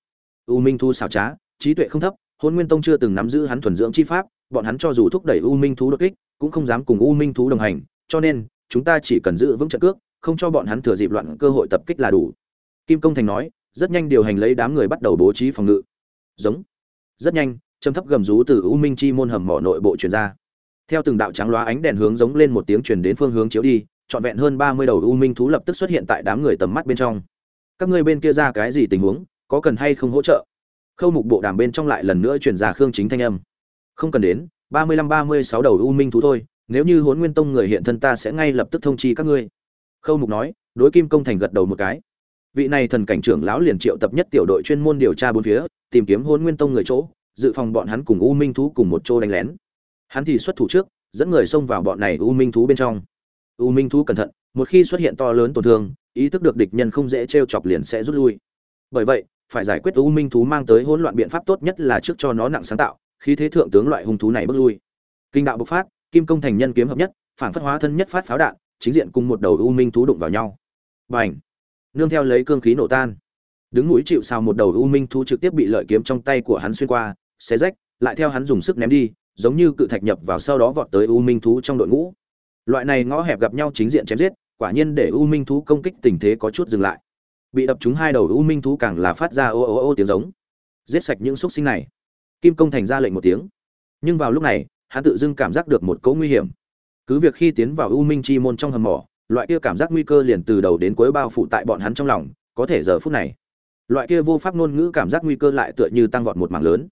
U minh thu xảo trá, trí tuệ không thấp hôn nguyên tông chưa từng nắm giữ hắn thuần dưỡng chi pháp, bọn hắn cho dù thúc đẩy u minh thú đột kích, cũng không dám cùng u minh thú đồng hành, cho nên, chúng ta chỉ cần giữ vững trận cước, không cho bọn hắn thừa dịp loạn cơ hội tập kích là đủ. Kim công thành nói, rất nhanh điều hành lấy đám người bắt đầu bố trí phòng ngự. Giống. Rất nhanh châm thấp gầm rú từ u minh chi môn hầm mỏ nội bộ truyền ra. Theo từng đạo trắng loá ánh đèn hướng giống lên một tiếng truyền đến phương hướng chiếu đi trọn vẹn hơn ba mươi đầu u minh thú lập tức xuất hiện tại đám người tầm mắt bên trong. Các ngươi bên kia ra cái gì tình huống, có cần hay không hỗ trợ? Khâu mục bộ đàm bên trong lại lần nữa truyền ra khương chính thanh âm. Không cần đến, ba mươi lăm ba mươi sáu đầu u minh thú thôi, nếu như Hỗn nguyên tông người hiện thân ta sẽ ngay lập tức thông chi các ngươi. Khâu mục nói, đối kim công thành gật đầu một cái. Vị này thần cảnh trưởng lão liền triệu tập nhất tiểu đội chuyên môn điều tra bốn phía, tìm kiếm Hỗn nguyên tông người chỗ, dự phòng bọn hắn cùng u minh thú cùng một chỗ đánh lén. Hắn thì xuất thủ trước, dẫn người xông vào bọn này u minh thú bên trong u minh thú cẩn thận, một khi xuất hiện to lớn tổn thương, ý thức được địch nhân không dễ t chọc liền sẽ rút lui. Bởi vậy, phải giải quyết u minh thú mang tới hỗn loạn biện pháp tốt nhất là trước cho nó nặng sáng tạo khi thế thượng tướng loại hung thú này bước lui. Kinh đạo bộc phát, kim công thành nhân kiếm hợp nhất, phản phất hóa thân nhất phát pháo đạn, chính diện cùng một đầu u minh thú đụng vào nhau. Bành! Nương theo lấy cương khí nổ tan. Đứng núi chịu sao một đầu u minh thú trực tiếp bị lợi kiếm trong tay của hắn xuyên qua, xé rách, lại theo hắn dùng sức ném đi, giống như cự thạch nhập vào sau đó vọt tới u minh thú trong đội ngũ loại này ngõ hẹp gặp nhau chính diện chém giết, quả nhiên để u minh thú công kích tình thế có chút dừng lại. Bị đập trúng hai đầu u minh thú càng là phát ra ô ô ô tiếng giống. Giết sạch những xúc sinh này. Kim công thành ra lệnh một tiếng. Nhưng vào lúc này, hắn tự dưng cảm giác được một cỗ nguy hiểm. Cứ việc khi tiến vào u minh chi môn trong hầm mỏ, loại kia cảm giác nguy cơ liền từ đầu đến cuối bao phủ tại bọn hắn trong lòng, có thể giờ phút này, loại kia vô pháp ngôn ngữ cảm giác nguy cơ lại tựa như tăng vọt một mảng lớn.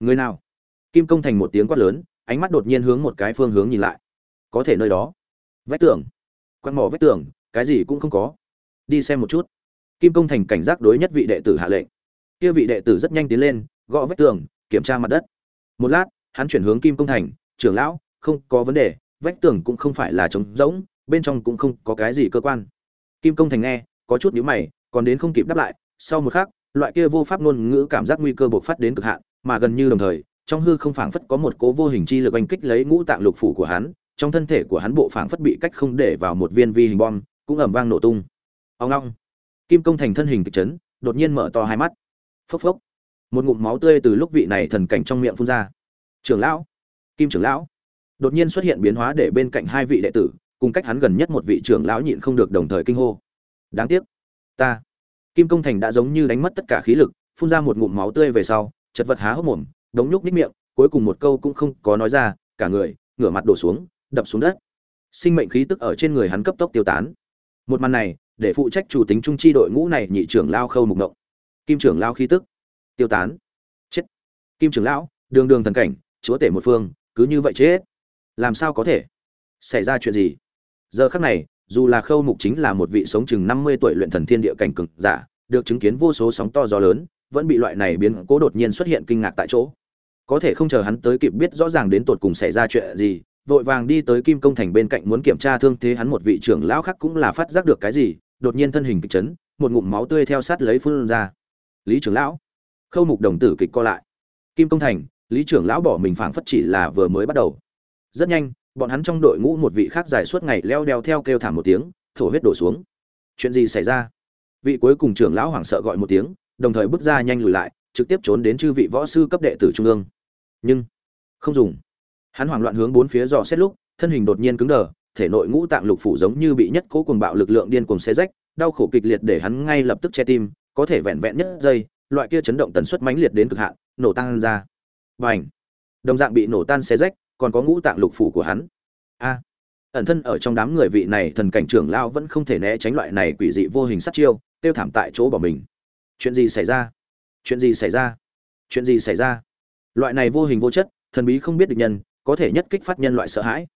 Người nào? Kim công thành một tiếng quát lớn, ánh mắt đột nhiên hướng một cái phương hướng nhìn lại có thể nơi đó. Vách tường. Quăng mỏ vách tường, cái gì cũng không có. Đi xem một chút. Kim công thành cảnh giác đối nhất vị đệ tử hạ lệnh. Kia vị đệ tử rất nhanh tiến lên, gõ vách tường, kiểm tra mặt đất. Một lát, hắn chuyển hướng kim công thành, trưởng lão, không có vấn đề, vách tường cũng không phải là trống rỗng, bên trong cũng không có cái gì cơ quan. Kim công thành nghe, có chút nhíu mày, còn đến không kịp đáp lại, sau một khắc, loại kia vô pháp ngôn ngữ cảm giác nguy cơ bộc phát đến cực hạn, mà gần như đồng thời, trong hư không phảng phất có một cố vô hình chi lực oanh kích lấy ngũ tạng lục phủ của hắn trong thân thể của hắn bộ phảng phất bị cách không để vào một viên vi hình bom, cũng ầm vang nổ tung. Ông long. Kim công thành thân hình kịch chấn, đột nhiên mở to hai mắt. Phốc phốc. Một ngụm máu tươi từ lúc vị này thần cảnh trong miệng phun ra. Trưởng lão. Kim trưởng lão. Đột nhiên xuất hiện biến hóa để bên cạnh hai vị đệ tử, cùng cách hắn gần nhất một vị trưởng lão nhịn không được đồng thời kinh hô. Đáng tiếc. Ta. Kim công thành đã giống như đánh mất tất cả khí lực, phun ra một ngụm máu tươi về sau, chật vật há hốc mồm, đống nhúc nít miệng, cuối cùng một câu cũng không có nói ra, cả người, ngửa mặt đổ xuống đập xuống đất. Sinh mệnh khí tức ở trên người hắn cấp tốc tiêu tán. Một màn này, để phụ trách chủ tính trung chi đội ngũ này nhị trưởng lao khâu mục động kim trưởng lao khí tức, tiêu tán. Chết. Kim trưởng lão, đường đường thần cảnh, chúa tể một phương, cứ như vậy chết. Làm sao có thể? Xảy ra chuyện gì? Giờ khắc này, dù là khâu mục chính là một vị sống chừng năm mươi tuổi luyện thần thiên địa cảnh cực giả, được chứng kiến vô số sóng to gió lớn, vẫn bị loại này biến cố đột nhiên xuất hiện kinh ngạc tại chỗ. Có thể không chờ hắn tới kịp biết rõ ràng đến tột cùng xảy ra chuyện gì vội vàng đi tới kim công thành bên cạnh muốn kiểm tra thương thế hắn một vị trưởng lão khác cũng là phát giác được cái gì, đột nhiên thân hình kịch chấn, một ngụm máu tươi theo sát lấy phun ra. Lý trưởng lão, khâu mục đồng tử kịch co lại. Kim công thành, lý trưởng lão bỏ mình phảng phất chỉ là vừa mới bắt đầu. Rất nhanh, bọn hắn trong đội ngũ một vị khác dài suốt ngày leo đeo theo kêu thảm một tiếng, thổ huyết đổ xuống. Chuyện gì xảy ra? Vị cuối cùng trưởng lão hoảng sợ gọi một tiếng, đồng thời bước ra nhanh lùi lại, trực tiếp trốn đến chư vị võ sư cấp đệ tử trung ương. Nhưng, không dùng hắn hoảng loạn hướng bốn phía dò xét lúc, thân hình đột nhiên cứng đờ, thể nội ngũ tạng lục phủ giống như bị nhất cố cuồng bạo lực lượng điên cuồng xé rách, đau khổ kịch liệt để hắn ngay lập tức che tim, có thể vẹn vẹn nhất giây, loại kia chấn động tần suất mãnh liệt đến cực hạn, nổ tan ra. Và ảnh đồng dạng bị nổ tan xé rách, còn có ngũ tạng lục phủ của hắn. A! Ẩn thân ở trong đám người vị này thần cảnh trưởng lao vẫn không thể né tránh loại này quỷ dị vô hình sát chiêu, tiêu thảm tại chỗ bỏ mình. Chuyện gì xảy ra? Chuyện gì xảy ra? Chuyện gì xảy ra? Loại này vô hình vô chất, thần bí không biết được nhân có thể nhất kích phát nhân loại sợ hãi.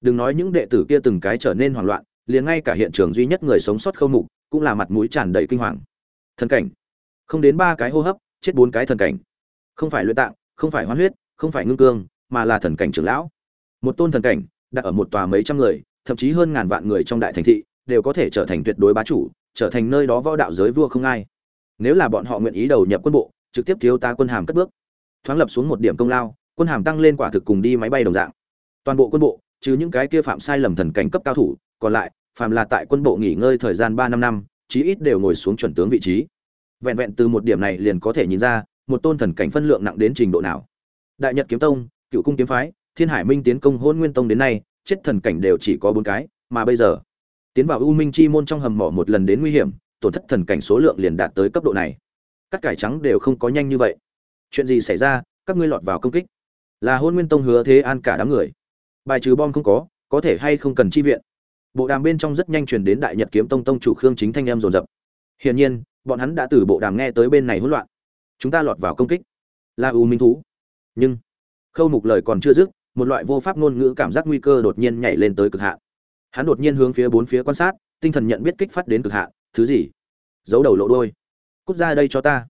Đừng nói những đệ tử kia từng cái trở nên hoảng loạn, liền ngay cả hiện trường duy nhất người sống sót khâu mục cũng là mặt mũi tràn đầy kinh hoàng. Thần cảnh. Không đến ba cái hô hấp, chết bốn cái thần cảnh. Không phải luyện tạng, không phải hoán huyết, không phải ngưng cương, mà là thần cảnh trưởng lão. Một tôn thần cảnh, đặt ở một tòa mấy trăm người, thậm chí hơn ngàn vạn người trong đại thành thị, đều có thể trở thành tuyệt đối bá chủ, trở thành nơi đó võ đạo giới vua không ai. Nếu là bọn họ nguyện ý đầu nhập quân bộ, trực tiếp thiếu tá quân hàm cất bước. Thoáng lập xuống một điểm công lao quân hàm tăng lên quả thực cùng đi máy bay đồng dạng. Toàn bộ quân bộ, trừ những cái kia phạm sai lầm thần cảnh cấp cao thủ, còn lại phạm là tại quân bộ nghỉ ngơi thời gian ba năm năm, chí ít đều ngồi xuống chuẩn tướng vị trí. Vẹn vẹn từ một điểm này liền có thể nhìn ra, một tôn thần cảnh phân lượng nặng đến trình độ nào. Đại nhật kiếm tông, cựu cung kiếm phái, thiên hải minh tiến công hôn nguyên tông đến nay, chết thần cảnh đều chỉ có bốn cái, mà bây giờ, tiến vào u minh chi môn trong hầm mỏ một lần đến nguy hiểm, tổn thất thần cảnh số lượng liền đạt tới cấp độ này. Các cải trắng đều không có nhanh như vậy. Chuyện gì xảy ra, các ngươi lọt vào công kích là hôn nguyên tông hứa thế an cả đám người. Bài trừ bom không có có thể hay không cần chi viện. Bộ đàm bên trong rất nhanh truyền đến đại nhật kiếm tông tông chủ khương chính thanh em dồn dập. Hiển nhiên, bọn hắn đã từ bộ đàm nghe tới bên này hỗn loạn. Chúng ta lọt vào công kích. Là u minh thú. Nhưng, khâu mục lời còn chưa dứt, một loại vô pháp ngôn ngữ cảm giác nguy cơ đột nhiên nhảy lên tới cực hạn. Hắn đột nhiên hướng phía bốn phía quan sát, tinh thần nhận biết kích phát đến cực hạn. Thứ gì? Giấu đầu lộ đôi cút ra đây cho ta.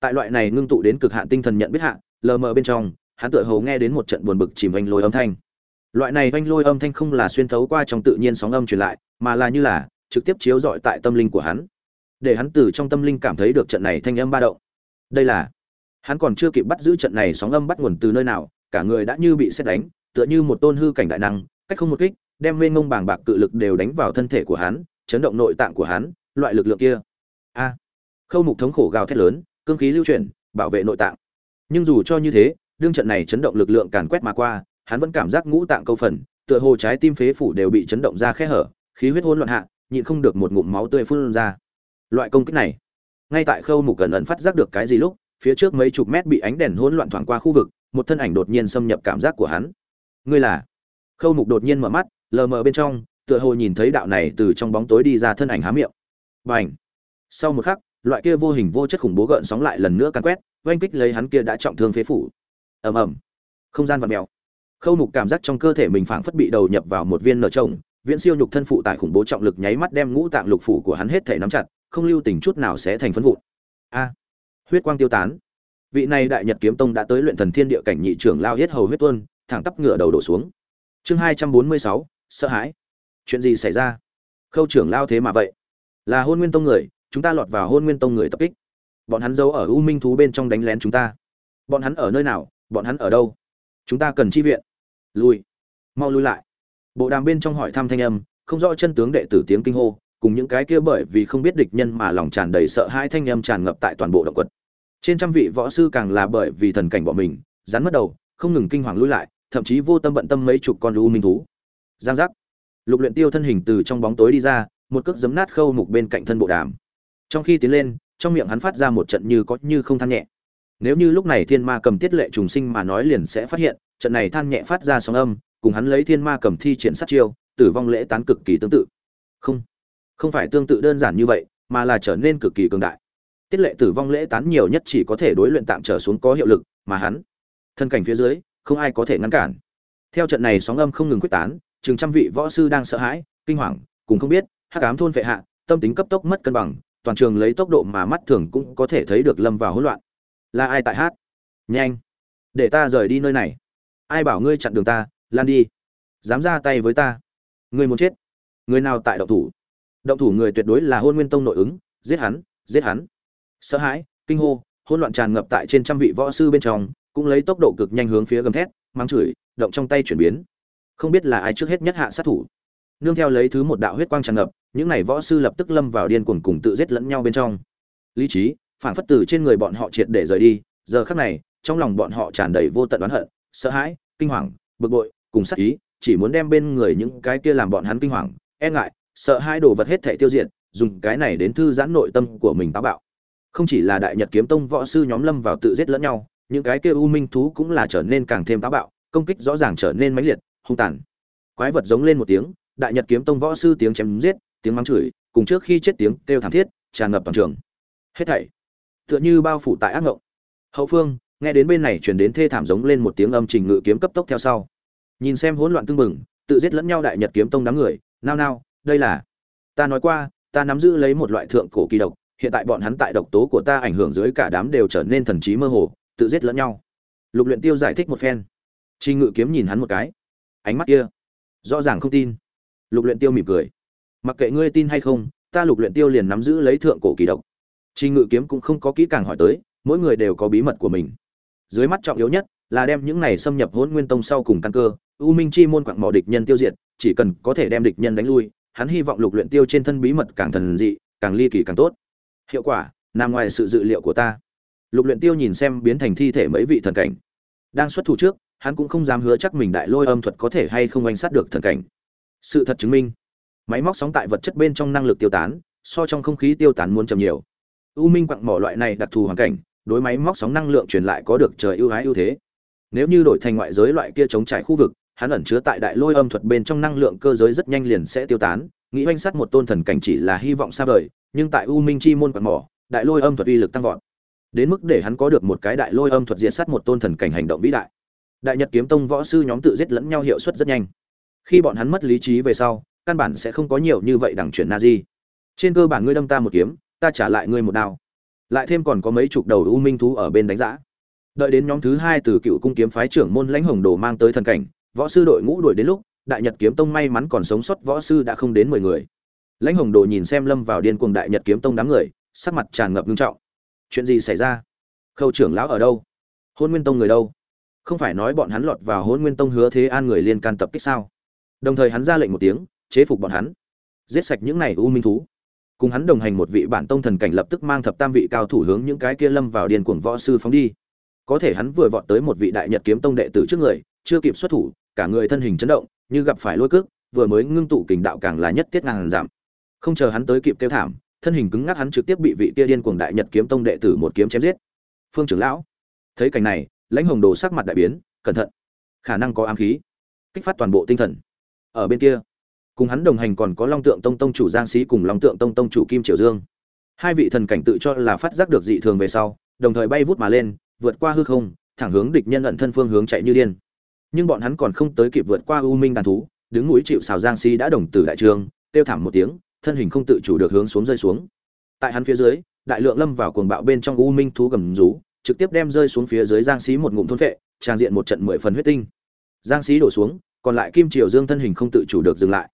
Tại loại này ngưng tụ đến cực hạn tinh thần nhận biết hạn lờ mờ bên trong hắn tựa hồ nghe đến một trận buồn bực chìm vành lôi âm thanh. Loại này vanh lôi âm thanh không là xuyên thấu qua trong tự nhiên sóng âm truyền lại, mà là như là trực tiếp chiếu rọi tại tâm linh của hắn. Để hắn từ trong tâm linh cảm thấy được trận này thanh âm ba động. Đây là, hắn còn chưa kịp bắt giữ trận này sóng âm bắt nguồn từ nơi nào, cả người đã như bị xét đánh, tựa như một tôn hư cảnh đại năng, cách không một kích, đem nguyên ngông bàng bạc cự lực đều đánh vào thân thể của hắn, chấn động nội tạng của hắn, loại lực lượng kia. A. Khâu mục thống khổ gào thét lớn, cương khí lưu chuyển, bảo vệ nội tạng. Nhưng dù cho như thế đương trận này chấn động lực lượng càn quét mà qua, hắn vẫn cảm giác ngũ tạng câu phần, tựa hồ trái tim phế phủ đều bị chấn động ra khe hở, khí huyết hỗn loạn hạ, nhịn không được một ngụm máu tươi phun ra. Loại công kích này, ngay tại khâu mục gần ẩn phát giác được cái gì lúc, phía trước mấy chục mét bị ánh đèn hỗn loạn thoảng qua khu vực, một thân ảnh đột nhiên xâm nhập cảm giác của hắn. Ngươi là? Khâu mục đột nhiên mở mắt, lờ mờ bên trong, tựa hồ nhìn thấy đạo này từ trong bóng tối đi ra thân ảnh há miệng. Bành! sau một khắc, loại kia vô hình vô chất khủng bố gợn sóng lại lần nữa càn quét, oanh kích lấy hắn kia đã trọng thương phế phủ ầm ầm. Không gian và mèo. Khâu mục cảm giác trong cơ thể mình phảng phất bị đầu nhập vào một viên nở trồng, viễn siêu nhục thân phụ tại khủng bố trọng lực nháy mắt đem ngũ tạng lục phủ của hắn hết thể nắm chặt, không lưu tình chút nào sẽ thành phấn vụn. A. Huyết quang tiêu tán. Vị này đại nhật kiếm tông đã tới luyện thần thiên địa cảnh nhị trưởng lao hết hầu huyết tuôn thẳng tắp ngựa đầu đổ xuống. Chương hai trăm bốn mươi sáu, sợ hãi. Chuyện gì xảy ra? Khâu trưởng lao thế mà vậy? Là hôn nguyên tông người, chúng ta lọt vào hôn nguyên tông người tập kích. Bọn hắn giấu ở u minh thú bên trong đánh lén chúng ta. Bọn hắn ở nơi nào? Bọn hắn ở đâu? Chúng ta cần chi viện. Lui. Mau lui lại. Bộ đàm bên trong hỏi thăm thanh âm, không rõ chân tướng đệ tử tiếng kinh hô, cùng những cái kia bởi vì không biết địch nhân mà lòng tràn đầy sợ hãi thanh âm tràn ngập tại toàn bộ động quật. Trên trăm vị võ sư càng là bởi vì thần cảnh bọn mình, rắn mất đầu, không ngừng kinh hoàng lui lại, thậm chí vô tâm bận tâm mấy chục con u minh thú. Giang giác. Lục luyện tiêu thân hình từ trong bóng tối đi ra, một cước giấm nát khâu mục bên cạnh thân bộ đàm. Trong khi tiến lên, trong miệng hắn phát ra một trận như có như không than nhẹ nếu như lúc này thiên ma cầm tiết lệ trùng sinh mà nói liền sẽ phát hiện, trận này than nhẹ phát ra sóng âm, cùng hắn lấy thiên ma cầm thi triển sát chiêu, tử vong lễ tán cực kỳ tương tự. Không không phải tương tự đơn giản như vậy, mà là trở nên cực kỳ cường đại. Tiết lệ tử vong lễ tán nhiều nhất chỉ có thể đối luyện tạm trở xuống có hiệu lực, mà hắn, thân cảnh phía dưới, không ai có thể ngăn cản. Theo trận này sóng âm không ngừng quyết tán, chừng trăm vị võ sư đang sợ hãi, kinh hoàng, cùng không biết, hắc ám thôn vệ hạ, tâm tính cấp tốc mất cân bằng, toàn trường lấy tốc độ mà mắt thường cũng có thể thấy được lâm vào hỗn loạn là ai tại hát? Nhanh. Để ta rời đi nơi này. Ai bảo ngươi chặn đường ta? Lan đi. Dám ra tay với ta. Ngươi muốn chết. Người nào tại động thủ? Động thủ người tuyệt đối là hôn nguyên tông nội ứng. Giết hắn giết hắn. Sợ hãi, kinh hô, hỗn loạn tràn ngập tại trên trăm vị võ sư bên trong, cũng lấy tốc độ cực nhanh hướng phía gầm thét mang chửi, động trong tay chuyển biến. Không biết là ai trước hết nhất hạ sát thủ. Nương theo lấy thứ một đạo huyết quang tràn ngập, những này võ sư lập tức lâm vào điên cuồng cùng tự giết lẫn nhau bên trong. Lý trí phản phất từ trên người bọn họ triệt để rời đi. Giờ khắc này, trong lòng bọn họ tràn đầy vô tận oán hận, sợ hãi, kinh hoàng, bực bội, cùng sát ý, chỉ muốn đem bên người những cái kia làm bọn hắn kinh hoàng e ngại, sợ hai đồ vật hết thể tiêu diệt, dùng cái này đến thư giãn nội tâm của mình táo bạo. Không chỉ là đại nhật kiếm tông võ sư nhóm lâm vào tự giết lẫn nhau, những cái kia u minh thú cũng là trở nên càng thêm táo bạo, công kích rõ ràng trở nên mãnh liệt, hung tàn. Quái vật giống lên một tiếng, đại nhật kiếm tông võ sư tiếng chém giết, tiếng mắng chửi, cùng trước khi chết tiếng kêu thảm thiết, tràn ngập toàn trường. Hết thảy tựa như bao phủ tại ác ngộng. Hậu phương, nghe đến bên này chuyển đến thê thảm giống lên một tiếng âm trình ngự kiếm cấp tốc theo sau. Nhìn xem hỗn loạn tương mừng tự giết lẫn nhau đại nhật kiếm tông đám người, nao nao, đây là, ta nói qua, ta nắm giữ lấy một loại thượng cổ kỳ độc, hiện tại bọn hắn tại độc tố của ta ảnh hưởng dưới cả đám đều trở nên thần trí mơ hồ, tự giết lẫn nhau. Lục luyện tiêu giải thích một phen. Trình ngự kiếm nhìn hắn một cái. Ánh mắt kia, rõ ràng không tin. Lục luyện tiêu mỉm cười. Mặc kệ ngươi tin hay không, ta lục luyện tiêu liền nắm giữ lấy thượng cổ kỳ độc trình ngự kiếm cũng không có kỹ càng hỏi tới, mỗi người đều có bí mật của mình. Dưới mắt trọng yếu nhất là đem những này xâm nhập hỗn nguyên tông sau cùng căn cơ, u minh chi môn quặng mỏ địch nhân tiêu diệt, chỉ cần có thể đem địch nhân đánh lui, hắn hy vọng lục luyện tiêu trên thân bí mật càng thần dị, càng ly kỳ càng tốt. Hiệu quả, nằm ngoài sự dự liệu của ta. Lục luyện tiêu nhìn xem biến thành thi thể mấy vị thần cảnh. Đang xuất thủ trước, hắn cũng không dám hứa chắc mình đại lôi âm thuật có thể hay không oanh sát được thần cảnh. Sự thật chứng minh, máy móc sóng tại vật chất bên trong năng lực tiêu tán, so trong không khí tiêu tán muốn chậm nhiều u minh quặng mỏ loại này đặc thù hoàn cảnh, đối máy móc sóng năng lượng truyền lại có được trời ưu ái ưu thế. Nếu như đổi thành ngoại giới loại kia chống trải khu vực, hắn ẩn chứa tại đại lôi âm thuật bên trong năng lượng cơ giới rất nhanh liền sẽ tiêu tán. Nghĩ oanh sát một tôn thần cảnh chỉ là hy vọng xa vời, nhưng tại u minh chi môn quặng mỏ, đại lôi âm thuật uy lực tăng vọt. Đến mức để hắn có được một cái đại lôi âm thuật diệt sát một tôn thần cảnh hành động vĩ đại. Đại nhật kiếm tông võ sư nhóm tự giết lẫn nhau hiệu suất rất nhanh. Khi bọn hắn mất lý trí về sau, căn bản sẽ không có nhiều như vậy đằng chuyển na di trên cơ bản ngươi đâm ta một kiếm ta trả lại ngươi một đao. Lại thêm còn có mấy chục đầu u minh thú ở bên đánh giã. Đợi đến nhóm thứ hai từ cựu cung kiếm phái trưởng môn lãnh hồng đồ mang tới thần cảnh, võ sư đội ngũ đuổi đến lúc, đại nhật kiếm tông may mắn còn sống sót võ sư đã không đến mười người. Lãnh hồng đồ nhìn xem lâm vào điên cuồng đại nhật kiếm tông đám người, sắc mặt tràn ngập nghiêm trọng. Chuyện gì xảy ra? Khâu trưởng lão ở đâu? Hôn nguyên tông người đâu? Không phải nói bọn hắn lọt vào hôn nguyên tông hứa thế an người liên can tập kích sao? Đồng thời hắn ra lệnh một tiếng, chế phục bọn hắn. Giết sạch những này u minh thú cùng hắn đồng hành một vị bản tông thần cảnh lập tức mang thập tam vị cao thủ hướng những cái kia lâm vào điên cuồng võ sư phóng đi. Có thể hắn vừa vọt tới một vị đại nhật kiếm tông đệ tử trước người, chưa kịp xuất thủ, cả người thân hình chấn động, như gặp phải lôi cước, vừa mới ngưng tụ kình đạo càng là nhất tiết ngàn giảm. Không chờ hắn tới kịp kêu thảm, thân hình cứng ngắc hắn trực tiếp bị vị kia điên cuồng đại nhật kiếm tông đệ tử một kiếm chém giết. Phương trưởng lão, thấy cảnh này, lãnh hồng đồ sắc mặt đại biến, cẩn thận, khả năng có ám khí, kích phát toàn bộ tinh thần. Ở bên kia cùng hắn đồng hành còn có long tượng tông tông chủ giang sĩ cùng long tượng tông tông chủ kim triều dương. Hai vị thần cảnh tự cho là phát giác được dị thường về sau, đồng thời bay vút mà lên, vượt qua hư không, thẳng hướng địch nhân ẩn thân phương hướng chạy như điên. Nhưng bọn hắn còn không tới kịp vượt qua u minh đàn thú, đứng núi chịu xào giang sĩ đã đồng tử đại trường tiêu thảm một tiếng, thân hình không tự chủ được hướng xuống rơi xuống. Tại hắn phía dưới, đại lượng lâm vào cuồng bạo bên trong u minh thú gầm rú, trực tiếp đem rơi xuống phía dưới giang sĩ một ngụm thôn vệ trang diện một trận mười phần huyết tinh. Giang sĩ đổ xuống, còn lại kim triều dương thân hình không tự chủ được dừng lại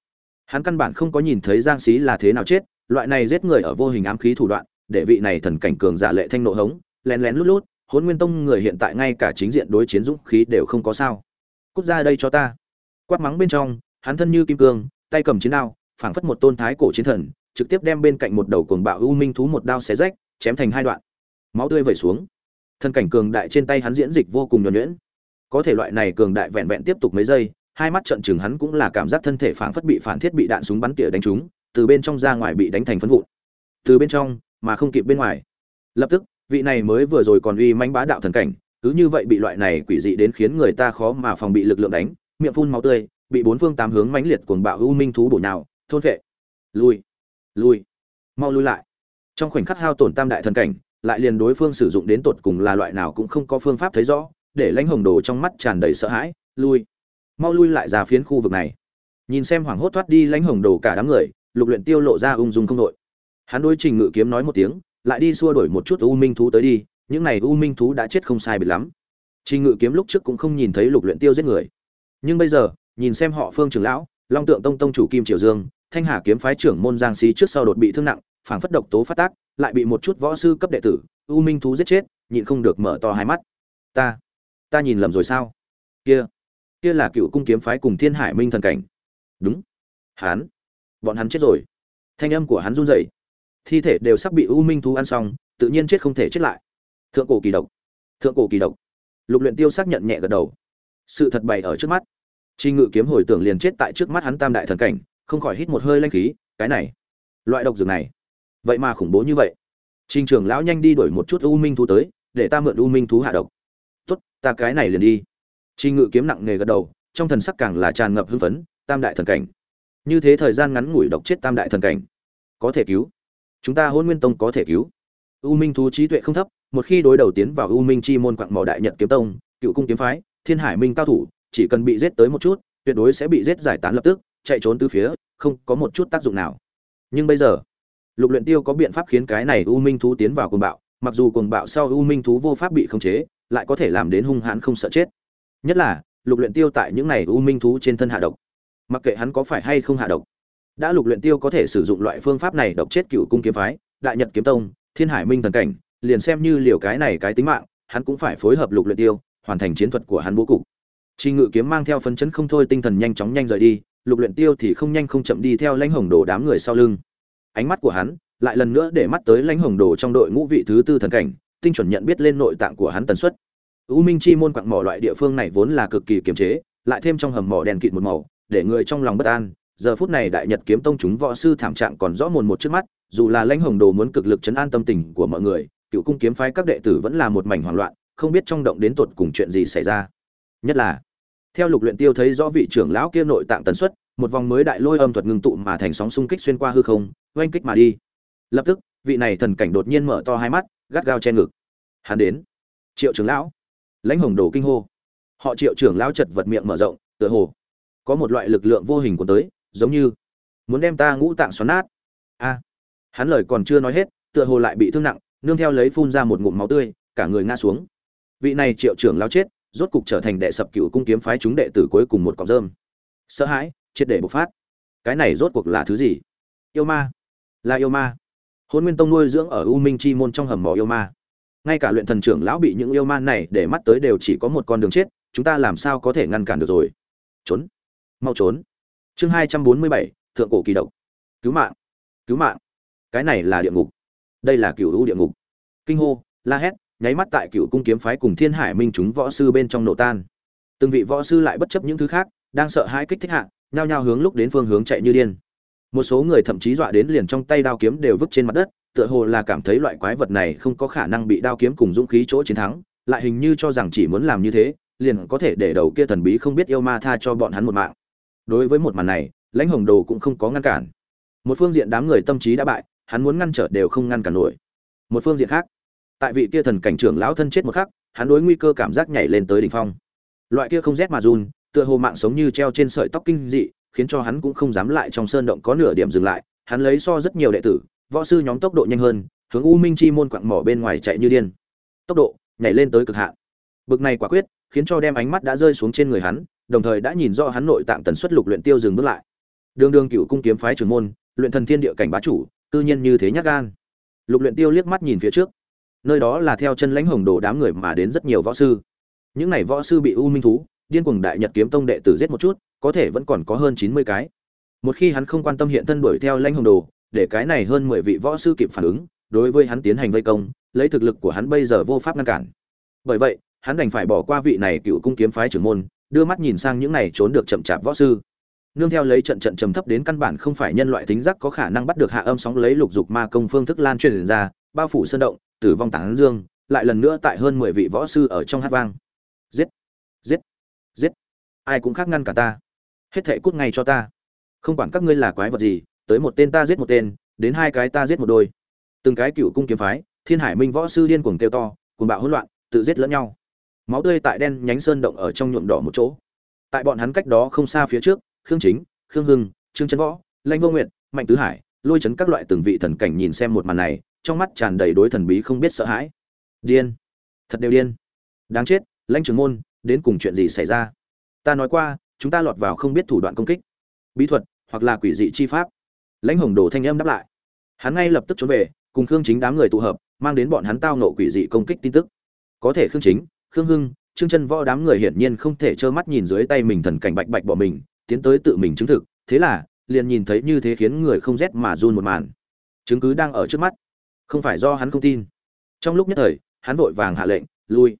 hắn căn bản không có nhìn thấy giang xí là thế nào chết, loại này giết người ở vô hình ám khí thủ đoạn, để vị này thần cảnh cường giả lệ thanh nộ hống, lén lén lút lút hôn nguyên tông người hiện tại ngay cả chính diện đối chiến dũng khí đều không có sao. Cút ra đây cho ta. Quát mắng bên trong, hắn thân như kim cương, tay cầm chiến đao, phảng phất một tôn thái cổ chiến thần, trực tiếp đem bên cạnh một đầu cuồng bạo u minh thú một đao xé rách, chém thành hai đoạn. Máu tươi vẩy xuống. Thân cảnh cường đại trên tay hắn diễn dịch vô cùng nhuẩn nhuyễn. Có thể loại này cường đại vẹn vẹn tiếp tục mấy giây hai mắt trận chừng hắn cũng là cảm giác thân thể phảng phất bị phản thiết bị đạn súng bắn tỉa đánh trúng, từ bên trong ra ngoài bị đánh thành phấn vụn. Từ bên trong, mà không kịp bên ngoài. Lập tức, vị này mới vừa rồi còn uy manh bá đạo thần cảnh, cứ như vậy bị loại này quỷ dị đến khiến người ta khó mà phòng bị lực lượng đánh, miệng phun máu tươi, bị bốn phương tám hướng mãnh liệt cuồng bạo u minh thú bổ nhào, thôn vệ lui lui, mau lui lại. Trong khoảnh khắc hao tổn tam đại thần cảnh, lại liền đối phương sử dụng đến tột cùng là loại nào cũng không có phương pháp thấy rõ, để lãnh hồng đồ trong mắt tràn đầy sợ hãi, lui mau lui lại ra phiến khu vực này. Nhìn xem hoảng hốt thoát đi lãnh hồng đồ cả đám người, lục luyện tiêu lộ ra ung dung không đội. Hắn đối trình ngự kiếm nói một tiếng, lại đi xua đuổi một chút u minh thú tới đi, những này u minh thú đã chết không sai biệt lắm. Trình ngự kiếm lúc trước cũng không nhìn thấy lục luyện tiêu giết người. Nhưng bây giờ, nhìn xem họ phương trưởng lão, long tượng tông tông chủ kim triều dương, thanh hà kiếm phái trưởng môn giang sĩ trước sau đột bị thương nặng, phảng phất độc tố phát tác, lại bị một chút võ sư cấp đệ tử, u minh thú giết chết, nhịn không được mở to hai mắt. Ta ta nhìn lầm rồi sao? Kia kia là cựu cung kiếm phái cùng thiên hải minh thần cảnh. Đúng. Hắn bọn hắn chết rồi. Thanh âm của hắn run rẩy. Thi thể đều sắp bị u minh thú ăn xong tự nhiên chết không thể chết lại. Thượng cổ kỳ độc. Thượng cổ kỳ độc. Lục luyện tiêu xác nhận nhẹ gật đầu. Sự thật bày ở trước mắt. Trình Ngự kiếm hồi tưởng liền chết tại trước mắt hắn tam đại thần cảnh, không khỏi hít một hơi lanh khí, cái này, loại độc dược này, vậy mà khủng bố như vậy. Trình trưởng lão nhanh đi đuổi một chút U Minh thú tới, để ta mượn U Minh thú hạ độc. Tốt, ta cái này liền đi. Trình Ngự kiếm nặng nề gật đầu, trong thần sắc càng là tràn ngập hưng phấn, tam đại thần cảnh. Như thế thời gian ngắn ngủi độc chết tam đại thần cảnh, có thể cứu. Chúng ta Hỗn Nguyên Tông có thể cứu. U Minh thú trí tuệ không thấp, một khi đối đầu tiến vào U Minh chi môn quặng mỏ đại nhật kiếm tông, cựu cung kiếm phái, Thiên Hải Minh cao thủ, chỉ cần bị giết tới một chút, tuyệt đối sẽ bị giết giải tán lập tức, chạy trốn tứ phía, không có một chút tác dụng nào. Nhưng bây giờ, Lục Luyện Tiêu có biện pháp khiến cái này U Minh thú tiến vào cuồng bạo, mặc dù cuồng bạo sau U Minh thú vô pháp bị khống chế, lại có thể làm đến hung hãn không sợ chết. Nhất là, Lục Luyện Tiêu tại những này U Minh thú trên thân hạ độc. Mặc kệ hắn có phải hay không hạ độc, đã Lục Luyện Tiêu có thể sử dụng loại phương pháp này độc chết cựu cung kiếm phái, Đại Nhật kiếm tông, Thiên Hải Minh thần cảnh, liền xem như liều cái này cái tính mạng, hắn cũng phải phối hợp Lục Luyện Tiêu, hoàn thành chiến thuật của hắn bố cục. Trình Ngự kiếm mang theo phấn chấn không thôi tinh thần nhanh chóng nhanh rời đi, Lục Luyện Tiêu thì không nhanh không chậm đi theo Lãnh Hồng Đồ đám người sau lưng. Ánh mắt của hắn lại lần nữa để mắt tới Lãnh Hồng Đồ trong đội ngũ vị thứ tư thần cảnh, tinh chuẩn nhận biết lên nội tạng của hắn tần suất. U Minh Chi môn quặng mỏ loại địa phương này vốn là cực kỳ kiềm chế, lại thêm trong hầm mỏ đèn kịt một màu, để người trong lòng bất an. Giờ phút này Đại Nhật kiếm tông chúng võ sư thảm trạng còn rõ mồn một trước mắt, dù là Lãnh Hồng Đồ muốn cực lực chấn an tâm tình của mọi người, cựu cung kiếm phái các đệ tử vẫn là một mảnh hoảng loạn, không biết trong động đến tột cùng chuyện gì xảy ra. Nhất là theo lục luyện tiêu thấy rõ vị trưởng lão kia nội tạng tần suất một vòng mới đại lôi âm thuật ngưng tụ mà thành sóng xung kích xuyên qua hư không oanh kích mà đi lập tức vị này thần cảnh đột nhiên mở to hai mắt gắt gao che ngực hắn đến triệu trưởng lão lãnh hồng đồ kinh hô. Họ triệu trưởng lão chật vật miệng mở rộng, tựa hồ có một loại lực lượng vô hình của tới, giống như muốn đem ta ngũ tạng xoắn nát. A, hắn lời còn chưa nói hết, tựa hồ lại bị thương nặng, nương theo lấy phun ra một ngụm máu tươi, cả người ngã xuống. Vị này triệu trưởng lão chết, rốt cục trở thành đệ sập cựu cung kiếm phái chúng đệ tử cuối cùng một cọc rơm. Sợ hãi, triệt để bộc phát. Cái này rốt cuộc là thứ gì? Yêu ma. Là yêu ma. Hôn nguyên tông nuôi dưỡng ở u minh chi môn trong hầm mỏ yêu ma ngay cả luyện thần trưởng lão bị những yêu man này để mắt tới đều chỉ có một con đường chết, chúng ta làm sao có thể ngăn cản được rồi? Trốn. Mau trốn. Chương hai trăm bốn mươi bảy, thượng cổ kỳ độc. Cứu mạng. Cứu mạng. Cái này là địa ngục. Đây là cựu u địa ngục. Kinh hô, la hét, nháy mắt tại cựu cung kiếm phái cùng thiên hải minh chúng võ sư bên trong nổ tan. Từng vị võ sư lại bất chấp những thứ khác, đang sợ hãi kích thích hạ, nhao nhao hướng lúc đến phương hướng chạy như điên. Một số người thậm chí dọa đến liền trong tay đao kiếm đều vứt trên mặt đất tựa hồ là cảm thấy loại quái vật này không có khả năng bị đao kiếm cùng dũng khí chỗ chiến thắng, lại hình như cho rằng chỉ muốn làm như thế, liền có thể để đầu kia thần bí không biết yêu ma tha cho bọn hắn một mạng. Đối với một màn này, lãnh hồng đồ cũng không có ngăn cản. Một phương diện đám người tâm trí đã bại, hắn muốn ngăn trở đều không ngăn cản nổi. Một phương diện khác, tại vị kia thần cảnh trưởng lão thân chết một khắc, hắn đối nguy cơ cảm giác nhảy lên tới đỉnh phong. Loại kia không rét mà run, tựa hồ mạng sống như treo trên sợi tóc kinh dị, khiến cho hắn cũng không dám lại trong sơn động có nửa điểm dừng lại, hắn lấy so rất nhiều đệ tử võ sư nhóm tốc độ nhanh hơn, hướng u minh chi môn quặng mỏ bên ngoài chạy như điên. Tốc độ nhảy lên tới cực hạn. Bực này quả quyết, khiến cho đem ánh mắt đã rơi xuống trên người hắn, đồng thời đã nhìn rõ hắn nội tạng tần suất lục luyện tiêu dừng bước lại. Đường đường cựu cung kiếm phái trưởng môn, luyện thần thiên địa cảnh bá chủ, cư nhiên như thế nhát gan. Lục luyện tiêu liếc mắt nhìn phía trước. Nơi đó là theo chân lãnh hồng đồ đám người mà đến rất nhiều võ sư. Những này võ sư bị u minh thú, điên cuồng đại nhật kiếm tông đệ tử giết một chút, có thể vẫn còn có hơn chín mươi cái. Một khi hắn không quan tâm hiện thân đuổi theo lãnh hồng đồ để cái này hơn mười vị võ sư kịp phản ứng, đối với hắn tiến hành vây công, lấy thực lực của hắn bây giờ vô pháp ngăn cản. Bởi vậy, hắn đành phải bỏ qua vị này cựu cung kiếm phái trưởng môn, đưa mắt nhìn sang những này trốn được chậm chạp võ sư. Nương theo lấy trận trận trầm thấp đến căn bản không phải nhân loại tính giác có khả năng bắt được hạ âm sóng lấy lục dục ma công phương thức lan truyền ra, bao phủ sơn động, tử vong tán dương, lại lần nữa tại hơn mười vị võ sư ở trong hát vang. Giết! Giết! Giết! Ai cũng khác ngăn cả ta. Hết thệ cút ngay cho ta. Không quản các ngươi là quái vật gì tới một tên ta giết một tên, đến hai cái ta giết một đôi. Từng cái cựu cung kiếm phái, thiên hải minh võ sư điên cuồng kêu to, cuồng bạo hỗn loạn, tự giết lẫn nhau. Máu tươi tại đen nhánh sơn động ở trong nhuộm đỏ một chỗ. Tại bọn hắn cách đó không xa phía trước, khương chính, khương hưng, trương trấn võ, lãnh vô nguyện mạnh tứ hải, lôi chấn các loại từng vị thần cảnh nhìn xem một màn này, trong mắt tràn đầy đối thần bí không biết sợ hãi. Điên. Thật đều điên. Đáng chết, lãnh trưởng môn, đến cùng chuyện gì xảy ra? Ta nói qua, chúng ta lọt vào không biết thủ đoạn công kích. Bí thuật, hoặc là quỷ dị chi pháp lãnh hồng đồ thanh âm đáp lại. Hắn ngay lập tức trốn về, cùng khương chính đám người tụ hợp, mang đến bọn hắn tao nộ quỷ dị công kích tin tức. Có thể khương chính, khương hưng, trương chân võ đám người hiển nhiên không thể trơ mắt nhìn dưới tay mình thần cảnh bạch bạch bỏ mình, tiến tới tự mình chứng thực. Thế là, liền nhìn thấy như thế khiến người không rét mà run một màn. Chứng cứ đang ở trước mắt. Không phải do hắn không tin. Trong lúc nhất thời, hắn vội vàng hạ lệnh, lui.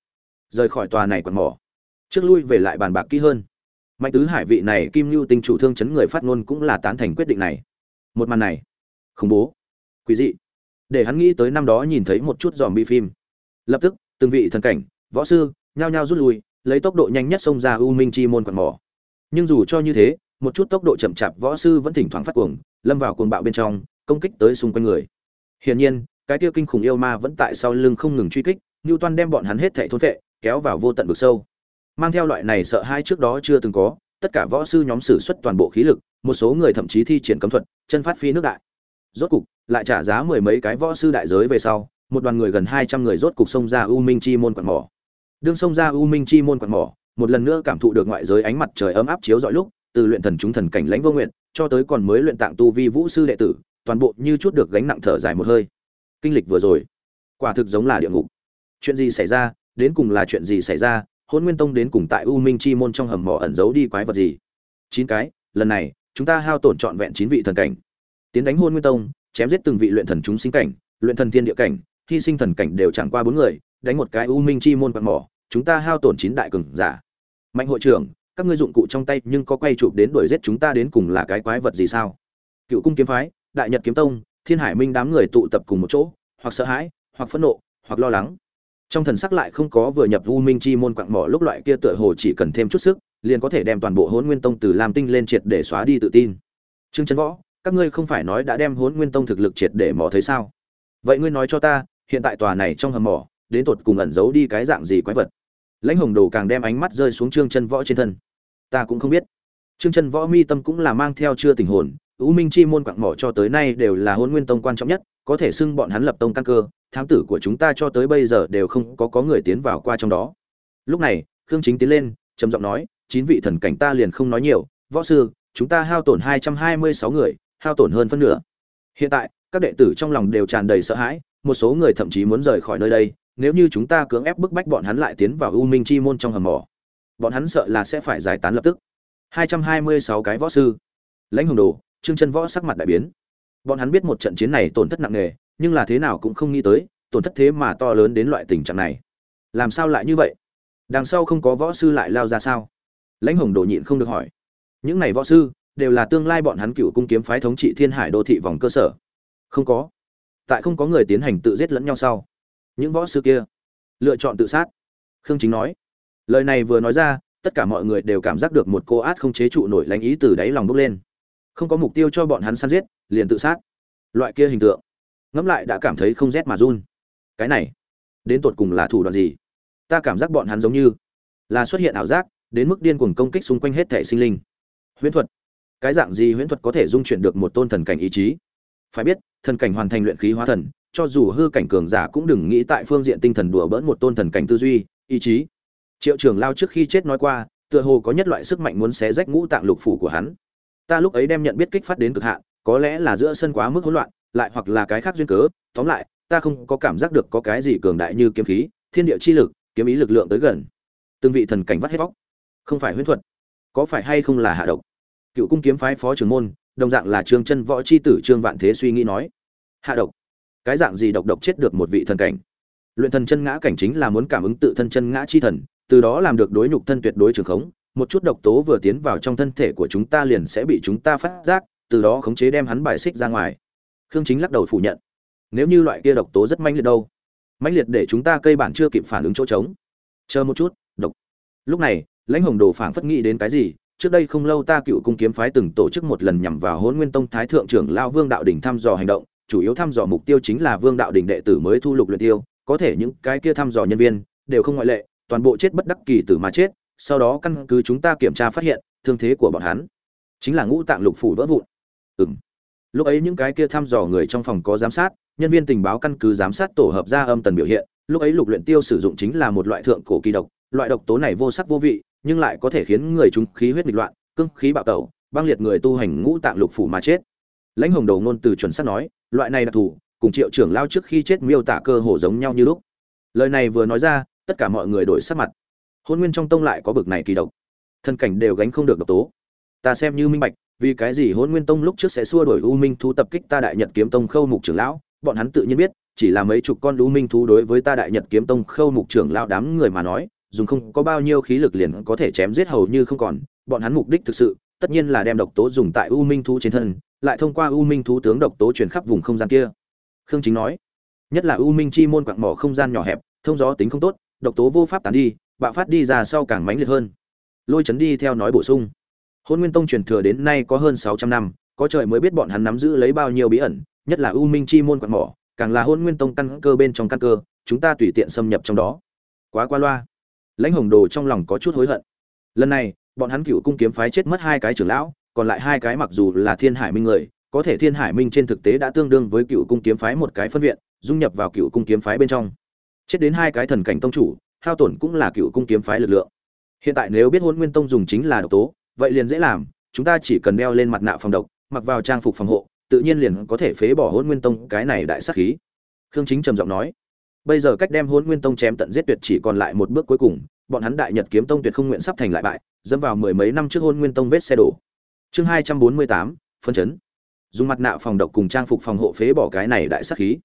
Rời khỏi tòa này còn mỏ. Trước lui về lại bàn bạc kỹ hơn. Mạnh tứ hải vị này kim lưu tinh chủ thương chấn người phát ngôn cũng là tán thành quyết định này một màn này. Khủng bố. Quý dị. Để hắn nghĩ tới năm đó nhìn thấy một chút dòm bi phim. Lập tức, từng vị thần cảnh, võ sư, nhao nhao rút lui, lấy tốc độ nhanh nhất xông ra u minh chi môn quạt mỏ. Nhưng dù cho như thế, một chút tốc độ chậm chạp võ sư vẫn thỉnh thoảng phát cuồng, lâm vào cuồng bạo bên trong, công kích tới xung quanh người. Hiển nhiên, cái tiêu kinh khủng yêu ma vẫn tại sau lưng không ngừng truy kích như toan đem bọn hắn hết thảy thôn vệ kéo vào vô tận vực sâu. Mang theo loại này sợ hai trước đó chưa từng có tất cả võ sư nhóm sử xuất toàn bộ khí lực, một số người thậm chí thi triển cấm thuật, chân phát phi nước đại. Rốt cục, lại trả giá mười mấy cái võ sư đại giới về sau, một đoàn người gần hai trăm người rốt cục xông ra u minh chi môn quận mỏ. Đương xông ra u minh chi môn quận mỏ, một lần nữa cảm thụ được ngoại giới ánh mặt trời ấm áp chiếu rọi lúc, từ luyện thần chúng thần cảnh lãnh vô nguyện, cho tới còn mới luyện tạng tu vi vũ sư đệ tử, toàn bộ như chút được gánh nặng thở dài một hơi. Kinh lịch vừa rồi, quả thực giống là địa ngục. Chuyện gì xảy ra, đến cùng là chuyện gì xảy ra hôn nguyên tông đến cùng tại u minh chi môn trong hầm mỏ ẩn giấu đi quái vật gì? Chín cái, lần này, chúng ta hao tổn trọn vẹn chín vị thần cảnh. Tiến đánh hôn nguyên tông, chém giết từng vị luyện thần chúng sinh cảnh, luyện thần thiên địa cảnh, hy sinh thần cảnh đều chẳng qua bốn người, đánh một cái u minh chi môn quạt mỏ, chúng ta hao tổn chín đại cường giả. Mạnh hội trưởng, các ngươi dụng cụ trong tay nhưng có quay chụp đến đuổi giết chúng ta đến cùng là cái quái vật gì sao? Cựu cung kiếm phái, đại nhật kiếm tông, thiên hải minh đám người tụ tập cùng một chỗ, hoặc sợ hãi, hoặc phẫn nộ, hoặc lo lắng trong thần sắc lại không có vừa nhập u minh chi môn quạng mỏ lúc loại kia tựa hồ chỉ cần thêm chút sức liền có thể đem toàn bộ hỗn nguyên tông từ lam tinh lên triệt để xóa đi tự tin. Trương trấn võ các ngươi không phải nói đã đem hỗn nguyên tông thực lực triệt để mỏ thấy sao? Vậy ngươi nói cho ta hiện tại tòa này trong hầm mỏ đến tột cùng ẩn giấu đi cái dạng gì quái vật? Lãnh hồng đồ càng đem ánh mắt rơi xuống trương chân võ trên thân. Ta cũng không biết. Trương chân võ mi tâm cũng là mang theo chưa tình hồn U Minh Chi môn quạng mỏ cho tới nay đều là hôn Nguyên Tông quan trọng nhất, có thể xưng bọn hắn lập tông căn cơ, thám tử của chúng ta cho tới bây giờ đều không có có người tiến vào qua trong đó. Lúc này, Khương Chính tiến lên, trầm giọng nói, chín vị thần cảnh ta liền không nói nhiều, võ sư, chúng ta hao tổn hai trăm hai mươi sáu người, hao tổn hơn phân nửa. Hiện tại, các đệ tử trong lòng đều tràn đầy sợ hãi, một số người thậm chí muốn rời khỏi nơi đây, nếu như chúng ta cưỡng ép bức bách bọn hắn lại tiến vào U Minh Chi môn trong hầm mỏ, bọn hắn sợ là sẽ phải giải tán lập tức. Hai trăm hai mươi sáu cái võ sư. Lãnh Hồng Đồ, Trương Chân Võ sắc mặt đại biến. Bọn hắn biết một trận chiến này tổn thất nặng nề, nhưng là thế nào cũng không nghĩ tới, tổn thất thế mà to lớn đến loại tình trạng này. Làm sao lại như vậy? Đằng sau không có võ sư lại lao ra sao? Lãnh Hồng Đồ nhịn không được hỏi. Những này võ sư đều là tương lai bọn hắn cựu cung kiếm phái thống trị Thiên Hải đô thị vòng cơ sở. Không có. Tại không có người tiến hành tự giết lẫn nhau sau, những võ sư kia lựa chọn tự sát. Khương Chính nói. Lời này vừa nói ra, tất cả mọi người đều cảm giác được một cô át không chế trụ nổi lãnh ý từ đáy lòng bốc lên không có mục tiêu cho bọn hắn săn giết liền tự sát loại kia hình tượng ngẫm lại đã cảm thấy không rét mà run. Cái này, đến tột cùng là thủ đoạn gì? Ta cảm giác bọn hắn giống như là xuất hiện ảo giác, đến mức điên cuồng công kích xung quanh hết thể sinh linh. Huyễn thuật. Cái dạng gì huyễn thuật có thể dung chuyển được một tôn thần cảnh ý chí? Phải biết, thần cảnh hoàn thành luyện khí hóa thần, cho dù hư cảnh cường giả cũng đừng nghĩ tại phương diện tinh thần đùa bỡn một tôn thần cảnh tư duy, ý chí. Triệu trường lao trước khi chết nói qua, tựa hồ có nhất loại sức mạnh muốn xé rách ngũ tạng lục phủ của hắn. Ta lúc ấy đem nhận biết kích phát đến cực hạn, có lẽ là giữa sân quá mức hỗn loạn lại hoặc là cái khác duyên cớ, tóm lại, ta không có cảm giác được có cái gì cường đại như kiếm khí, thiên địa chi lực, kiếm ý lực lượng tới gần. Từng vị thần cảnh vắt hết vóc. Không phải huyễn thuật, có phải hay không là hạ độc? Cựu cung kiếm phái phó trưởng môn, đồng dạng là trương chân võ c h i tử trương vạn thế suy nghĩ nói, hạ độc? Cái dạng gì độc độc chết được một vị thần cảnh? Luyện thần chân ngã cảnh chính là muốn cảm ứng tự thân chân ngã chi thần, từ đó làm được đối nhục thân tuyệt đối trường khống, một chút độc tố vừa tiến vào trong thân thể của chúng ta liền sẽ bị chúng ta phát giác, từ đó khống chế đem hắn bài xích ra ngoài khương chính lắc đầu phủ nhận. Nếu như loại kia độc tố rất manh liệt đâu? Manh liệt để chúng ta cây bản chưa kịp phản ứng chỗ trống. Chờ một chút, độc. Lúc này, lãnh hồng đồ phảng phất nghĩ đến cái gì, trước đây không lâu ta cựu cung kiếm phái từng tổ chức một lần nhằm vào hôn nguyên tông thái thượng trưởng lao vương đạo đình thăm dò hành động, chủ yếu thăm dò mục tiêu chính là vương đạo đình đệ tử mới thu lục luyện tiêu, có thể những cái kia thăm dò nhân viên đều không ngoại lệ, toàn bộ chết bất đắc kỳ tử mà chết, sau đó căn cứ chúng ta kiểm tra phát hiện, thương thế của bọn hắn chính là ngũ tạng lục phủ vỡ vụn. Ừm lúc ấy những cái kia thăm dò người trong phòng có giám sát, nhân viên tình báo căn cứ giám sát tổ hợp ra âm tần biểu hiện. Lúc ấy lục luyện tiêu sử dụng chính là một loại thượng cổ kỳ độc, loại độc tố này vô sắc vô vị, nhưng lại có thể khiến người chúng khí huyết nghịch loạn, cương khí bạo tẩu, băng liệt người tu hành ngũ tạng lục phủ mà chết. Lãnh hồng đầu ngôn từ chuẩn xác nói, loại này đặc thù, cùng triệu trưởng lao trước khi chết miêu tả cơ hồ giống nhau như lúc. Lời này vừa nói ra, tất cả mọi người đổi sắc mặt. Hôn nguyên trong tông lại có bực này kỳ độc. Thân cảnh đều gánh không được độc tố. Ta xem như minh bạch vì cái gì hôn nguyên tông lúc trước sẽ xua đổi u minh thú tập kích ta đại nhật kiếm tông khâu mục trưởng lão? Bọn hắn tự nhiên biết, chỉ là mấy chục con u minh thú đối với ta đại nhật kiếm tông khâu mục trưởng lão đám người mà nói, dùng không có bao nhiêu khí lực liền có thể chém giết hầu như không còn. Bọn hắn mục đích thực sự, tất nhiên là đem độc tố dùng tại u minh thú trên thân, lại thông qua u minh thú tướng độc tố truyền khắp vùng không gian kia. Khương chính nói, nhất là u minh chi môn quặng mỏ không gian nhỏ hẹp, thông gió tính không tốt, độc tố vô pháp tán đi, bạo phát đi ra sau càng mãnh liệt hơn. Lôi chấn đi theo nói bổ sung hôn nguyên tông truyền thừa đến nay có hơn sáu trăm năm, có trời mới biết bọn hắn nắm giữ lấy bao nhiêu bí ẩn, nhất là u minh chi môn quan mỏ, càng là hôn nguyên tông căn cơ bên trong căn cơ, chúng ta tùy tiện xâm nhập trong đó. Quá qua loa. Lãnh hồng đồ trong lòng có chút hối hận. Lần này, bọn hắn cựu cung kiếm phái chết mất hai cái trưởng lão, còn lại hai cái mặc dù là thiên hải minh người, có thể thiên hải minh trên thực tế đã tương đương với cựu cung kiếm phái một cái phân viện, dung nhập vào cựu cung kiếm phái bên trong. Chết đến hai cái thần cảnh tông chủ, hao tổn cũng là cựu cung kiếm phái lực lượng. Hiện tại nếu biết hôn nguyên tông dùng chính là độc tố vậy liền dễ làm, chúng ta chỉ cần đeo lên mặt nạ phòng độc, mặc vào trang phục phòng hộ, tự nhiên liền có thể phế bỏ hôn nguyên tông cái này đại sắc khí. Khương chính trầm giọng nói. Bây giờ cách đem hôn nguyên tông chém tận giết tuyệt chỉ còn lại một bước cuối cùng, bọn hắn đại nhật kiếm tông tuyệt không nguyện sắp thành lại bại dâm vào mười mấy năm trước hôn nguyên tông vết xe đổ. Chương hai trăm bốn mươi tám, phân chấn. Dùng mặt nạ phòng độc cùng trang phục phòng hộ phế bỏ cái này đại sắc khí.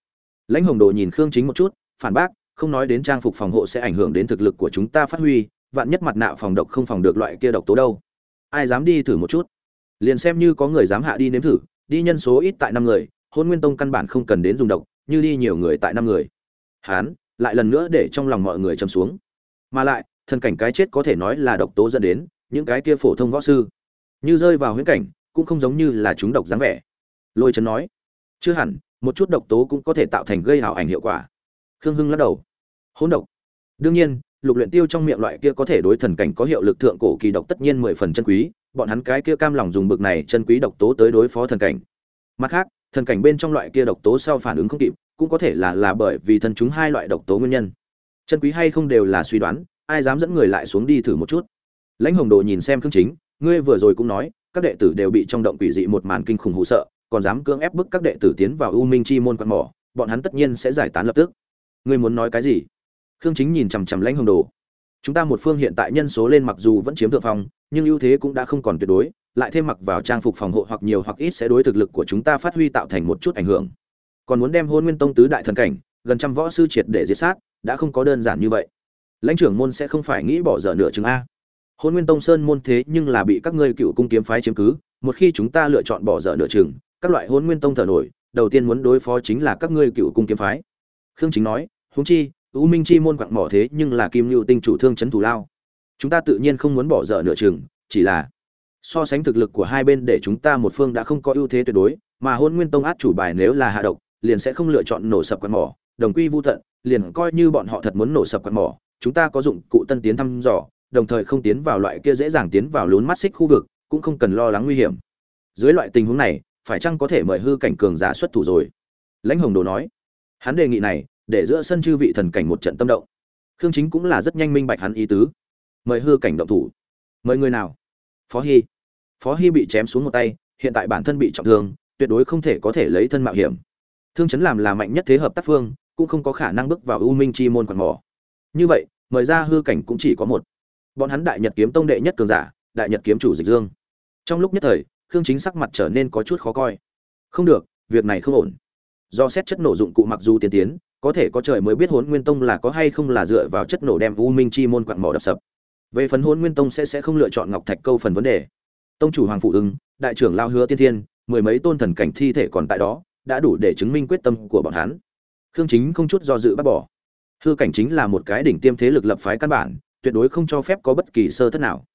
Lãnh hồng đồ nhìn khương chính một chút, phản bác, không nói đến trang phục phòng hộ sẽ ảnh hưởng đến thực lực của chúng ta phát huy, vạn nhất mặt nạ phòng độc không phòng được loại kia độc tố đâu ai dám đi thử một chút? Liền xem như có người dám hạ đi nếm thử, đi nhân số ít tại năm người, hôn nguyên tông căn bản không cần đến dùng độc, như đi nhiều người tại năm người. Hán, lại lần nữa để trong lòng mọi người châm xuống. Mà lại, thần cảnh cái chết có thể nói là độc tố dẫn đến, những cái kia phổ thông võ sư. Như rơi vào huyễn cảnh, cũng không giống như là chúng độc dáng vẻ. Lôi trấn nói, chưa hẳn, một chút độc tố cũng có thể tạo thành gây hảo ảnh hiệu quả. Khương hưng lắc đầu, hỗn độc. Đương nhiên lục luyện tiêu trong miệng loại kia có thể đối thần cảnh có hiệu lực thượng cổ kỳ độc tất nhiên mười phần chân quý, bọn hắn cái kia cam lòng dùng bực này chân quý độc tố tới đối phó thần cảnh. Mặt khác, thần cảnh bên trong loại kia độc tố sau phản ứng không kịp, cũng có thể là là bởi vì thân chúng hai loại độc tố nguyên nhân. Chân quý hay không đều là suy đoán, ai dám dẫn người lại xuống đi thử một chút. Lãnh hồng đồ nhìn xem khương chính, ngươi vừa rồi cũng nói, các đệ tử đều bị trong động quỷ dị một màn kinh khủng hù sợ, còn dám cưỡng ép bức các đệ tử tiến vào u minh chi môn quan mỏ, bọn hắn tất nhiên sẽ giải tán lập tức. Ngươi muốn nói cái gì? Khương chính nhìn chằm chằm lãnh hồng đồ. Chúng ta một phương hiện tại nhân số lên mặc dù vẫn chiếm thượng phong, nhưng ưu thế cũng đã không còn tuyệt đối, lại thêm mặc vào trang phục phòng hộ hoặc nhiều hoặc ít sẽ đối thực lực của chúng ta phát huy tạo thành một chút ảnh hưởng. Còn muốn đem hôn nguyên tông tứ đại thần cảnh, gần trăm võ sư triệt để diệt sát, đã không có đơn giản như vậy. Lãnh trưởng môn sẽ không phải nghĩ bỏ dở nửa chừng a. Hôn nguyên tông sơn môn thế nhưng là bị các ngươi cựu cung kiếm phái chiếm cứ, một khi chúng ta lựa chọn bỏ dở nửa chừng, các loại hôn nguyên tông thở nổi, đầu tiên muốn đối phó chính là các ngươi cựu cung kiếm phái. Khương chính nói, huống chi u minh chi môn quặng mỏ thế nhưng là kim lưu tinh chủ thương chấn thủ lao. Chúng ta tự nhiên không muốn bỏ dở nửa chừng, chỉ là so sánh thực lực của hai bên để chúng ta một phương đã không có ưu thế tuyệt đối, mà hôn nguyên tông át chủ bài nếu là hạ độc, liền sẽ không lựa chọn nổ sập quặng mỏ. Đồng quy vu tận, liền coi như bọn họ thật muốn nổ sập quặng mỏ, chúng ta có dụng cụ tân tiến thăm dò, đồng thời không tiến vào loại kia dễ dàng tiến vào lún mắt xích khu vực, cũng không cần lo lắng nguy hiểm. Dưới loại tình huống này, phải chăng có thể mời hư cảnh cường giả xuất thủ rồi? Lãnh hồng đồ nói. Hắn đề nghị này để giữa sân chư vị thần cảnh một trận tâm động. Khương chính cũng là rất nhanh minh bạch hắn ý tứ. Mời hư cảnh động thủ. Mời người nào? Phó hy. Phó hy bị chém xuống một tay, hiện tại bản thân bị trọng thương, tuyệt đối không thể có thể lấy thân mạo hiểm. Thương chấn làm là mạnh nhất thế hợp tác phương, cũng không có khả năng bước vào u minh chi môn quạt mỏ như vậy, mời ra hư cảnh cũng chỉ có một. Bọn hắn đại nhật kiếm tông đệ nhất cường giả, đại nhật kiếm chủ dịch dương. Trong lúc nhất thời, khương chính sắc mặt trở nên có chút khó coi. Không được, việc này không ổn. Do xét chất nổ dụng cụ mặc dù tiên tiến có thể có trời mới biết hốn nguyên tông là có hay không là dựa vào chất nổ đem u minh chi môn quặng mỏ đập sập. Về phần hốn nguyên tông sẽ sẽ không lựa chọn ngọc thạch câu phần vấn đề. Tông chủ hoàng phụ ưng đại trưởng lao hứa tiên thiên, mười mấy tôn thần cảnh thi thể còn tại đó, đã đủ để chứng minh quyết tâm của bọn hắn. Khương chính không chút do dự bác bỏ. Hư cảnh chính là một cái đỉnh tiêm thế lực lập phái căn bản, tuyệt đối không cho phép có bất kỳ sơ thất nào.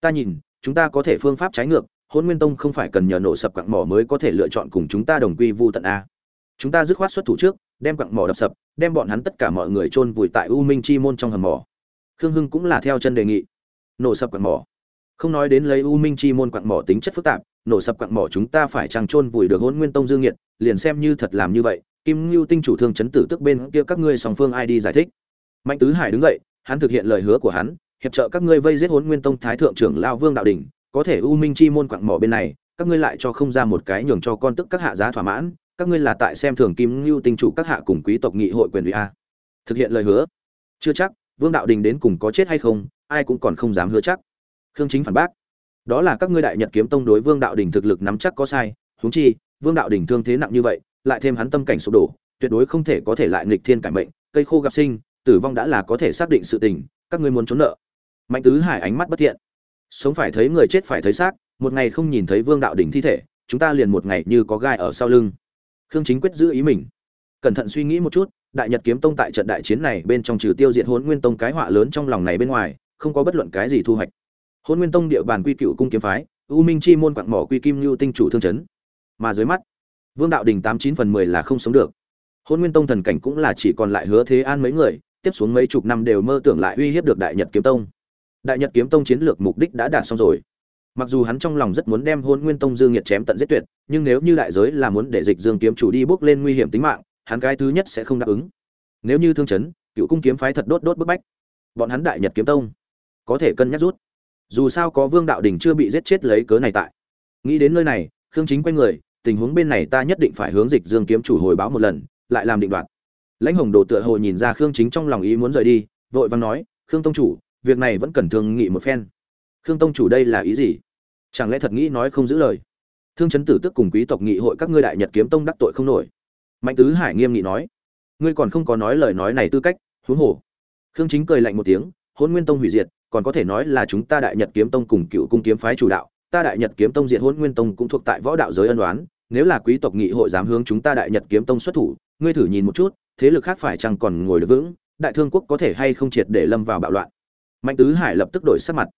Ta nhìn, chúng ta có thể phương pháp trái ngược hôn nguyên tông không phải cần nhờ nổ sập quặng mỏ mới có thể lựa chọn cùng chúng ta đồng quy vu tận a chúng ta dứt khoát xuất thủ trước, đem quặng mỏ đập sập, đem bọn hắn tất cả mọi người chôn vùi tại u minh chi môn trong hầm mỏ. Khương hưng cũng là theo chân đề nghị. Nổ sập quặng mỏ. Không nói đến lấy u minh chi môn quặng mỏ tính chất phức tạp, nổ sập quặng mỏ chúng ta phải chăng chôn vùi được hôn nguyên tông dương nhiệt liền xem như thật làm như vậy, kim ngưu tinh chủ thương chấn tử tức bên kia các ngươi song phương ai đi giải thích. Mạnh tứ hải đứng dậy, hắn thực hiện lời hứa của hắn, hiệp trợ các ngươi vây giết hôn nguyên tông thái thượng trưởng lao vương đạo đình, có thể u minh chi môn quặng mỏ bên này, các ngươi lại cho không ra một cái nhường cho con tức các hạ giá thỏa mãn các ngươi là tại xem thường kim ngưu tinh chủ các hạ cùng quý tộc nghị hội quyền ủy a. Thực hiện lời hứa. Chưa chắc, vương đạo đình đến cùng có chết hay không, ai cũng còn không dám hứa chắc. Khương chính phản bác. Đó là các ngươi đại nhật kiếm tông đối vương đạo đình thực lực nắm chắc có sai, huống chi, vương đạo đình thương thế nặng như vậy, lại thêm hắn tâm cảnh sụp đổ, tuyệt đối không thể có thể lại nghịch thiên cải mệnh, cây khô gặp sinh, tử vong đã là có thể xác định sự tình, các ngươi muốn trốn nợ. Mạnh tứ hải ánh mắt bất thiện. Sống phải thấy người chết phải thấy xác, một ngày không nhìn thấy vương đạo đình thi thể, chúng ta liền một ngày như có gai ở sau lưng khương chính quyết giữ ý mình. Cẩn thận suy nghĩ một chút, đại nhật kiếm tông tại trận đại chiến này bên trong trừ tiêu diệt hôn nguyên tông cái họa lớn trong lòng này bên ngoài, không có bất luận cái gì thu hoạch. Hôn nguyên tông địa bàn quy cựu cung kiếm phái, u minh chi môn quặng mỏ quy kim lưu tinh chủ thương chấn. Mà dưới mắt, vương đạo đình tám chín phần mười là không sống được. Hôn nguyên tông thần cảnh cũng là chỉ còn lại hứa thế an mấy người, tiếp xuống mấy chục năm đều mơ tưởng lại uy hiếp được đại nhật kiếm tông. Đại nhật kiếm tông chiến lược mục đích đã đạt xong rồi mặc dù hắn trong lòng rất muốn đem hôn nguyên tông dương nhiệt chém tận giết tuyệt, nhưng nếu như đại giới là muốn để dịch dương kiếm chủ đi bước lên nguy hiểm tính mạng, hắn cái thứ nhất sẽ không đáp ứng. Nếu như thương chấn, cựu cung kiếm phái thật đốt đốt bức bách, bọn hắn đại nhật kiếm tông có thể cân nhắc rút. Dù sao có vương đạo đình chưa bị giết chết lấy cớ này tại. Nghĩ đến nơi này, khương chính quay người, tình huống bên này ta nhất định phải hướng dịch dương kiếm chủ hồi báo một lần, lại làm định đoạt. Lãnh hồng đồ tựa hồ nhìn ra khương chính trong lòng ý muốn rời đi, vội vàng nói, khương tông chủ, việc này vẫn cần thương nghị một phen khương tông chủ đây là ý gì? Chẳng lẽ thật nghĩ nói không giữ lời? Thương chấn tử tức cùng quý tộc nghị hội các ngươi đại nhật kiếm tông đắc tội không nổi. Mạnh tứ hải nghiêm nghị nói, ngươi còn không có nói lời nói này tư cách, huống hồ. Khương chính cười lạnh một tiếng hôn nguyên tông hủy diệt, còn có thể nói là chúng ta đại nhật kiếm tông cùng cựu cung kiếm phái chủ đạo, ta đại nhật kiếm tông diệt hôn nguyên tông cũng thuộc tại võ đạo giới ân đoán nếu là quý tộc nghị hội dám hướng chúng ta đại nhật kiếm tông xuất thủ, ngươi thử nhìn một chút, thế lực khác phải chăng còn ngồi được vững, đại thương quốc có thể hay không triệt để lâm vào bạo loạn. Mạnh tứ hải lập tức đổi sắc mặt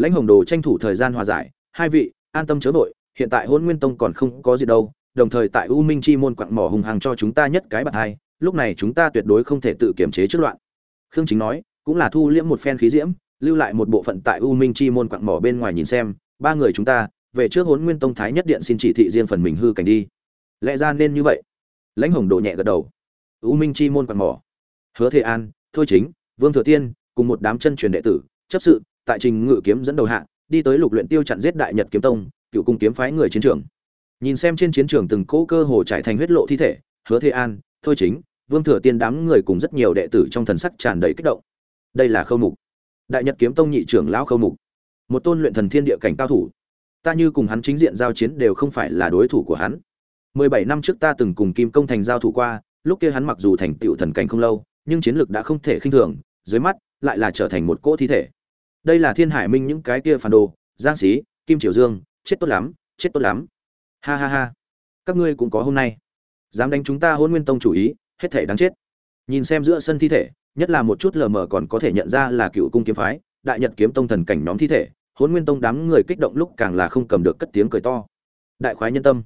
lãnh hồng đồ tranh thủ thời gian hòa giải, hai vị, an tâm chớ vội, hiện tại hôn nguyên tông còn không có gì đâu, đồng thời tại u minh chi môn quặng mỏ hùng hàng cho chúng ta nhất cái bạc hai, lúc này chúng ta tuyệt đối không thể tự kiểm chế trước loạn. Khương chính nói, cũng là thu liễm một phen khí diễm, lưu lại một bộ phận tại u minh chi môn quặng mỏ bên ngoài nhìn xem, ba người chúng ta, về trước Hôn nguyên tông thái nhất điện xin chỉ thị riêng phần mình hư cảnh đi. Lẽ ra nên như vậy. Lãnh hồng đồ nhẹ gật đầu. U minh chi môn quặng mỏ. Hứa thế an, thôi chính, vương thừa tiên, cùng một đám chân truyền đệ tử, chấp sự tại trình ngự kiếm dẫn đầu hạ, đi tới lục luyện tiêu chặn giết đại nhật kiếm tông, cựu cung kiếm phái người chiến trường. Nhìn xem trên chiến trường từng cỗ cơ hồ trải thành huyết lộ thi thể, hứa thế an, thôi chính, vương thừa tiên đám người cùng rất nhiều đệ tử trong thần sắc tràn đầy kích động. Đây là khâu mục. Đại nhật kiếm tông nhị trưởng lão khâu mục. Một tôn luyện thần thiên địa cảnh cao thủ. Ta như cùng hắn chính diện giao chiến đều không phải là đối thủ của hắn. Mười bảy năm trước ta từng cùng kim công thành giao thủ qua, lúc kia hắn mặc dù thành tựu thần cảnh không lâu, nhưng chiến lược đã không thể khinh thường, dưới mắt lại là trở thành một cỗ thi thể đây là thiên hải minh những cái kia phản đồ, giang sĩ kim triều dương, chết tốt lắm, chết tốt lắm. Ha ha ha. Các ngươi cũng có hôm nay. Dám đánh chúng ta hôn nguyên tông chủ ý, hết thể đáng chết. Nhìn xem giữa sân thi thể, nhất là một chút lờ mờ còn có thể nhận ra là cựu cung kiếm phái, đại nhật kiếm tông thần cảnh nhóm thi thể hôn nguyên tông đám người kích động lúc càng là không cầm được cất tiếng cười to. Đại khoái nhân tâm.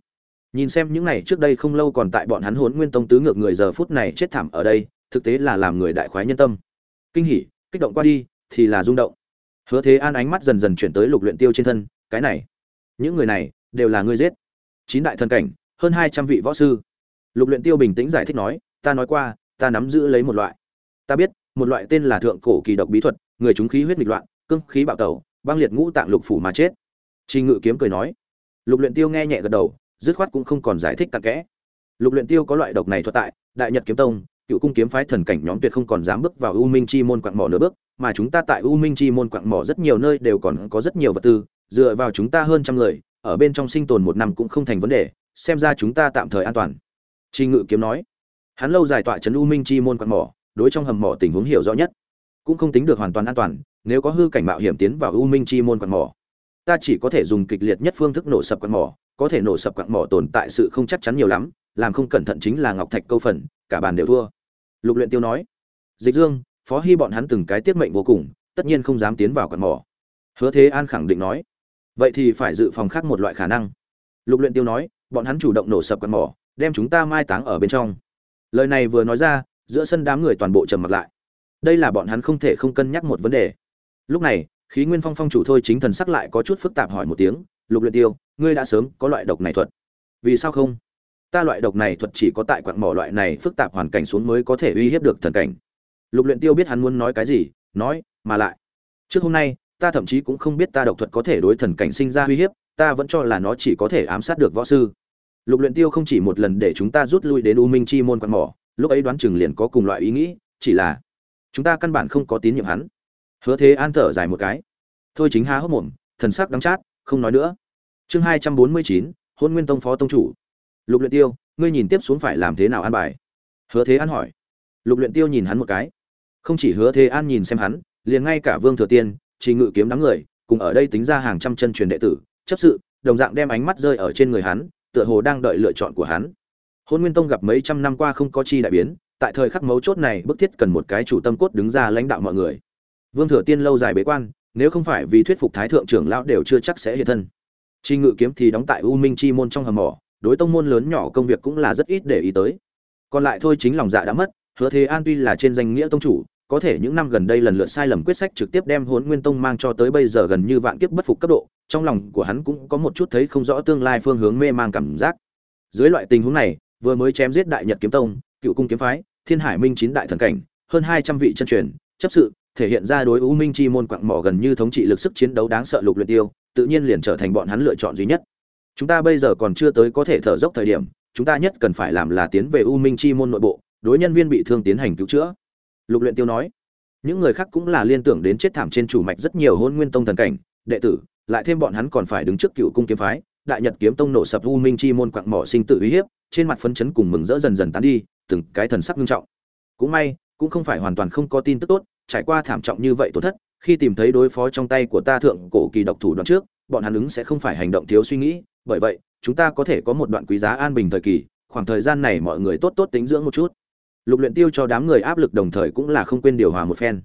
Nhìn xem những này trước đây không lâu còn tại bọn hắn hôn nguyên tông tứ ngược người giờ phút này chết thảm ở đây, thực tế là làm người đại khoái nhân tâm. Kinh hỉ, kích động qua đi, thì là rung động hứa thế an ánh mắt dần dần chuyển tới lục luyện tiêu trên thân, cái này, những người này đều là ngươi giết. Chín đại thần cảnh, hơn hai trăm vị võ sư. Lục luyện tiêu bình tĩnh giải thích nói, ta nói qua, ta nắm giữ lấy một loại. Ta biết, một loại tên là thượng cổ kỳ độc bí thuật, người chúng khí huyết nghịch loạn, cương khí bạo tẩu, băng liệt ngũ tạng lục phủ mà chết. Trình ngự kiếm cười nói. Lục luyện tiêu nghe nhẹ gật đầu, dứt khoát cũng không còn giải thích cặn kẽ. Lục luyện tiêu có loại độc này thuật tại, đại nhật kiếm tông cựu cung kiếm phái thần cảnh nhóm tuyệt không còn dám bước vào u minh chi môn quạng mỏ nửa bước mà chúng ta tại u minh chi môn quạng mỏ rất nhiều nơi đều còn có rất nhiều vật tư dựa vào chúng ta hơn trăm người ở bên trong sinh tồn một năm cũng không thành vấn đề xem ra chúng ta tạm thời an toàn. Tri Ngự kiếm nói, hắn lâu dài tọa trấn U Minh chi môn quạng mỏ, đối trong hầm mỏ tình huống hiểu rõ nhất, cũng không tính được hoàn toàn an toàn, nếu có hư cảnh mạo hiểm tiến vào U Minh chi môn quạng mỏ, ta chỉ có thể dùng kịch liệt nhất phương thức nổ sập quạng mỏ, có thể nổ sập quạng mỏ tồn tại sự không chắc chắn nhiều lắm, làm không cẩn thận chính là ngọc thạch câu phần, cả bàn đều thua. Lục Luyện Tiêu nói, Dịch Dương, Phó Hi bọn hắn từng cái tiết mệnh vô cùng, tất nhiên không dám tiến vào quan mỏ. Hứa Thế An khẳng định nói, vậy thì phải dự phòng khác một loại khả năng. Lục Luyện Tiêu nói, bọn hắn chủ động nổ sập quan mỏ, đem chúng ta mai táng ở bên trong. Lời này vừa nói ra giữa sân đám người toàn bộ trầm mặt lại. Đây là bọn hắn không thể không cân nhắc một vấn đề. Lúc này khí nguyên phong phong chủ thôi chính thần sắc lại có chút phức tạp hỏi một tiếng lục luyện tiêu ngươi đã sớm có loại độc này thuật. Vì sao không? Ta loại độc này thuật chỉ có tại quặng mỏ loại này phức tạp hoàn cảnh xuống mới có thể uy hiếp được thần cảnh. Lục luyện tiêu biết hắn muốn nói cái gì, nói, mà lại, trước hôm nay, ta thậm chí cũng không biết ta độc thuật có thể đối thần cảnh sinh ra uy hiếp, ta vẫn cho là nó chỉ có thể ám sát được võ sư. Lục luyện tiêu không chỉ một lần để chúng ta rút lui đến u minh chi môn quan mỏ, lúc ấy đoán chừng liền có cùng loại ý nghĩ, chỉ là, chúng ta căn bản không có tín nhiệm hắn. Hứa thế an thở dài một cái. Thôi chính há hốc mồm, thần sắc đắng chát, không nói nữa. Chương hai trăm bốn mươi chín, hôn nguyên tông phó tông chủ lục luyện tiêu ngươi nhìn tiếp xuống phải làm thế nào an bài hứa thế an hỏi lục luyện tiêu nhìn hắn một cái không chỉ hứa thế an nhìn xem hắn liền ngay cả vương thừa tiên trình ngự kiếm đám người cùng ở đây tính ra hàng trăm chân truyền đệ tử chấp sự đồng dạng đem ánh mắt rơi ở trên người hắn tựa hồ đang đợi lựa chọn của hắn. Hôn Nguyên Tông gặp mấy trăm năm qua không có chi đại biến, tại thời khắc mấu chốt này bức thiết cần một cái chủ tâm cốt đứng ra lãnh đạo mọi người. Vương Thừa Tiên lâu dài bế quan, nếu không phải vì thuyết phục Thái thượng trưởng lão đều chưa chắc sẽ hiện thân. Chi ngự kiếm thì đóng tại U Minh chi môn trong hầm mỏ, đối tông môn lớn nhỏ công việc cũng là rất ít để ý tới. Còn lại thôi chính lòng dạ đã mất, Hứa Thế An tuy là trên danh nghĩa tông chủ, có thể những năm gần đây lần lượt sai lầm quyết sách trực tiếp đem Hỗn Nguyên Tông mang cho tới bây giờ gần như vạn kiếp bất phục cấp độ, trong lòng của hắn cũng có một chút thấy không rõ tương lai phương hướng mê mang cảm giác. Dưới loại tình huống này, vừa mới chém giết Đại Nhật kiếm tông, Cựu cung kiếm phái, Thiên Hải Minh chín đại thần cảnh, hơn hai trăm vị chân truyền, chấp sự, thể hiện ra đối U Minh chi môn quặng mỏ gần như thống trị lực sức chiến đấu đáng sợ lục luyện tiêu, tự nhiên liền trở thành bọn hắn lựa chọn duy nhất. Chúng ta bây giờ còn chưa tới có thể thở dốc thời điểm, chúng ta nhất cần phải làm là tiến về U Minh chi môn nội bộ, đối nhân viên bị thương tiến hành cứu chữa. Lục luyện tiêu nói những người khác cũng là liên tưởng đến chết thảm trên chủ mạch rất nhiều hôn nguyên tông thần cảnh đệ tử lại thêm bọn hắn còn phải đứng trước cựu cung kiếm phái đại nhật kiếm tông nổ sập u minh chi môn quặng mỏ sinh tự uy hiếp trên mặt phấn chấn cùng mừng rỡ dần dần tán đi từng cái thần sắc nghiêm trọng cũng may cũng không phải hoàn toàn không có tin tức tốt trải qua thảm trọng như vậy tổn thất khi tìm thấy đối phó trong tay của ta thượng cổ kỳ độc thủ đoạn trước bọn hắn ứng sẽ không phải hành động thiếu suy nghĩ bởi vậy, chúng ta có thể có một đoạn quý giá an bình thời kỳ, khoảng thời gian này mọi người tốt tốt tính dưỡng một chút. Lục luyện tiêu cho đám người áp lực đồng thời cũng là không quên điều hòa một phen.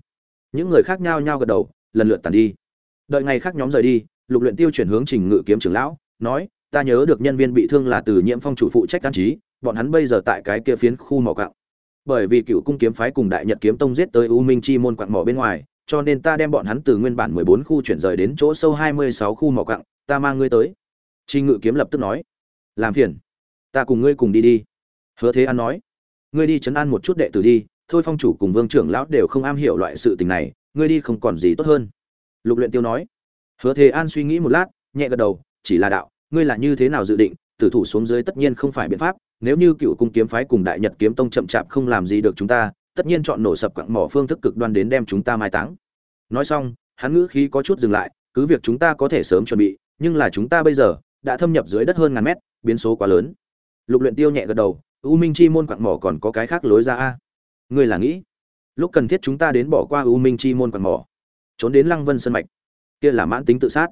Những người khác nhau nhau gật đầu, lần lượt tàn đi. Đợi ngày khác nhóm rời đi, lục luyện tiêu chuyển hướng trình ngự kiếm trưởng lão, nói, ta nhớ được nhân viên bị thương là từ nhiễm phong chủ phụ trách căn trí, bọn hắn bây giờ tại cái kia phiến khu mỏ quặng. Bởi vì cựu cung kiếm phái cùng đại nhật kiếm tông giết tới u minh chi môn quặng mỏ bên ngoài, cho nên ta đem bọn hắn từ nguyên bản 14 khu chuyển rời đến chỗ sâu 26 khu mỏ quặng, ta mang ngươi tới trình ngự kiếm lập tức nói, làm phiền, ta cùng ngươi cùng đi đi. Hứa thế an nói, ngươi đi chấn an một chút đệ tử đi, thôi phong chủ cùng vương trưởng lão đều không am hiểu loại sự tình này, ngươi đi không còn gì tốt hơn. Lục luyện tiêu nói, hứa thế an suy nghĩ một lát, nhẹ gật đầu, chỉ là đạo, ngươi là như thế nào dự định, tử thủ xuống dưới tất nhiên không phải biện pháp, nếu như cựu cung kiếm phái cùng đại nhật kiếm tông chậm chạp không làm gì được chúng ta, tất nhiên chọn nổ sập quặng mỏ phương thức cực đoan đến đem chúng ta mai táng. Nói xong, hắn ngữ khí có chút dừng lại, cứ việc chúng ta có thể sớm chuẩn bị, nhưng là chúng ta bây giờ đã thâm nhập dưới đất hơn ngàn mét, biến số quá lớn. Lục luyện tiêu nhẹ gật đầu, u minh chi môn quặng mỏ còn có cái khác lối ra a. Ngươi là nghĩ, lúc cần thiết chúng ta đến bỏ qua u minh chi môn quặng mỏ, trốn đến lăng vân sân mạch. Kia là mãn tính tự sát.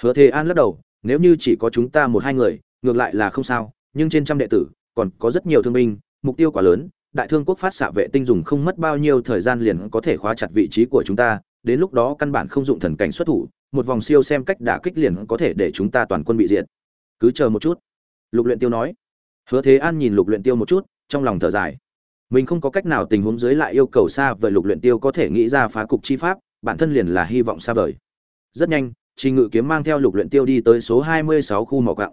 Hứa thế an lắc đầu, nếu như chỉ có chúng ta một hai người, ngược lại là không sao, nhưng trên trăm đệ tử, còn có rất nhiều thương binh, mục tiêu quá lớn, đại thương quốc phát xạ vệ tinh dùng không mất bao nhiêu thời gian liền có thể khóa chặt vị trí của chúng ta, đến lúc đó căn bản không dụng thần cảnh xuất thủ một vòng siêu xem cách đả kích liền có thể để chúng ta toàn quân bị diệt. Cứ chờ một chút. Lục luyện tiêu nói. Hứa thế an nhìn lục luyện tiêu một chút, trong lòng thở dài. Mình không có cách nào tình huống dưới lại yêu cầu xa vời lục luyện tiêu có thể nghĩ ra phá cục chi pháp, bản thân liền là hy vọng xa vời. Rất nhanh trình ngự kiếm mang theo lục luyện tiêu đi tới số 26 khu mỏ quặng.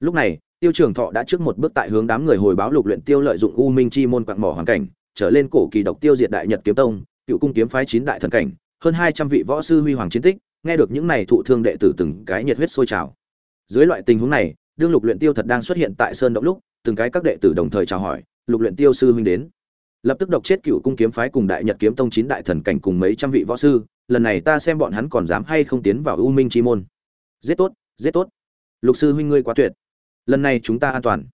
Lúc này, tiêu trường thọ đã trước một bước tại hướng đám người hồi báo lục luyện tiêu lợi dụng u minh chi môn quặng mỏ hoàn cảnh, trở lên cổ kỳ độc tiêu diệt đại nhật kiếm tông, cựu cung kiếm phái chín đại thần cảnh, hơn 200 vị võ sư huy hoàng chiến tích nghe được những này thụ thương đệ tử từng cái nhiệt huyết sôi trào. Dưới loại tình huống này, đương lục luyện tiêu thật đang xuất hiện tại sơn động lúc, từng cái các đệ tử đồng thời chào hỏi, lục luyện tiêu sư huynh đến. Lập tức độc chết cựu cung kiếm phái cùng đại nhật kiếm tông chín đại thần cảnh cùng mấy trăm vị võ sư, lần này ta xem bọn hắn còn dám hay không tiến vào u minh chi môn? Giết tốt giết tốt. Lục sư huynh ngươi quá tuyệt. Lần này chúng ta an toàn.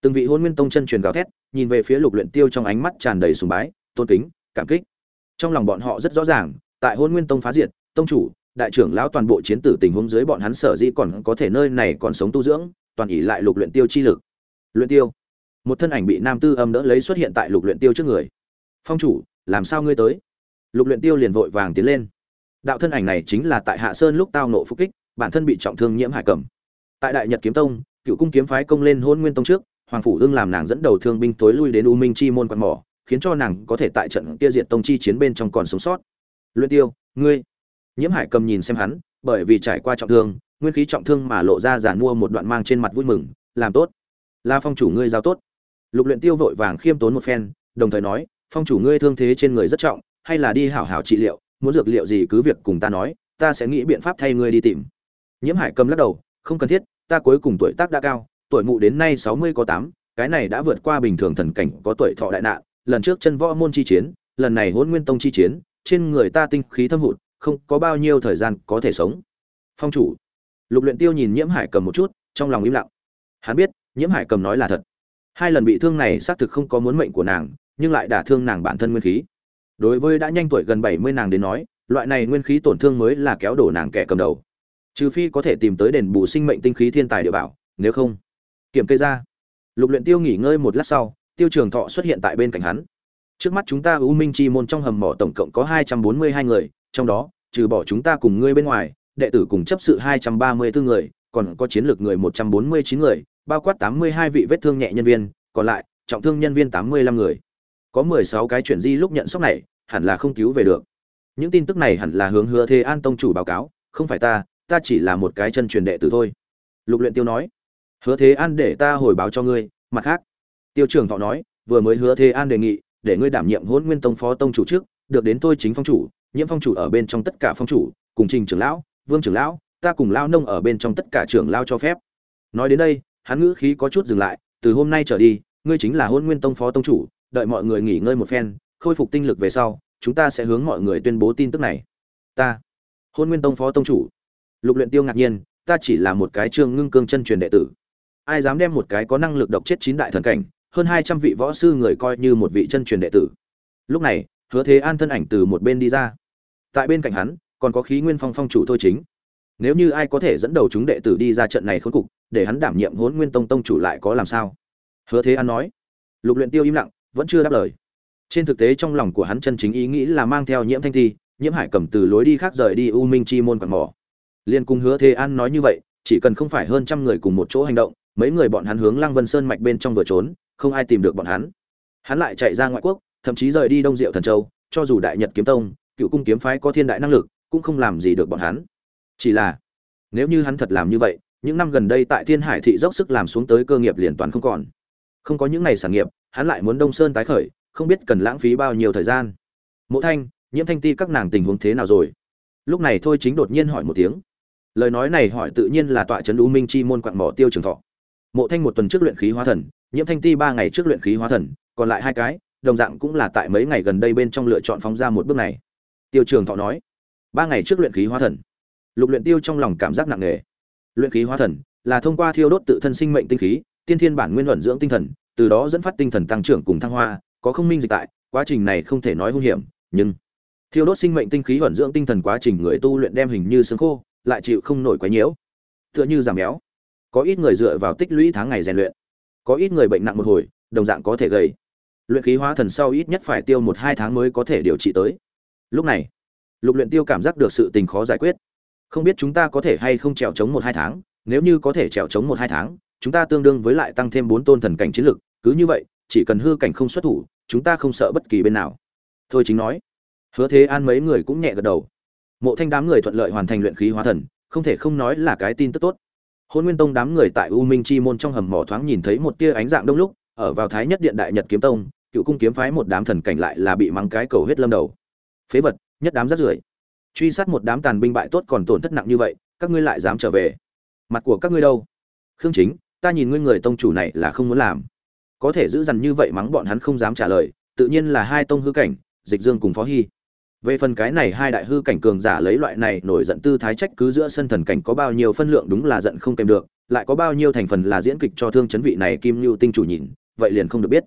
Từng vị Hỗn nguyên tông chân truyền gào thét, nhìn về phía lục luyện tiêu trong ánh mắt tràn đầy sùng bái, tôn kính, cảm kích. Trong lòng bọn họ rất rõ ràng, tại Hỗn nguyên tông phá diệt, tông chủ đại trưởng lão toàn bộ chiến tử tình huống dưới bọn hắn sở dĩ còn có thể nơi này còn sống tu dưỡng, toàn ỷ lại lục luyện tiêu chi lực. Luyện tiêu. Một thân ảnh bị nam tư âm đỡ lấy xuất hiện tại lục luyện tiêu trước người. Phong chủ, làm sao ngươi tới? Lục luyện tiêu liền vội vàng tiến lên. Đạo thân ảnh này chính là tại hạ sơn lúc tao nộ phục kích, bản thân bị trọng thương nhiễm hải cẩm tại đại nhật kiếm tông, cựu cung kiếm phái công lên hôn nguyên tông trước, hoàng phủ ương làm nàng dẫn đầu thương binh tối lui đến u minh chi môn quan mỏ, khiến cho nàng có thể tại trận kia diệt tông chi chiến bên trong còn sống sót. Luyện tiêu, ngươi nhiễm hải cầm nhìn xem hắn, bởi vì trải qua trọng thương, nguyên khí trọng thương mà lộ ra giản mua một đoạn mang trên mặt vui mừng, làm tốt. La phong chủ ngươi giao tốt. Lục luyện tiêu vội vàng khiêm tốn một phen, đồng thời nói, phong chủ ngươi thương thế trên người rất trọng, hay là đi hảo hảo trị liệu, muốn dược liệu gì cứ việc cùng ta nói, ta sẽ nghĩ biện pháp thay ngươi đi tìm. Nhiễm hải cầm lắc đầu, không cần thiết, ta cuối cùng tuổi tác đã cao, tuổi mụ đến nay sáu mươi có tám, cái này đã vượt qua bình thường thần cảnh có tuổi thọ đại nạn, lần trước chân võ môn chi chiến, lần này hôn nguyên tông chi chiến, trên người ta tinh khí thâm hụt không có bao nhiêu thời gian có thể sống. Phong chủ. Lục luyện tiêu nhìn nhiễm hải cầm một chút, trong lòng im lặng. Hắn biết, nhiễm hải cầm nói là thật. Hai lần bị thương này xác thực không có muốn mệnh của nàng, nhưng lại đả thương nàng bản thân nguyên khí. Đối với đã nhanh tuổi gần bảy mươi nàng đến nói, loại này nguyên khí tổn thương mới là kéo đổ nàng kẻ cầm đầu. Trừ phi có thể tìm tới đền bù sinh mệnh tinh khí thiên tài địa bảo, nếu không. Kiểm kê ra. Lục luyện tiêu nghỉ ngơi một lát sau, tiêu trường thọ xuất hiện tại bên cạnh hắn. Trước mắt chúng ta u minh chi môn trong hầm mỏ tổng cộng có hai trăm bốn mươi hai người trong đó, trừ bỏ chúng ta cùng ngươi bên ngoài, đệ tử cùng chấp sự hai trăm ba mươi 234 người, còn có chiến lược người một trăm bốn mươi chín người, bao quát tám mươi hai vị vết thương nhẹ nhân viên, còn lại, trọng thương nhân viên tám mươi lăm người. Có mười sáu cái chuyển di lúc nhận sốc này, hẳn là không cứu về được. Những tin tức này hẳn là hướng hứa thế an tông chủ báo cáo, không phải ta ta chỉ là một cái chân truyền đệ tử thôi. Lục luyện tiêu nói. Hứa thế an để ta hồi báo cho ngươi, mặt khác. Tiêu trưởng thọ nói, vừa mới hứa thế an đề nghị, để ngươi đảm nhiệm hỗn nguyên tông phó tông chủ trước, được đến tôi chính phong chủ nhiễm phong chủ ở bên trong tất cả phong chủ, cùng trình trưởng lão, vương trưởng lão, ta cùng lao nông ở bên trong tất cả trưởng lao cho phép. Nói đến đây, hắn ngữ khí có chút dừng lại, từ hôm nay trở đi, ngươi chính là hôn nguyên tông phó tông chủ, đợi mọi người nghỉ ngơi một phen, khôi phục tinh lực về sau, chúng ta sẽ hướng mọi người tuyên bố tin tức này. Ta, hôn nguyên tông phó tông chủ. Lục luyện tiêu ngạc nhiên, ta chỉ là một cái trương ngưng cương chân truyền đệ tử. Ai dám đem một cái có năng lực độc chết chín đại thần cảnh, hơn hai trăm vị võ sư người coi như một vị chân truyền đệ tử. Lúc này, hứa thế an thân ảnh từ một bên đi ra tại bên cạnh hắn, còn có khí nguyên phong phong chủ thôi chính. Nếu như ai có thể dẫn đầu chúng đệ tử đi ra trận này khốn cục, để hắn đảm nhiệm hốn nguyên tông tông chủ lại có làm sao? Hứa thế an nói. Lục luyện tiêu im lặng, vẫn chưa đáp lời. Trên thực tế trong lòng của hắn chân chính ý nghĩ là mang theo nhiễm thanh thi, nhiễm hải cầm từ lối đi khác rời đi u minh chi môn quạt mỏ. Liên cung hứa thế an nói như vậy, chỉ cần không phải hơn trăm người cùng một chỗ hành động, mấy người bọn hắn hướng lăng vân sơn mạch bên trong vừa trốn, không ai tìm được bọn hắn. Hắn lại chạy ra ngoại quốc, thậm chí rời đi đông diệu thần châu, cho dù đại nhật kiếm tông cựu cung kiếm phái có thiên đại năng lực, cũng không làm gì được bọn hắn. Chỉ là, nếu như hắn thật làm như vậy, những năm gần đây tại thiên hải thị dốc sức làm xuống tới cơ nghiệp liền toàn không còn. Không có những ngày sản nghiệp, hắn lại muốn đông sơn tái khởi, không biết cần lãng phí bao nhiêu thời gian. Mộ thanh, nhiễm thanh ti các nàng tình huống thế nào rồi? Lúc này thôi chính đột nhiên hỏi một tiếng. Lời nói này hỏi tự nhiên là tọa trấn u minh chi môn quặng mỏ tiêu trường thọ. Mộ thanh một tuần trước luyện khí hóa thần, nhiễm thanh ti ba ngày trước luyện khí hóa thần, còn lại hai cái, đồng dạng cũng là tại mấy ngày gần đây bên trong lựa chọn phóng ra một bước này tiêu trường thọ nói, ba ngày trước luyện khí hóa thần. Lục luyện tiêu trong lòng cảm giác nặng nề. Luyện khí hóa thần là thông qua thiêu đốt tự thân sinh mệnh tinh khí, tiên thiên bản nguyên luận dưỡng tinh thần, từ đó dẫn phát tinh thần tăng trưởng cùng thăng hoa, có không minh dịch tại, quá trình này không thể nói hung hiểm, nhưng thiêu đốt sinh mệnh tinh khí luận dưỡng tinh thần quá trình người tu luyện đem hình như xương khô, lại chịu không nổi quá nhiễu, tựa như giảm béo. Có ít người dựa vào tích lũy tháng ngày rèn luyện, có ít người bệnh nặng một hồi, đồng dạng có thể gầy. Luyện khí hóa thần sau ít nhất phải tiêu một hai tháng mới có thể điều trị tới lúc này, lục luyện tiêu cảm giác được sự tình khó giải quyết. Không biết chúng ta có thể hay không trèo chống một hai tháng, nếu như có thể trèo chống một hai tháng, chúng ta tương đương với lại tăng thêm bốn tôn thần cảnh chiến lực, cứ như vậy, chỉ cần hư cảnh không xuất thủ, chúng ta không sợ bất kỳ bên nào. Thôi chính nói, hứa thế an mấy người cũng nhẹ gật đầu. Mộ thanh đám người thuận lợi hoàn thành luyện khí hóa thần, không thể không nói là cái tin tức tốt. Hôn nguyên tông đám người tại u minh chi môn trong hầm mỏ thoáng nhìn thấy một tia ánh dạng đông lúc, ở vào thái nhất điện đại nhật kiếm tông, cựu cung kiếm phái một đám thần cảnh lại là bị mắng cái cầu huyết lâm đầu phế vật, nhất đám rất rưởi. Truy sát một đám tàn binh bại tốt còn tổn thất nặng như vậy, các ngươi lại dám trở về. Mặt của các ngươi đâu? Khương chính, ta nhìn ngươi người tông chủ này là không muốn làm. Có thể giữ dằn như vậy mắng bọn hắn không dám trả lời, tự nhiên là hai tông hư cảnh, dịch dương cùng phó hy. Về phần cái này hai đại hư cảnh cường giả lấy loại này nổi giận tư thái trách cứ giữa sân thần cảnh có bao nhiêu phân lượng đúng là giận không kèm được, lại có bao nhiêu thành phần là diễn kịch cho thương chấn vị này kim lưu tinh chủ nhìn, vậy liền không được biết.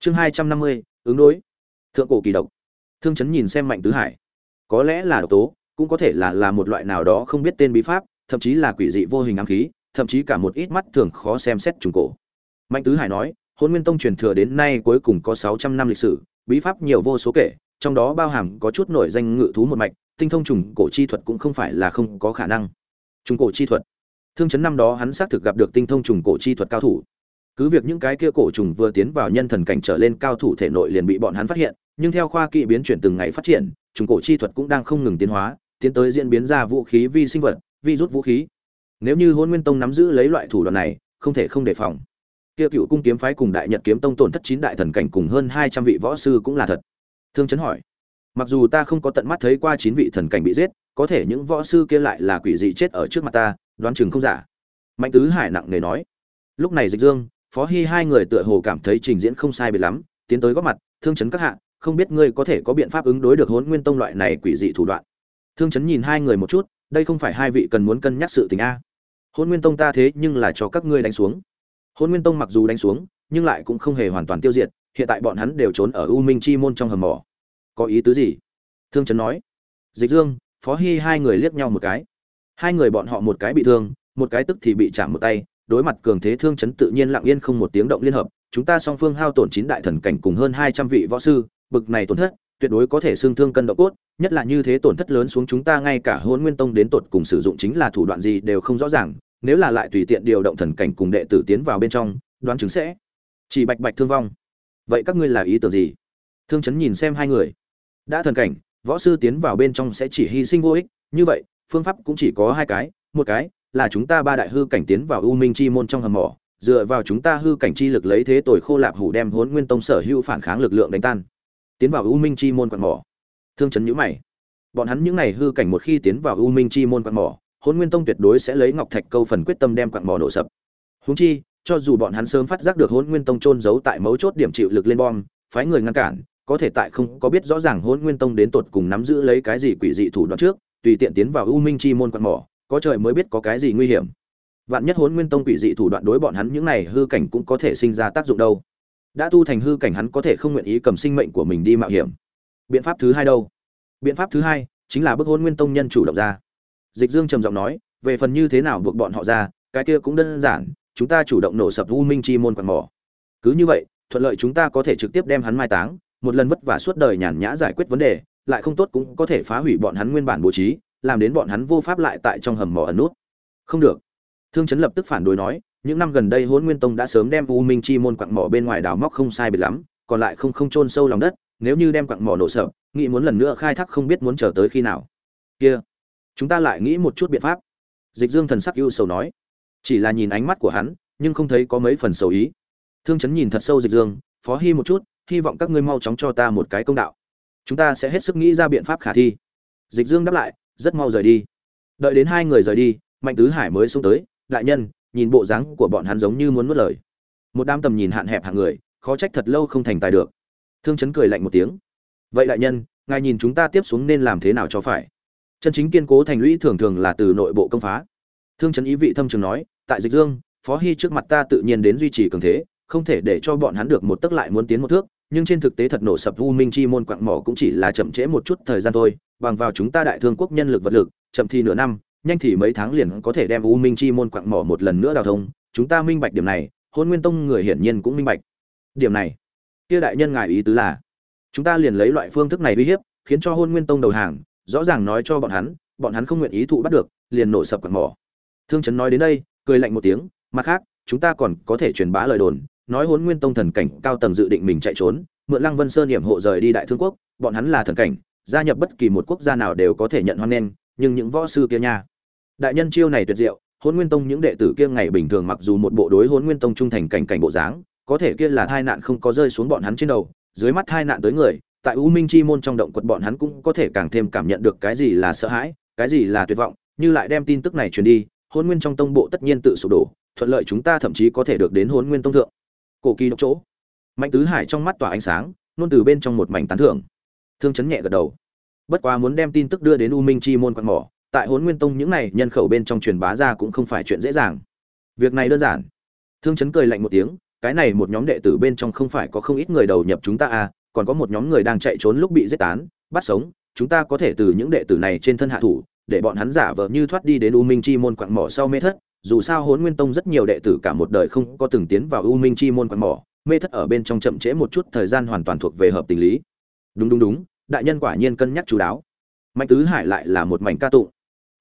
Chương hai trăm năm mươi, ứng đối. Thượng cổ kỳ độc thương chấn nhìn xem mạnh tứ hải. Có lẽ là độc tố, cũng có thể là là một loại nào đó không biết tên bí pháp, thậm chí là quỷ dị vô hình ám khí, thậm chí cả một ít mắt thường khó xem xét trùng cổ. Mạnh tứ hải nói, hôn nguyên tông truyền thừa đến nay cuối cùng có sáu trăm năm lịch sử, bí pháp nhiều vô số kể, trong đó bao hàm có chút nổi danh ngự thú một mạch, tinh thông trùng cổ chi thuật cũng không phải là không có khả năng. Trùng cổ chi thuật. Thương chấn năm đó hắn xác thực gặp được tinh thông trùng cổ chi thuật cao thủ. Cứ việc những cái kia cổ trùng vừa tiến vào nhân thần cảnh trở lên cao thủ thể nội liền bị bọn hắn phát hiện nhưng theo khoa kỹ biến chuyển từng ngày phát triển, trùng cổ chi thuật cũng đang không ngừng tiến hóa, tiến tới diễn biến ra vũ khí vi sinh vật, vi rút vũ khí. Nếu như hôn nguyên tông nắm giữ lấy loại thủ đoạn này, không thể không đề phòng. Kia cựu cung kiếm phái cùng đại nhật kiếm tông tổn thất chín đại thần cảnh cùng hơn hai trăm vị võ sư cũng là thật. Thương chấn hỏi, mặc dù ta không có tận mắt thấy qua chín vị thần cảnh bị giết, có thể những võ sư kia lại là quỷ dị chết ở trước mặt ta, đoán chừng không giả. Mạnh tứ hải nặng nề nói, lúc này dịch dương, phó hy hai người tựa hồ cảm thấy trình diễn không sai biệt lắm, tiến tới góp mặt, thương chấn các hạ không biết ngươi có thể có biện pháp ứng đối được Hỗn nguyên tông loại này quỷ dị thủ đoạn. Thương chấn nhìn hai người một chút, đây không phải hai vị cần muốn cân nhắc sự tình a. Hỗn nguyên tông ta thế nhưng là cho các ngươi đánh xuống. Hỗn nguyên tông mặc dù đánh xuống, nhưng lại cũng không hề hoàn toàn tiêu diệt, hiện tại bọn hắn đều trốn ở u minh chi môn trong hầm mỏ. Có ý tứ gì? Thương trấn nói. Dịch dương, phó Hi hai người liếc nhau một cái. Hai người bọn họ một cái bị thương, một cái tức thì bị chạm một tay, đối mặt cường thế thương chấn tự nhiên lặng yên không một tiếng động liên hợp. Chúng ta song phương hao tổn chín đại thần cảnh cùng hơn hai trăm vị võ sư bực này tổn thất, tuyệt đối có thể xương thương cân độ cốt, nhất là như thế tổn thất lớn xuống chúng ta ngay cả hôn nguyên tông đến tột cùng sử dụng chính là thủ đoạn gì đều không rõ ràng, nếu là lại tùy tiện điều động thần cảnh cùng đệ tử tiến vào bên trong, đoán chứng sẽ chỉ bạch bạch thương vong. Vậy các ngươi là ý tưởng gì? Thương chấn nhìn xem hai người. Đã thần cảnh, võ sư tiến vào bên trong sẽ chỉ hy sinh vô ích, như vậy, phương pháp cũng chỉ có hai cái, một cái là chúng ta ba đại hư cảnh tiến vào u minh chi môn trong hầm mỏ, dựa vào chúng ta hư cảnh chi lực lấy thế tội khô lạp hủ đem hốn nguyên tông sở hữu phản kháng lực lượng đánh tan tiến vào u minh chi môn quạt mỏ. Thương chấn nhữ mày. Bọn hắn những n à y hư cảnh một khi tiến vào u minh chi môn quạt mỏ hôn nguyên tông tuyệt đối sẽ lấy ngọc thạch câu phần quyết tâm đem quạt mỏ nổ sập. Húng chi, cho dù bọn hắn sớm phát giác được hôn nguyên tông trôn giấu tại mấu chốt điểm chịu lực lên bom, phái người ngăn cản, có thể tại không có biết rõ ràng hôn nguyên tông đến tột cùng nắm giữ lấy cái gì quỷ dị thủ đoạn trước, tùy tiện tiến vào u minh chi môn quạt mỏ, có trời mới biết có cái gì nguy hiểm. Vạn nhất hôn nguyên tông quỷ dị thủ đoạn đối bọn hắn những này hư cảnh cũng có thể sinh ra tác dụng đâu đã tu thành hư cảnh hắn có thể không nguyện ý cầm sinh mệnh của mình đi mạo hiểm. Biện pháp thứ hai đâu? Biện pháp thứ hai chính là bức hôn nguyên tông nhân chủ động ra. Dịch dương trầm giọng nói, về phần như thế nào buộc bọn họ ra, cái kia cũng đơn giản, chúng ta chủ động nổ sập u minh chi môn quạt mỏ. Cứ như vậy, thuận lợi chúng ta có thể trực tiếp đem hắn mai táng, một lần vất vả suốt đời nhàn nhã giải quyết vấn đề, lại không tốt cũng có thể phá hủy bọn hắn nguyên bản bố trí, làm đến bọn hắn vô pháp lại tại trong hầm mỏ ẩn nút. Không được. Thương chấn lập tức phản đối nói những năm gần đây hôn nguyên tông đã sớm đem u minh chi môn quặng mỏ bên ngoài đào móc không sai biệt lắm, còn lại không không chôn sâu lòng đất, nếu như đem quặng mỏ nổ sợ, nghĩ muốn lần nữa khai thác không biết muốn chờ tới khi nào. Kia, chúng ta lại nghĩ một chút biện pháp. Dịch dương thần sắc ưu sầu nói. Chỉ là nhìn ánh mắt của hắn, nhưng không thấy có mấy phần sầu ý. Thương chấn nhìn thật sâu dịch dương, phó hy một chút, hy vọng các ngươi mau chóng cho ta một cái công đạo. Chúng ta sẽ hết sức nghĩ ra biện pháp khả thi. Dịch dương đáp lại, rất mau rời đi. Đợi đến hai người rời đi, mạnh tứ hải mới xuống tới, đại nhân nhìn bộ dáng của bọn hắn giống như muốn nuốt lời. Một đám tầm nhìn hạn hẹp hạng người, khó trách thật lâu không thành tài được. Thương chấn cười lạnh một tiếng. Vậy đại nhân, ngài nhìn chúng ta tiếp xuống nên làm thế nào cho phải? Chân chính kiên cố thành lũy thường thường là từ nội bộ công phá. Thương chấn ý vị thâm trường nói, tại dịch dương, phó hy trước mặt ta tự nhiên đến duy trì cường thế, không thể để cho bọn hắn được một tức lại muốn tiến một thước, nhưng trên thực tế thật nổ sập u minh chi môn quạng mỏ cũng chỉ là chậm trễ một chút thời gian thôi, bằng vào chúng ta đại thương quốc nhân lực vật lực, chậm thì nửa năm nhanh thì mấy tháng liền có thể đem u minh chi môn quặng mỏ một lần nữa đào thông. Chúng ta minh bạch điểm này, hôn nguyên tông người hiển nhiên cũng minh bạch. Điểm này, kia đại nhân ngài ý tứ là, chúng ta liền lấy loại phương thức này uy hiếp, khiến cho hôn nguyên tông đầu hàng, rõ ràng nói cho bọn hắn bọn hắn không nguyện ý thụ bắt được, liền nổ sập quặng mỏ. Thương trấn nói đến đây, cười lạnh một tiếng, mặt khác, chúng ta còn có thể truyền bá lời đồn, nói hôn nguyên tông thần cảnh cao tầng dự định mình chạy trốn, mượn lăng vân sơn hiểm hộ rời đi đại thương quốc, bọn hắn là thần cảnh, gia nhập bất kỳ một quốc gia nào đều có thể nhận hoan nghênh nhưng những võ sư kia nha. Đại nhân chiêu này tuyệt diệu hôn nguyên tông những đệ tử kia ngày bình thường mặc dù một bộ đối hôn nguyên tông trung thành cảnh cảnh bộ dáng, có thể kia là tai nạn không có rơi xuống bọn hắn trên đầu, dưới mắt tai nạn tới người, tại u minh chi môn trong động quật bọn hắn cũng có thể càng thêm cảm nhận được cái gì là sợ hãi, cái gì là tuyệt vọng, như lại đem tin tức này truyền đi hôn nguyên trong tông bộ tất nhiên tự sụp đổ, thuận lợi chúng ta thậm chí có thể được đến hôn nguyên tông thượng. Cổ kỳ độc chỗ. Mạnh tứ hải trong mắt tỏa ánh sáng nôn từ bên trong một mảnh tán thưởng. Thương chấn nhẹ gật đầu bất quá muốn đem tin tức đưa đến u minh chi môn quan mỏ, tại hốn nguyên tông những này nhân khẩu bên trong truyền bá ra cũng không phải chuyện dễ dàng. Việc này đơn giản. Thương chấn cười lạnh một tiếng, cái này một nhóm đệ tử bên trong không phải có không ít người đầu nhập chúng ta à còn có một nhóm người đang chạy trốn lúc bị giết tán, bắt sống, chúng ta có thể từ những đệ tử này trên thân hạ thủ, để bọn hắn giả vờ như thoát đi đến u minh chi môn quặng mỏ sau mê thất. Dù sao hốn nguyên tông rất nhiều đệ tử cả một đời không có từng tiến vào u minh chi môn quặng mỏ, mê thất ở bên trong chậm trễ một chút, thời gian hoàn toàn thuộc về hợp tình lý. Đúng đúng đúng đại nhân quả nhiên cân nhắc chú đáo. Mạnh tứ hải lại là một mảnh ca tụng.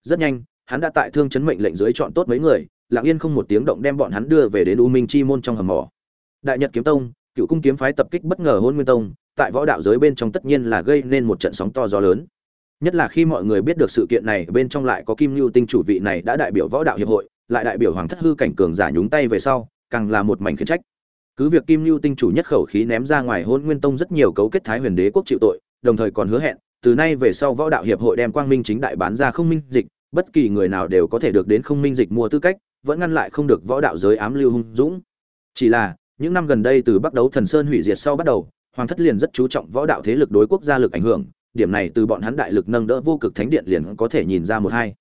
Rất nhanh, hắn đã tại thương chấn mệnh lệnh dưới chọn tốt mấy người, lặng yên không một tiếng động đem bọn hắn đưa về đến u minh chi môn trong hầm mỏ. Đại nhật kiếm tông, cựu cung kiếm phái tập kích bất ngờ hôn nguyên tông, tại võ đạo giới bên trong tất nhiên là gây nên một trận sóng to gió lớn. Nhất là khi mọi người biết được sự kiện này, bên trong lại có kim lưu tinh chủ vị này đã đại biểu võ đạo hiệp hội, lại đại biểu hoàng thất hư cảnh cường giả nhúng tay về sau, càng là một mảnh khiển trách. Cứ việc kim lưu tinh chủ nhất khẩu khí ném ra ngoài hôn nguyên tông rất nhiều cấu kết thái huyền đế quốc chịu tội đồng thời còn hứa hẹn, từ nay về sau võ đạo hiệp hội đem quang minh chính đại bán ra không minh dịch, bất kỳ người nào đều có thể được đến không minh dịch mua tư cách, vẫn ngăn lại không được võ đạo giới ám lưu hung dũng. Chỉ là, những năm gần đây từ bắt đầu thần sơn hủy diệt sau bắt đầu, hoàng thất liền rất chú trọng võ đạo thế lực đối quốc gia lực ảnh hưởng, điểm này từ bọn hắn đại lực nâng đỡ vô cực thánh điện liền có thể nhìn ra một hai.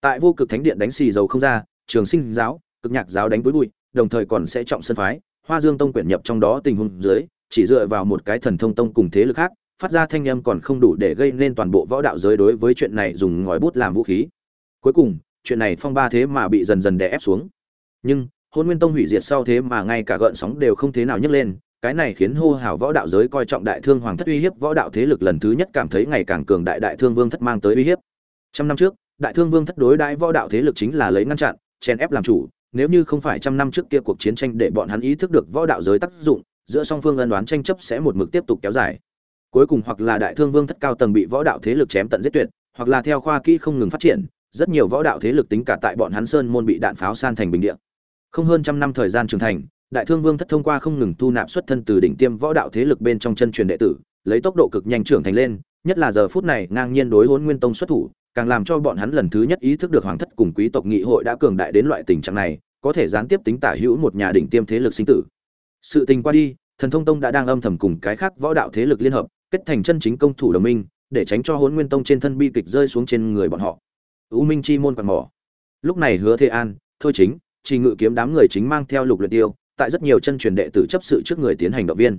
Tại vô cực thánh điện đánh xì dầu không ra, trường sinh giáo, cực nhạc giáo đánh với bụi, đồng thời còn sẽ trọng sân phái, hoa dương tông quyển nhập trong đó tình huống dưới, chỉ dựa vào một cái thần thông tông cùng thế lực khác phát ra thanh âm còn không đủ để gây nên toàn bộ võ đạo giới đối với chuyện này dùng ngòi bút làm vũ khí. Cuối cùng, chuyện này phong ba thế mà bị dần dần đè ép xuống. Nhưng, hôn nguyên tông hủy diệt sau thế mà ngay cả gợn sóng đều không thế nào nhấc lên, cái này khiến hô hào võ đạo giới coi trọng đại thương hoàng thất uy hiếp võ đạo thế lực lần thứ nhất cảm thấy ngày càng cường đại đại thương vương thất mang tới uy hiếp. Trăm năm trước, đại thương vương thất đối đãi võ đạo thế lực chính là lấy ngăn chặn, chèn ép làm chủ, nếu như không phải trăm năm trước kia cuộc chiến tranh để bọn hắn ý thức được võ đạo giới tác dụng, giữa song phương ân đoán tranh chấp sẽ một mực tiếp tục kéo dài cuối cùng hoặc là đại thương vương thất cao tầng bị võ đạo thế lực chém tận giết tuyệt, hoặc là theo khoa kỹ không ngừng phát triển, rất nhiều võ đạo thế lực tính cả tại bọn hắn sơn môn bị đạn pháo san thành bình địa. Không hơn trăm năm thời gian trưởng thành, đại thương vương thất thông qua không ngừng thu nạp xuất thân từ đỉnh tiêm võ đạo thế lực bên trong chân truyền đệ tử, lấy tốc độ cực nhanh trưởng thành lên, nhất là giờ phút này ngang nhiên đối hôn nguyên tông xuất thủ, càng làm cho bọn hắn lần thứ nhất ý thức được hoàng thất cùng quý tộc nghị hội đã cường đại đến loại tình trạng này, có thể gián tiếp tính tả hữu một nhà đỉnh tiêm thế lực sinh tử. Sự tình qua đi, thần thông tông đã đang âm thầm cùng cái khác võ đạo thế lực liên hợp kết thành chân chính công thủ đồng minh, để tránh cho hôn nguyên tông trên thân bi kịch rơi xuống trên người bọn họ. U minh chi môn quạt mỏ. Lúc này hứa thế an, thôi chính chỉ ngự kiếm đám người chính mang theo lục luyện tiêu, tại rất nhiều chân truyền đệ tử chấp sự trước người tiến hành động viên.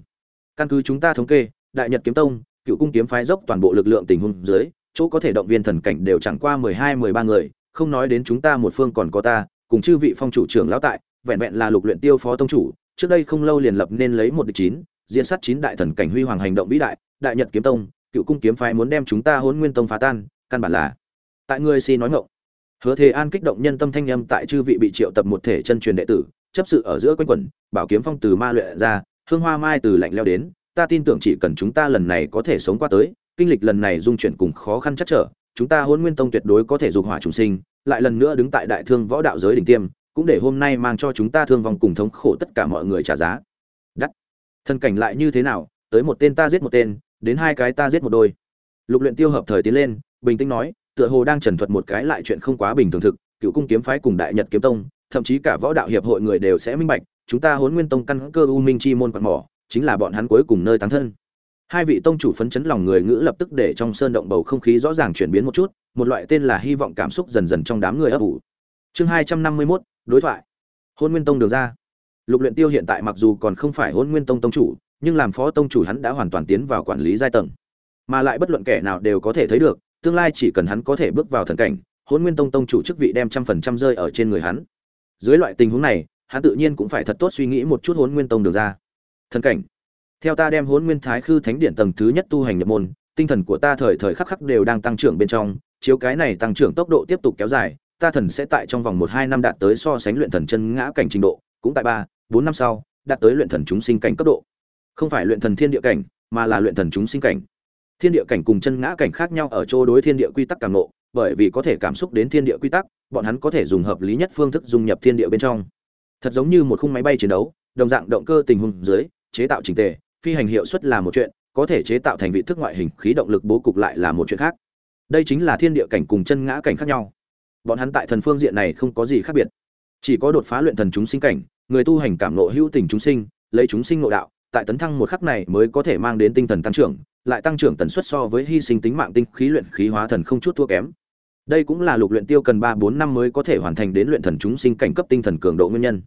Căn cứ chúng ta thống kê, đại nhật kiếm tông, cựu cung kiếm phái dốc toàn bộ lực lượng tình huống dưới, chỗ có thể động viên thần cảnh đều chẳng qua mười hai, mười ba người, không nói đến chúng ta một phương còn có ta, cùng chư vị phong chủ trưởng lão tại, vẹn vẹn là lục luyện tiêu phó tông chủ, trước đây không lâu liền lập nên lấy một địch chín diễn sát chín đại thần cảnh huy hoàng hành động vĩ đại đại nhật kiếm tông, cựu cung kiếm phái muốn đem chúng ta hôn nguyên tông phá tan, căn bản là tại ngươi xin nói ngộng hứa thế an kích động nhân tâm thanh âm tại chư vị bị triệu tập một thể chân truyền đệ tử, chấp sự ở giữa quanh quẩn, bảo kiếm phong từ ma luyện ra, hương hoa mai từ lạnh leo đến, ta tin tưởng chỉ cần chúng ta lần này có thể sống qua tới, kinh lịch lần này dung chuyển cùng khó khăn chắc trở, chúng ta hôn nguyên tông tuyệt đối có thể dục hỏa trùng sinh, lại lần nữa đứng tại đại thương võ đạo giới đỉnh tiêm, cũng để hôm nay mang cho chúng ta thương vong cùng thống khổ tất cả mọi người trả giá thân cảnh lại như thế nào, tới một tên ta giết một tên, đến hai cái ta giết một đôi. Lục luyện tiêu hợp thời tiến lên, bình tĩnh nói, tựa hồ đang trần thuật một cái lại chuyện không quá bình thường thực, cựu cung kiếm phái cùng đại nhật kiếm tông, thậm chí cả võ đạo hiệp hội người đều sẽ minh bạch, chúng ta huấn nguyên tông căn cơ u minh chi môn quạt mỏ, chính là bọn hắn cuối cùng nơi táng thân. Hai vị tông chủ phấn chấn lòng người ngữ lập tức để trong sơn động bầu không khí rõ ràng chuyển biến một chút, một loại tên là hy vọng cảm xúc dần dần trong đám người ấp ủ. Chương hai trăm năm mươi mốt, đối thoại. Hôn nguyên tông được ra lục luyện tiêu hiện tại mặc dù còn không phải Hỗn nguyên tông tông chủ, nhưng làm phó tông chủ hắn đã hoàn toàn tiến vào quản lý giai tầng. Mà lại bất luận kẻ nào đều có thể thấy được, tương lai chỉ cần hắn có thể bước vào thần cảnh, Hỗn nguyên tông tông chủ chức vị đem trăm phần trăm rơi ở trên người hắn. Dưới loại tình huống này, hắn tự nhiên cũng phải thật tốt suy nghĩ một chút Hỗn nguyên tông được ra. Thần cảnh. Theo ta đem Hỗn nguyên thái khư thánh điện tầng thứ nhất tu hành nhập môn, tinh thần của ta thời thời khắc khắc đều đang tăng trưởng bên trong, chiếu cái này tăng trưởng tốc độ tiếp tục kéo dài, ta thần sẽ tại trong vòng một hai năm đạt tới so sánh luyện thần chân ngã cảnh trình độ, cũng tại ba bốn năm sau, đạt tới luyện thần chúng sinh cảnh cấp độ. Không phải luyện thần thiên địa cảnh, mà là luyện thần chúng sinh cảnh. Thiên địa cảnh cùng chân ngã cảnh khác nhau ở chỗ đối thiên địa quy tắc cảm nộ bởi vì có thể cảm xúc đến thiên địa quy tắc, bọn hắn có thể dùng hợp lý nhất phương thức dung nhập thiên địa bên trong. Thật giống như một khung máy bay chiến đấu, đồng dạng động cơ tình huống dưới, chế tạo trình tề, phi hành hiệu suất là một chuyện, có thể chế tạo thành vị thức ngoại hình khí động lực bố cục lại là một chuyện khác. Đây chính là thiên địa cảnh cùng chân ngã cảnh khác nhau. Bọn hắn tại thần phương diện này không có gì khác biệt. Chỉ có đột phá luyện thần chúng sinh cảnh người tu hành cảm nộ hữu tình chúng sinh, lấy chúng sinh nội đạo, tại tấn thăng một khắc này mới có thể mang đến tinh thần tăng trưởng, lại tăng trưởng tần suất so với hy sinh tính mạng tinh khí luyện khí hóa thần không chút thua kém. Đây cũng là lục luyện tiêu cần ba bốn năm mới có thể hoàn thành đến luyện thần chúng sinh cảnh cấp tinh thần cường độ nguyên nhân.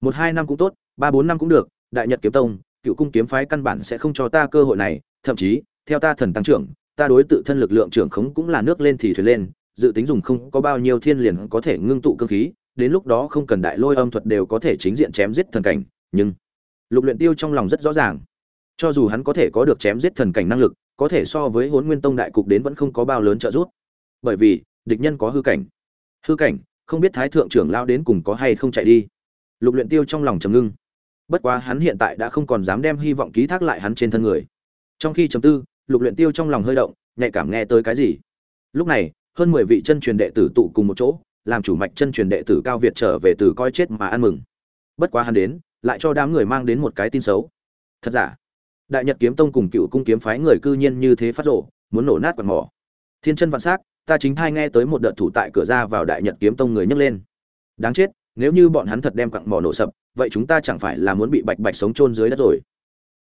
Một hai năm cũng tốt, ba bốn năm cũng được, đại nhật kiếm tông, cựu cung kiếm phái căn bản sẽ không cho ta cơ hội này, thậm chí, theo ta thần tăng trưởng, ta đối tự thân lực lượng trưởng khống cũng là nước lên thì thuyền lên, dự tính dùng không có bao nhiêu thiên liền có thể ngưng tụ cương khí đến lúc đó không cần đại lôi âm thuật đều có thể chính diện chém giết thần cảnh, nhưng lục luyện tiêu trong lòng rất rõ ràng. Cho dù hắn có thể có được chém giết thần cảnh năng lực, có thể so với huấn nguyên tông đại cục đến vẫn không có bao lớn trợ giúp. Bởi vì, địch nhân có hư cảnh. Hư cảnh, không biết thái thượng trưởng lao đến cùng có hay không chạy đi. Lục luyện tiêu trong lòng trầm ngưng. Bất quá hắn hiện tại đã không còn dám đem hy vọng ký thác lại hắn trên thân người. Trong khi trầm tư, lục luyện tiêu trong lòng hơi động, nhạy cảm nghe tới cái gì. Lúc này, hơn mười vị chân truyền đệ tử tụ cùng một chỗ làm chủ mạch chân truyền đệ tử cao việt trở về từ coi chết mà ăn mừng. Bất quá hắn đến, lại cho đám người mang đến một cái tin xấu. Thật giả? Đại nhật kiếm tông cùng cựu cung kiếm phái người cư nhiên như thế phát rộ, muốn nổ nát quạt mỏ. Thiên chân vạn s á c ta chính thai nghe tới một đợt thủ tại cửa ra vào đại nhật kiếm tông người nhấc lên. Đáng chết, nếu như bọn hắn thật đem quặng mỏ nổ sập, vậy chúng ta chẳng phải là muốn bị bạch bạch sống chôn dưới đất rồi.